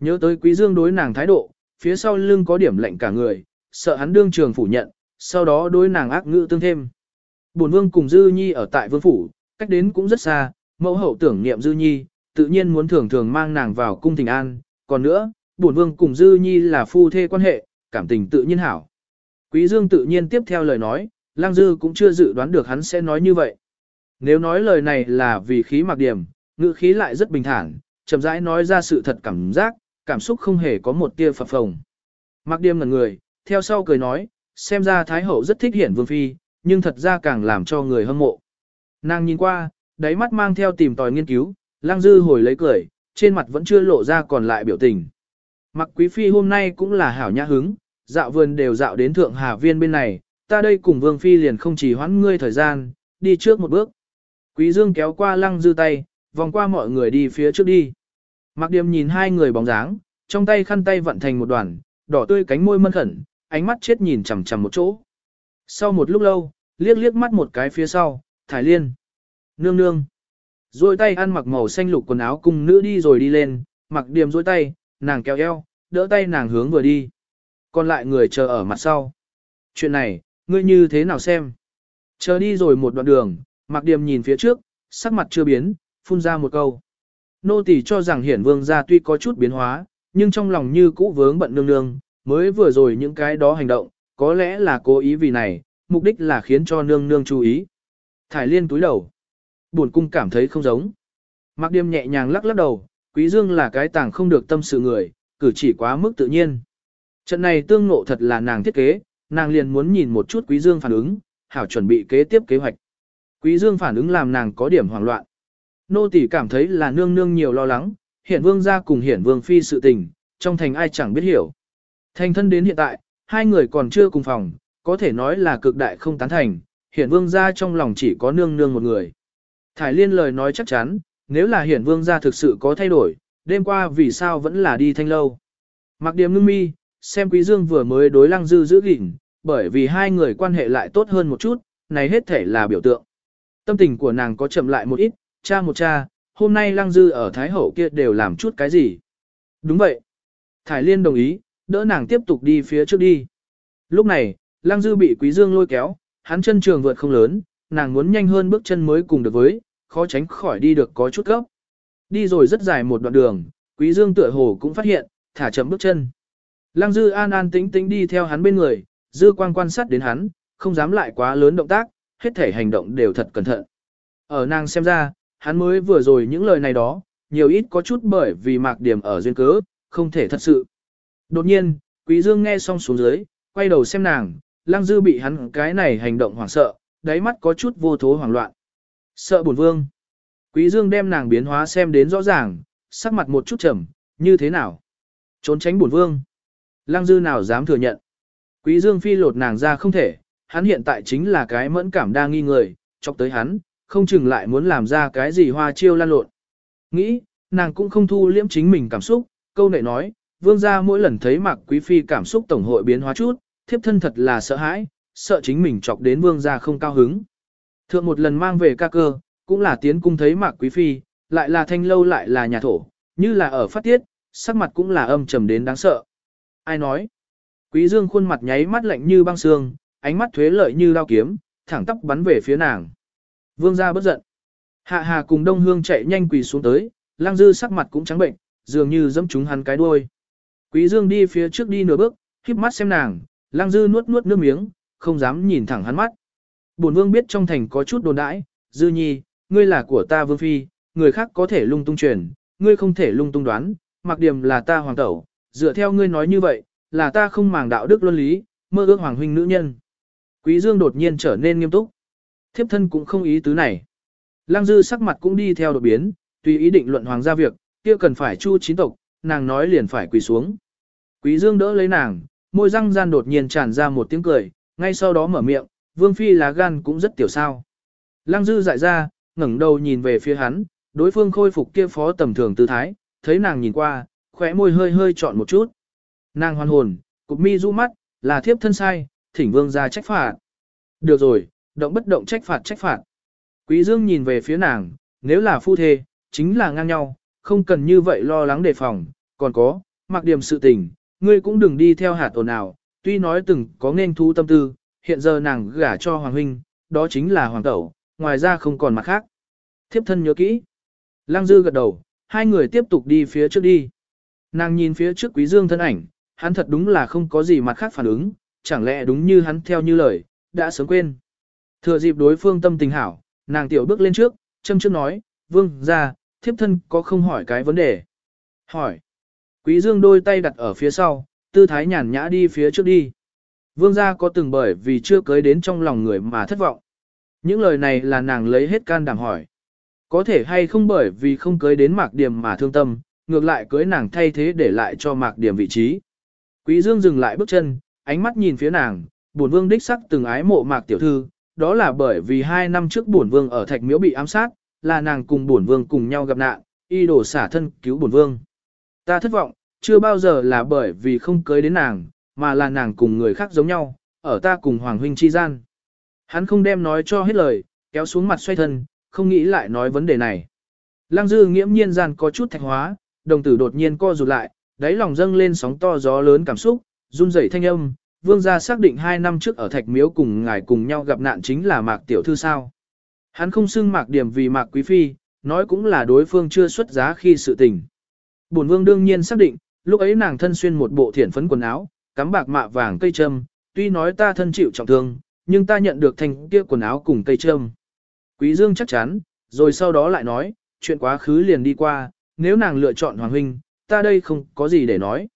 Nhớ tới quý dương đối nàng thái độ, phía sau lưng có điểm lạnh cả người, sợ hắn đương trường phủ nhận, sau đó đối nàng ác ngữ tương thêm. Bổn vương cùng Dư Nhi ở tại vương phủ, cách đến cũng rất xa, mẫu hậu tưởng niệm Dư Nhi, tự nhiên muốn thường thường mang nàng vào cung thịnh an, còn nữa, bổn vương cùng Dư Nhi là phu thê quan hệ, cảm tình tự nhiên hảo. Quý Dương tự nhiên tiếp theo lời nói, Lang Dư cũng chưa dự đoán được hắn sẽ nói như vậy. Nếu nói lời này là vì khí mặc điểm, ngữ khí lại rất bình thản, chậm rãi nói ra sự thật cảm giác, cảm xúc không hề có một tia phập phồng. Mặc điểm ngẩn người, theo sau cười nói, xem ra Thái Hậu rất thích hiển vương phi, nhưng thật ra càng làm cho người hâm mộ. Nàng nhìn qua, đáy mắt mang theo tìm tòi nghiên cứu, lang dư hồi lấy cười, trên mặt vẫn chưa lộ ra còn lại biểu tình. Mặc quý phi hôm nay cũng là hảo nhã hứng, dạo vườn đều dạo đến thượng hà viên bên này, ta đây cùng vương phi liền không chỉ hoãn ngươi thời gian, đi trước một bước. Quý dương kéo qua lăng dư tay, vòng qua mọi người đi phía trước đi. Mặc điềm nhìn hai người bóng dáng, trong tay khăn tay vận thành một đoàn, đỏ tươi cánh môi mân khẩn, ánh mắt chết nhìn chằm chằm một chỗ. Sau một lúc lâu, liếc liếc mắt một cái phía sau, thải liên. Nương nương. Rồi tay ăn mặc màu xanh lục quần áo cùng nữ đi rồi đi lên, mặc điểm dôi tay, nàng kéo eo, đỡ tay nàng hướng vừa đi. Còn lại người chờ ở mặt sau. Chuyện này, ngươi như thế nào xem? Chờ đi rồi một đoạn đường, mặc điểm nhìn phía trước, sắc mặt chưa biến, phun ra một câu. Nô tỳ cho rằng hiển vương gia tuy có chút biến hóa, nhưng trong lòng như cũ vướng bận nương nương, mới vừa rồi những cái đó hành động, có lẽ là cố ý vì này, mục đích là khiến cho nương nương chú ý. Thải liên túi đầu. Buồn cung cảm thấy không giống. Mạc Điềm nhẹ nhàng lắc lắc đầu, Quý Dương là cái tàng không được tâm sự người, cử chỉ quá mức tự nhiên. Trận này tương ngộ thật là nàng thiết kế, nàng liền muốn nhìn một chút Quý Dương phản ứng, hảo chuẩn bị kế tiếp kế hoạch. Quý Dương phản ứng làm nàng có điểm hoảng loạn. Nô tỳ cảm thấy là nương nương nhiều lo lắng, hiển vương gia cùng hiển vương phi sự tình, trong thành ai chẳng biết hiểu. Thành thân đến hiện tại, hai người còn chưa cùng phòng, có thể nói là cực đại không tán thành, hiển vương gia trong lòng chỉ có nương nương một người. Thải liên lời nói chắc chắn, nếu là hiển vương gia thực sự có thay đổi, đêm qua vì sao vẫn là đi thanh lâu. Mặc điểm ngưng mi, xem quý dương vừa mới đối lăng dư giữ gìn, bởi vì hai người quan hệ lại tốt hơn một chút, này hết thể là biểu tượng. Tâm tình của nàng có chậm lại một ít, cha một cha, hôm nay lăng dư ở Thái Hậu kia đều làm chút cái gì. Đúng vậy. Thải Liên đồng ý, đỡ nàng tiếp tục đi phía trước đi. Lúc này, lăng dư bị quý dương lôi kéo, hắn chân trường vượt không lớn, nàng muốn nhanh hơn bước chân mới cùng được với, khó tránh khỏi đi được có chút gấp. Đi rồi rất dài một đoạn đường, quý dương tựa hồ cũng phát hiện, thả chậm bước chân. Lăng dư an an tĩnh tĩnh đi theo hắn bên người, dư quang quan sát đến hắn, không dám lại quá lớn động tác, hết thể hành động đều thật cẩn thận. Ở nàng xem ra, hắn mới vừa rồi những lời này đó, nhiều ít có chút bởi vì mạc điểm ở duyên cớ, không thể thật sự. Đột nhiên, Quý Dương nghe xong xuống dưới, quay đầu xem nàng, Lăng Dư bị hắn cái này hành động hoảng sợ, đáy mắt có chút vô thố hoảng loạn. Sợ buồn vương. Quý Dương đem nàng biến hóa xem đến rõ ràng, sắc mặt một chút trầm, như thế nào? Trốn tránh buồn vương. Lăng Dư nào dám thừa nhận. Quý Dương phi lột nàng ra không thể, hắn hiện tại chính là cái mẫn cảm đa nghi người, chọc tới hắn, không chừng lại muốn làm ra cái gì hoa chiêu lan lộn. Nghĩ, nàng cũng không thu liễm chính mình cảm xúc, câu nệ nói, vương gia mỗi lần thấy mạc quý phi cảm xúc tổng hội biến hóa chút, thiếp thân thật là sợ hãi, sợ chính mình chọc đến vương gia không cao hứng. Thượng một lần mang về ca cơ, cũng là tiến cung thấy mạc quý phi, lại là thanh lâu lại là nhà thổ, như là ở phát tiết, sắc mặt cũng là âm trầm đến đáng sợ. Ai nói? Quý dương khuôn mặt nháy mắt lạnh như băng xương, ánh mắt thuế lợi như lao kiếm, thẳng tóc bắn về phía nàng. Vương gia bất giận. Hạ hà cùng đông hương chạy nhanh quỳ xuống tới, lang dư sắc mặt cũng trắng bệnh, dường như dẫm trúng hắn cái đuôi. Quý dương đi phía trước đi nửa bước, khép mắt xem nàng, lang dư nuốt nuốt nước miếng, không dám nhìn thẳng hắn mắt. Bổn vương biết trong thành có chút đồn đãi, dư nhi, ngươi là của ta vương phi, người khác có thể lung tung truyền, ngươi không thể lung tung đoán, mặc điểm là ta hoàng tẩu, dựa theo ngươi nói như vậy, là ta không màng đạo đức luân lý, mơ ước hoàng huynh nữ nhân. Quý dương đột nhiên trở nên nghiêm túc. Thiếp thân cũng không ý tứ này. Lăng dư sắc mặt cũng đi theo đột biến, tùy ý định luận hoàng gia việc, kia cần phải chu chín tộc, nàng nói liền phải quỳ xuống. Quý dương đỡ lấy nàng, môi răng gian đột nhiên tràn ra một tiếng cười, ngay sau đó mở miệng, vương phi lá gan cũng rất tiểu sao. Lăng dư dại ra, ngẩng đầu nhìn về phía hắn, đối phương khôi phục kia phó tầm thường tư thái, thấy nàng nhìn qua, khóe môi hơi hơi trọn một chút. Nàng hoan hồn, cục mi rũ mắt, là thiếp thân sai, thỉnh vương ra trách phạt. Được rồi, động bất động trách phạt trách phạt. Quý Dương nhìn về phía nàng, nếu là phu thê, chính là ngang nhau, không cần như vậy lo lắng đề phòng, còn có, mặc điểm sự tình, ngươi cũng đừng đi theo hạt ồn nào, tuy nói từng có nên thu tâm tư, hiện giờ nàng gả cho Hoàng Huynh, đó chính là Hoàng Tẩu, ngoài ra không còn mặt khác. Thiếp thân nhớ kỹ. Lăng Dư gật đầu, hai người tiếp tục đi phía trước đi. Nàng nhìn phía trước Quý Dương thân ảnh, hắn thật đúng là không có gì mặt khác phản ứng, chẳng lẽ đúng như hắn theo như lời, đã sớm quên. Thừa dịp đối phương tâm tình hảo, nàng tiểu bước lên trước, châm trước nói, vương ra, thiếp thân có không hỏi cái vấn đề. Hỏi. Quý dương đôi tay đặt ở phía sau, tư thái nhàn nhã đi phía trước đi. Vương gia có từng bởi vì chưa cưới đến trong lòng người mà thất vọng. Những lời này là nàng lấy hết can đảm hỏi. Có thể hay không bởi vì không cưới đến mạc điểm mà thương tâm, ngược lại cưới nàng thay thế để lại cho mạc điểm vị trí. Quý dương dừng lại bước chân, ánh mắt nhìn phía nàng, buồn vương đích sắc từng ái mộ mạc tiểu thư, đó là bởi vì hai năm trước bổn vương ở thạch miếu bị ám sát, là nàng cùng bổn vương cùng nhau gặp nạn, y đổ xả thân cứu bổn vương. Ta thất vọng, chưa bao giờ là bởi vì không cưới đến nàng, mà là nàng cùng người khác giống nhau, ở ta cùng Hoàng huynh chi gian. Hắn không đem nói cho hết lời, kéo xuống mặt xoay thân, không nghĩ lại nói vấn đề này. Lăng dư nghiễm nhiên gian có chút thạch hóa, đồng tử đột nhiên co rụt lại, đáy lòng dâng lên sóng to gió lớn cảm xúc, run rẩy thanh âm, vương gia xác định hai năm trước ở thạch miếu cùng ngài cùng nhau gặp nạn chính là mạc tiểu thư sao. Hắn không xưng mạc điểm vì mạc quý phi, nói cũng là đối phương chưa xuất giá khi sự tình. Bổn vương đương nhiên xác định, lúc ấy nàng thân xuyên một bộ thiển phấn quần áo, cắm bạc mạ vàng cây trâm, tuy nói ta thân chịu trọng thương, nhưng ta nhận được thành kia quần áo cùng cây trâm. Quý Dương chắc chắn, rồi sau đó lại nói, chuyện quá khứ liền đi qua, nếu nàng lựa chọn Hoàng Huynh, ta đây không có gì để nói.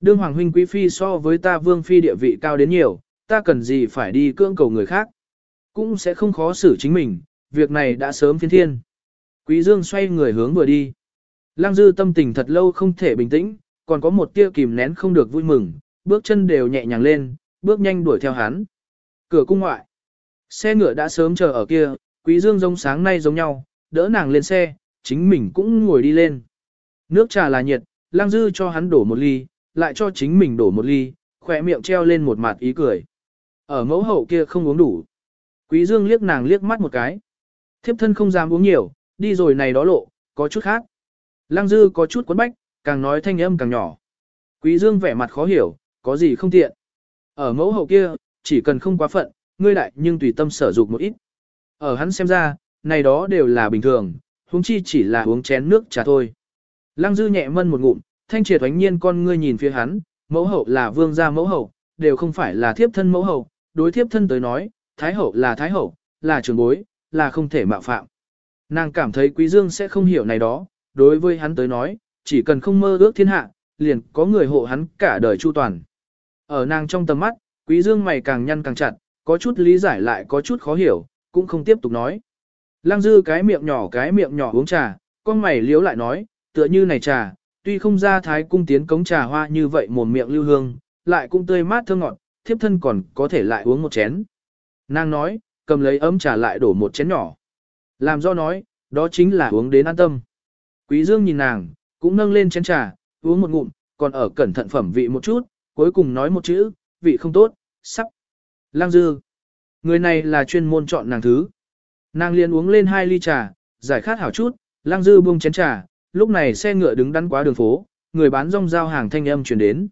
Đương Hoàng Huynh Quý Phi so với ta Vương Phi địa vị cao đến nhiều, ta cần gì phải đi cưỡng cầu người khác. Cũng sẽ không khó xử chính mình, việc này đã sớm phiên thiên. Quý Dương xoay người hướng vừa đi. Lăng Dư tâm tình thật lâu không thể bình tĩnh, còn có một tia kìm nén không được vui mừng, bước chân đều nhẹ nhàng lên, bước nhanh đuổi theo hắn. Cửa cung ngoại. Xe ngựa đã sớm chờ ở kia, Quý Dương giống sáng nay giống nhau, đỡ nàng lên xe, chính mình cũng ngồi đi lên. Nước trà là nhiệt, Lăng Dư cho hắn đổ một ly, lại cho chính mình đổ một ly, khỏe miệng treo lên một mặt ý cười. Ở mẫu hậu kia không uống đủ. Quý Dương liếc nàng liếc mắt một cái. Thiếp thân không dám uống nhiều, đi rồi này đó lộ, có chút khác. Lăng Dư có chút quấn bách, càng nói thanh âm càng nhỏ. Quý Dương vẻ mặt khó hiểu, có gì không tiện. Ở mẫu hậu kia, chỉ cần không quá phận, ngươi đại nhưng tùy tâm sở dục một ít. Ở hắn xem ra, này đó đều là bình thường, huống chi chỉ là uống chén nước trà thôi. Lăng Dư nhẹ mân một ngụm, thanh triệt oánh nhiên con ngươi nhìn phía hắn, mẫu hậu là vương gia mẫu hậu, đều không phải là thiếp thân mẫu hậu, đối thiếp thân tới nói, thái hậu là thái hậu, là trưởng bối, là không thể mạo phạm. Nàng cảm thấy quý dương sẽ không hiểu này đó, đối với hắn tới nói, chỉ cần không mơ ước thiên hạ, liền có người hộ hắn cả đời chu toàn. Ở nàng trong tầm mắt, quý dương mày càng nhăn càng chặt, có chút lý giải lại có chút khó hiểu, cũng không tiếp tục nói. Lăng dư cái miệng nhỏ cái miệng nhỏ uống trà, con mày liếu lại nói, tựa như này trà, tuy không ra thái cung tiến cống trà hoa như vậy mồm miệng lưu hương, lại cũng tươi mát thơ ngọt, thiếp thân còn có thể lại uống một chén. Nàng nói, cầm lấy ấm trà lại đổ một chén nhỏ. Làm do nói, đó chính là uống đến an tâm. Quý Dương nhìn nàng, cũng nâng lên chén trà, uống một ngụm, còn ở cẩn thận phẩm vị một chút, cuối cùng nói một chữ, vị không tốt, sắp. Lang dư. Người này là chuyên môn chọn nàng thứ. Nàng liền uống lên hai ly trà, giải khát hảo chút, lang dư buông chén trà, lúc này xe ngựa đứng đắn quá đường phố, người bán rong giao hàng thanh âm truyền đến.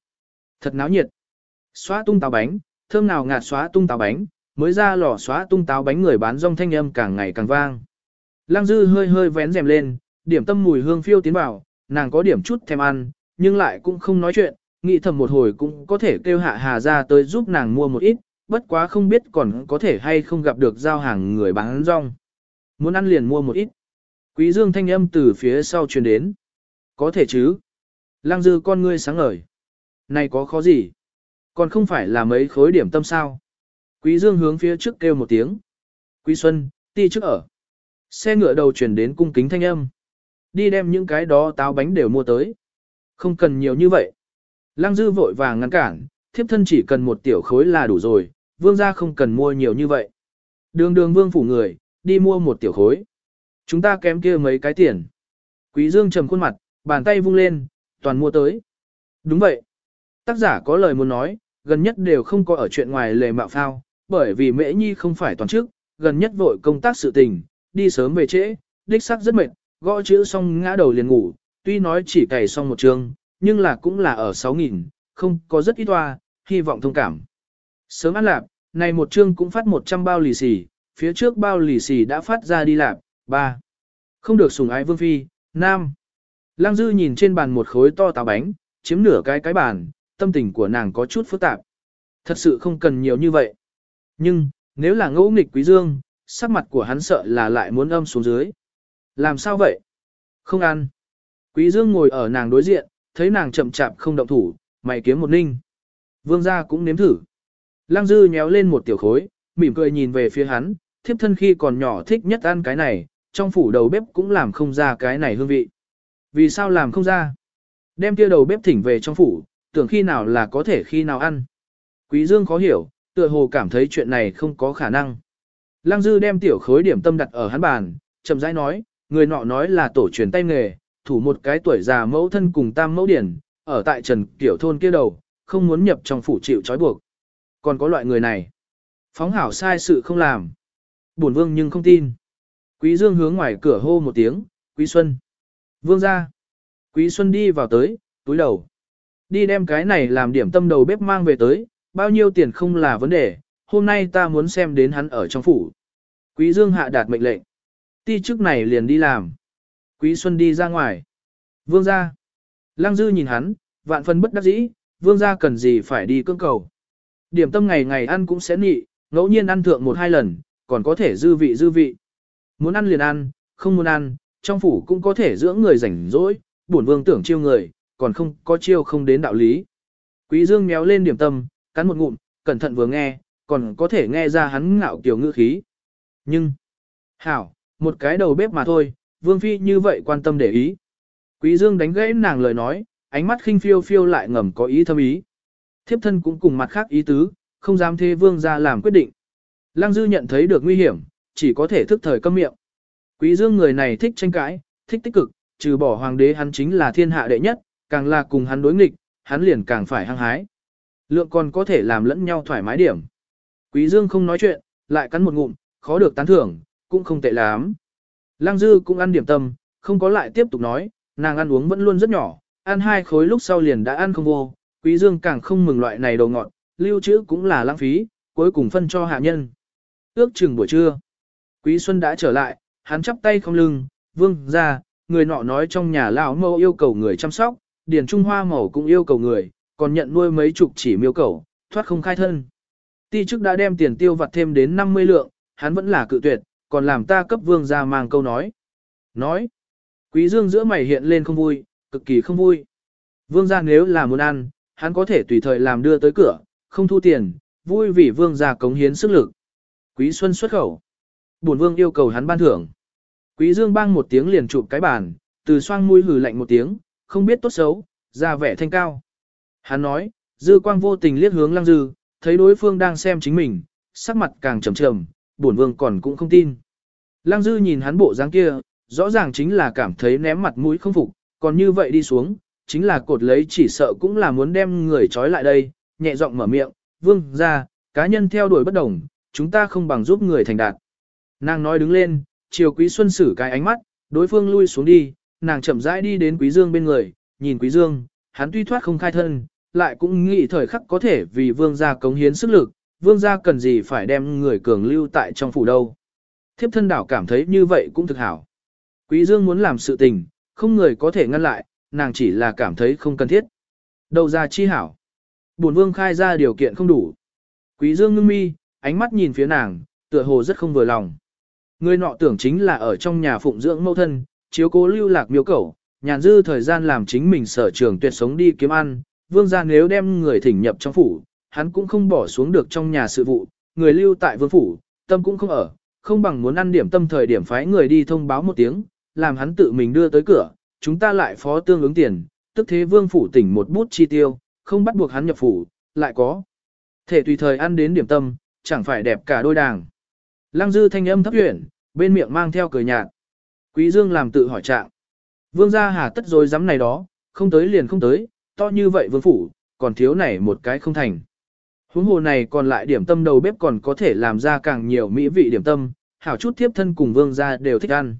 Thật náo nhiệt. Xóa tung táo bánh, thơm nào ngạt xóa tung táo bánh, mới ra lò xóa tung táo bánh người bán rong thanh âm càng ngày càng vang. Lăng dư hơi hơi vén rèm lên, điểm tâm mùi hương phiêu tiến vào, nàng có điểm chút thèm ăn, nhưng lại cũng không nói chuyện, nghĩ thầm một hồi cũng có thể kêu hạ hà ra tới giúp nàng mua một ít, bất quá không biết còn có thể hay không gặp được giao hàng người bán rong. Muốn ăn liền mua một ít. Quý dương thanh âm từ phía sau truyền đến. Có thể chứ. Lăng dư con ngươi sáng ngời. Này có khó gì? Còn không phải là mấy khối điểm tâm sao? Quý dương hướng phía trước kêu một tiếng. Quý Xuân, ti trước ở. Xe ngựa đầu chuyển đến cung kính thanh âm. Đi đem những cái đó táo bánh đều mua tới. Không cần nhiều như vậy. Lăng dư vội vàng ngăn cản, thiếp thân chỉ cần một tiểu khối là đủ rồi, vương gia không cần mua nhiều như vậy. Đường đường vương phủ người, đi mua một tiểu khối. Chúng ta kém kia mấy cái tiền. Quý dương trầm khuôn mặt, bàn tay vung lên, toàn mua tới. Đúng vậy. Tác giả có lời muốn nói, gần nhất đều không có ở chuyện ngoài lề mạo phao, bởi vì mễ nhi không phải toàn chức, gần nhất vội công tác sự tình, đi sớm về trễ, đích xác rất mệt, gõ chữ xong ngã đầu liền ngủ, tuy nói chỉ cày xong một chương, nhưng là cũng là ở 6.000, không có rất ít toa, hy vọng thông cảm. Sớm ăn lạp, này một chương cũng phát 100 bao lì xì, phía trước bao lì xì đã phát ra đi lạp, 3. Không được sùng ái vương phi, nam. Lăng dư nhìn trên bàn một khối to táo bánh, chiếm nửa cái cái bàn, tâm tình của nàng có chút phức tạp. Thật sự không cần nhiều như vậy. Nhưng, nếu là ngẫu nghịch quý dương, sắc mặt của hắn sợ là lại muốn âm xuống dưới. Làm sao vậy? Không ăn. Quý dương ngồi ở nàng đối diện, thấy nàng chậm chạp không động thủ, mày kiếm một ninh. Vương gia cũng nếm thử. Lăng dư nhéo lên một tiểu khối, mỉm cười nhìn về phía hắn, thiếp thân khi còn nhỏ thích nhất ăn cái này, trong phủ đầu bếp cũng làm không ra cái này hương vị. Vì sao làm không ra? Đem kia đầu bếp thỉnh về trong phủ, tưởng khi nào là có thể khi nào ăn. Quý Dương khó hiểu, tựa hồ cảm thấy chuyện này không có khả năng. Lăng Dư đem tiểu khối điểm tâm đặt ở hắn bàn, chậm rãi nói, người nọ nói là tổ truyền tay nghề, thủ một cái tuổi già mẫu thân cùng tam mẫu điển, ở tại Trần Kiểu thôn kia đầu, không muốn nhập trong phủ chịu trói buộc. Còn có loại người này, phóng hảo sai sự không làm. Bổn vương nhưng không tin. Quý Dương hướng ngoài cửa hô một tiếng, Quý Xuân. Vương ra. Quý Xuân đi vào tới, túi đầu. Đi đem cái này làm điểm tâm đầu bếp mang về tới, bao nhiêu tiền không là vấn đề, hôm nay ta muốn xem đến hắn ở trong phủ. Quý Dương hạ đạt mệnh lệnh. Ti chức này liền đi làm. Quý Xuân đi ra ngoài. Vương gia. Lăng Dư nhìn hắn, vạn phần bất đắc dĩ, vương gia cần gì phải đi cưỡng cầu. Điểm tâm ngày ngày ăn cũng sẽ nị, ngẫu nhiên ăn thượng một hai lần, còn có thể dư vị dư vị. Muốn ăn liền ăn, không muốn ăn, trong phủ cũng có thể dưỡng người rảnh rỗi, bổn vương tưởng chiêu người, còn không có chiêu không đến đạo lý. Quý Dương méo lên điểm tâm, cắn một ngụm, cẩn thận vừa nghe, còn có thể nghe ra hắn ngạo kiều ngữ khí. Nhưng, hảo, một cái đầu bếp mà thôi, vương phi như vậy quan tâm để ý. Quý Dương đánh gãy nàng lời nói, ánh mắt khinh phiêu phiêu lại ngầm có ý thâm ý. Thiếp thân cũng cùng mặt khác ý tứ, không dám thế vương ra làm quyết định. Lăng Dư nhận thấy được nguy hiểm, chỉ có thể thức thời câm miệng. Quý Dương người này thích tranh cãi, thích tích cực, trừ bỏ hoàng đế hắn chính là thiên hạ đệ nhất, càng là cùng hắn đối nghịch, hắn liền càng phải hăng hái. Lượng còn có thể làm lẫn nhau thoải mái điểm. Quý Dương không nói chuyện, lại cắn một ngụm, khó được tán thưởng, cũng không tệ lắm. Lăng Dư cũng ăn điểm tâm, không có lại tiếp tục nói, nàng ăn uống vẫn luôn rất nhỏ, ăn hai khối lúc sau liền đã ăn không vô, Quý Dương càng không mừng loại này đồ ngọt, lưu trữ cũng là lãng phí, cuối cùng phân cho hạ nhân. Ước chừng buổi trưa, Quý Xuân đã trở lại, hắn chắp tay không lưng, vương ra, người nọ nói trong nhà lão mâu yêu cầu người chăm sóc, Điền Trung Hoa mẫu cũng yêu cầu người, còn nhận nuôi mấy chục chỉ miêu cầu, thoát không khai thân. Ti chức đã đem tiền tiêu vặt thêm đến 50 lượng, hắn vẫn là cự tuyệt, còn làm ta cấp vương ra mang câu nói. Nói, quý dương giữa mày hiện lên không vui, cực kỳ không vui. Vương gia nếu là muốn ăn, hắn có thể tùy thời làm đưa tới cửa, không thu tiền, vui vì vương gia cống hiến sức lực. Quý Xuân xuất khẩu. Bổn vương yêu cầu hắn ban thưởng. Quý Dương bang một tiếng liền chụp cái bàn, từ xoang mũi hừ lạnh một tiếng, không biết tốt xấu, ra vẻ thanh cao. Hắn nói, dư quang vô tình liếc hướng lăng dư, thấy đối phương đang xem chính mình, sắc mặt càng trầm trầm, bổn vương còn cũng không tin. Lăng dư nhìn hắn bộ dáng kia, rõ ràng chính là cảm thấy ném mặt mũi không phục, còn như vậy đi xuống, chính là cột lấy chỉ sợ cũng là muốn đem người trói lại đây, nhẹ giọng mở miệng, vương ra, cá nhân theo đuổi bất đồng, chúng ta không bằng giúp người thành đạt. Nàng nói đứng lên, chiều quý xuân sử cái ánh mắt, đối phương lui xuống đi, nàng chậm rãi đi đến quý dương bên người, nhìn quý dương, hắn tuy thoát không khai thân, lại cũng nghĩ thời khắc có thể vì vương gia cống hiến sức lực, vương gia cần gì phải đem người cường lưu tại trong phủ đâu. Thiếp thân đảo cảm thấy như vậy cũng thực hảo. Quý dương muốn làm sự tình, không người có thể ngăn lại, nàng chỉ là cảm thấy không cần thiết. Đầu ra chi hảo. Bổn vương khai ra điều kiện không đủ. Quý dương ngưng mi, ánh mắt nhìn phía nàng, tựa hồ rất không vừa lòng. Người nọ tưởng chính là ở trong nhà phụng dưỡng mẫu thân, chiếu cố lưu lạc miếu cẩu, nhàn dư thời gian làm chính mình sở trường tuyệt sống đi kiếm ăn, vương gia nếu đem người thỉnh nhập trong phủ, hắn cũng không bỏ xuống được trong nhà sự vụ, người lưu tại vương phủ, tâm cũng không ở, không bằng muốn ăn điểm tâm thời điểm phái người đi thông báo một tiếng, làm hắn tự mình đưa tới cửa, chúng ta lại phó tương ứng tiền, tức thế vương phủ tỉnh một bút chi tiêu, không bắt buộc hắn nhập phủ, lại có. Thể tùy thời ăn đến điểm tâm, chẳng phải đẹp cả đôi đàng. Lăng dư thanh âm thấp huyển, bên miệng mang theo cười nhạt. Quý dương làm tự hỏi trạng. Vương gia hà tất rồi dám này đó, không tới liền không tới, to như vậy vương phủ, còn thiếu này một cái không thành. Huống hồ này còn lại điểm tâm đầu bếp còn có thể làm ra càng nhiều mỹ vị điểm tâm, hảo chút tiếp thân cùng vương gia đều thích ăn.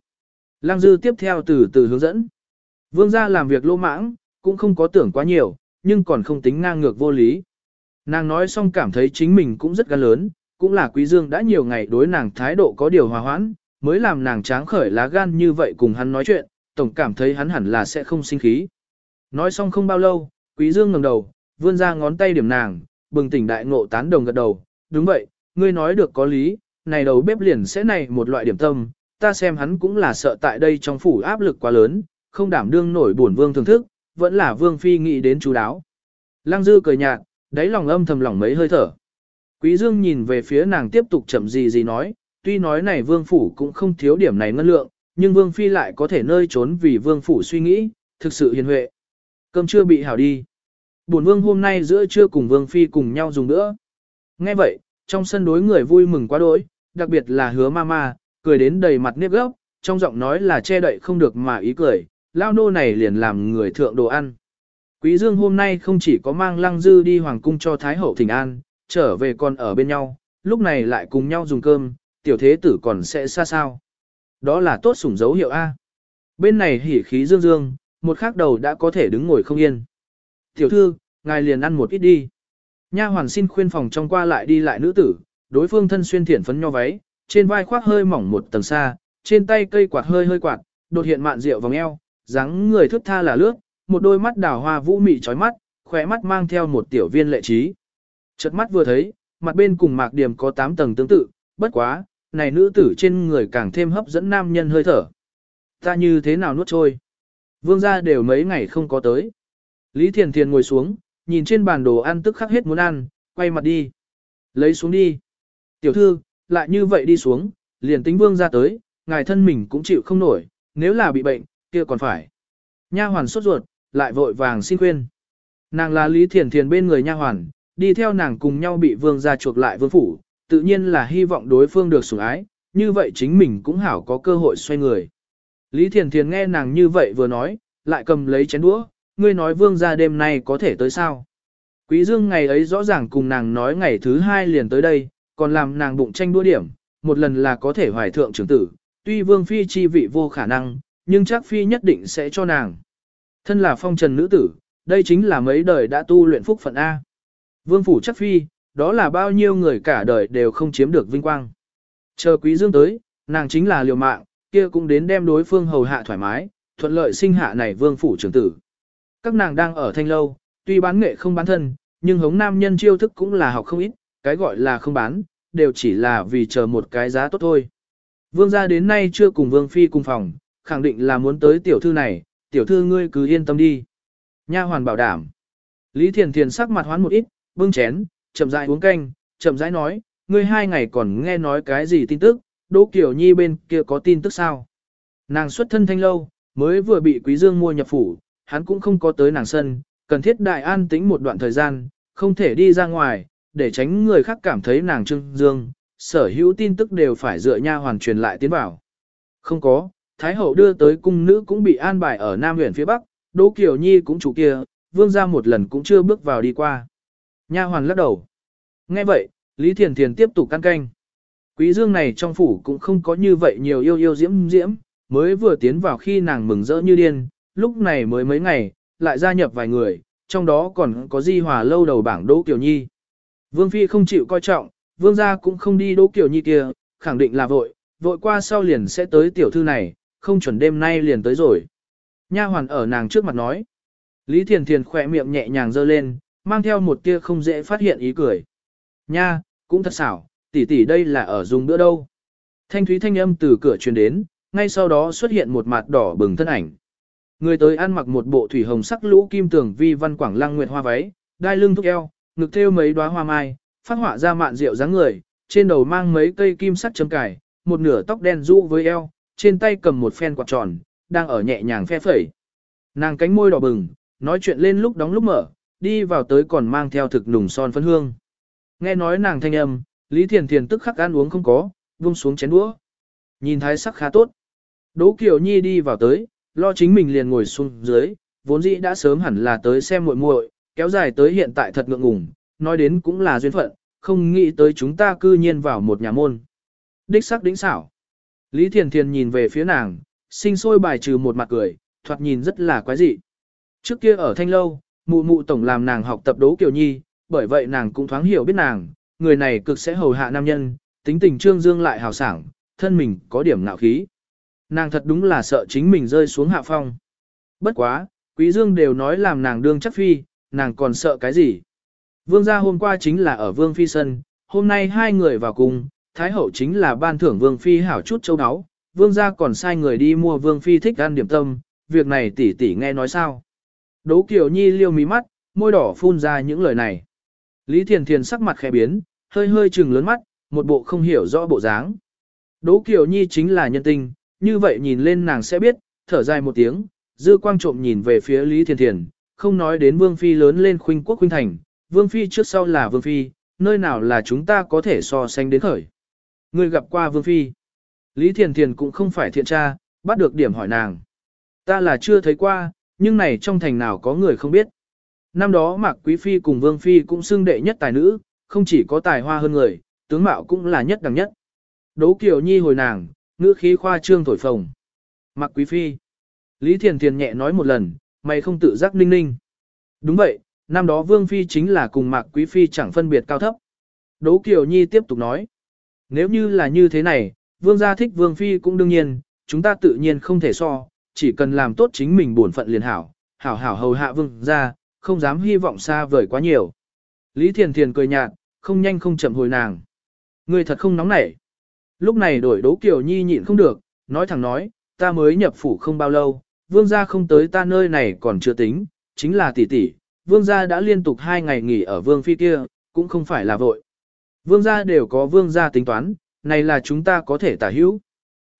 Lăng dư tiếp theo từ từ hướng dẫn. Vương gia làm việc lô mãng, cũng không có tưởng quá nhiều, nhưng còn không tính ngang ngược vô lý. Nàng nói xong cảm thấy chính mình cũng rất gan lớn, cũng là quý dương đã nhiều ngày đối nàng thái độ có điều hòa hoãn, mới làm nàng tráng khởi lá gan như vậy cùng hắn nói chuyện, tổng cảm thấy hắn hẳn là sẽ không sinh khí. Nói xong không bao lâu, quý dương ngẩng đầu, vươn ra ngón tay điểm nàng, bừng tỉnh đại ngộ tán đồng gật đầu, đúng vậy, ngươi nói được có lý, này đầu bếp liền sẽ này một loại điểm tâm, ta xem hắn cũng là sợ tại đây trong phủ áp lực quá lớn, không đảm đương nổi buồn vương thưởng thức, vẫn là vương phi nghĩ đến chú đáo. Lăng dư cười nhạt, đáy lòng âm thầm lỏng mấy hơi thở. Quý dương nhìn về phía nàng tiếp tục chậm gì gì nói, tuy nói này vương phủ cũng không thiếu điểm này ngân lượng, nhưng vương phi lại có thể nơi trốn vì vương phủ suy nghĩ, thực sự hiền huệ. Cơm chưa bị hảo đi. Bổn vương hôm nay giữa trưa cùng vương phi cùng nhau dùng nữa. Nghe vậy, trong sân đối người vui mừng quá đỗi, đặc biệt là hứa mama, cười đến đầy mặt nếp gốc, trong giọng nói là che đậy không được mà ý cười, lao nô này liền làm người thượng đồ ăn. Quý Dương hôm nay không chỉ có mang lăng dư đi hoàng cung cho Thái hậu thỉnh an, trở về còn ở bên nhau, lúc này lại cùng nhau dùng cơm, tiểu thế tử còn sẽ xa sao. Đó là tốt sủng dấu hiệu A. Bên này hỉ khí dương dương, một khác đầu đã có thể đứng ngồi không yên. Tiểu thư, ngài liền ăn một ít đi. Nha hoàn xin khuyên phòng trong qua lại đi lại nữ tử, đối phương thân xuyên thiển phấn nho váy, trên vai khoác hơi mỏng một tầng xa, trên tay cây quạt hơi hơi quạt, đột hiện mạn rượu vòng eo, dáng người thướt tha là lướt, một đôi mắt đào hoa vũ mị chói mắt, khỏe mắt mang theo một tiểu viên lệ trí. Chợt mắt vừa thấy, mặt bên cùng mạc điểm có 8 tầng tương tự, bất quá, này nữ tử trên người càng thêm hấp dẫn nam nhân hơi thở. Ta như thế nào nuốt trôi? Vương gia đều mấy ngày không có tới. Lý Thiền Thiền ngồi xuống, nhìn trên bàn đồ ăn tức khắc hết muốn ăn, quay mặt đi. Lấy xuống đi. Tiểu thư, lại như vậy đi xuống, liền tính vương ra tới, ngài thân mình cũng chịu không nổi, nếu là bị bệnh, kia còn phải. Nha hoàn sốt ruột, lại vội vàng xin khuyên. Nàng là Lý Thiền Thiền bên người nha hoàn, đi theo nàng cùng nhau bị vương gia chuộc lại vương phủ, tự nhiên là hy vọng đối phương được sủng ái, như vậy chính mình cũng hảo có cơ hội xoay người. Lý Thiền Thiền nghe nàng như vậy vừa nói, lại cầm lấy chén đũa, ngươi nói vương gia đêm nay có thể tới sao. Quý Dương ngày ấy rõ ràng cùng nàng nói ngày thứ hai liền tới đây, còn làm nàng bụng tranh đua điểm, một lần là có thể hoài thượng trưởng tử, tuy vương phi chi vị vô khả năng, nhưng chắc phi nhất định sẽ cho nàng. Thân là phong trần nữ tử, đây chính là mấy đời đã tu luyện phúc phận A. Vương phủ chắc phi, đó là bao nhiêu người cả đời đều không chiếm được vinh quang. Chờ quý dương tới, nàng chính là liều mạng, kia cũng đến đem đối phương hầu hạ thoải mái, thuận lợi sinh hạ này vương phủ trưởng tử. Các nàng đang ở thanh lâu, tuy bán nghệ không bán thân, nhưng hống nam nhân chiêu thức cũng là học không ít, cái gọi là không bán, đều chỉ là vì chờ một cái giá tốt thôi. Vương gia đến nay chưa cùng vương phi cùng phòng, khẳng định là muốn tới tiểu thư này, tiểu thư ngươi cứ yên tâm đi. Nha hoàn bảo đảm. Lý Thiền Thiền sắc mặt hoán một ít, bưng chén, chậm rãi uống canh, chậm rãi nói, ngươi hai ngày còn nghe nói cái gì tin tức, Đỗ Kiều Nhi bên kia có tin tức sao? Nàng xuất thân thanh lâu, mới vừa bị Quý Dương mua nhập phủ, hắn cũng không có tới nàng sân, cần thiết đại an tĩnh một đoạn thời gian, không thể đi ra ngoài, để tránh người khác cảm thấy nàng trưng dương, sở hữu tin tức đều phải dựa nha hoàn truyền lại tiến bảo. Không có, Thái hậu đưa tới cung nữ cũng bị an bài ở Nam huyện phía Bắc, Đỗ Kiều Nhi cũng chủ kia, vương gia một lần cũng chưa bước vào đi qua. Nha hoàn lắc đầu. Nghe vậy, Lý Thiền Thiền tiếp tục căn canh. Quý dương này trong phủ cũng không có như vậy nhiều yêu yêu diễm diễm, mới vừa tiến vào khi nàng mừng rỡ như điên, lúc này mới mấy ngày, lại gia nhập vài người, trong đó còn có di hòa lâu đầu bảng Đỗ Kiều Nhi. Vương Phi không chịu coi trọng, vương gia cũng không đi Đỗ Kiều Nhi kia, khẳng định là vội, vội qua sau liền sẽ tới tiểu thư này, không chuẩn đêm nay liền tới rồi. Nha hoàn ở nàng trước mặt nói. Lý Thiền Thiền khỏe miệng nhẹ nhàng dơ lên, mang theo một tia không dễ phát hiện ý cười. Nha, cũng thật xảo, tỷ tỷ đây là ở dùng bữa đâu. Thanh thúy thanh âm từ cửa truyền đến, ngay sau đó xuất hiện một mặt đỏ bừng thân ảnh. Người tới ăn mặc một bộ thủy hồng sắc lũ kim tường vi văn quảng lăng nguyệt hoa váy, đai lưng thúc eo, ngực thêu mấy đóa hoa mai, phát họa ra mạn rượu dáng người, trên đầu mang mấy cây kim sắt chấm cài, một nửa tóc đen rũ với eo, trên tay cầm một phen quạt tròn, đang ở nhẹ nhàng phe phẩy. Nàng cánh môi đỏ bừng, nói chuyện lên lúc đóng lúc mở, đi vào tới còn mang theo thực nùng son phấn hương. Nghe nói nàng thanh âm, Lý Thiền Thiền tức khắc ăn uống không có, vung xuống chén đũa. Nhìn thái sắc khá tốt. Đỗ Kiều Nhi đi vào tới, lo chính mình liền ngồi xuống dưới, vốn dĩ đã sớm hẳn là tới xem muội muội, kéo dài tới hiện tại thật ngượng ngùng, nói đến cũng là duyên phận, không nghĩ tới chúng ta cư nhiên vào một nhà môn. Đích sắc đỉnh xảo. Lý Thiền Thiền nhìn về phía nàng, sinh sôi bài trừ một mặt cười, thoạt nhìn rất là quái dị. Trước kia ở Thanh Lâu, mụ mụ tổng làm nàng học tập Đỗ Kiều Nhi, bởi vậy nàng cũng thoáng hiểu biết nàng, người này cực sẽ hầu hạ nam nhân, tính tình trương dương lại hào sảng, thân mình có điểm nạo khí. Nàng thật đúng là sợ chính mình rơi xuống hạ phong. Bất quá, quý dương đều nói làm nàng đương chắc phi, nàng còn sợ cái gì. Vương gia hôm qua chính là ở vương phi sân, hôm nay hai người vào cùng, thái hậu chính là ban thưởng vương phi hảo chút châu áo, vương gia còn sai người đi mua vương phi thích ăn điểm tâm, việc này tỷ tỷ nghe nói sao. Đỗ Kiều Nhi liêu mí mắt, môi đỏ phun ra những lời này. Lý Thiền Thiền sắc mặt khẽ biến, hơi hơi trừng lớn mắt, một bộ không hiểu rõ bộ dáng. Đỗ Kiều Nhi chính là nhân tinh, như vậy nhìn lên nàng sẽ biết, thở dài một tiếng, dư quang trộm nhìn về phía Lý Thiền Thiền, không nói đến Vương Phi lớn lên khuynh quốc khuynh thành, Vương Phi trước sau là Vương Phi, nơi nào là chúng ta có thể so sánh đến khởi. Người gặp qua Vương Phi. Lý Thiền Thiền cũng không phải thiện tra, bắt được điểm hỏi nàng. Ta là chưa thấy qua, nhưng này trong thành nào có người không biết. Năm đó Mạc Quý Phi cùng Vương Phi cũng xưng đệ nhất tài nữ, không chỉ có tài hoa hơn người, tướng mạo cũng là nhất đẳng nhất. Đỗ Kiều Nhi hồi nàng, ngữ khí khoa trương thổi phồng. Mạc Quý Phi. Lý Thiền Thiền nhẹ nói một lần, mày không tự giác ninh ninh. Đúng vậy, năm đó Vương Phi chính là cùng Mạc Quý Phi chẳng phân biệt cao thấp. Đỗ Kiều Nhi tiếp tục nói. Nếu như là như thế này, Vương gia thích Vương Phi cũng đương nhiên, chúng ta tự nhiên không thể so, chỉ cần làm tốt chính mình bổn phận liền hảo, hảo hảo hầu hạ Vương gia, không dám hy vọng xa vời quá nhiều. Lý Thiền Thiền cười nhạt, không nhanh không chậm hồi nàng. Người thật không nóng nảy. Lúc này đổi Đỗ Kiều Nhi nhịn không được, nói thẳng nói, ta mới nhập phủ không bao lâu, vương gia không tới ta nơi này còn chưa tính, chính là tỷ tỷ, vương gia đã liên tục hai ngày nghỉ ở vương phi kia, cũng không phải là vội. Vương gia đều có vương gia tính toán, này là chúng ta có thể tả hữu.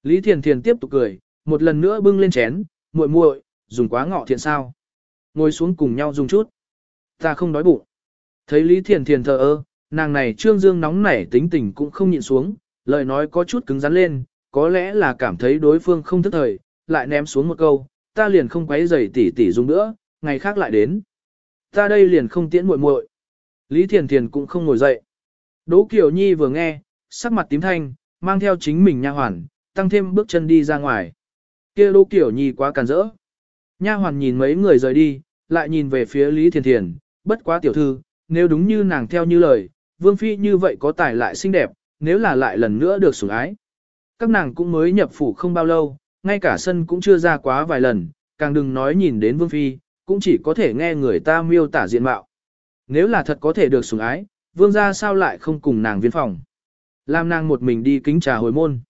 Lý Thiền Thiền tiếp tục cười, một lần nữa bưng lên chén, muội muội, dùng quá ngọ thiện sao. Ngồi xuống cùng nhau dùng chút. Ta không đói bụng. Thấy Lý Thiền Thiền thờ ơ, nàng này trương dương nóng nảy tính tình cũng không nhịn xuống, lời nói có chút cứng rắn lên, có lẽ là cảm thấy đối phương không thức thời, lại ném xuống một câu, ta liền không quấy giày tỷ tỷ dùng nữa, ngày khác lại đến. Ta đây liền không tiễn muội muội. Lý Thiền Thiền cũng không ngồi dậy. Đỗ Kiều Nhi vừa nghe, sắc mặt tím thanh, mang theo chính mình nha hoàn, tăng thêm bước chân đi ra ngoài. Kia Đỗ Kiều Nhi quá càn rỡ. Nha hoàn nhìn mấy người rời đi, lại nhìn về phía Lý Thiền Thiền, bất quá tiểu thư, nếu đúng như nàng theo như lời, Vương Phi như vậy có tài lại xinh đẹp, nếu là lại lần nữa được sủng ái. Các nàng cũng mới nhập phủ không bao lâu, ngay cả sân cũng chưa ra quá vài lần, càng đừng nói nhìn đến Vương Phi, cũng chỉ có thể nghe người ta miêu tả diện mạo. Nếu là thật có thể được sủng ái, Vương gia sao lại không cùng nàng viên phòng. Làm nàng một mình đi kính trà hồi môn.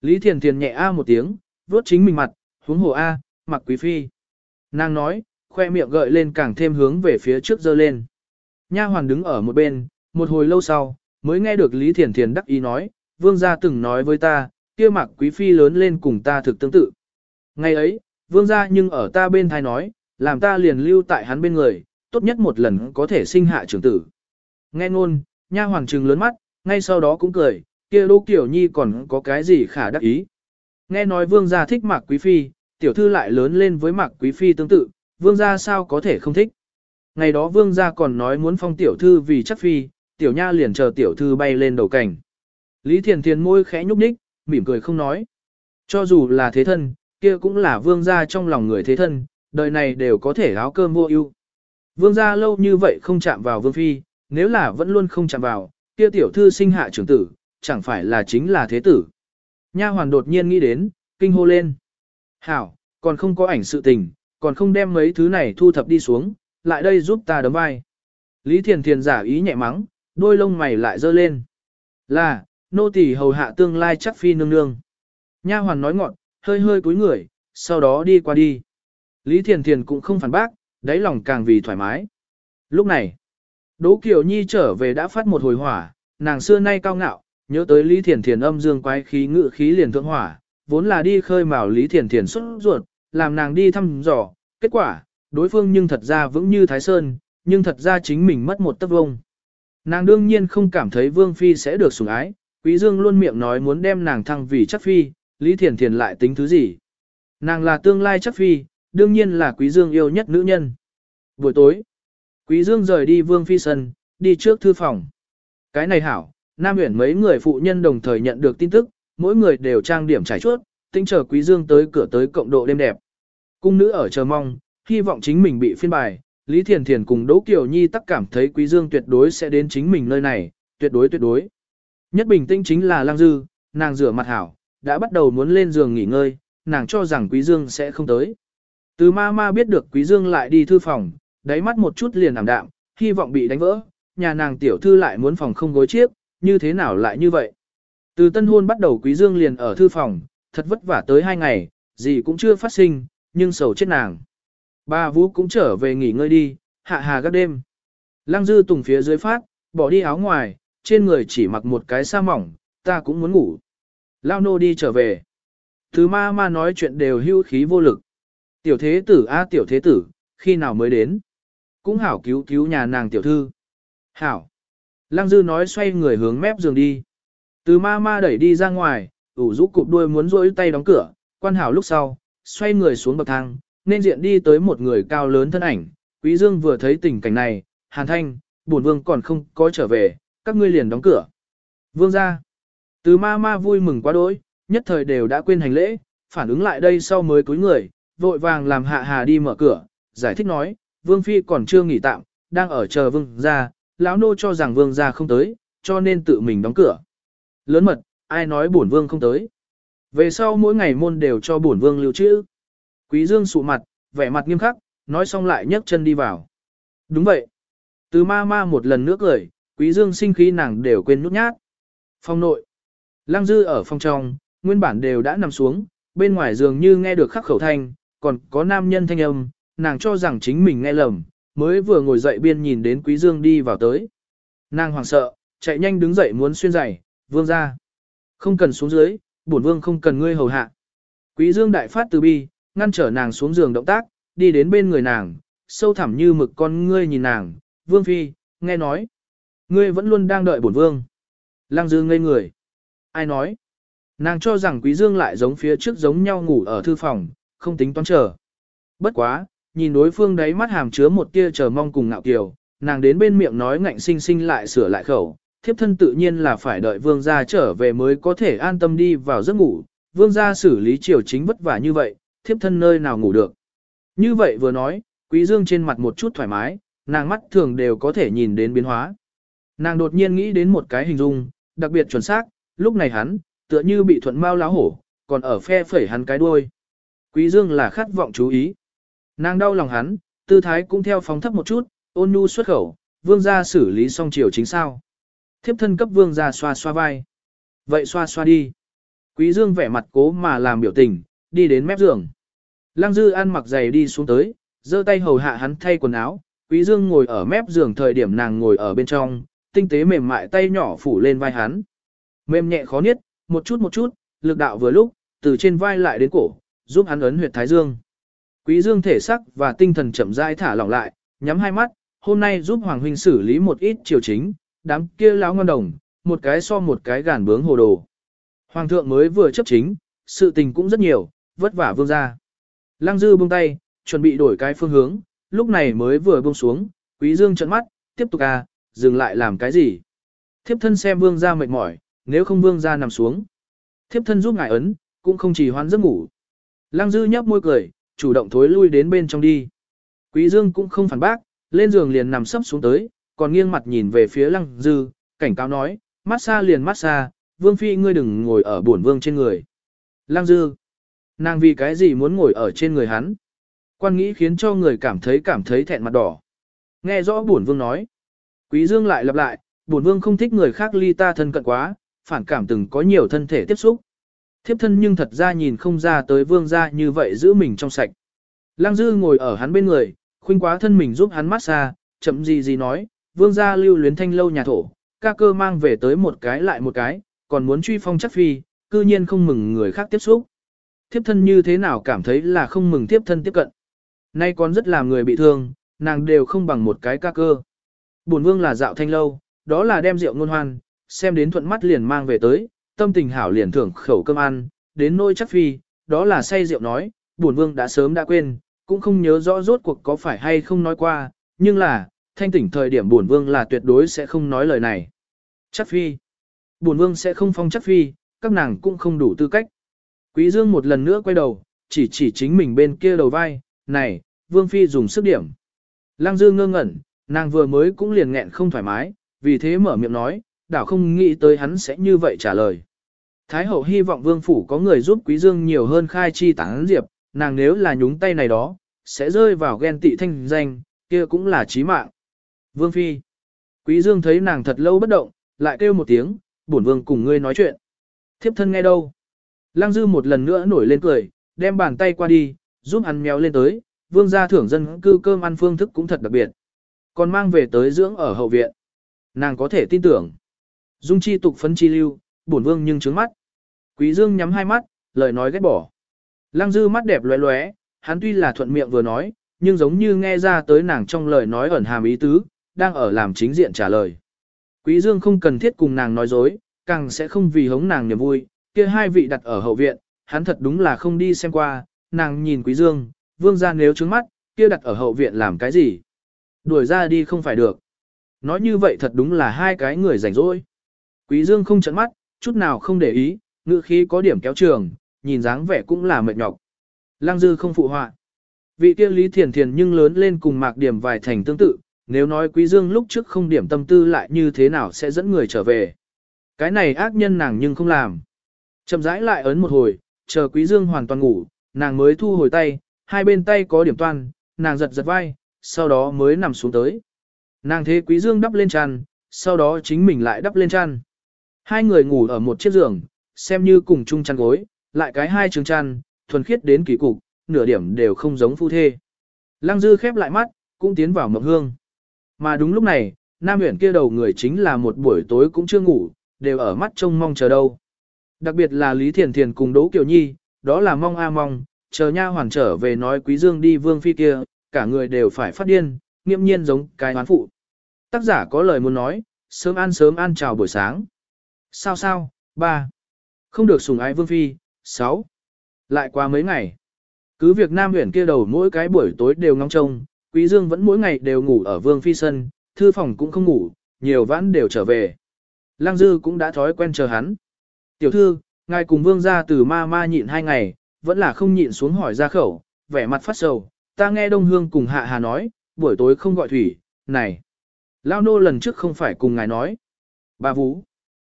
Lý Thiền Thiền nhẹ a một tiếng, vuốt chính mình mặt, huống hồ a, mặc quý phi. Nàng nói, khoe miệng gợi lên càng thêm hướng về phía trước dơ lên. Nha hoàn đứng ở một bên, một hồi lâu sau, mới nghe được Lý Thiền Thiền đắc ý nói, vương gia từng nói với ta, kia mặc quý phi lớn lên cùng ta thực tương tự. Ngày ấy, vương gia nhưng ở ta bên thai nói, làm ta liền lưu tại hắn bên người, tốt nhất một lần có thể sinh hạ trưởng tử. Nghe ngôn, nha hoàng trừng lớn mắt, ngay sau đó cũng cười, kia đô Kiểu Nhi còn có cái gì khả đắc ý. Nghe nói vương gia thích Mạc Quý Phi, tiểu thư lại lớn lên với Mạc Quý Phi tương tự, vương gia sao có thể không thích. Ngày đó vương gia còn nói muốn phong tiểu thư vì chắc phi, tiểu nha liền chờ tiểu thư bay lên đầu cảnh. Lý Thiền Thiền môi khẽ nhúc nhích, mỉm cười không nói. Cho dù là thế thân, kia cũng là vương gia trong lòng người thế thân, đời này đều có thể áo cơm mua ưu. Vương gia lâu như vậy không chạm vào vương phi, nếu là vẫn luôn không chạm vào, kia tiểu thư sinh hạ trưởng tử, chẳng phải là chính là thế tử. Nha hoàn đột nhiên nghĩ đến, kinh hô lên. Hảo, còn không có ảnh sự tình, còn không đem mấy thứ này thu thập đi xuống, lại đây giúp ta đấm vai. Lý Thiền Thiền giả ý nhẹ mắng, đôi lông mày lại dơ lên. Là, nô tỳ hầu hạ tương lai chắc phi nương nương. Nha hoàn nói ngọn, hơi hơi cúi người, sau đó đi qua đi. Lý Thiền Thiền cũng không phản bác, đáy lòng càng vì thoải mái. Lúc này, Đỗ Kiều Nhi trở về đã phát một hồi hỏa, nàng xưa nay cao ngạo, nhớ tới Lý Thiền Thiền âm dương quái khí ngự khí liền thượng hỏa, vốn là đi khơi mào Lý Thiền Thiền xuất ruột, làm nàng đi thăm dò, kết quả, đối phương nhưng thật ra vững như Thái Sơn, nhưng thật ra chính mình mất một tấc vông. Nàng đương nhiên không cảm thấy Vương Phi sẽ được sủng ái, Quý Dương luôn miệng nói muốn đem nàng thăng vì chắc Phi, Lý Thiền Thiền lại tính thứ gì. Nàng là tương lai chắc Phi, đương nhiên là Quý Dương yêu nhất nữ nhân. Buổi tối, Quý Dương rời đi Vương Phi sân, đi trước thư phòng. Cái này hảo, Nam Uyển mấy người phụ nhân đồng thời nhận được tin tức, mỗi người đều trang điểm trải chuốt, tính chờ Quý Dương tới cửa tới cộng độ đêm đẹp. Cung nữ ở chờ mong, hy vọng chính mình bị phiên bài, Lý Thiền Thiền cùng Đỗ Kiều Nhi tắc cảm thấy Quý Dương tuyệt đối sẽ đến chính mình nơi này, tuyệt đối tuyệt đối. Nhất bình tĩnh chính là Lăng Dư, nàng rửa mặt hảo, đã bắt đầu muốn lên giường nghỉ ngơi, nàng cho rằng Quý Dương sẽ không tới. Từ ma ma biết được Quý Dương lại đi thư phòng, đáy mắt một chút liền ảm đạm, hy vọng bị đánh vỡ, nhà nàng tiểu thư lại muốn phòng không gối chiếc, như thế nào lại như vậy. Từ tân hôn bắt đầu Quý Dương liền ở thư phòng, thật vất vả tới hai ngày, gì cũng chưa phát sinh, nhưng sầu chết nàng. Ba Vũ cũng trở về nghỉ ngơi đi, hạ hà các đêm. Lăng dư tùng phía dưới phát, bỏ đi áo ngoài, trên người chỉ mặc một cái sa mỏng, ta cũng muốn ngủ. Lao nô đi trở về. Thứ ma ma nói chuyện đều hưu khí vô lực. Tiểu thế tử a tiểu thế tử, khi nào mới đến? Cũng hảo cứu cứu nhà nàng tiểu thư. Hảo. Lăng dư nói xoay người hướng mép giường đi. Từ ma ma đẩy đi ra ngoài, ủ rũ cụp đuôi muốn rỗi tay đóng cửa, quan hảo lúc sau, xoay người xuống bậc thang, nên diện đi tới một người cao lớn thân ảnh. Quý Dương vừa thấy tình cảnh này, hàn thanh, bổn vương còn không có trở về, các ngươi liền đóng cửa. Vương gia, Từ ma ma vui mừng quá đỗi, nhất thời đều đã quên hành lễ, phản ứng lại đây sau mới cúi người, vội vàng làm hạ hà đi mở cửa, giải thích nói, vương phi còn chưa nghỉ tạm, đang ở chờ vương gia. lão nô cho rằng vương gia không tới, cho nên tự mình đóng cửa. Lớn mật, ai nói bổn vương không tới. Về sau mỗi ngày môn đều cho bổn vương lưu trữ. Quý dương sụ mặt, vẻ mặt nghiêm khắc, nói xong lại nhấc chân đi vào. Đúng vậy. Từ ma ma một lần nữa cười, quý dương sinh khí nàng đều quên nút nhát. Phòng nội. Lăng dư ở phòng trong, nguyên bản đều đã nằm xuống, bên ngoài dường như nghe được khắc khẩu thanh, còn có nam nhân thanh âm, nàng cho rằng chính mình nghe lầm, mới vừa ngồi dậy biên nhìn đến quý dương đi vào tới. Nàng hoảng sợ, chạy nhanh đứng dậy muốn xuyên giày, vương ra. Không cần xuống dưới, bổn vương không cần ngươi hầu hạ. Quý dương đại phát từ bi, ngăn trở nàng xuống giường động tác, đi đến bên người nàng, sâu thẳm như mực con ngươi nhìn nàng, vương phi, nghe nói. Ngươi vẫn luôn đang đợi bổn vương. Lăng Dương ngây người. Ai nói? Nàng cho rằng quý dương lại giống phía trước giống nhau ngủ ở thư phòng, không tính toán chờ. Bất quá, nhìn đối phương đấy mắt hàm chứa một tia chờ mong cùng ngạo kiều, nàng đến bên miệng nói ngạnh sinh sinh lại sửa lại khẩu, thiếp thân tự nhiên là phải đợi vương gia trở về mới có thể an tâm đi vào giấc ngủ, vương gia xử lý triều chính vất vả như vậy, thiếp thân nơi nào ngủ được. Như vậy vừa nói, quý dương trên mặt một chút thoải mái, nàng mắt thường đều có thể nhìn đến biến hóa. Nàng đột nhiên nghĩ đến một cái hình dung, đặc biệt chuẩn xác, lúc này hắn, tựa như bị thuận mau láo hổ, còn ở phe phẩy hắn cái đuôi. Quý dương là khát vọng chú ý. Nàng đau lòng hắn, tư thái cũng theo phóng thấp một chút, ôn nhu xuất khẩu, vương gia xử lý xong triều chính sao. Thiếp thân cấp vương ra xoa xoa vai. Vậy xoa xoa đi. Quý dương vẻ mặt cố mà làm biểu tình, đi đến mép giường. Lăng dư ăn mặc giày đi xuống tới, giơ tay hầu hạ hắn thay quần áo. Quý dương ngồi ở mép giường thời điểm nàng ngồi ở bên trong, tinh tế mềm mại tay nhỏ phủ lên vai hắn. Mềm nhẹ khó niết, một chút một chút, lực đạo vừa lúc, từ trên vai lại đến cổ, giúp hắn ấn huyệt thái dương. Quý dương thể sắc và tinh thần chậm rãi thả lỏng lại, nhắm hai mắt, hôm nay giúp Hoàng huynh xử lý một ít triều chính, đám kia lão ngon đồng, một cái so một cái gàn bướng hồ đồ. Hoàng thượng mới vừa chấp chính, sự tình cũng rất nhiều, vất vả vương gia. Lăng dư buông tay, chuẩn bị đổi cái phương hướng, lúc này mới vừa buông xuống, quý dương trợn mắt, tiếp tục à, dừng lại làm cái gì. Thiếp thân xem vương gia mệt mỏi, nếu không vương gia nằm xuống. Thiếp thân giúp ngài ấn, cũng không chỉ hoan giấc ngủ. Lăng dư nhấp môi cười, chủ động thối lui đến bên trong đi. Quý dương cũng không phản bác, lên giường liền nằm sấp xuống tới, còn nghiêng mặt nhìn về phía lăng dư, cảnh cáo nói, mát xa liền mát xa, vương phi ngươi đừng ngồi ở bổn vương trên người. Lăng dư, nàng vì cái gì muốn ngồi ở trên người hắn? Quan nghĩ khiến cho người cảm thấy cảm thấy thẹn mặt đỏ. Nghe rõ bổn vương nói. Quý dương lại lặp lại, bổn vương không thích người khác ly ta thân cận quá, phản cảm từng có nhiều thân thể tiếp xúc. Thiếp thân nhưng thật ra nhìn không ra tới vương gia như vậy giữ mình trong sạch. Lăng dư ngồi ở hắn bên người, khuynh quá thân mình giúp hắn mát xa, chậm gì gì nói, vương gia lưu luyến thanh lâu nhà thổ, ca cơ mang về tới một cái lại một cái, còn muốn truy phong chắc phi, cư nhiên không mừng người khác tiếp xúc. Thiếp thân như thế nào cảm thấy là không mừng thiếp thân tiếp cận. Nay còn rất làm người bị thương, nàng đều không bằng một cái ca cơ. Bổn vương là dạo thanh lâu, đó là đem rượu ngôn hoan, xem đến thuận mắt liền mang về tới, tâm tình hảo liền thưởng khẩu cơm ăn, đến nôi chắc phi, đó là say rượu nói, bổn vương đã sớm đã quên, cũng không nhớ rõ rốt cuộc có phải hay không nói qua, nhưng là, thanh tỉnh thời điểm bổn vương là tuyệt đối sẽ không nói lời này. Chắc phi, bổn vương sẽ không phong chắc phi, các nàng cũng không đủ tư cách. Quý dương một lần nữa quay đầu, chỉ chỉ chính mình bên kia đầu vai, này, vương phi dùng sức điểm. Lăng dương ngơ ngẩn, nàng vừa mới cũng liền nghẹn không thoải mái, vì thế mở miệng nói, đảo không nghĩ tới hắn sẽ như vậy trả lời. Thái hậu hy vọng vương phủ có người giúp quý dương nhiều hơn khai chi tán diệp, nàng nếu là nhúng tay này đó, sẽ rơi vào ghen tị thanh danh, kia cũng là chí mạng. Vương phi. Quý dương thấy nàng thật lâu bất động, lại kêu một tiếng, bổn vương cùng ngươi nói chuyện. Thiếp thân nghe đâu. Lăng dư một lần nữa nổi lên cười, đem bàn tay qua đi, giúp hắn méo lên tới, vương gia thưởng dân cư cơm ăn phương thức cũng thật đặc biệt. Còn mang về tới dưỡng ở hậu viện. Nàng có thể tin tưởng. Dung chi tục phấn chi lưu, bổn vương nhưng trướng mắt. Quý dương nhắm hai mắt, lời nói ghét bỏ. Lăng dư mắt đẹp lóe lóe, hắn tuy là thuận miệng vừa nói, nhưng giống như nghe ra tới nàng trong lời nói ẩn hàm ý tứ, đang ở làm chính diện trả lời. Quý dương không cần thiết cùng nàng nói dối, càng sẽ không vì hống nàng niềm vui, kia hai vị đặt ở hậu viện, hắn thật đúng là không đi xem qua, nàng nhìn quý dương, vương gia nếu trướng mắt, kia đặt ở hậu viện làm cái gì? Đuổi ra đi không phải được. Nói như vậy thật đúng là hai cái người rảnh rỗi. Quý Dương không chấn mắt, chút nào không để ý, ngựa khí có điểm kéo trường, nhìn dáng vẻ cũng là mệt nhọc. Lăng Dư không phụ họa. Vị kia Lý Thiền Thiền nhưng lớn lên cùng mạc điểm vài thành tương tự, nếu nói Quý Dương lúc trước không điểm tâm tư lại như thế nào sẽ dẫn người trở về. Cái này ác nhân nàng nhưng không làm. Chậm rãi lại ấn một hồi, chờ Quý Dương hoàn toàn ngủ, nàng mới thu hồi tay, hai bên tay có điểm toan, nàng giật giật vai, sau đó mới nằm xuống tới. Nàng thế Quý Dương đắp lên chăn, sau đó chính mình lại đắp lên chăn. Hai người ngủ ở một chiếc giường, xem như cùng chung chăn gối, lại cái hai trường chăn, thuần khiết đến kỳ cục, nửa điểm đều không giống phu thê. Lăng Dư khép lại mắt, cũng tiến vào mộng hương. Mà đúng lúc này, Nam Uyển kia đầu người chính là một buổi tối cũng chưa ngủ, đều ở mắt trông mong chờ đâu. Đặc biệt là Lý Thiền Thiền cùng Đỗ Kiều Nhi, đó là mong a mong, chờ nha hoàn trở về nói Quý Dương đi vương phi kia, cả người đều phải phát điên, nghiêm nhiên giống cái hoán phụ. Tác giả có lời muốn nói, sớm ăn sớm ăn chào buổi sáng. Sao sao, ba. Không được sùng ái vương phi, sáu. Lại qua mấy ngày. Cứ việc Nam Huyền kia đầu mỗi cái buổi tối đều ngóng trông, Quý Dương vẫn mỗi ngày đều ngủ ở vương phi sân, thư phòng cũng không ngủ, nhiều vãn đều trở về. Lăng Dư cũng đã thói quen chờ hắn. Tiểu thư, ngài cùng vương gia từ ma ma nhịn hai ngày, vẫn là không nhịn xuống hỏi ra khẩu, vẻ mặt phát sầu. Ta nghe Đông Hương cùng Hạ Hà nói, buổi tối không gọi thủy, này. Lao nô lần trước không phải cùng ngài nói. Bà Vũ.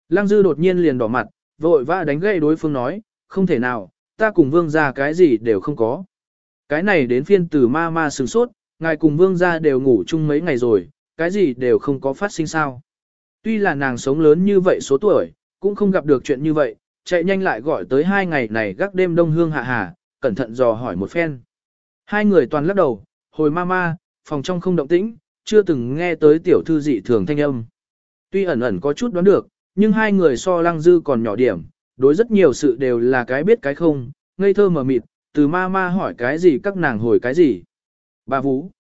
Lăng Dư đột nhiên liền đỏ mặt, vội vã đánh gậy đối phương nói, không thể nào, ta cùng vương gia cái gì đều không có. Cái này đến phiên từ ma ma sừng sốt, ngài cùng vương gia đều ngủ chung mấy ngày rồi, cái gì đều không có phát sinh sao. Tuy là nàng sống lớn như vậy số tuổi, cũng không gặp được chuyện như vậy, chạy nhanh lại gọi tới hai ngày này gác đêm đông hương hạ hà, cẩn thận dò hỏi một phen. Hai người toàn lắc đầu, hồi ma ma, phòng trong không động tĩnh, chưa từng nghe tới tiểu thư dị thường thanh âm. Tuy ẩn ẩn có chút đoán được, nhưng hai người so lăng dư còn nhỏ điểm, đối rất nhiều sự đều là cái biết cái không, ngây thơ mờ mịt, từ ma ma hỏi cái gì các nàng hồi cái gì. Bà Vũ.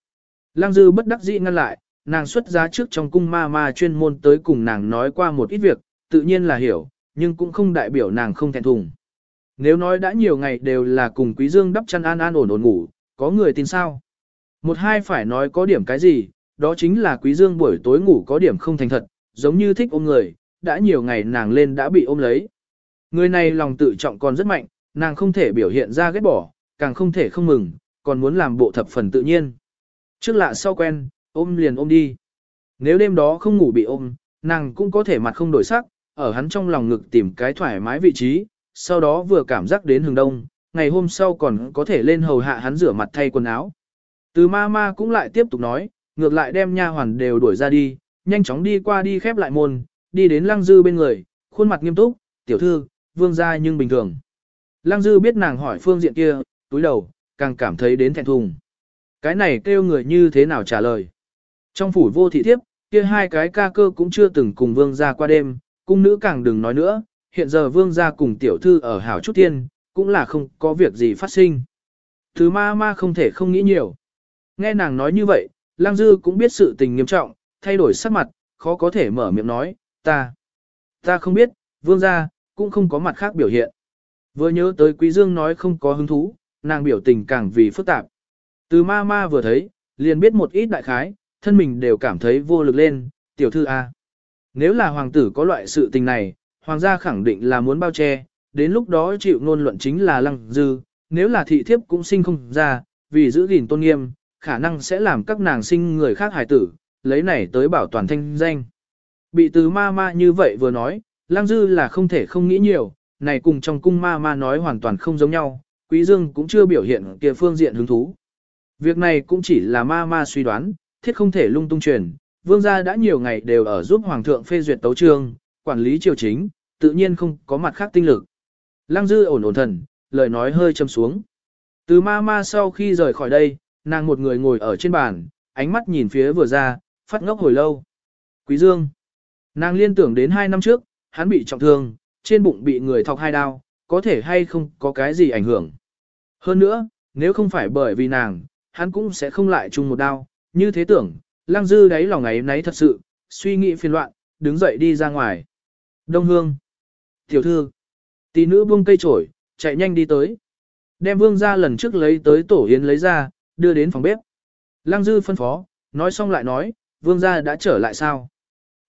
Lăng dư bất đắc dĩ ngăn lại, nàng xuất giá trước trong cung ma ma chuyên môn tới cùng nàng nói qua một ít việc, tự nhiên là hiểu, nhưng cũng không đại biểu nàng không thẹn thùng. Nếu nói đã nhiều ngày đều là cùng Quý Dương đắp chăn an an ổn ổn ngủ, có người tin sao? Một hai phải nói có điểm cái gì, đó chính là Quý Dương buổi tối ngủ có điểm không thành thật, giống như thích ôm người, đã nhiều ngày nàng lên đã bị ôm lấy. Người này lòng tự trọng còn rất mạnh, nàng không thể biểu hiện ra ghét bỏ, càng không thể không mừng, còn muốn làm bộ thập phần tự nhiên. Trước lạ sau quen, ôm liền ôm đi. Nếu đêm đó không ngủ bị ôm, nàng cũng có thể mặt không đổi sắc, ở hắn trong lòng ngực tìm cái thoải mái vị trí, sau đó vừa cảm giác đến hừng đông, ngày hôm sau còn có thể lên hầu hạ hắn rửa mặt thay quần áo. Từ ma ma cũng lại tiếp tục nói, ngược lại đem nha hoàn đều đuổi ra đi, nhanh chóng đi qua đi khép lại môn, đi đến lăng dư bên người, khuôn mặt nghiêm túc, tiểu thư, vương gia nhưng bình thường. Lăng dư biết nàng hỏi phương diện kia, túi đầu, càng cảm thấy đến thẹn thùng. Cái này kêu người như thế nào trả lời. Trong phủ vô thị thiếp, kia hai cái ca cơ cũng chưa từng cùng vương gia qua đêm, cung nữ càng đừng nói nữa, hiện giờ vương gia cùng tiểu thư ở hảo chút tiên, cũng là không có việc gì phát sinh. Thứ ma ma không thể không nghĩ nhiều. Nghe nàng nói như vậy, lang dư cũng biết sự tình nghiêm trọng, thay đổi sắc mặt, khó có thể mở miệng nói, ta, ta không biết, vương gia, cũng không có mặt khác biểu hiện. Vừa nhớ tới quý dương nói không có hứng thú, nàng biểu tình càng vì phức tạp. Từ ma ma vừa thấy, liền biết một ít đại khái, thân mình đều cảm thấy vô lực lên, tiểu thư A. Nếu là hoàng tử có loại sự tình này, hoàng gia khẳng định là muốn bao che, đến lúc đó chịu ngôn luận chính là lăng dư, nếu là thị thiếp cũng sinh không ra, vì giữ gìn tôn nghiêm, khả năng sẽ làm các nàng sinh người khác hài tử, lấy này tới bảo toàn thanh danh. Bị từ ma ma như vậy vừa nói, lăng dư là không thể không nghĩ nhiều, này cùng trong cung ma ma nói hoàn toàn không giống nhau, quý dương cũng chưa biểu hiện kia phương diện hứng thú. Việc này cũng chỉ là ma ma suy đoán, thiết không thể lung tung truyền, vương gia đã nhiều ngày đều ở giúp hoàng thượng phê duyệt tấu chương, quản lý triều chính, tự nhiên không có mặt khác tinh lực. Lăng dư ổn ổn thần, lời nói hơi châm xuống. Từ ma ma sau khi rời khỏi đây, nàng một người ngồi ở trên bàn, ánh mắt nhìn phía vừa ra, phát ngốc hồi lâu. Quý Dương. Nàng liên tưởng đến hai năm trước, hắn bị trọng thương, trên bụng bị người thọc hai đao, có thể hay không có cái gì ảnh hưởng. Hơn nữa, nếu không phải bởi vì nàng, hắn cũng sẽ không lại chung một đao, như thế tưởng, lăng dư đáy lòng ấy nấy thật sự, suy nghĩ phiền loạn, đứng dậy đi ra ngoài. Đông hương. Tiểu thư. Tỷ nữ buông cây trổi, chạy nhanh đi tới. Đem vương ra lần trước lấy tới tổ yến lấy ra, đưa đến phòng bếp. Lăng dư phân phó, nói xong lại nói, vương gia đã trở lại sao?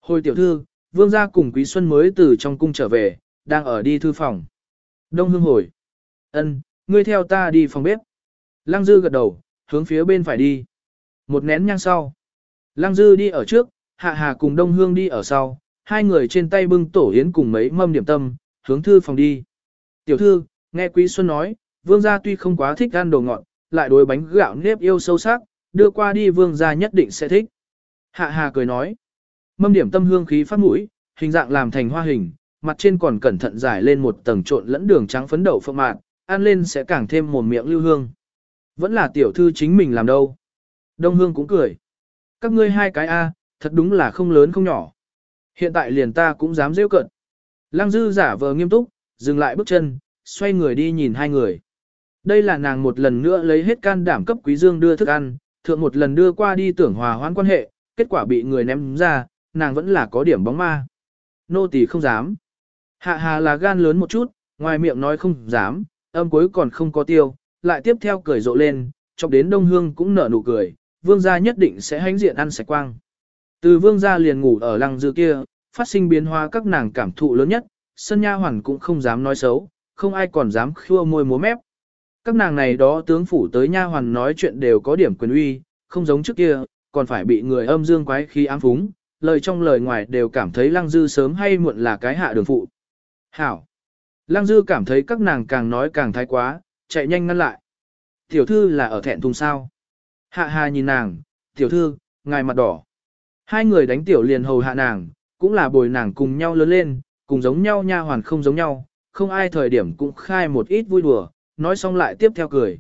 Hồi tiểu thư, vương gia cùng quý xuân mới từ trong cung trở về, đang ở đi thư phòng. Đông hương hồi. ân, ngươi theo ta đi phòng bếp. Lăng Dư gật đầu, hướng phía bên phải đi. Một nén nhang sau. Lăng Dư đi ở trước, Hạ Hà cùng Đông Hương đi ở sau, hai người trên tay bưng tổ yến cùng mấy mâm điểm tâm, hướng thư phòng đi. Tiểu thư, nghe Quý Xuân nói, vương gia tuy không quá thích ăn đồ ngọt, lại đối bánh gạo nếp yêu sâu sắc, đưa qua đi vương gia nhất định sẽ thích. Hạ Hà cười nói, mâm điểm tâm hương khí phát mũi, hình dạng làm thành hoa hình, mặt trên còn cẩn thận giải lên một tầng trộn lẫn đường trắng phấn đậu phượng mạn, ăn lên sẽ càng thêm một miệng lưu hương. Vẫn là tiểu thư chính mình làm đâu. Đông hương cũng cười. Các ngươi hai cái A, thật đúng là không lớn không nhỏ. Hiện tại liền ta cũng dám rêu cận. Lăng dư giả vờ nghiêm túc, dừng lại bước chân, xoay người đi nhìn hai người. Đây là nàng một lần nữa lấy hết can đảm cấp quý dương đưa thức ăn, thượng một lần đưa qua đi tưởng hòa hoãn quan hệ, kết quả bị người ném ra, nàng vẫn là có điểm bóng ma. Nô tỳ không dám. Hạ hà là gan lớn một chút, ngoài miệng nói không dám, âm cuối còn không có tiêu, lại tiếp theo cười rộ lên, chọc đến đông hương cũng nở nụ cười, vương gia nhất định sẽ hãnh diện ăn sạch quang. Từ vương gia liền ngủ ở lăng dư kia, phát sinh biến hóa các nàng cảm thụ lớn nhất, sân nha hoàn cũng không dám nói xấu, không ai còn dám khua môi múa mép. Các nàng này đó tướng phủ tới nha hoàn nói chuyện đều có điểm quyền uy, không giống trước kia, còn phải bị người âm dương quái khi ám phúng, lời trong lời ngoài đều cảm thấy lăng dư sớm hay muộn là cái hạ đường phụ. Hảo! Lăng dư cảm thấy các nàng càng nói càng thái quá, chạy nhanh ngăn lại. Tiểu thư là ở thẹn thùng sao. Hạ hà nhìn nàng, tiểu thư, ngài mặt đỏ. Hai người đánh tiểu liền hầu hạ nàng, cũng là bồi nàng cùng nhau lớn lên, cùng giống nhau nha hoàn không giống nhau, không ai thời điểm cũng khai một ít vui đùa, nói xong lại tiếp theo cười.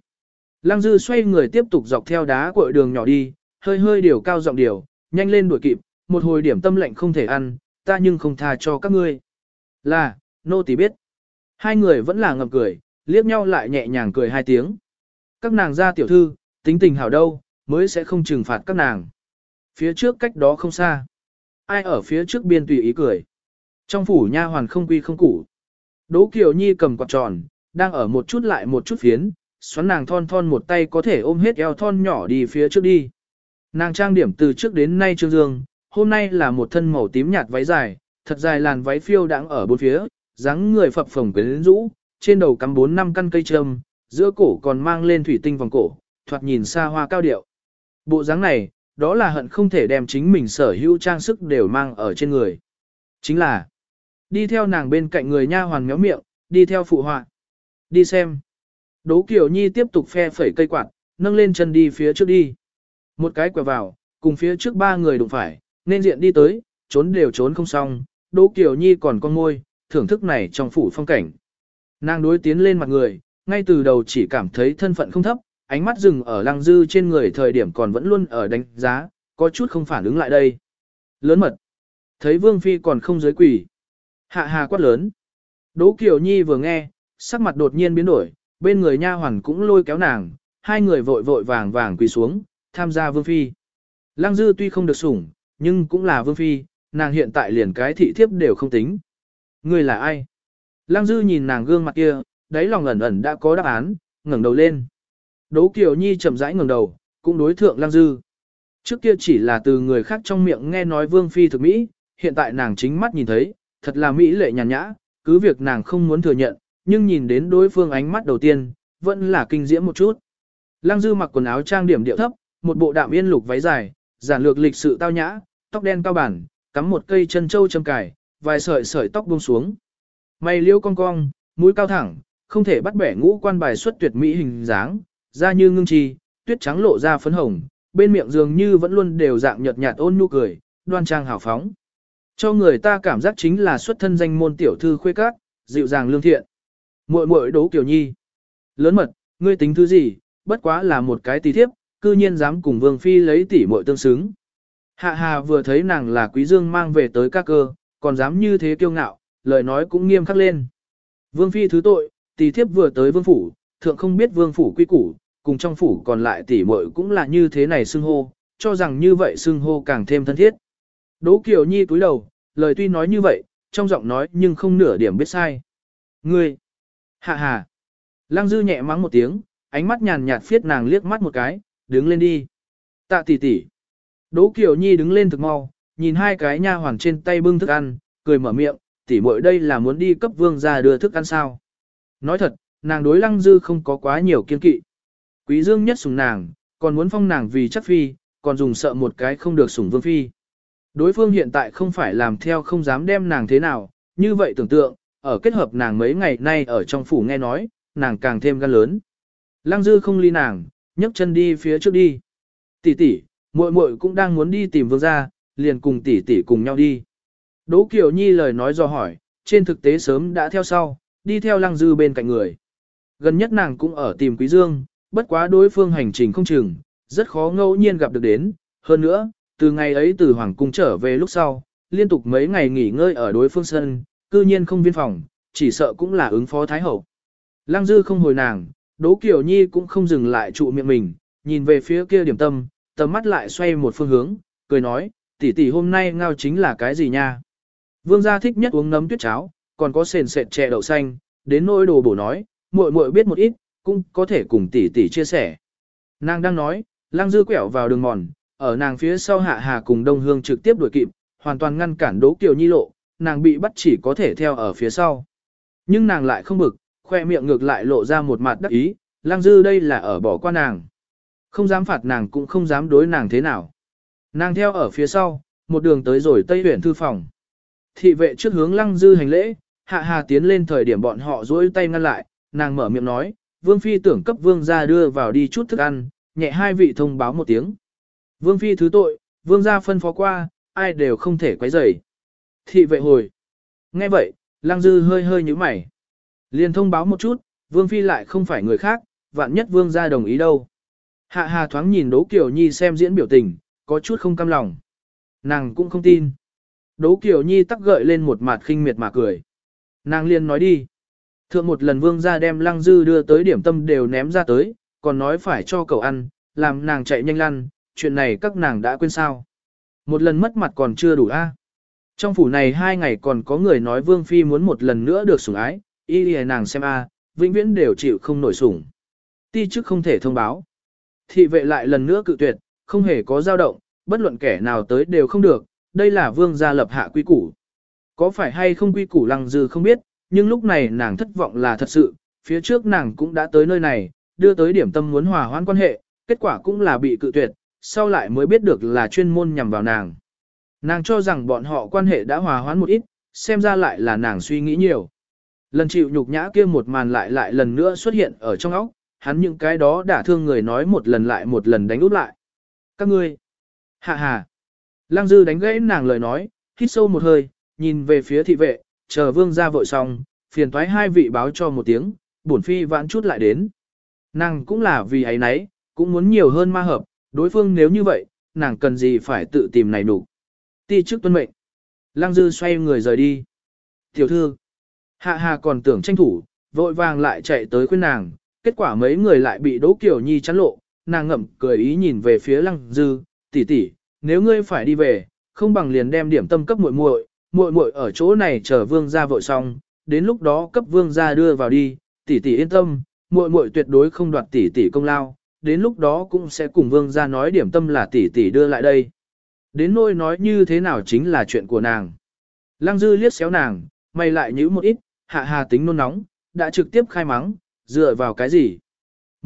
Lăng dư xoay người tiếp tục dọc theo đá cội đường nhỏ đi, hơi hơi điều cao giọng điều, nhanh lên đuổi kịp, một hồi điểm tâm lệnh không thể ăn, ta nhưng không tha cho các ngươi. Là, nô tỳ biết. Hai người vẫn là ngầm cười, liếc nhau lại nhẹ nhàng cười hai tiếng. Các nàng ra tiểu thư, tính tình hảo đâu, mới sẽ không trừng phạt các nàng. Phía trước cách đó không xa. Ai ở phía trước biên tùy ý cười. Trong phủ nha hoàn không quy không củ. Đỗ Kiều Nhi cầm quạt tròn, đang ở một chút lại một chút phiến, xoắn nàng thon thon một tay có thể ôm hết eo thon nhỏ đi phía trước đi. Nàng trang điểm từ trước đến nay trương dương, hôm nay là một thân màu tím nhạt váy dài, thật dài làn váy phiêu đang ở bốn phía, dáng người phập phồng quyến rũ, trên đầu cắm bốn năm căn cây trâm, giữa cổ còn mang lên thủy tinh vòng cổ, thoạt nhìn xa hoa cao điệu. Bộ dáng này, đó là hận không thể đem chính mình sở hữu trang sức đều mang ở trên người. Chính là, đi theo nàng bên cạnh người nha hoàn méo miệng, đi theo phụ họa. Đi xem. Đỗ Kiều Nhi tiếp tục phe phẩy cây quạt, nâng lên chân đi phía trước đi. Một cái quẹo vào, cùng phía trước ba người đụng phải, nên diện đi tới, trốn đều trốn không xong. Đỗ Kiều Nhi còn con ngôi, thưởng thức này trong phủ phong cảnh. Nàng đối tiến lên mặt người, ngay từ đầu chỉ cảm thấy thân phận không thấp, ánh mắt dừng ở lăng dư trên người thời điểm còn vẫn luôn ở đánh giá, có chút không phản ứng lại đây. Lớn mật. Thấy Vương Phi còn không giới quỷ. Hạ hà quát lớn. Đỗ Kiều Nhi vừa nghe, sắc mặt đột nhiên biến đổi, bên người nha hoàn cũng lôi kéo nàng, hai người vội vội vàng vàng quỳ xuống, tham gia Vương Phi. Lăng Dư tuy không được sủng, nhưng cũng là Vương Phi, nàng hiện tại liền cái thị thiếp đều không tính. Ngươi là ai? Lăng Dư nhìn nàng gương mặt kia, đáy lòng ẩn ẩn đã có đáp án, ngẩng đầu lên. Đỗ Kiều Nhi chậm rãi ngẩng đầu, cũng đối thượng Lăng Dư. Trước kia chỉ là từ người khác trong miệng nghe nói Vương Phi thực Mỹ, hiện tại nàng chính mắt nhìn thấy, thật là Mỹ lệ nhàn nhã, cứ việc nàng không muốn thừa nhận, nhưng nhìn đến đối phương ánh mắt đầu tiên, vẫn là kinh diễm một chút. Lăng Dư mặc quần áo trang điểm điệu thấp, một bộ đạm yên lục váy dài, giản lược lịch sự tao nhã, tóc đen cao bản, cắm một cây chân châu châm cài, vài sợi sợi tóc buông xuống. Mày liêu cong cong, mũi cao thẳng, không thể bắt bẻ ngũ quan bài xuất tuyệt mỹ hình dáng, da như ngưng trì, tuyết trắng lộ ra phấn hồng, bên miệng dường như vẫn luôn đều dạng nhợt nhạt ôn nhu cười, đoan trang hào phóng. Cho người ta cảm giác chính là xuất thân danh môn tiểu thư khuê các, dịu dàng lương thiện. Muội muội Đỗ Kiều Nhi. Lớn mật, ngươi tính thứ gì, bất quá là một cái tí thiếp, cư nhiên dám cùng Vương Phi lấy tỷ muội tương xứng. Hạ Hà vừa thấy nàng là Quý Dương mang về tới các cơ, còn dám như thế kiêu ngạo, lời nói cũng nghiêm khắc lên. Vương Phi thứ tội, tỷ thiếp vừa tới Vương Phủ, thượng không biết Vương Phủ quy củ, cùng trong Phủ còn lại tỷ muội cũng là như thế này xưng hô, cho rằng như vậy xưng hô càng thêm thân thiết. Đỗ Kiều Nhi cúi đầu, lời tuy nói như vậy, trong giọng nói nhưng không nửa điểm biết sai. Ngươi! Hạ hà! Lăng Dư nhẹ mắng một tiếng, ánh mắt nhàn nhạt phiết nàng liếc mắt một cái, đứng lên đi. Tạ tỷ tỷ. Đỗ Kiều Nhi đứng lên thực mau, nhìn hai cái nha hoàng trên tay bưng thức ăn, cười mở miệng, tỷ muội đây là muốn đi cấp vương ra đưa thức ăn sao. Nói thật, nàng đối lăng dư không có quá nhiều kiên kỵ. Quý dương nhất sủng nàng, còn muốn phong nàng vì chắc phi, còn dùng sợ một cái không được sủng vương phi. Đối phương hiện tại không phải làm theo không dám đem nàng thế nào, như vậy tưởng tượng, ở kết hợp nàng mấy ngày nay ở trong phủ nghe nói, nàng càng thêm gan lớn. Lăng dư không ly nàng, nhấc chân đi phía trước đi. Tỷ tỷ, muội muội cũng đang muốn đi tìm vương gia, liền cùng tỷ tỷ cùng nhau đi. Đỗ Kiều Nhi lời nói do hỏi, trên thực tế sớm đã theo sau, đi theo lăng dư bên cạnh người. Gần nhất nàng cũng ở tìm Quý Dương, bất quá đối phương hành trình không chừng, rất khó ngẫu nhiên gặp được đến. Hơn nữa, từ ngày ấy từ Hoàng Cung trở về lúc sau, liên tục mấy ngày nghỉ ngơi ở đối phương sân, cư nhiên không viên phòng, chỉ sợ cũng là ứng phó Thái Hậu. Lăng Dư không hồi nàng, Đỗ Kiều Nhi cũng không dừng lại trụ miệng mình, nhìn về phía kia điểm tâm, tầm mắt lại xoay một phương hướng, cười nói, tỷ tỷ hôm nay ngao chính là cái gì nha? Vương gia thích nhất uống nấm tuyết cháo, còn có sền sệt chè đậu xanh, đến nỗi đồ bổ nói, muội muội biết một ít, cũng có thể cùng tỷ tỷ chia sẻ. Nàng đang nói, Lang Dư quẹo vào đường mòn, ở nàng phía sau Hạ Hà cùng Đông Hương trực tiếp đuổi kịp, hoàn toàn ngăn cản Đỗ Kiều Nhi lộ, nàng bị bắt chỉ có thể theo ở phía sau. Nhưng nàng lại không bực, khoe miệng ngược lại lộ ra một mặt đắc ý, Lang Dư đây là ở bỏ qua nàng. Không dám phạt nàng cũng không dám đối nàng thế nào. Nàng theo ở phía sau, một đường tới rồi Tây huyện thư phòng. Thị vệ trước hướng Lăng Dư hành lễ, Hạ Hà tiến lên thời điểm bọn họ duỗi tay ngăn lại, nàng mở miệng nói, Vương Phi tưởng cấp Vương gia đưa vào đi chút thức ăn, nhẹ hai vị thông báo một tiếng. Vương Phi thứ tội, Vương gia phân phó qua, ai đều không thể quấy rầy. Thị vệ hồi. Nghe vậy, Lăng Dư hơi hơi nhíu mày. Liền thông báo một chút, Vương Phi lại không phải người khác, vạn nhất Vương gia đồng ý đâu. Hạ Hà thoáng nhìn Đỗ Kiều Nhi xem diễn biểu tình, có chút không cam lòng. Nàng cũng không tin. Đỗ Kiều Nhi tắc gợi lên một mặt khinh miệt mà cười. Nàng liền nói đi. Thượng một lần vương gia đem lăng dư đưa tới điểm tâm đều ném ra tới, còn nói phải cho cậu ăn, làm nàng chạy nhanh lăn, chuyện này các nàng đã quên sao. Một lần mất mặt còn chưa đủ a. Trong phủ này hai ngày còn có người nói vương phi muốn một lần nữa được sủng ái, y lìa nàng xem a, vĩnh viễn đều chịu không nổi sủng. Ti chức không thể thông báo. Thị vệ lại lần nữa cự tuyệt, không hề có dao động, bất luận kẻ nào tới đều không được, đây là vương gia lập hạ quy củ. Có phải hay không quy củ lăng dư không biết, nhưng lúc này nàng thất vọng là thật sự, phía trước nàng cũng đã tới nơi này, đưa tới điểm tâm muốn hòa hoãn quan hệ, kết quả cũng là bị cự tuyệt, sau lại mới biết được là chuyên môn nhằm vào nàng. Nàng cho rằng bọn họ quan hệ đã hòa hoãn một ít, xem ra lại là nàng suy nghĩ nhiều. Lần chịu nhục nhã kia một màn lại lại lần nữa xuất hiện ở trong óc, hắn những cái đó đã thương người nói một lần lại một lần đánh út lại. Các ngươi, hạ hà. Lăng dư đánh gãy nàng lời nói, hít sâu một hơi, nhìn về phía thị vệ, chờ vương ra vội xong, phiền toái hai vị báo cho một tiếng, bổn phi vãn chút lại đến. Nàng cũng là vì ấy nấy, cũng muốn nhiều hơn ma hợp, đối phương nếu như vậy, nàng cần gì phải tự tìm này đủ. Ti trước tuân mệnh. Lăng dư xoay người rời đi. Tiểu thư. Hạ hà còn tưởng tranh thủ, vội vàng lại chạy tới khuyên nàng, kết quả mấy người lại bị Đỗ Kiều Nhi chắn lộ, nàng ngậm cười ý nhìn về phía Lăng Dư, tỷ tỷ, nếu ngươi phải đi về, không bằng liền đem điểm tâm cấp muội muội, muội muội ở chỗ này chờ vương gia vội xong, đến lúc đó cấp vương gia đưa vào đi, tỷ tỷ yên tâm, muội muội tuyệt đối không đoạt tỷ tỷ công lao, đến lúc đó cũng sẽ cùng vương gia nói điểm tâm là tỷ tỷ đưa lại đây. Đến nôi nói như thế nào chính là chuyện của nàng. Lăng dư liếc xéo nàng, mày lại nhíu một ít, hạ hà tính nôn nóng, đã trực tiếp khai mắng, dựa vào cái gì?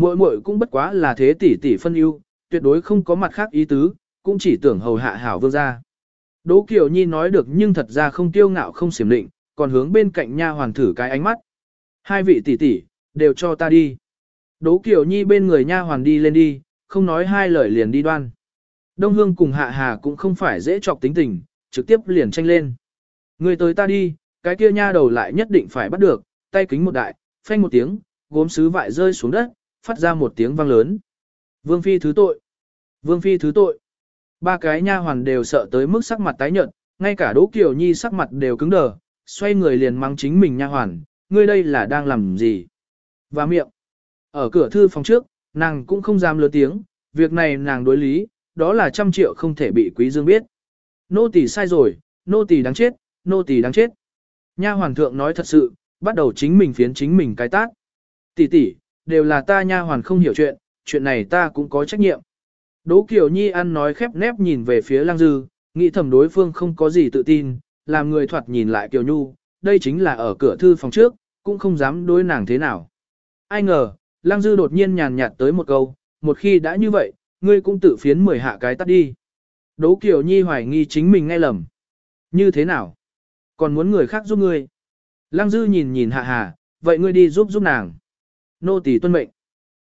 Muội muội cũng bất quá là thế tỷ tỷ phân ưu, tuyệt đối không có mặt khác ý tứ, cũng chỉ tưởng hầu hạ hảo vương gia. Đỗ Kiều Nhi nói được nhưng thật ra không tiêu ngạo không xiểm định, còn hướng bên cạnh nha hoàn thử cái ánh mắt. Hai vị tỷ tỷ, đều cho ta đi. Đỗ Kiều Nhi bên người nha hoàn đi lên đi, không nói hai lời liền đi đoan. Đông Hương cùng Hạ Hà cũng không phải dễ chọc tính tình, trực tiếp liền tranh lên. Người tới ta đi, cái kia nha đầu lại nhất định phải bắt được, tay kính một đại, phanh một tiếng, gốm sứ vại rơi xuống đất, phát ra một tiếng vang lớn. Vương Phi thứ tội. Vương Phi thứ tội. Ba cái nha hoàn đều sợ tới mức sắc mặt tái nhợt, ngay cả Đỗ Kiều Nhi sắc mặt đều cứng đờ, xoay người liền mắng chính mình nha hoàn, ngươi đây là đang làm gì? Và miệng. Ở cửa thư phòng trước, nàng cũng không dám lớn tiếng, việc này nàng đối lý, đó là trăm triệu không thể bị quý dương biết. Nô tỳ sai rồi, nô tỳ đáng chết, nô tỳ đáng chết. Nha hoàn thượng nói thật sự, bắt đầu chính mình phiến chính mình cái tác. Tỷ tỷ, đều là ta nha hoàn không hiểu chuyện, chuyện này ta cũng có trách nhiệm. Đỗ Kiều Nhi ăn nói khép nép nhìn về phía Lăng Dư, nghĩ thầm đối phương không có gì tự tin, làm người thoạt nhìn lại Kiều Nhu, đây chính là ở cửa thư phòng trước, cũng không dám đối nàng thế nào. Ai ngờ, Lăng Dư đột nhiên nhàn nhạt tới một câu, một khi đã như vậy, ngươi cũng tự phiến mười hạ cái tắt đi. Đỗ Kiều Nhi hoài nghi chính mình nghe lầm. Như thế nào? Còn muốn người khác giúp ngươi? Lăng Dư nhìn nhìn Hạ Hà, vậy ngươi đi giúp giúp nàng. Nô tỳ tuân mệnh.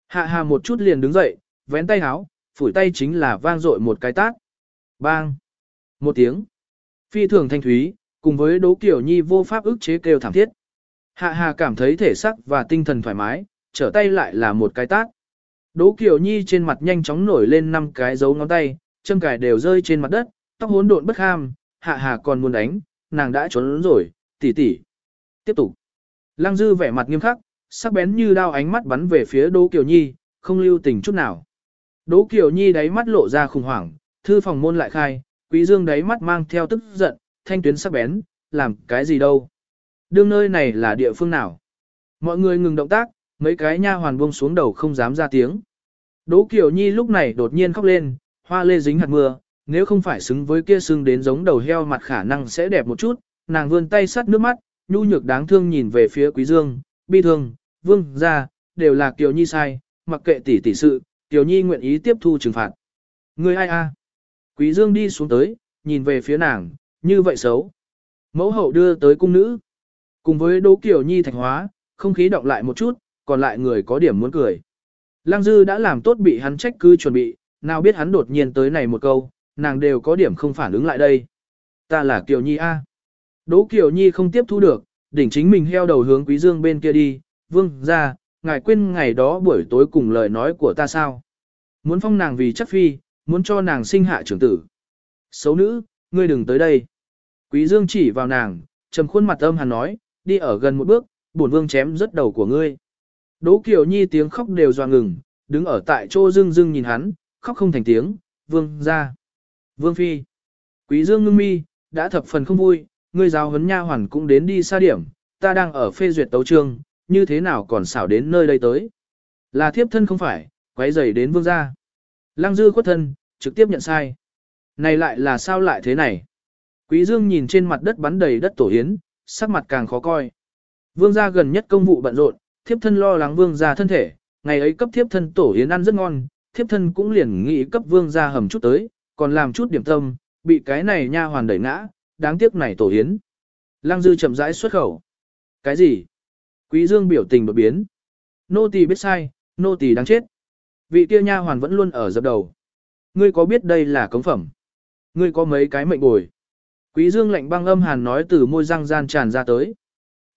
Hạ Hà một chút liền đứng dậy, vén tay háo, phủi tay chính là vang dội một cái tát. Bang! Một tiếng. Phi thường thanh thúy, cùng với Đỗ kiểu Nhi vô pháp ức chế kêu thảm thiết. Hạ Hà cảm thấy thể sắc và tinh thần thoải mái, trở tay lại là một cái tát. Đỗ kiểu Nhi trên mặt nhanh chóng nổi lên năm cái dấu ngón tay, châm cài đều rơi trên mặt đất, tóc hỗn độn bất ham, Hạ Hà còn muốn đánh, nàng đã trốn rồi, tỷ tỷ. Tiếp tục. Lăng Dư vẻ mặt nghiêm khắc, sắc bén như đao ánh mắt bắn về phía Đỗ Kiều Nhi, không lưu tình chút nào. Đỗ Kiều Nhi đáy mắt lộ ra khủng hoảng, thư phòng môn lại khai, Quý Dương đáy mắt mang theo tức giận, thanh tuyến sắc bén, làm cái gì đâu. Đương nơi này là địa phương nào. Mọi người ngừng động tác, mấy cái nha hoàn buông xuống đầu không dám ra tiếng. Đỗ Kiều Nhi lúc này đột nhiên khóc lên, hoa lê dính hạt mưa, nếu không phải xứng với kia xương đến giống đầu heo mặt khả năng sẽ đẹp một chút, nàng vươn tay sắt nước mắt, nhu nhược đáng thương nhìn về phía Quý Dương, bi thương, vương, gia đều là Kiều Nhi sai, mặc kệ tỷ tỷ sự, Kiều Nhi nguyện ý tiếp thu trừng phạt. Người ai a? Quý Dương đi xuống tới, nhìn về phía nàng, như vậy xấu. Mẫu hậu đưa tới cung nữ. Cùng với Đỗ Kiều Nhi thành hóa, không khí động lại một chút, còn lại người có điểm muốn cười. Lăng Dư đã làm tốt bị hắn trách cứ chuẩn bị, nào biết hắn đột nhiên tới này một câu, nàng đều có điểm không phản ứng lại đây. Ta là Kiều Nhi A. Đỗ Kiều Nhi không tiếp thu được, đỉnh chính mình heo đầu hướng Quý Dương bên kia đi, vương ra, ngài quên ngày đó buổi tối cùng lời nói của ta sao. Muốn phong nàng vì chắc phi, muốn cho nàng sinh hạ trưởng tử. Xấu nữ, ngươi đừng tới đây. Quý Dương chỉ vào nàng, trầm khuôn mặt âm hàn nói, đi ở gần một bước, bổn vương chém rất đầu của ngươi. Đỗ Kiều Nhi tiếng khóc đều doa ngừng, đứng ở tại chỗ dưng dưng nhìn hắn, khóc không thành tiếng, vương ra. Vương Phi. Quý Dương ngưng mi, đã thập phần không vui, ngươi giáo huấn nha hoàn cũng đến đi xa điểm, ta đang ở phê duyệt tấu trương, như thế nào còn xảo đến nơi đây tới. Là thiếp thân không phải, quấy rầy đến vương gia. Lăng dư khuất thân, trực tiếp nhận sai. Này lại là sao lại thế này? Quý Dương nhìn trên mặt đất bắn đầy đất tổ yến, sắc mặt càng khó coi. Vương gia gần nhất công vụ bận rộn, thiếp thân lo lắng vương gia thân thể, ngày ấy cấp thiếp thân tổ yến ăn rất ngon, thiếp thân cũng liền nghĩ cấp vương gia hầm chút tới, còn làm chút điểm tâm, bị cái này nha hoàn đẩy ngã, đáng tiếc này tổ hiến Lăng dư chậm rãi xuất khẩu. Cái gì? Quý Dương biểu tình đột biến. Nô tỳ biết sai, nô tỳ đáng chết. Vị kia nha hoàn vẫn luôn ở dập đầu. Ngươi có biết đây là cống phẩm? Ngươi có mấy cái mệnh bồi? Quý Dương lạnh băng âm hàn nói từ môi răng gian tràn ra tới.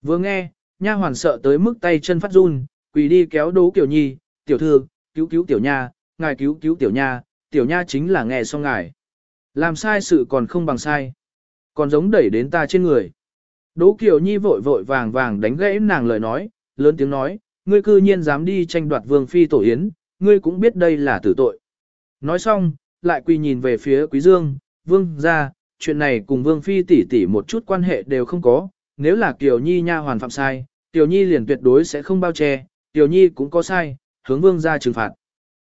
Vừa nghe, nha hoàn sợ tới mức tay chân phát run, quỳ đi kéo đố kiểu Nhi, "Tiểu thư, cứu cứu tiểu nha, ngài cứu cứu tiểu nha, tiểu nha chính là nghe xong ngài. Làm sai sự còn không bằng sai, còn giống đẩy đến ta trên người." Đỗ Kiều Nhi vội vội vàng vàng đánh gãy nàng lời nói, lớn tiếng nói, "Ngươi cư nhiên dám đi tranh đoạt vương phi tổ yến, ngươi cũng biết đây là tử tội." Nói xong, lại quỳ nhìn về phía Quý Dương, "Vương gia, chuyện này cùng Vương Phi tỷ tỷ một chút quan hệ đều không có, nếu là Kiều Nhi nha hoàn phạm sai, Kiều Nhi liền tuyệt đối sẽ không bao che, Kiều Nhi cũng có sai, hướng Vương gia trừng phạt.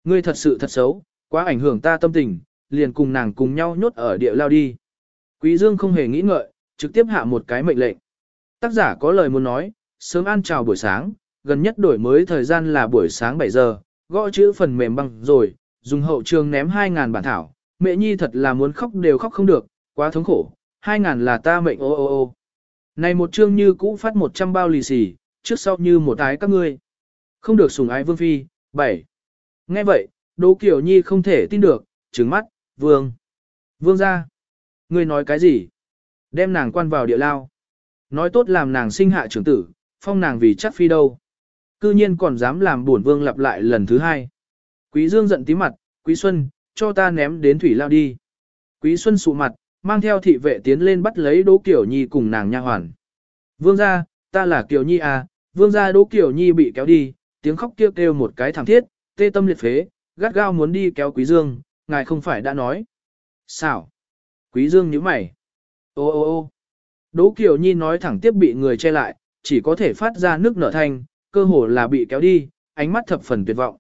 Ngươi thật sự thật xấu, quá ảnh hưởng ta tâm tình, liền cùng nàng cùng nhau nhốt ở địa lao đi. Quý Dương không hề nghĩ ngợi, trực tiếp hạ một cái mệnh lệnh. Tác giả có lời muốn nói, sớm ăn chào buổi sáng, gần nhất đổi mới thời gian là buổi sáng 7 giờ, gõ chữ phần mềm băng rồi, dùng hậu trường ném 2.000 bản thảo, mẹ nhi thật là muốn khóc đều khóc không được, Quá thống khổ, hai ngàn là ta mệnh ô ô ô. Này một chương như cũ phát một trăm bao lì xì, trước sau như một ái các ngươi. Không được sùng ái vương phi, bảy. Nghe vậy, Đỗ Kiều Nhi không thể tin được, trừng mắt, vương. Vương ra. Ngươi nói cái gì? Đem nàng quan vào địa lao. Nói tốt làm nàng sinh hạ trưởng tử, phong nàng vì chắc phi đâu. Cư nhiên còn dám làm buồn vương lặp lại lần thứ hai. Quý Dương giận tí mặt, Quý Xuân, cho ta ném đến thủy lao đi. Quý Xuân sụ mặt, mang theo thị vệ tiến lên bắt lấy Đỗ Kiều Nhi cùng nàng nha hoàn. Vương gia, ta là Kiều Nhi à, vương gia Đỗ Kiều Nhi bị kéo đi, tiếng khóc kêu kêu một cái thảm thiết, tê tâm liệt phế, gắt gao muốn đi kéo Quý Dương, ngài không phải đã nói. Sao? Quý Dương nhíu mày. Ô ô ô Đỗ Kiều Nhi nói thẳng tiếp bị người che lại, chỉ có thể phát ra nước nở thanh, cơ hồ là bị kéo đi, ánh mắt thập phần tuyệt vọng.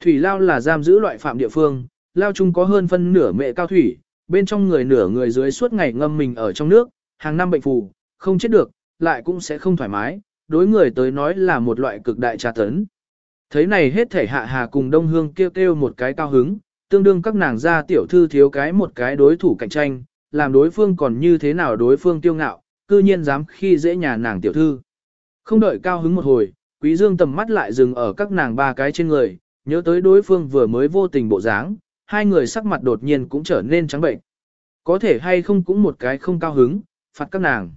Thủy Lao là giam giữ loại phạm địa phương, Lao chung có hơn phân nửa mẹ cao thủy, bên trong người nửa người dưới suốt ngày ngâm mình ở trong nước, hàng năm bệnh phù, không chết được, lại cũng sẽ không thoải mái, đối người tới nói là một loại cực đại tra tấn. Thấy này hết thể hạ hà cùng đông hương kêu kêu một cái cao hứng, tương đương các nàng gia tiểu thư thiếu cái một cái đối thủ cạnh tranh, làm đối phương còn như thế nào đối phương tiêu ngạo, cư nhiên dám khi dễ nhà nàng tiểu thư. Không đợi cao hứng một hồi, quý dương tầm mắt lại dừng ở các nàng ba cái trên người, nhớ tới đối phương vừa mới vô tình bộ dáng, hai người sắc mặt đột nhiên cũng trở nên trắng bệnh. Có thể hay không cũng một cái không cao hứng, phạt các nàng.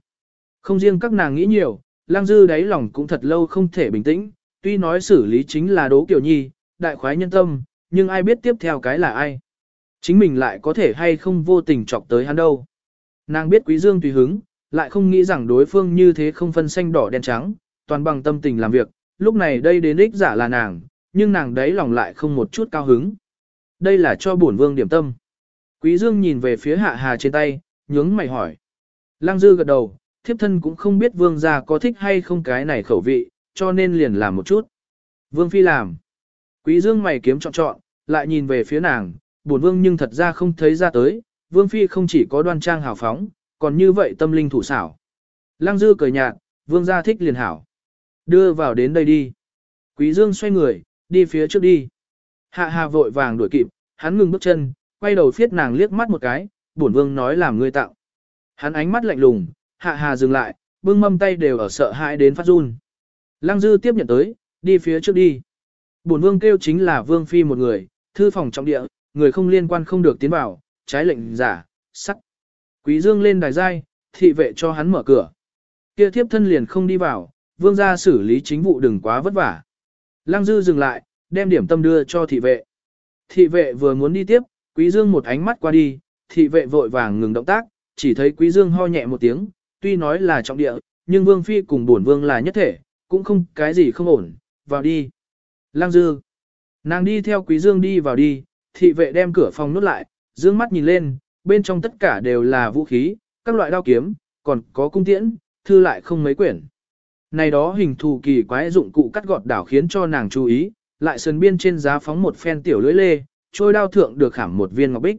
Không riêng các nàng nghĩ nhiều, lang dư đáy lòng cũng thật lâu không thể bình tĩnh, tuy nói xử lý chính là đố kiểu nhi, đại khoái nhân tâm, nhưng ai biết tiếp theo cái là ai. Chính mình lại có thể hay không vô tình chọc tới hắn đâu. Nàng biết quý dương tùy hứng, lại không nghĩ rằng đối phương như thế không phân xanh đỏ đen trắng, toàn bằng tâm tình làm việc, lúc này đây đến ích giả là nàng, nhưng nàng đấy lòng lại không một chút cao hứng. Đây là cho bổn vương điểm tâm. Quý dương nhìn về phía hạ hà trên tay, nhướng mày hỏi. Lăng dư gật đầu, thiếp thân cũng không biết vương gia có thích hay không cái này khẩu vị, cho nên liền làm một chút. Vương phi làm. Quý dương mày kiếm chọn chọn, lại nhìn về phía nàng, bổn vương nhưng thật ra không thấy ra tới, vương phi không chỉ có đoan trang hào phóng, còn như vậy tâm linh thủ xảo. Lăng dư cười nhạt, vương gia thích liền hảo. Đưa vào đến đây đi. Quý dương xoay người, đi phía trước đi. Hạ hà vội vàng đuổi kịp, hắn ngừng bước chân, quay đầu phiết nàng liếc mắt một cái, bổn vương nói làm ngươi tạo. Hắn ánh mắt lạnh lùng, hạ hà dừng lại, bưng mâm tay đều ở sợ hãi đến phát run. Lăng dư tiếp nhận tới, đi phía trước đi. Bổn vương kêu chính là vương phi một người, thư phòng trọng địa, người không liên quan không được tiến vào, trái lệnh giả, sắc. Quý dương lên đài giai, thị vệ cho hắn mở cửa. Kia thiếp thân liền không đi vào, vương gia xử lý chính vụ đừng quá vất vả. Lăng dư dừng lại, đem điểm tâm đưa cho thị vệ. Thị vệ vừa muốn đi tiếp, quý dương một ánh mắt qua đi, thị vệ vội vàng ngừng động tác, chỉ thấy quý dương ho nhẹ một tiếng, tuy nói là trọng địa, nhưng vương phi cùng bổn vương là nhất thể, cũng không cái gì không ổn, vào đi. Lăng dư. Nàng đi theo quý dương đi vào đi, thị vệ đem cửa phòng nút lại, dương mắt nhìn lên, bên trong tất cả đều là vũ khí, các loại đao kiếm, còn có cung tiễn, thư lại không mấy quyển. Này đó hình thù kỳ quái dụng cụ cắt gọt đảo khiến cho nàng chú ý, lại sườn biên trên giá phóng một phen tiểu lưỡi lê, trôi đao thượng được khảm một viên ngọc bích.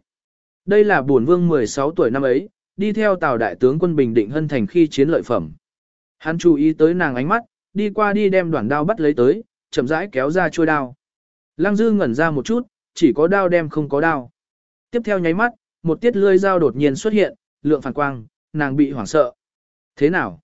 Đây là bổn vương 16 tuổi năm ấy, đi theo tàu đại tướng quân Bình Định Hân Thành khi chiến lợi phẩm. Hắn chú ý tới nàng ánh mắt, đi qua đi đem đoạn đao bắt lấy tới, chậm rãi kéo ra chuôi đao. Lăng Dư ngẩn ra một chút, chỉ có đao đem không có đao. Tiếp theo nháy mắt, một tiết lưỡi dao đột nhiên xuất hiện, lượng phản quang, nàng bị hoảng sợ. Thế nào?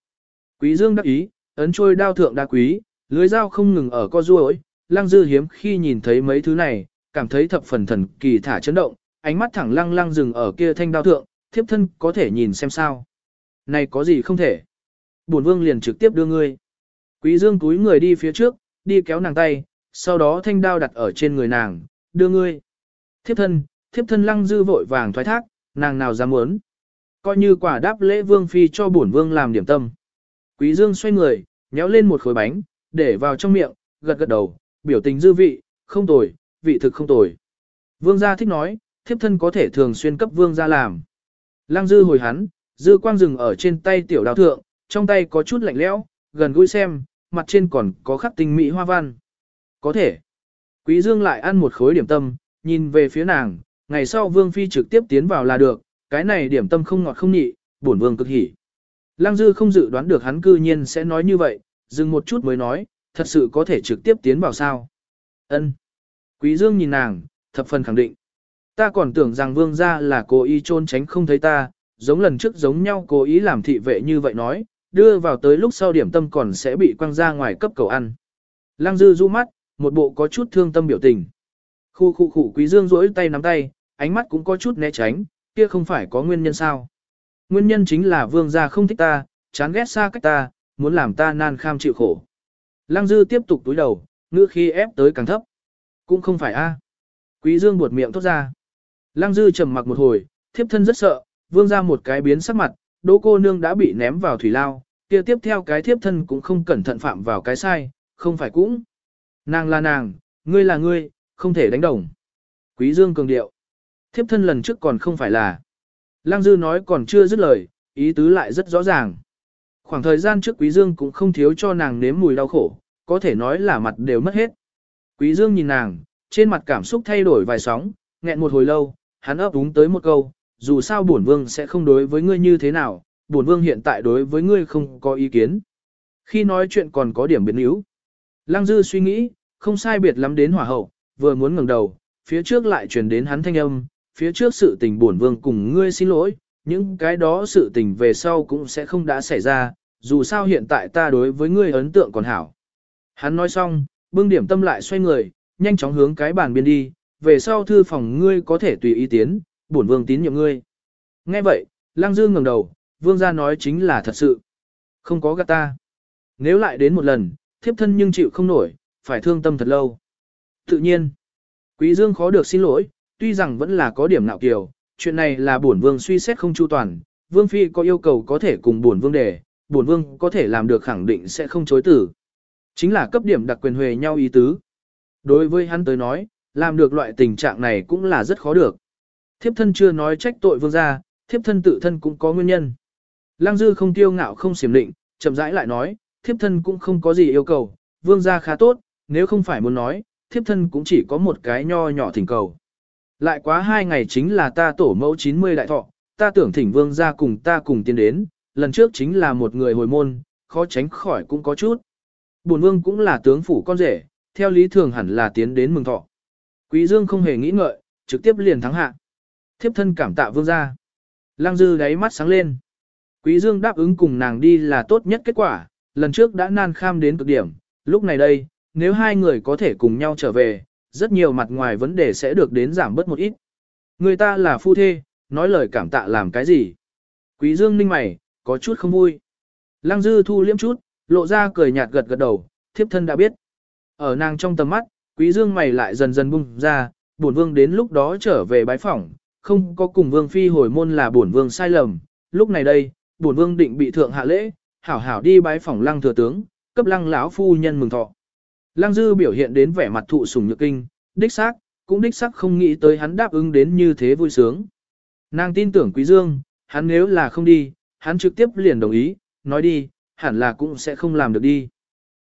Quý Dương đắc ý, ấn trôi đao thượng đa quý, lưới dao không ngừng ở co duỗi, Lăng Dư hiếm khi nhìn thấy mấy thứ này, cảm thấy thập phần thần kỳ thả chấn động, ánh mắt thẳng lăng lăng dừng ở kia thanh đao thượng, thiếp thân có thể nhìn xem sao. Này có gì không thể? Bổn vương liền trực tiếp đưa ngươi. Quý Dương túi người đi phía trước, đi kéo nàng tay, sau đó thanh đao đặt ở trên người nàng, đưa ngươi. Thiếp thân, thiếp thân lăng dư vội vàng thoái thác, nàng nào dám muốn. Coi như quả đáp lễ vương phi cho bổn vương làm điểm tâm. Quý Dương xoay người, nhéo lên một khối bánh, để vào trong miệng, gật gật đầu, biểu tình dư vị, không tồi, vị thực không tồi. Vương gia thích nói, thiếp thân có thể thường xuyên cấp vương gia làm. Lăng dư hồi hắn, dư quang dừng ở trên tay tiểu đào thượng, trong tay có chút lạnh lẽo, gần gũi xem, mặt trên còn có khắc tinh mỹ hoa văn. Có thể. Quý dương lại ăn một khối điểm tâm, nhìn về phía nàng, ngày sau vương phi trực tiếp tiến vào là được, cái này điểm tâm không ngọt không nhị, bổn vương cực hỉ. Lăng dư không dự đoán được hắn cư nhiên sẽ nói như vậy, dừng một chút mới nói, thật sự có thể trực tiếp tiến vào sao. Ân. Quý dương nhìn nàng, thập phần khẳng định. Ta còn tưởng rằng vương gia là cố ý trôn tránh không thấy ta, giống lần trước giống nhau cố ý làm thị vệ như vậy nói, đưa vào tới lúc sau điểm tâm còn sẽ bị quăng ra ngoài cấp cầu ăn. Lăng dư du mắt, một bộ có chút thương tâm biểu tình. Khu khu khu quý dương rỗi tay nắm tay, ánh mắt cũng có chút né tránh, kia không phải có nguyên nhân sao. Nguyên nhân chính là vương gia không thích ta, chán ghét xa cách ta, muốn làm ta nan kham chịu khổ. Lăng dư tiếp tục túi đầu, ngữ khi ép tới càng thấp. Cũng không phải a. Quý dương buột miệng thốt ra. Lăng dư trầm mặc một hồi, thiếp thân rất sợ, vương ra một cái biến sắc mặt, đỗ cô nương đã bị ném vào thủy lao, kia tiếp theo cái thiếp thân cũng không cẩn thận phạm vào cái sai, không phải cũng. Nàng là nàng, ngươi là ngươi, không thể đánh đồng. Quý dương cường điệu. Thiếp thân lần trước còn không phải là. Lăng dư nói còn chưa dứt lời, ý tứ lại rất rõ ràng. Khoảng thời gian trước Quý Dương cũng không thiếu cho nàng nếm mùi đau khổ, có thể nói là mặt đều mất hết. Quý Dương nhìn nàng, trên mặt cảm xúc thay đổi vài sóng, nghẹn một hồi lâu, hắn ấp úng tới một câu, dù sao bổn vương sẽ không đối với ngươi như thế nào, bổn vương hiện tại đối với ngươi không có ý kiến. Khi nói chuyện còn có điểm biến yếu. Lăng Dư suy nghĩ, không sai biệt lắm đến hỏa hậu, vừa muốn ngẩng đầu, phía trước lại truyền đến hắn thanh âm, phía trước sự tình bổn vương cùng ngươi xin lỗi, những cái đó sự tình về sau cũng sẽ không đã xảy ra, dù sao hiện tại ta đối với ngươi ấn tượng còn hảo. Hắn nói xong, bưng điểm tâm lại xoay người, nhanh chóng hướng cái bàn biên đi, về sau thư phòng ngươi có thể tùy ý tiến, bổn vương tín nhiệm ngươi. Nghe vậy, Lăng Dư ngẩng đầu, vương gia nói chính là thật sự. Không có gạt ta. Nếu lại đến một lần, thiếp thân nhưng chịu không nổi, phải thương tâm thật lâu. Tự nhiên, Quý Dương khó được xin lỗi, tuy rằng vẫn là có điểm nạo kiều, chuyện này là bổn vương suy xét không chu toàn, vương phi có yêu cầu có thể cùng bổn vương đề, bổn vương có thể làm được khẳng định sẽ không chối tử. Chính là cấp điểm đặc quyền huề nhau ý tứ. Đối với hắn tới nói, làm được loại tình trạng này cũng là rất khó được. Thiếp thân chưa nói trách tội vương gia, thiếp thân tự thân cũng có nguyên nhân. Lăng dư không tiêu ngạo không xiểm định, chậm rãi lại nói, thiếp thân cũng không có gì yêu cầu, vương gia khá tốt, nếu không phải muốn nói, thiếp thân cũng chỉ có một cái nho nhỏ thỉnh cầu. Lại quá hai ngày chính là ta tổ mẫu 90 đại thọ, ta tưởng thỉnh vương gia cùng ta cùng tiến đến, lần trước chính là một người hồi môn, khó tránh khỏi cũng có chút. Bổn vương cũng là tướng phủ con rể, theo lý thường hẳn là tiến đến mừng thọ. Quý Dương không hề nghĩ ngợi, trực tiếp liền thắng hạ. Thiếp thân cảm tạ vương gia. Lăng dư đáy mắt sáng lên. Quý Dương đáp ứng cùng nàng đi là tốt nhất kết quả, lần trước đã nan kham đến cực điểm, lúc này đây, nếu hai người có thể cùng nhau trở về, rất nhiều mặt ngoài vấn đề sẽ được đến giảm bớt một ít. Người ta là phu thê, nói lời cảm tạ làm cái gì? Quý Dương ninh mày, có chút không vui. Lăng dư thu liếm chút, lộ ra cười nhạt gật gật đầu, thiếp thân đã biết. Ở nàng trong tầm mắt, quý dương mày lại dần dần bung ra, bổn vương đến lúc đó trở về bái phỏng, không có cùng vương phi hồi môn là bổn vương sai lầm, lúc này đây, bổn vương định bị thượng hạ lễ, hảo hảo đi bái phỏng lăng thừa tướng, cấp lăng lão phu nhân mừng thọ. Lăng dư biểu hiện đến vẻ mặt thụ sủng nhược kinh, đích xác, cũng đích xác không nghĩ tới hắn đáp ứng đến như thế vui sướng. Nàng tin tưởng quý dương, hắn nếu là không đi, hắn trực tiếp liền đồng ý, nói đi, hẳn là cũng sẽ không làm được đi.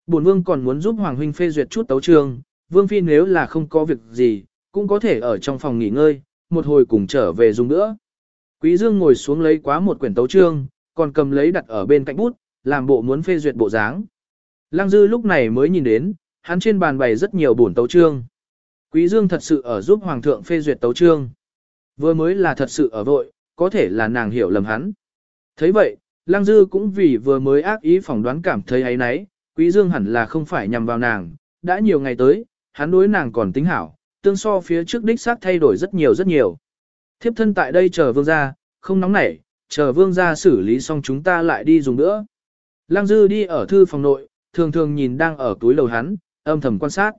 Bổn vương còn muốn giúp Hoàng huynh phê duyệt chút tấu trường, vương phi nếu là không có việc gì, cũng có thể ở trong phòng nghỉ ngơi, một hồi cùng trở về dùng nữa. Quý Dương ngồi xuống lấy quá một quyển tấu trương, còn cầm lấy đặt ở bên cạnh bút, làm bộ muốn phê duyệt bộ dáng. Lăng Dư lúc này mới nhìn đến, hắn trên bàn bày rất nhiều bổn tấu chương. Quý Dương thật sự ở giúp Hoàng thượng phê duyệt tấu chương. Vừa mới là thật sự ở vội, có thể là nàng hiểu lầm hắn. thấy vậy, Lăng Dư cũng vì vừa mới ác ý phỏng đoán cảm thấy ấy nấy, Quý Dương hẳn là không phải nhằm vào nàng, đã nhiều ngày tới, hắn đối nàng còn tính hảo, tương so phía trước đích xác thay đổi rất nhiều rất nhiều. Thiếp thân tại đây chờ vương gia, không nóng nảy, chờ vương gia xử lý xong chúng ta lại đi dùng nữa. Lăng Dư đi ở thư phòng nội, thường thường nhìn đang ở túi lầu hắn, âm thầm quan sát.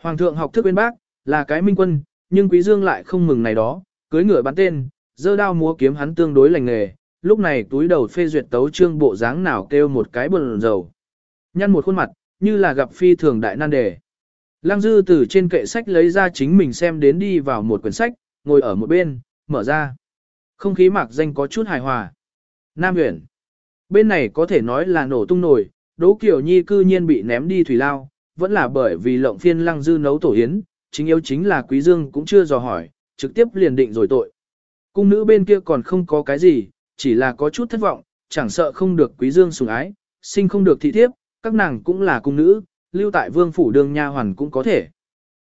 Hoàng thượng học thức bên bác, là cái minh quân, nhưng Quý Dương lại không mừng này đó, cưới ngựa bắn tên, dơ đao múa kiếm hắn tương đối lành nghề, lúc này túi đầu phê duyệt tấu trương bộ dáng nào kêu một cái bần dầu. Nhăn một khuôn mặt, như là gặp phi thường đại nan đề. Lăng dư từ trên kệ sách lấy ra chính mình xem đến đi vào một quyển sách, ngồi ở một bên, mở ra. Không khí mạc danh có chút hài hòa. Nam Uyển. Bên này có thể nói là nổ tung nổi, Đỗ Kiều Nhi cư nhiên bị ném đi thủy lao, vẫn là bởi vì lộng phiên lăng dư nấu tổ yến, chính yếu chính là Quý Dương cũng chưa dò hỏi, trực tiếp liền định rồi tội. Cung nữ bên kia còn không có cái gì, chỉ là có chút thất vọng, chẳng sợ không được Quý Dương sủng ái, sinh không được thị thiếp, các nàng cũng là cung nữ, lưu tại vương phủ đường nha hoàn cũng có thể.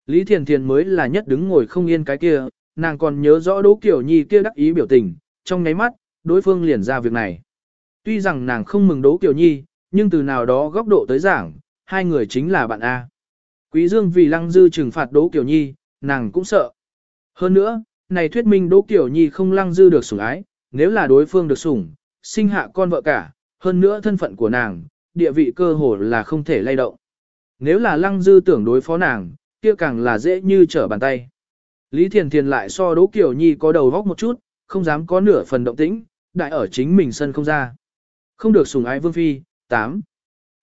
Lý Thiền Thiền mới là nhất đứng ngồi không yên cái kia, nàng còn nhớ rõ Đỗ Kiều Nhi kia đắc ý biểu tình, trong nháy mắt, đối phương liền ra việc này. Tuy rằng nàng không mừng Đỗ Kiều Nhi, nhưng từ nào đó góc độ tới giảng, hai người chính là bạn A. Quý Dương vì lăng dư trừng phạt Đỗ Kiều Nhi, nàng cũng sợ. Hơn nữa, này thuyết minh Đỗ Kiều Nhi không lăng dư được sủng ái, nếu là đối phương được sủng, sinh hạ con vợ cả, hơn nữa thân phận của nàng, địa vị cơ hồ là không thể lay động. Nếu là lăng dư tưởng đối phó nàng, kia càng là dễ như trở bàn tay. Lý Thiền Thiền lại so Đỗ Kiều Nhi có đầu góc một chút, không dám có nửa phần động tĩnh, đại ở chính mình sân không ra. Không được sùng ái vương phi, 8.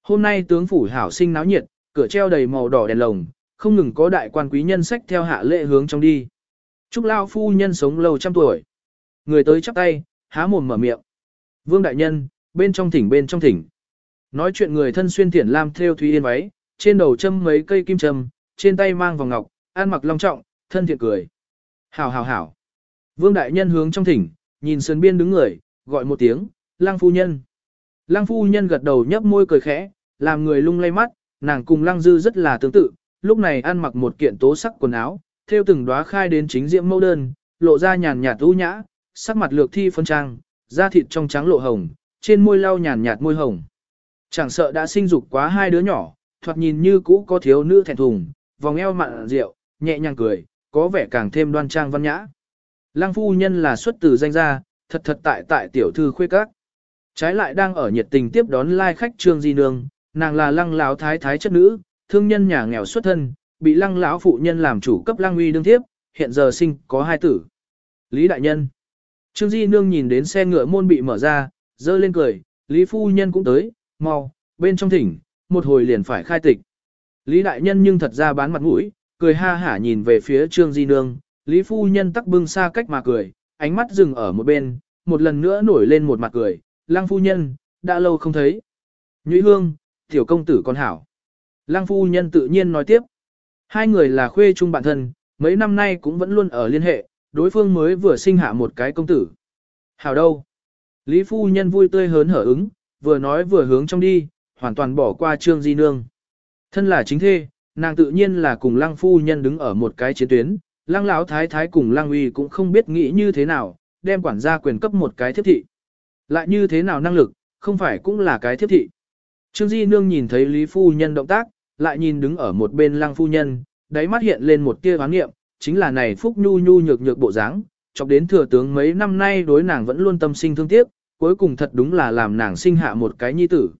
Hôm nay tướng phủ hảo sinh náo nhiệt, cửa treo đầy màu đỏ đèn lồng, không ngừng có đại quan quý nhân sách theo hạ lệ hướng trong đi. Chúc lao phu nhân sống lâu trăm tuổi. Người tới chắp tay, há mồm mở miệng. Vương đại nhân, bên trong thỉnh bên trong thỉnh. Nói chuyện người thân xuyên thiển lam theo thúy yên váy, trên đầu châm mấy cây kim châm, trên tay mang vòng ngọc, ăn mặc long trọng, thân thiện cười. Hảo hảo hảo. Vương đại nhân hướng trong thỉnh, nhìn sườn biên đứng người, gọi một tiếng, lang phu nhân. Lang phu nhân gật đầu nhấp môi cười khẽ, làm người lung lay mắt, nàng cùng lang dư rất là tương tự, lúc này ăn mặc một kiện tố sắc quần áo, theo từng đóa khai đến chính diễm mẫu đơn, lộ ra nhàn nhạt u nhã, sắc mặt lược thi phân trang, da thịt trong trắng lộ hồng, trên môi lau nhàn nhạt môi hồng. Chẳng sợ đã sinh dục quá hai đứa nhỏ, thoạt nhìn như cũ có thiếu nữ thẹn thùng, vòng eo mặn rượu, nhẹ nhàng cười, có vẻ càng thêm đoan trang văn nhã. Lăng phu nhân là xuất từ danh gia, thật thật tại tại tiểu thư khuê các. Trái lại đang ở nhiệt tình tiếp đón lai khách Trương Di Nương, nàng là lăng lão thái thái chất nữ, thương nhân nhà nghèo xuất thân, bị lăng lão phụ nhân làm chủ cấp lăng uy đương tiếp, hiện giờ sinh có hai tử. Lý đại nhân. Trương Di Nương nhìn đến xe ngựa môn bị mở ra, dơ lên cười, Lý phu nhân cũng tới, mau, bên trong thỉnh, một hồi liền phải khai tịch. Lý đại nhân nhưng thật ra bán mặt mũi, cười ha hả nhìn về phía Trương Di Nương, Lý phu nhân tắc bưng xa cách mà cười, ánh mắt dừng ở một bên, một lần nữa nổi lên một mặt cười, lăng phu nhân, đã lâu không thấy. Nhụy hương, tiểu công tử con hảo. Lăng phu nhân tự nhiên nói tiếp. Hai người là khuê chung bạn thân, mấy năm nay cũng vẫn luôn ở liên hệ, đối phương mới vừa sinh hạ một cái công tử. Hảo đâu? Lý phu nhân vui tươi hớn hở ứng, vừa nói vừa hướng trong đi, hoàn toàn bỏ qua trương di nương. Thân là chính thê, nàng tự nhiên là cùng lăng phu nhân đứng ở một cái chiến tuyến, lăng lão thái thái cùng lăng uy cũng không biết nghĩ như thế nào, đem quản gia quyền cấp một cái thiếp thị. Lại như thế nào năng lực, không phải cũng là cái thiếp thị. Trương Di Nương nhìn thấy Lý Phu Nhân động tác, lại nhìn đứng ở một bên lăng phu nhân, đáy mắt hiện lên một tia hoán nghiệm, chính là này Phúc Nhu Nhu nhược nhược bộ dáng, chọc đến thừa tướng mấy năm nay đối nàng vẫn luôn tâm sinh thương tiếc, cuối cùng thật đúng là làm nàng sinh hạ một cái nhi tử.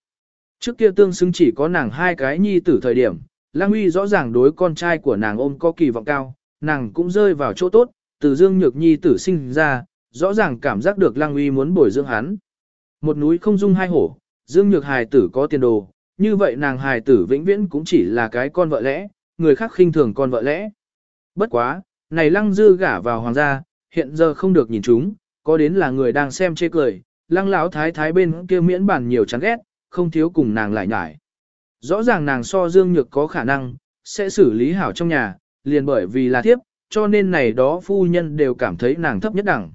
Trước kia tương xứng chỉ có nàng hai cái nhi tử thời điểm, Lang Uy rõ ràng đối con trai của nàng ôm có kỳ vọng cao, nàng cũng rơi vào chỗ tốt, từ Dương Nhược Nhi tử sinh ra, rõ ràng cảm giác được Lang Uy muốn bồi dưỡng hắn. Một núi không dung hai hổ, Dương Nhược hài tử có tiền đồ, như vậy nàng hài tử vĩnh viễn cũng chỉ là cái con vợ lẽ, người khác khinh thường con vợ lẽ. Bất quá, này Lăng Dư gả vào hoàng gia, hiện giờ không được nhìn chúng, có đến là người đang xem chê cười, Lăng lão thái thái bên kia miễn bản nhiều chán ghét, không thiếu cùng nàng lại nhải. Rõ ràng nàng so Dương Nhược có khả năng, sẽ xử lý hảo trong nhà, liền bởi vì là thiếp, cho nên này đó phu nhân đều cảm thấy nàng thấp nhất đẳng.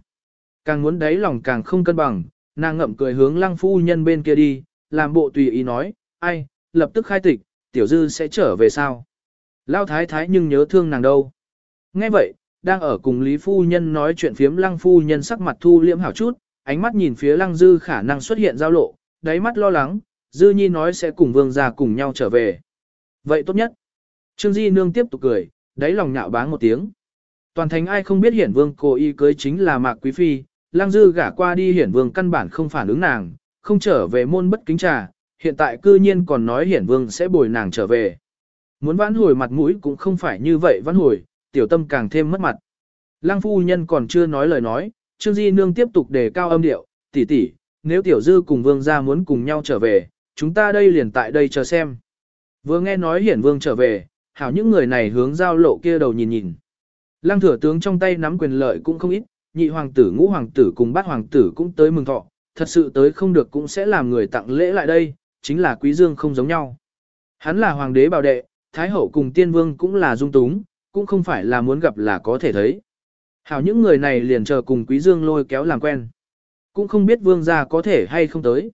Càng muốn đáy lòng càng không cân bằng, nàng ngậm cười hướng lăng phu nhân bên kia đi, làm bộ tùy ý nói, ai, lập tức khai tịch, tiểu dư sẽ trở về sao. Lao thái thái nhưng nhớ thương nàng đâu. Nghe vậy, đang ở cùng Lý Phu Nhân nói chuyện phiếm lăng phu nhân sắc mặt thu liễm hảo chút, ánh mắt nhìn phía lăng dư khả năng xuất hiện giao lộ, đáy mắt lo lắng, dư nhi nói sẽ cùng vương gia cùng nhau trở về. Vậy tốt nhất. Trương Di Nương tiếp tục cười, đáy lòng nhạo báng một tiếng. Toàn thành ai không biết hiển vương cô y cưới chính là Mạc Quý Phi, Lang Dư gả qua đi hiển vương căn bản không phản ứng nàng, không trở về môn bất kính trà, hiện tại cư nhiên còn nói hiển vương sẽ bồi nàng trở về. Muốn vãn hồi mặt mũi cũng không phải như vậy vãn hồi, tiểu tâm càng thêm mất mặt. Lang phu nhân còn chưa nói lời nói, Trương Di Nương tiếp tục đề cao âm điệu, tỷ tỷ, nếu tiểu dư cùng vương gia muốn cùng nhau trở về, chúng ta đây liền tại đây chờ xem. Vừa nghe nói hiển vương trở về, hảo những người này hướng giao lộ kia đầu nhìn nhìn. Lăng thừa tướng trong tay nắm quyền lợi cũng không ít, nhị hoàng tử ngũ hoàng tử cùng bát hoàng tử cũng tới mừng thọ, thật sự tới không được cũng sẽ làm người tặng lễ lại đây, chính là quý dương không giống nhau. Hắn là hoàng đế bảo đệ, thái hậu cùng tiên vương cũng là dung túng, cũng không phải là muốn gặp là có thể thấy. Hảo những người này liền chờ cùng quý dương lôi kéo làm quen. Cũng không biết vương gia có thể hay không tới.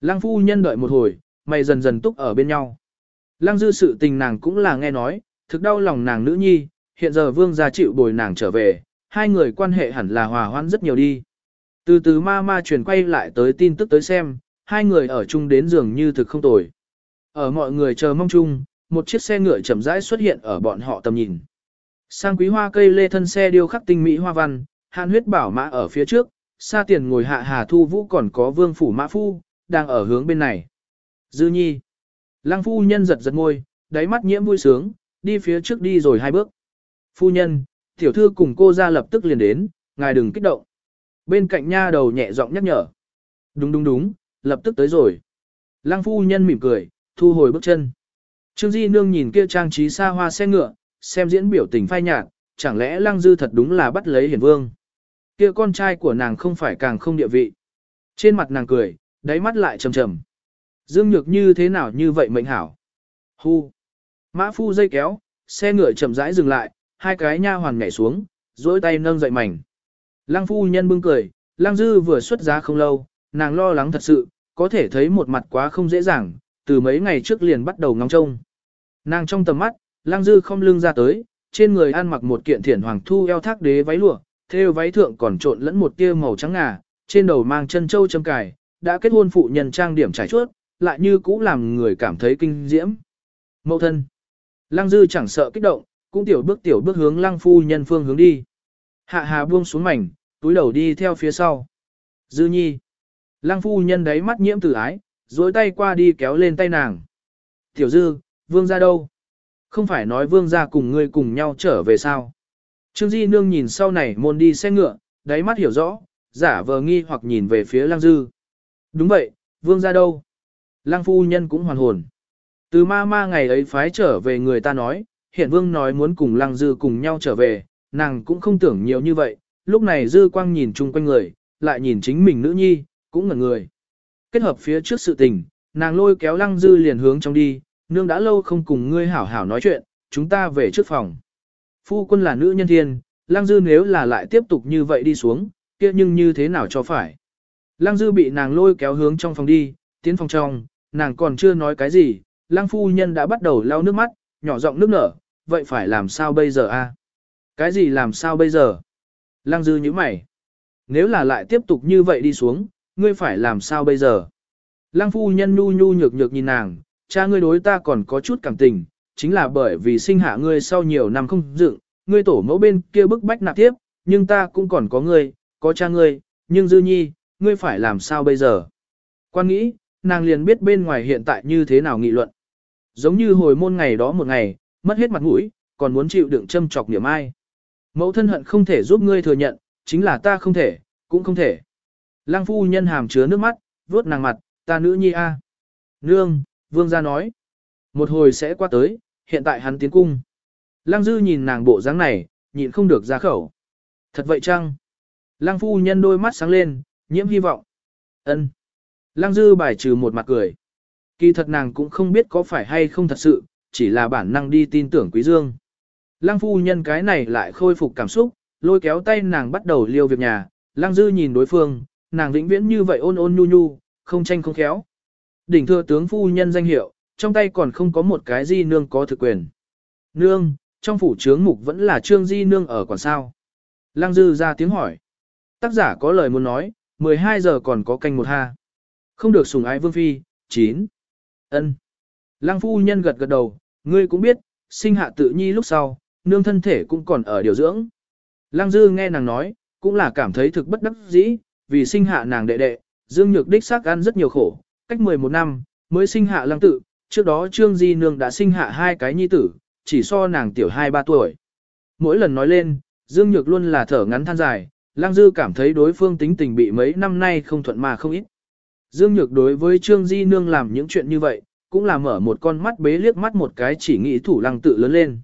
Lăng phu nhân đợi một hồi, mày dần dần túc ở bên nhau. Lăng dư sự tình nàng cũng là nghe nói, thực đau lòng nàng nữ nhi, hiện giờ vương gia chịu bồi nàng trở về, hai người quan hệ hẳn là hòa hoãn rất nhiều đi. Từ từ ma ma truyền quay lại tới tin tức tới xem, hai người ở chung đến giường như thực không tồi. Ở mọi người chờ mong chung, một chiếc xe ngựa chậm rãi xuất hiện ở bọn họ tầm nhìn. Sang quý hoa cây lê thân xe điêu khắc tinh mỹ hoa văn, hạn huyết bảo mã ở phía trước, xa tiền ngồi hạ hà thu vũ còn có vương phủ mã phu, đang ở hướng bên này. Dư nhi. Lăng phu nhân giật giật ngôi, đáy mắt nhiễm vui sướng, đi phía trước đi rồi hai bước. Phu nhân, tiểu thư cùng cô ra lập tức liền đến, ngài đừng kích động. Bên cạnh nha đầu nhẹ giọng nhắc nhở. Đúng đúng đúng, lập tức tới rồi. Lăng phu nhân mỉm cười, thu hồi bước chân. Trương Di Nương nhìn kia trang trí xa hoa xe ngựa, xem diễn biểu tình phai nhạt, chẳng lẽ Lăng Dư thật đúng là bắt lấy hiển vương. Kia con trai của nàng không phải càng không địa vị. Trên mặt nàng cười, đáy mắt lại trầm trầm. Dương Nhược như thế nào như vậy mệnh hảo. Hu. Mã phu dây kéo, xe ngựa chậm rãi dừng lại, hai cái nha hoàn nhảy xuống, duỗi tay nâng dậy mảnh. Lăng phu nhân bưng cười, lăng dư vừa xuất giá không lâu, nàng lo lắng thật sự, có thể thấy một mặt quá không dễ dàng, từ mấy ngày trước liền bắt đầu ngóng trông. Nàng trong tầm mắt, Lăng Dư không lưng ra tới, trên người ăn mặc một kiện thiển hoàng thu eo thác đế váy lụa, thêu váy thượng còn trộn lẫn một tia màu trắng ngà, trên đầu mang chân châu châm cài, đã kết hôn phụ nhân trang điểm trải chuốt, lại như cũ làm người cảm thấy kinh diễm. Mậu thân. Lăng Dư chẳng sợ kích động, cũng tiểu bước tiểu bước hướng Lăng phu nhân phương hướng đi. Hạ Hà buông xuống mảnh, túi đầu đi theo phía sau. Dư Nhi. Lăng phu nhân đấy mắt nhiễm tử ái, duỗi tay qua đi kéo lên tay nàng. Tiểu Dư, vương ra đâu? Không phải nói vương ra cùng ngươi cùng nhau trở về sao? Trương Di Nương nhìn sau này môn đi xe ngựa, đáy mắt hiểu rõ, giả vờ nghi hoặc nhìn về phía Lăng Dư. Đúng vậy, vương ra đâu? Lăng phu nhân cũng hoàn hồn. Từ ma ma ngày ấy phái trở về người ta nói, hiện vương nói muốn cùng Lăng Dư cùng nhau trở về, nàng cũng không tưởng nhiều như vậy, lúc này Dư quang nhìn chung quanh người, lại nhìn chính mình nữ nhi, cũng ngẩn người. Kết hợp phía trước sự tình, nàng lôi kéo Lăng Dư liền hướng trong đi, nương đã lâu không cùng ngươi hảo hảo nói chuyện, chúng ta về trước phòng. Phu quân là nữ nhân thiên, Lăng Dư nếu là lại tiếp tục như vậy đi xuống, kia nhưng như thế nào cho phải. Lăng Dư bị nàng lôi kéo hướng trong phòng đi, tiến phòng trong, nàng còn chưa nói cái gì, Lăng phu nhân đã bắt đầu lau nước mắt, nhỏ giọng nước nở, vậy phải làm sao bây giờ a? Cái gì làm sao bây giờ? Lăng Dư như mày. Nếu là lại tiếp tục như vậy đi xuống, ngươi phải làm sao bây giờ? Lăng phu nhân nhu nhu nhược nhược nhìn nàng, cha ngươi đối ta còn có chút cảm tình, chính là bởi vì sinh hạ ngươi sau nhiều năm không dựng, ngươi tổ mẫu bên kia bức bách nạp tiếp, nhưng ta cũng còn có ngươi, có cha ngươi, nhưng dư nhi, ngươi phải làm sao bây giờ? Quan nghĩ, nàng liền biết bên ngoài hiện tại như thế nào nghị luận. Giống như hồi môn ngày đó một ngày, mất hết mặt mũi, còn muốn chịu đựng châm chọc niệm ai. Mẫu thân hận không thể giúp ngươi thừa nhận, chính là ta không thể, cũng không thể. Lăng phu nhân hàm chứa nước mắt, vuốt nàng mặt, ta nữ nhi a. Nương, vương gia nói. Một hồi sẽ qua tới, hiện tại hắn tiến cung. Lăng dư nhìn nàng bộ dáng này, nhịn không được ra khẩu. Thật vậy chăng? Lăng phu nhân đôi mắt sáng lên, nhiễm hy vọng. ân Lăng dư bài trừ một mặt cười. Kỳ thật nàng cũng không biết có phải hay không thật sự, chỉ là bản năng đi tin tưởng quý dương. Lăng phu nhân cái này lại khôi phục cảm xúc, lôi kéo tay nàng bắt đầu liêu việc nhà. Lăng dư nhìn đối phương, nàng vĩnh viễn như vậy ôn ôn nhu nhu, không tranh không khéo. Đỉnh thừa tướng phu nhân danh hiệu, trong tay còn không có một cái gì nương có thực quyền. Nương, trong phủ trướng mục vẫn là trương di nương ở còn sao. Lăng dư ra tiếng hỏi. Tác giả có lời muốn nói, 12 giờ còn có canh một ha. Không được sùng ái vương phi, 9. ân Lăng phu nhân gật gật đầu, ngươi cũng biết, sinh hạ tự nhi lúc sau, nương thân thể cũng còn ở điều dưỡng. Lăng dư nghe nàng nói, cũng là cảm thấy thực bất đắc dĩ, vì sinh hạ nàng đệ đệ, dương nhược đích xác ăn rất nhiều khổ, cách 11 năm, mới sinh hạ lăng tự, trước đó trương di nương đã sinh hạ hai cái nhi tử, chỉ so nàng tiểu 2-3 tuổi. Mỗi lần nói lên, dương nhược luôn là thở ngắn than dài, lăng dư cảm thấy đối phương tính tình bị mấy năm nay không thuận mà không ít. Dương nhược đối với trương di nương làm những chuyện như vậy, cũng là mở một con mắt bế liếc mắt một cái chỉ nghĩ thủ lăng tự lớn lên.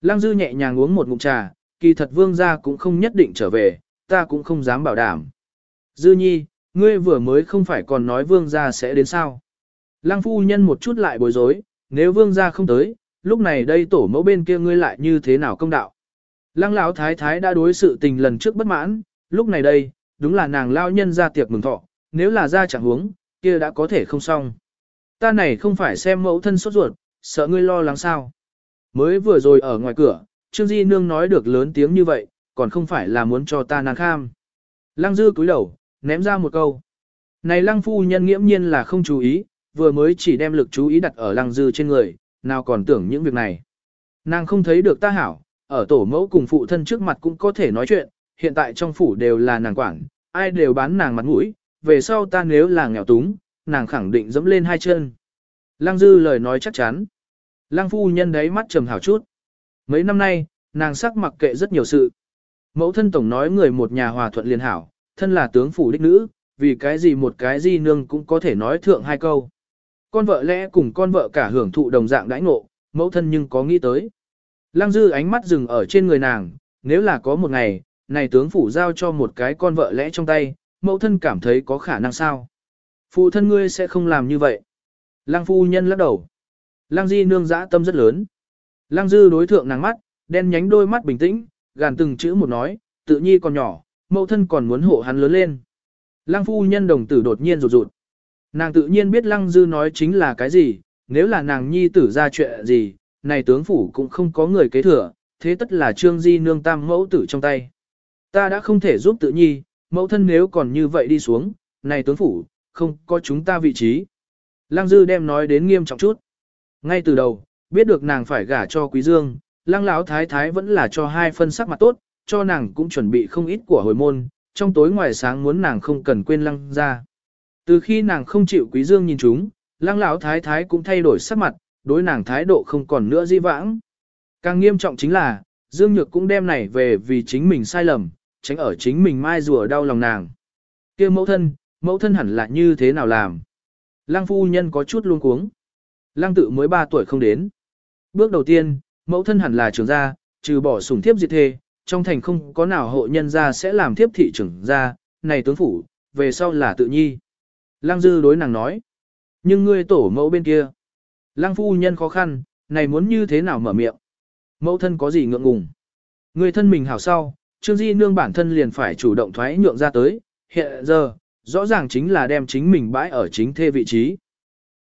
Lăng dư nhẹ nhàng uống một ngụm trà, kỳ thật vương gia cũng không nhất định trở về, ta cũng không dám bảo đảm. Dư nhi, ngươi vừa mới không phải còn nói vương gia sẽ đến sao. Lăng phu nhân một chút lại bối rối, nếu vương gia không tới, lúc này đây tổ mẫu bên kia ngươi lại như thế nào công đạo. Lăng lão thái thái đã đối sự tình lần trước bất mãn, lúc này đây, đúng là nàng lao nhân ra tiệc mừng thọ, nếu là ra chẳng huống, kia đã có thể không xong. Ta này không phải xem mẫu thân sốt ruột, sợ ngươi lo lắng sao. Mới vừa rồi ở ngoài cửa, Trương Di Nương nói được lớn tiếng như vậy, còn không phải là muốn cho ta nàng kham. Lăng dư cúi đầu, ném ra một câu. Này lăng phu nhân nghiễm nhiên là không chú ý, vừa mới chỉ đem lực chú ý đặt ở lăng dư trên người, nào còn tưởng những việc này. Nàng không thấy được ta hảo, ở tổ mẫu cùng phụ thân trước mặt cũng có thể nói chuyện, hiện tại trong phủ đều là nàng quản, ai đều bán nàng mặt mũi, về sau ta nếu là nghèo túng, nàng khẳng định dẫm lên hai chân. Lăng dư lời nói chắc chắn. Lăng phu nhân đấy mắt trầm hảo chút. Mấy năm nay, nàng sắc mặc kệ rất nhiều sự. Mẫu thân tổng nói người một nhà hòa thuận liền hảo, thân là tướng phủ đích nữ, vì cái gì một cái gì nương cũng có thể nói thượng hai câu. Con vợ lẽ cùng con vợ cả hưởng thụ đồng dạng đãi ngộ, mẫu thân nhưng có nghĩ tới. Lăng dư ánh mắt dừng ở trên người nàng, nếu là có một ngày, này tướng phủ giao cho một cái con vợ lẽ trong tay, mẫu thân cảm thấy có khả năng sao. Phụ thân ngươi sẽ không làm như vậy. Lăng phu nhân lắc đầu. Lăng di nương dã tâm rất lớn. Lăng dư đối thượng nàng mắt, đen nhánh đôi mắt bình tĩnh, gàn từng chữ một nói, tự nhi còn nhỏ, mẫu thân còn muốn hộ hắn lớn lên. Lăng phu nhân đồng tử đột nhiên rụt rụt. Nàng tự nhiên biết lăng dư nói chính là cái gì, nếu là nàng nhi tử ra chuyện gì, này tướng phủ cũng không có người kế thừa, thế tất là trương di nương tam mẫu tử trong tay. Ta đã không thể giúp tự nhi, mẫu thân nếu còn như vậy đi xuống, này tướng phủ, không có chúng ta vị trí. Lăng Dư đem nói đến nghiêm trọng chút. Ngay từ đầu, biết được nàng phải gả cho Quý Dương, Lăng Lão Thái Thái vẫn là cho hai phân sắc mặt tốt, cho nàng cũng chuẩn bị không ít của hồi môn, trong tối ngoài sáng muốn nàng không cần quên Lăng ra. Từ khi nàng không chịu Quý Dương nhìn chúng, Lăng Lão Thái Thái cũng thay đổi sắc mặt, đối nàng thái độ không còn nữa di vãng. Càng nghiêm trọng chính là, Dương Nhược cũng đem này về vì chính mình sai lầm, tránh ở chính mình mai rùa đau lòng nàng. kia mẫu thân, mẫu thân hẳn là như thế nào làm? Lăng phu nhân có chút luống cuống. Lăng tự mới 3 tuổi không đến. Bước đầu tiên, mẫu thân hẳn là trưởng gia, trừ bỏ sủng thiếp diệt thê, trong thành không có nào hộ nhân gia sẽ làm thiếp thị trưởng gia, này tướng phủ, về sau là tự nhi. Lăng dư đối nàng nói. Nhưng ngươi tổ mẫu bên kia. Lăng phu nhân khó khăn, này muốn như thế nào mở miệng. Mẫu thân có gì ngượng ngùng. Người thân mình hảo sau, Trương Di Nương bản thân liền phải chủ động thoái nhượng ra tới, hiện giờ, rõ ràng chính là đem chính mình bãi ở chính thê vị trí.